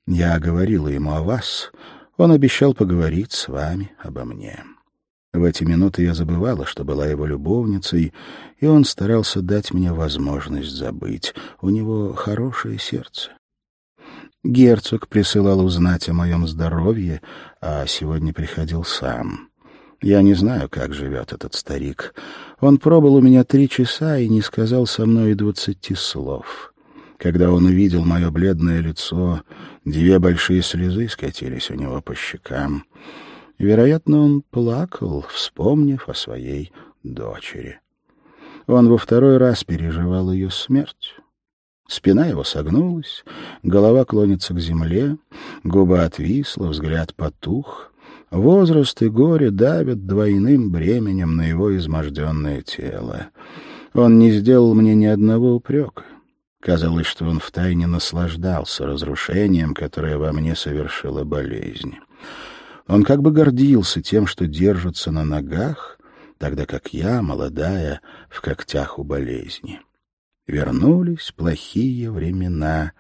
Я говорила ему о вас, он обещал поговорить с вами обо мне. В эти минуты я забывала, что была его любовницей, и он старался дать мне возможность забыть. У него хорошее сердце. Герцог присылал узнать о моем здоровье, а сегодня приходил сам. Я не знаю, как живет этот старик. Он пробыл у меня три часа и не сказал со мной и двадцати слов. Когда он увидел мое бледное лицо, две большие слезы скатились у него по щекам. Вероятно, он плакал, вспомнив о своей дочери. Он во второй раз переживал ее смерть. Спина его согнулась, голова клонится к земле, губа отвисла, взгляд потух — Возраст и горе давят двойным бременем на его изможденное тело. Он не сделал мне ни одного упрека. Казалось, что он втайне наслаждался разрушением, которое во мне совершила болезнь. Он как бы гордился тем, что держится на ногах, тогда как я, молодая, в когтях у болезни. Вернулись плохие времена.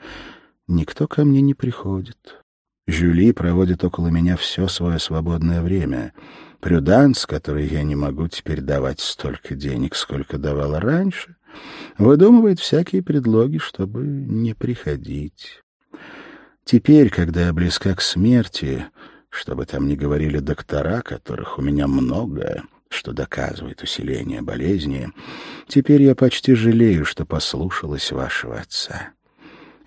Никто ко мне не приходит. Жюли проводит около меня все свое свободное время. Прюданс, который я не могу теперь давать столько денег, сколько давала раньше, выдумывает всякие предлоги, чтобы не приходить. Теперь, когда я близка к смерти, чтобы там не говорили доктора, которых у меня много, что доказывает усиление болезни, теперь я почти жалею, что послушалась вашего отца.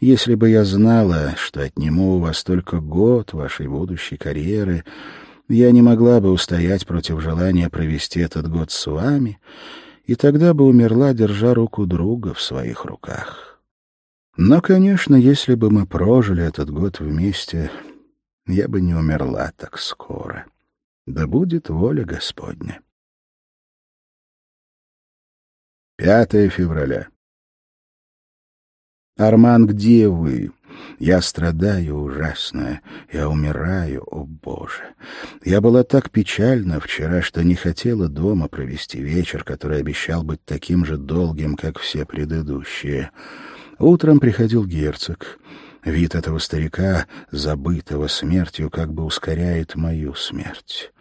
Если бы я знала, что отниму у вас только год вашей будущей карьеры, я не могла бы устоять против желания провести этот год с вами, и тогда бы умерла, держа руку друга в своих руках. Но, конечно, если бы мы прожили этот год вместе, я бы не умерла так скоро. Да будет воля Господня. 5 февраля. «Арман, где вы? Я страдаю ужасно. Я умираю, о Боже! Я была так печальна вчера, что не хотела дома провести вечер, который обещал быть таким же долгим, как все предыдущие. Утром приходил герцог. Вид этого старика, забытого смертью, как бы ускоряет мою смерть».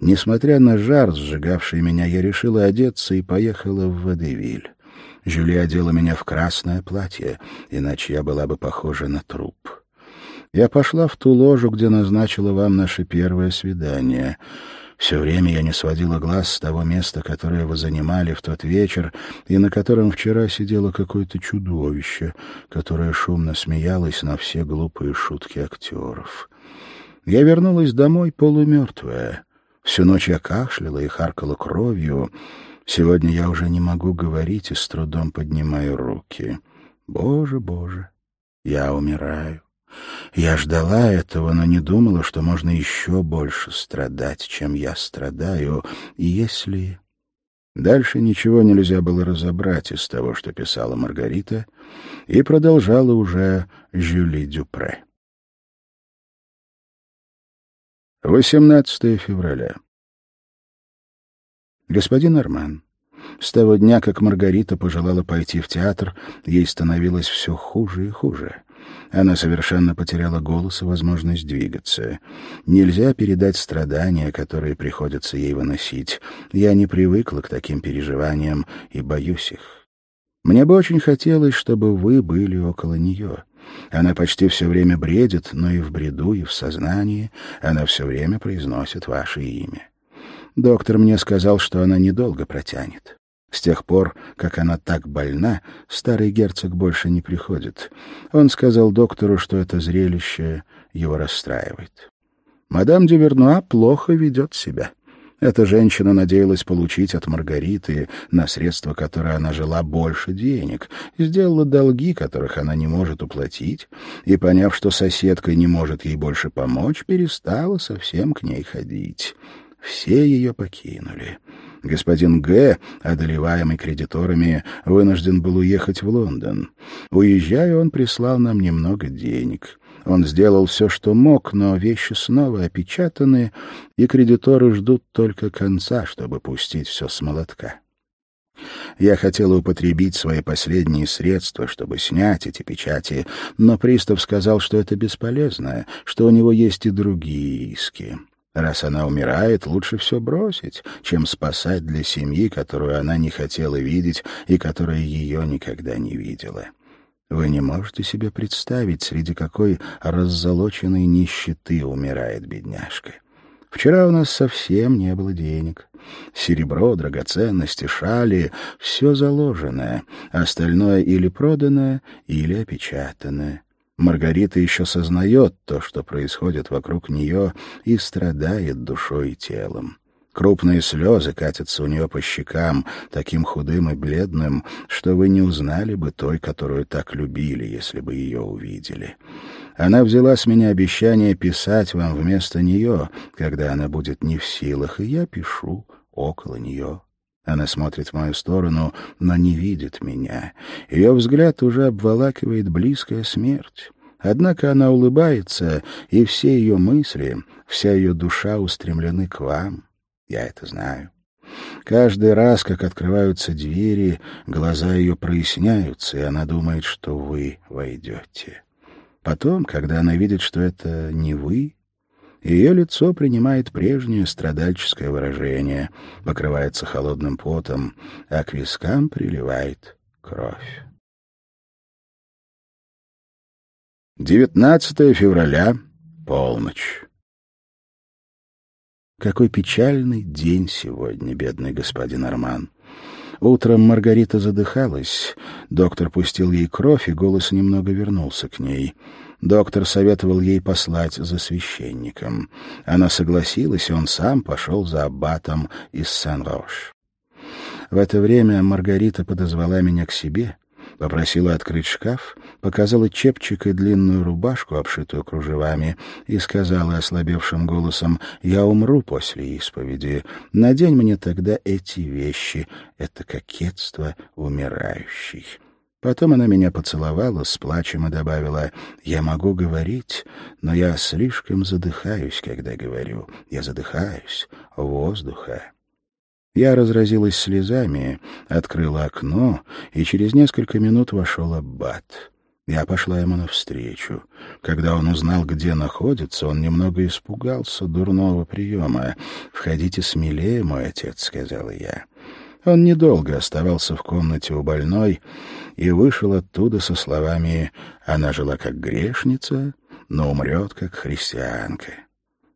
Несмотря на жар, сжигавший меня, я решила одеться и поехала в Водевиль. Жюли одела меня в красное платье, иначе я была бы похожа на труп. Я пошла в ту ложу, где назначила вам наше первое свидание. Все время я не сводила глаз с того места, которое вы занимали в тот вечер, и на котором вчера сидело какое-то чудовище, которое шумно смеялось на все глупые шутки актеров. Я вернулась домой полумертвая. Всю ночь я кашляла и харкала кровью. Сегодня я уже не могу говорить и с трудом поднимаю руки. Боже, Боже, я умираю. Я ждала этого, но не думала, что можно еще больше страдать, чем я страдаю. Если... Дальше ничего нельзя было разобрать из того, что писала Маргарита, и продолжала уже Жюли Дюпре. 18 февраля. Господин Арман, с того дня, как Маргарита пожелала пойти в театр, ей становилось все хуже и хуже. Она совершенно потеряла голос и возможность двигаться. Нельзя передать страдания, которые приходится ей выносить. Я не привыкла к таким переживаниям и боюсь их. Мне бы очень хотелось, чтобы вы были около нее. Она почти все время бредит, но и в бреду, и в сознании она все время произносит ваше имя. Доктор мне сказал, что она недолго протянет. С тех пор, как она так больна, старый герцог больше не приходит. Он сказал доктору, что это зрелище его расстраивает. Мадам Дювернуа плохо ведет себя. Эта женщина надеялась получить от Маргариты, на средства которой она жила, больше денег, сделала долги, которых она не может уплатить, и, поняв, что соседка не может ей больше помочь, перестала совсем к ней ходить. Все ее покинули. Господин Г., одолеваемый кредиторами, вынужден был уехать в Лондон. Уезжая, он прислал нам немного денег. Он сделал все, что мог, но вещи снова опечатаны, и кредиторы ждут только конца, чтобы пустить все с молотка. Я хотела употребить свои последние средства, чтобы снять эти печати, но пристав сказал, что это бесполезно, что у него есть и другие иски. Раз она умирает, лучше все бросить, чем спасать для семьи, которую она не хотела видеть и которая ее никогда не видела. Вы не можете себе представить, среди какой раззолоченной нищеты умирает бедняжка. Вчера у нас совсем не было денег. Серебро, драгоценности, шали — все заложенное, остальное или проданное, или опечатанное. Маргарита еще сознает то, что происходит вокруг нее, и страдает душой и телом. Крупные слезы катятся у нее по щекам, таким худым и бледным, что вы не узнали бы той, которую так любили, если бы ее увидели. Она взяла с меня обещание писать вам вместо нее, когда она будет не в силах, и я пишу около нее. Она смотрит в мою сторону, но не видит меня. Ее взгляд уже обволакивает близкая смерть. Однако она улыбается, и все ее мысли, вся ее душа устремлены к вам. Я это знаю. Каждый раз, как открываются двери, глаза ее проясняются, и она думает, что вы войдете. Потом, когда она видит, что это не вы, ее лицо принимает прежнее страдальческое выражение, покрывается холодным потом, а к вискам приливает кровь. 19 февраля, полночь. Какой печальный день сегодня, бедный господин Арман. Утром Маргарита задыхалась. Доктор пустил ей кровь, и голос немного вернулся к ней. Доктор советовал ей послать за священником. Она согласилась, и он сам пошел за аббатом из Сен-Рош. В это время Маргарита подозвала меня к себе Попросила открыть шкаф, показала чепчик и длинную рубашку, обшитую кружевами, и сказала ослабевшим голосом, «Я умру после исповеди. Надень мне тогда эти вещи. Это кокетство умирающий». Потом она меня поцеловала с плачем и добавила, «Я могу говорить, но я слишком задыхаюсь, когда говорю. Я задыхаюсь. Воздуха». Я разразилась слезами, открыла окно, и через несколько минут вошел Аббат. Я пошла ему навстречу. Когда он узнал, где находится, он немного испугался дурного приема. «Входите смелее, мой отец», — сказала я. Он недолго оставался в комнате у больной и вышел оттуда со словами «Она жила как грешница, но умрет как христианка».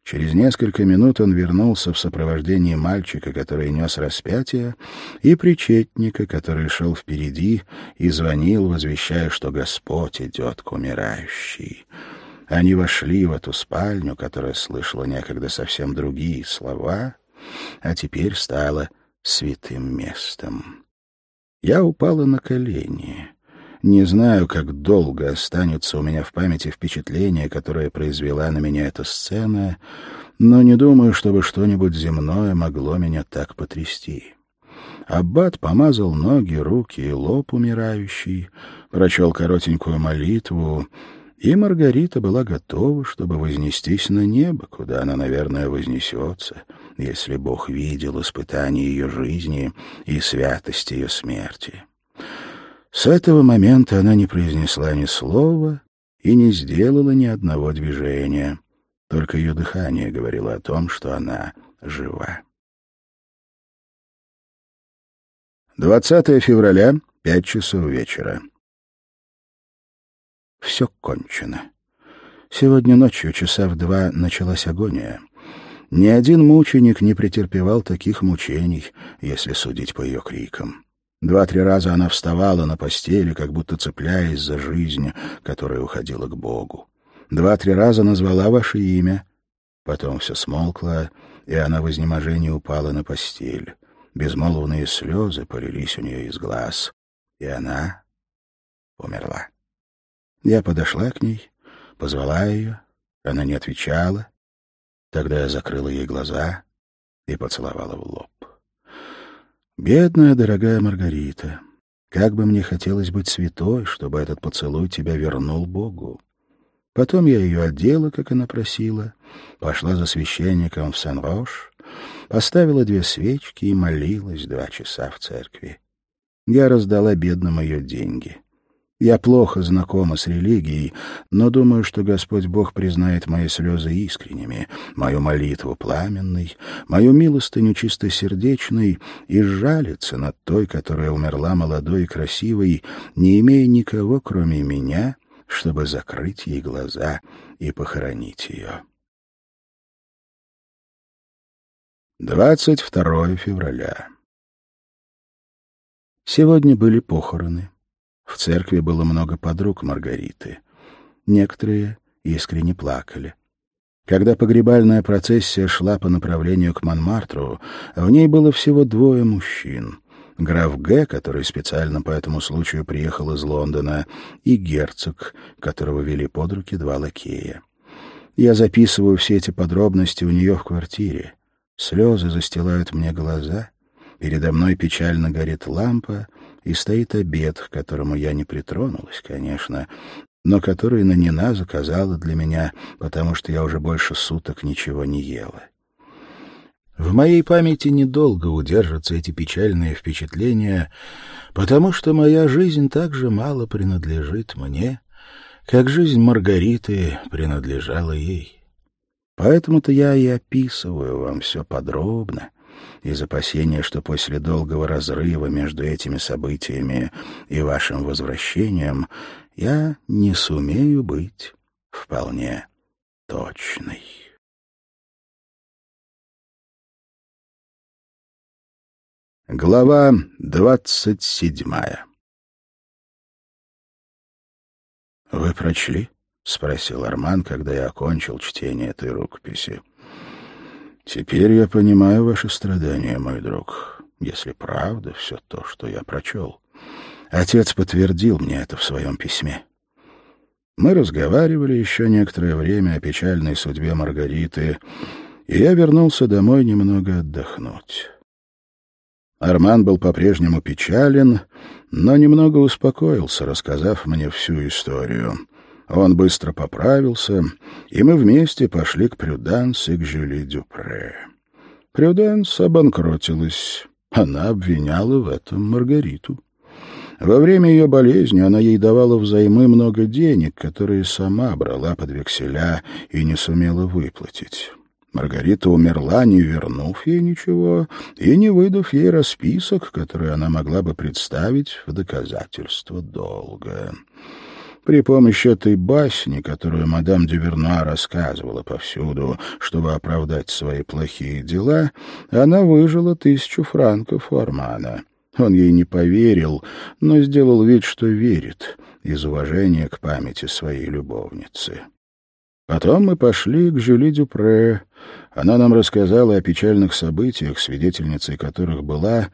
Через несколько минут он вернулся в сопровождении мальчика, который нес распятие, и причетника, который шел впереди и звонил, возвещая, что Господь идет к умирающей. Они вошли в эту спальню, которая слышала некогда совсем другие слова, а теперь стала святым местом. Я упала на колени. Не знаю, как долго останется у меня в памяти впечатление, которое произвела на меня эта сцена, но не думаю, чтобы что-нибудь земное могло меня так потрясти. Аббат помазал ноги, руки и лоб умирающий, прочел коротенькую молитву, и Маргарита была готова, чтобы вознестись на небо, куда она, наверное, вознесется, если Бог видел испытание ее жизни и святость ее смерти. С этого момента она не произнесла ни слова и не сделала ни одного движения. Только ее дыхание говорило о том, что она жива. 20 февраля, пять часов вечера. Все кончено. Сегодня ночью, часа в два, началась агония. Ни один мученик не претерпевал таких мучений, если судить по ее крикам. Два-три раза она вставала на постели, как будто цепляясь за жизнь, которая уходила к Богу. Два-три раза назвала ваше имя. Потом все смолкло, и она в изнеможении упала на постель. Безмолвные слезы полились у нее из глаз, и она умерла. Я подошла к ней, позвала ее, она не отвечала. Тогда я закрыла ей глаза и поцеловала в лоб. Бедная, дорогая Маргарита, как бы мне хотелось быть святой, чтобы этот поцелуй тебя вернул Богу. Потом я ее одела, как она просила, пошла за священником в Сан-Рош, поставила две свечки и молилась два часа в церкви. Я раздала бедным ее деньги. Я плохо знакома с религией, но думаю, что Господь Бог признает мои слезы искренними, мою молитву пламенной, мою милостыню чистосердечной и жалится над той, которая умерла молодой и красивой, не имея никого, кроме меня, чтобы закрыть ей глаза и похоронить ее. 22 февраля. Сегодня были похороны. В церкви было много подруг Маргариты. Некоторые искренне плакали. Когда погребальная процессия шла по направлению к Монмартру, в ней было всего двое мужчин. Граф Г., который специально по этому случаю приехал из Лондона, и герцог, которого вели под руки два лакея. Я записываю все эти подробности у нее в квартире. Слезы застилают мне глаза. Передо мной печально горит лампа, и стоит обед, к которому я не притронулась, конечно, но который Нанина заказала для меня, потому что я уже больше суток ничего не ела. В моей памяти недолго удержатся эти печальные впечатления, потому что моя жизнь так же мало принадлежит мне, как жизнь Маргариты принадлежала ей. Поэтому-то я и описываю вам все подробно, из опасения, что после долгого разрыва между этими событиями и вашим возвращением я не сумею быть вполне точной. Глава двадцать седьмая «Вы прочли?» — спросил Арман, когда я окончил чтение этой рукописи. Теперь я понимаю ваши страдания, мой друг, если правда все то, что я прочел. Отец подтвердил мне это в своем письме. Мы разговаривали еще некоторое время о печальной судьбе Маргариты, и я вернулся домой немного отдохнуть. Арман был по-прежнему печален, но немного успокоился, рассказав мне всю историю. Он быстро поправился, и мы вместе пошли к Прюданс и к Жюли Дюпре. Прюданс обанкротилась. Она обвиняла в этом Маргариту. Во время ее болезни она ей давала взаймы много денег, которые сама брала под векселя и не сумела выплатить. Маргарита умерла, не вернув ей ничего и не выдав ей расписок, которые она могла бы представить в доказательство долга. При помощи этой басни, которую мадам Дюверна рассказывала повсюду, чтобы оправдать свои плохие дела, она выжила тысячу франков у Армана. Он ей не поверил, но сделал вид, что верит, из уважения к памяти своей любовницы. Потом мы пошли к Жюли Дюпре. Она нам рассказала о печальных событиях, свидетельницей которых была,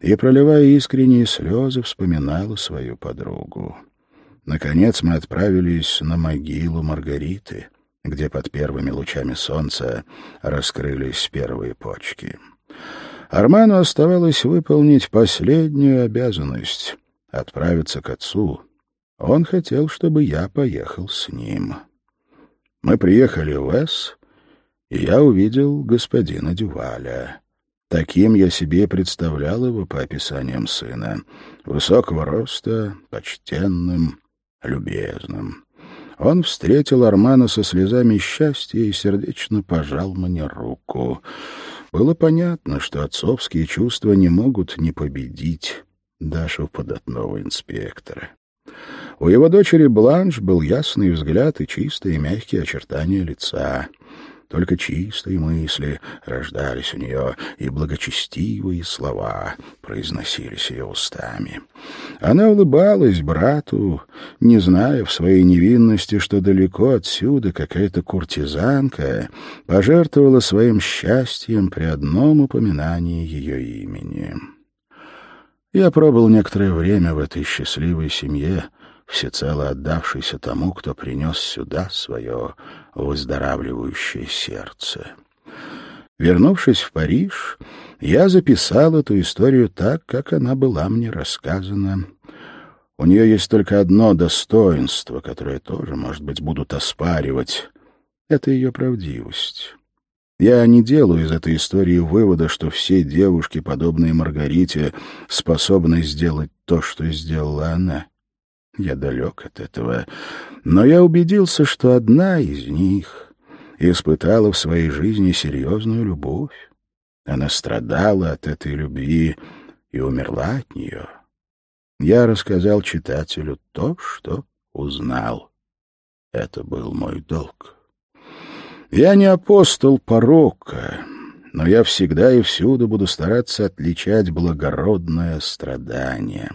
и, проливая искренние слезы, вспоминала свою подругу. Наконец мы отправились на могилу Маргариты, где под первыми лучами солнца раскрылись первые почки. Арману оставалось выполнить последнюю обязанность — отправиться к отцу. Он хотел, чтобы я поехал с ним. Мы приехали в Эс, и я увидел господина Дюваля. Таким я себе представлял его по описаниям сына. Высокого роста, почтенным, любезным. Он встретил Армана со слезами счастья и сердечно пожал мне руку. Было понятно, что отцовские чувства не могут не победить даже у податного инспектора. У его дочери Бланш был ясный взгляд и чистые мягкие очертания лица. Только чистые мысли рождались у нее, и благочестивые слова произносились ее устами. Она улыбалась брату, не зная в своей невинности, что далеко отсюда какая-то куртизанка пожертвовала своим счастьем при одном упоминании ее имени. Я пробыл некоторое время в этой счастливой семье, всецело отдавшийся тому, кто принес сюда свое выздоравливающее сердце. Вернувшись в Париж, я записал эту историю так, как она была мне рассказана. У нее есть только одно достоинство, которое тоже, может быть, будут оспаривать. Это ее правдивость. Я не делаю из этой истории вывода, что все девушки, подобные Маргарите, способны сделать то, что сделала она. Я далек от этого, но я убедился, что одна из них испытала в своей жизни серьезную любовь. Она страдала от этой любви и умерла от нее. Я рассказал читателю то, что узнал. Это был мой долг. Я не апостол порока, но я всегда и всюду буду стараться отличать благородное страдание.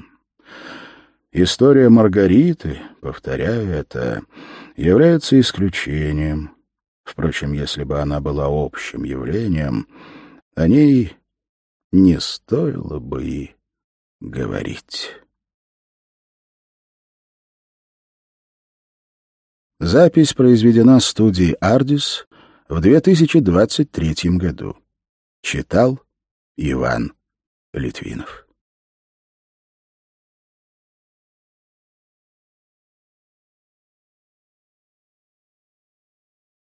История Маргариты, повторяю это, является исключением. Впрочем, если бы она была общим явлением, о ней не стоило бы и говорить. Запись произведена студией «Ардис» в 2023 году. Читал Иван Литвинов.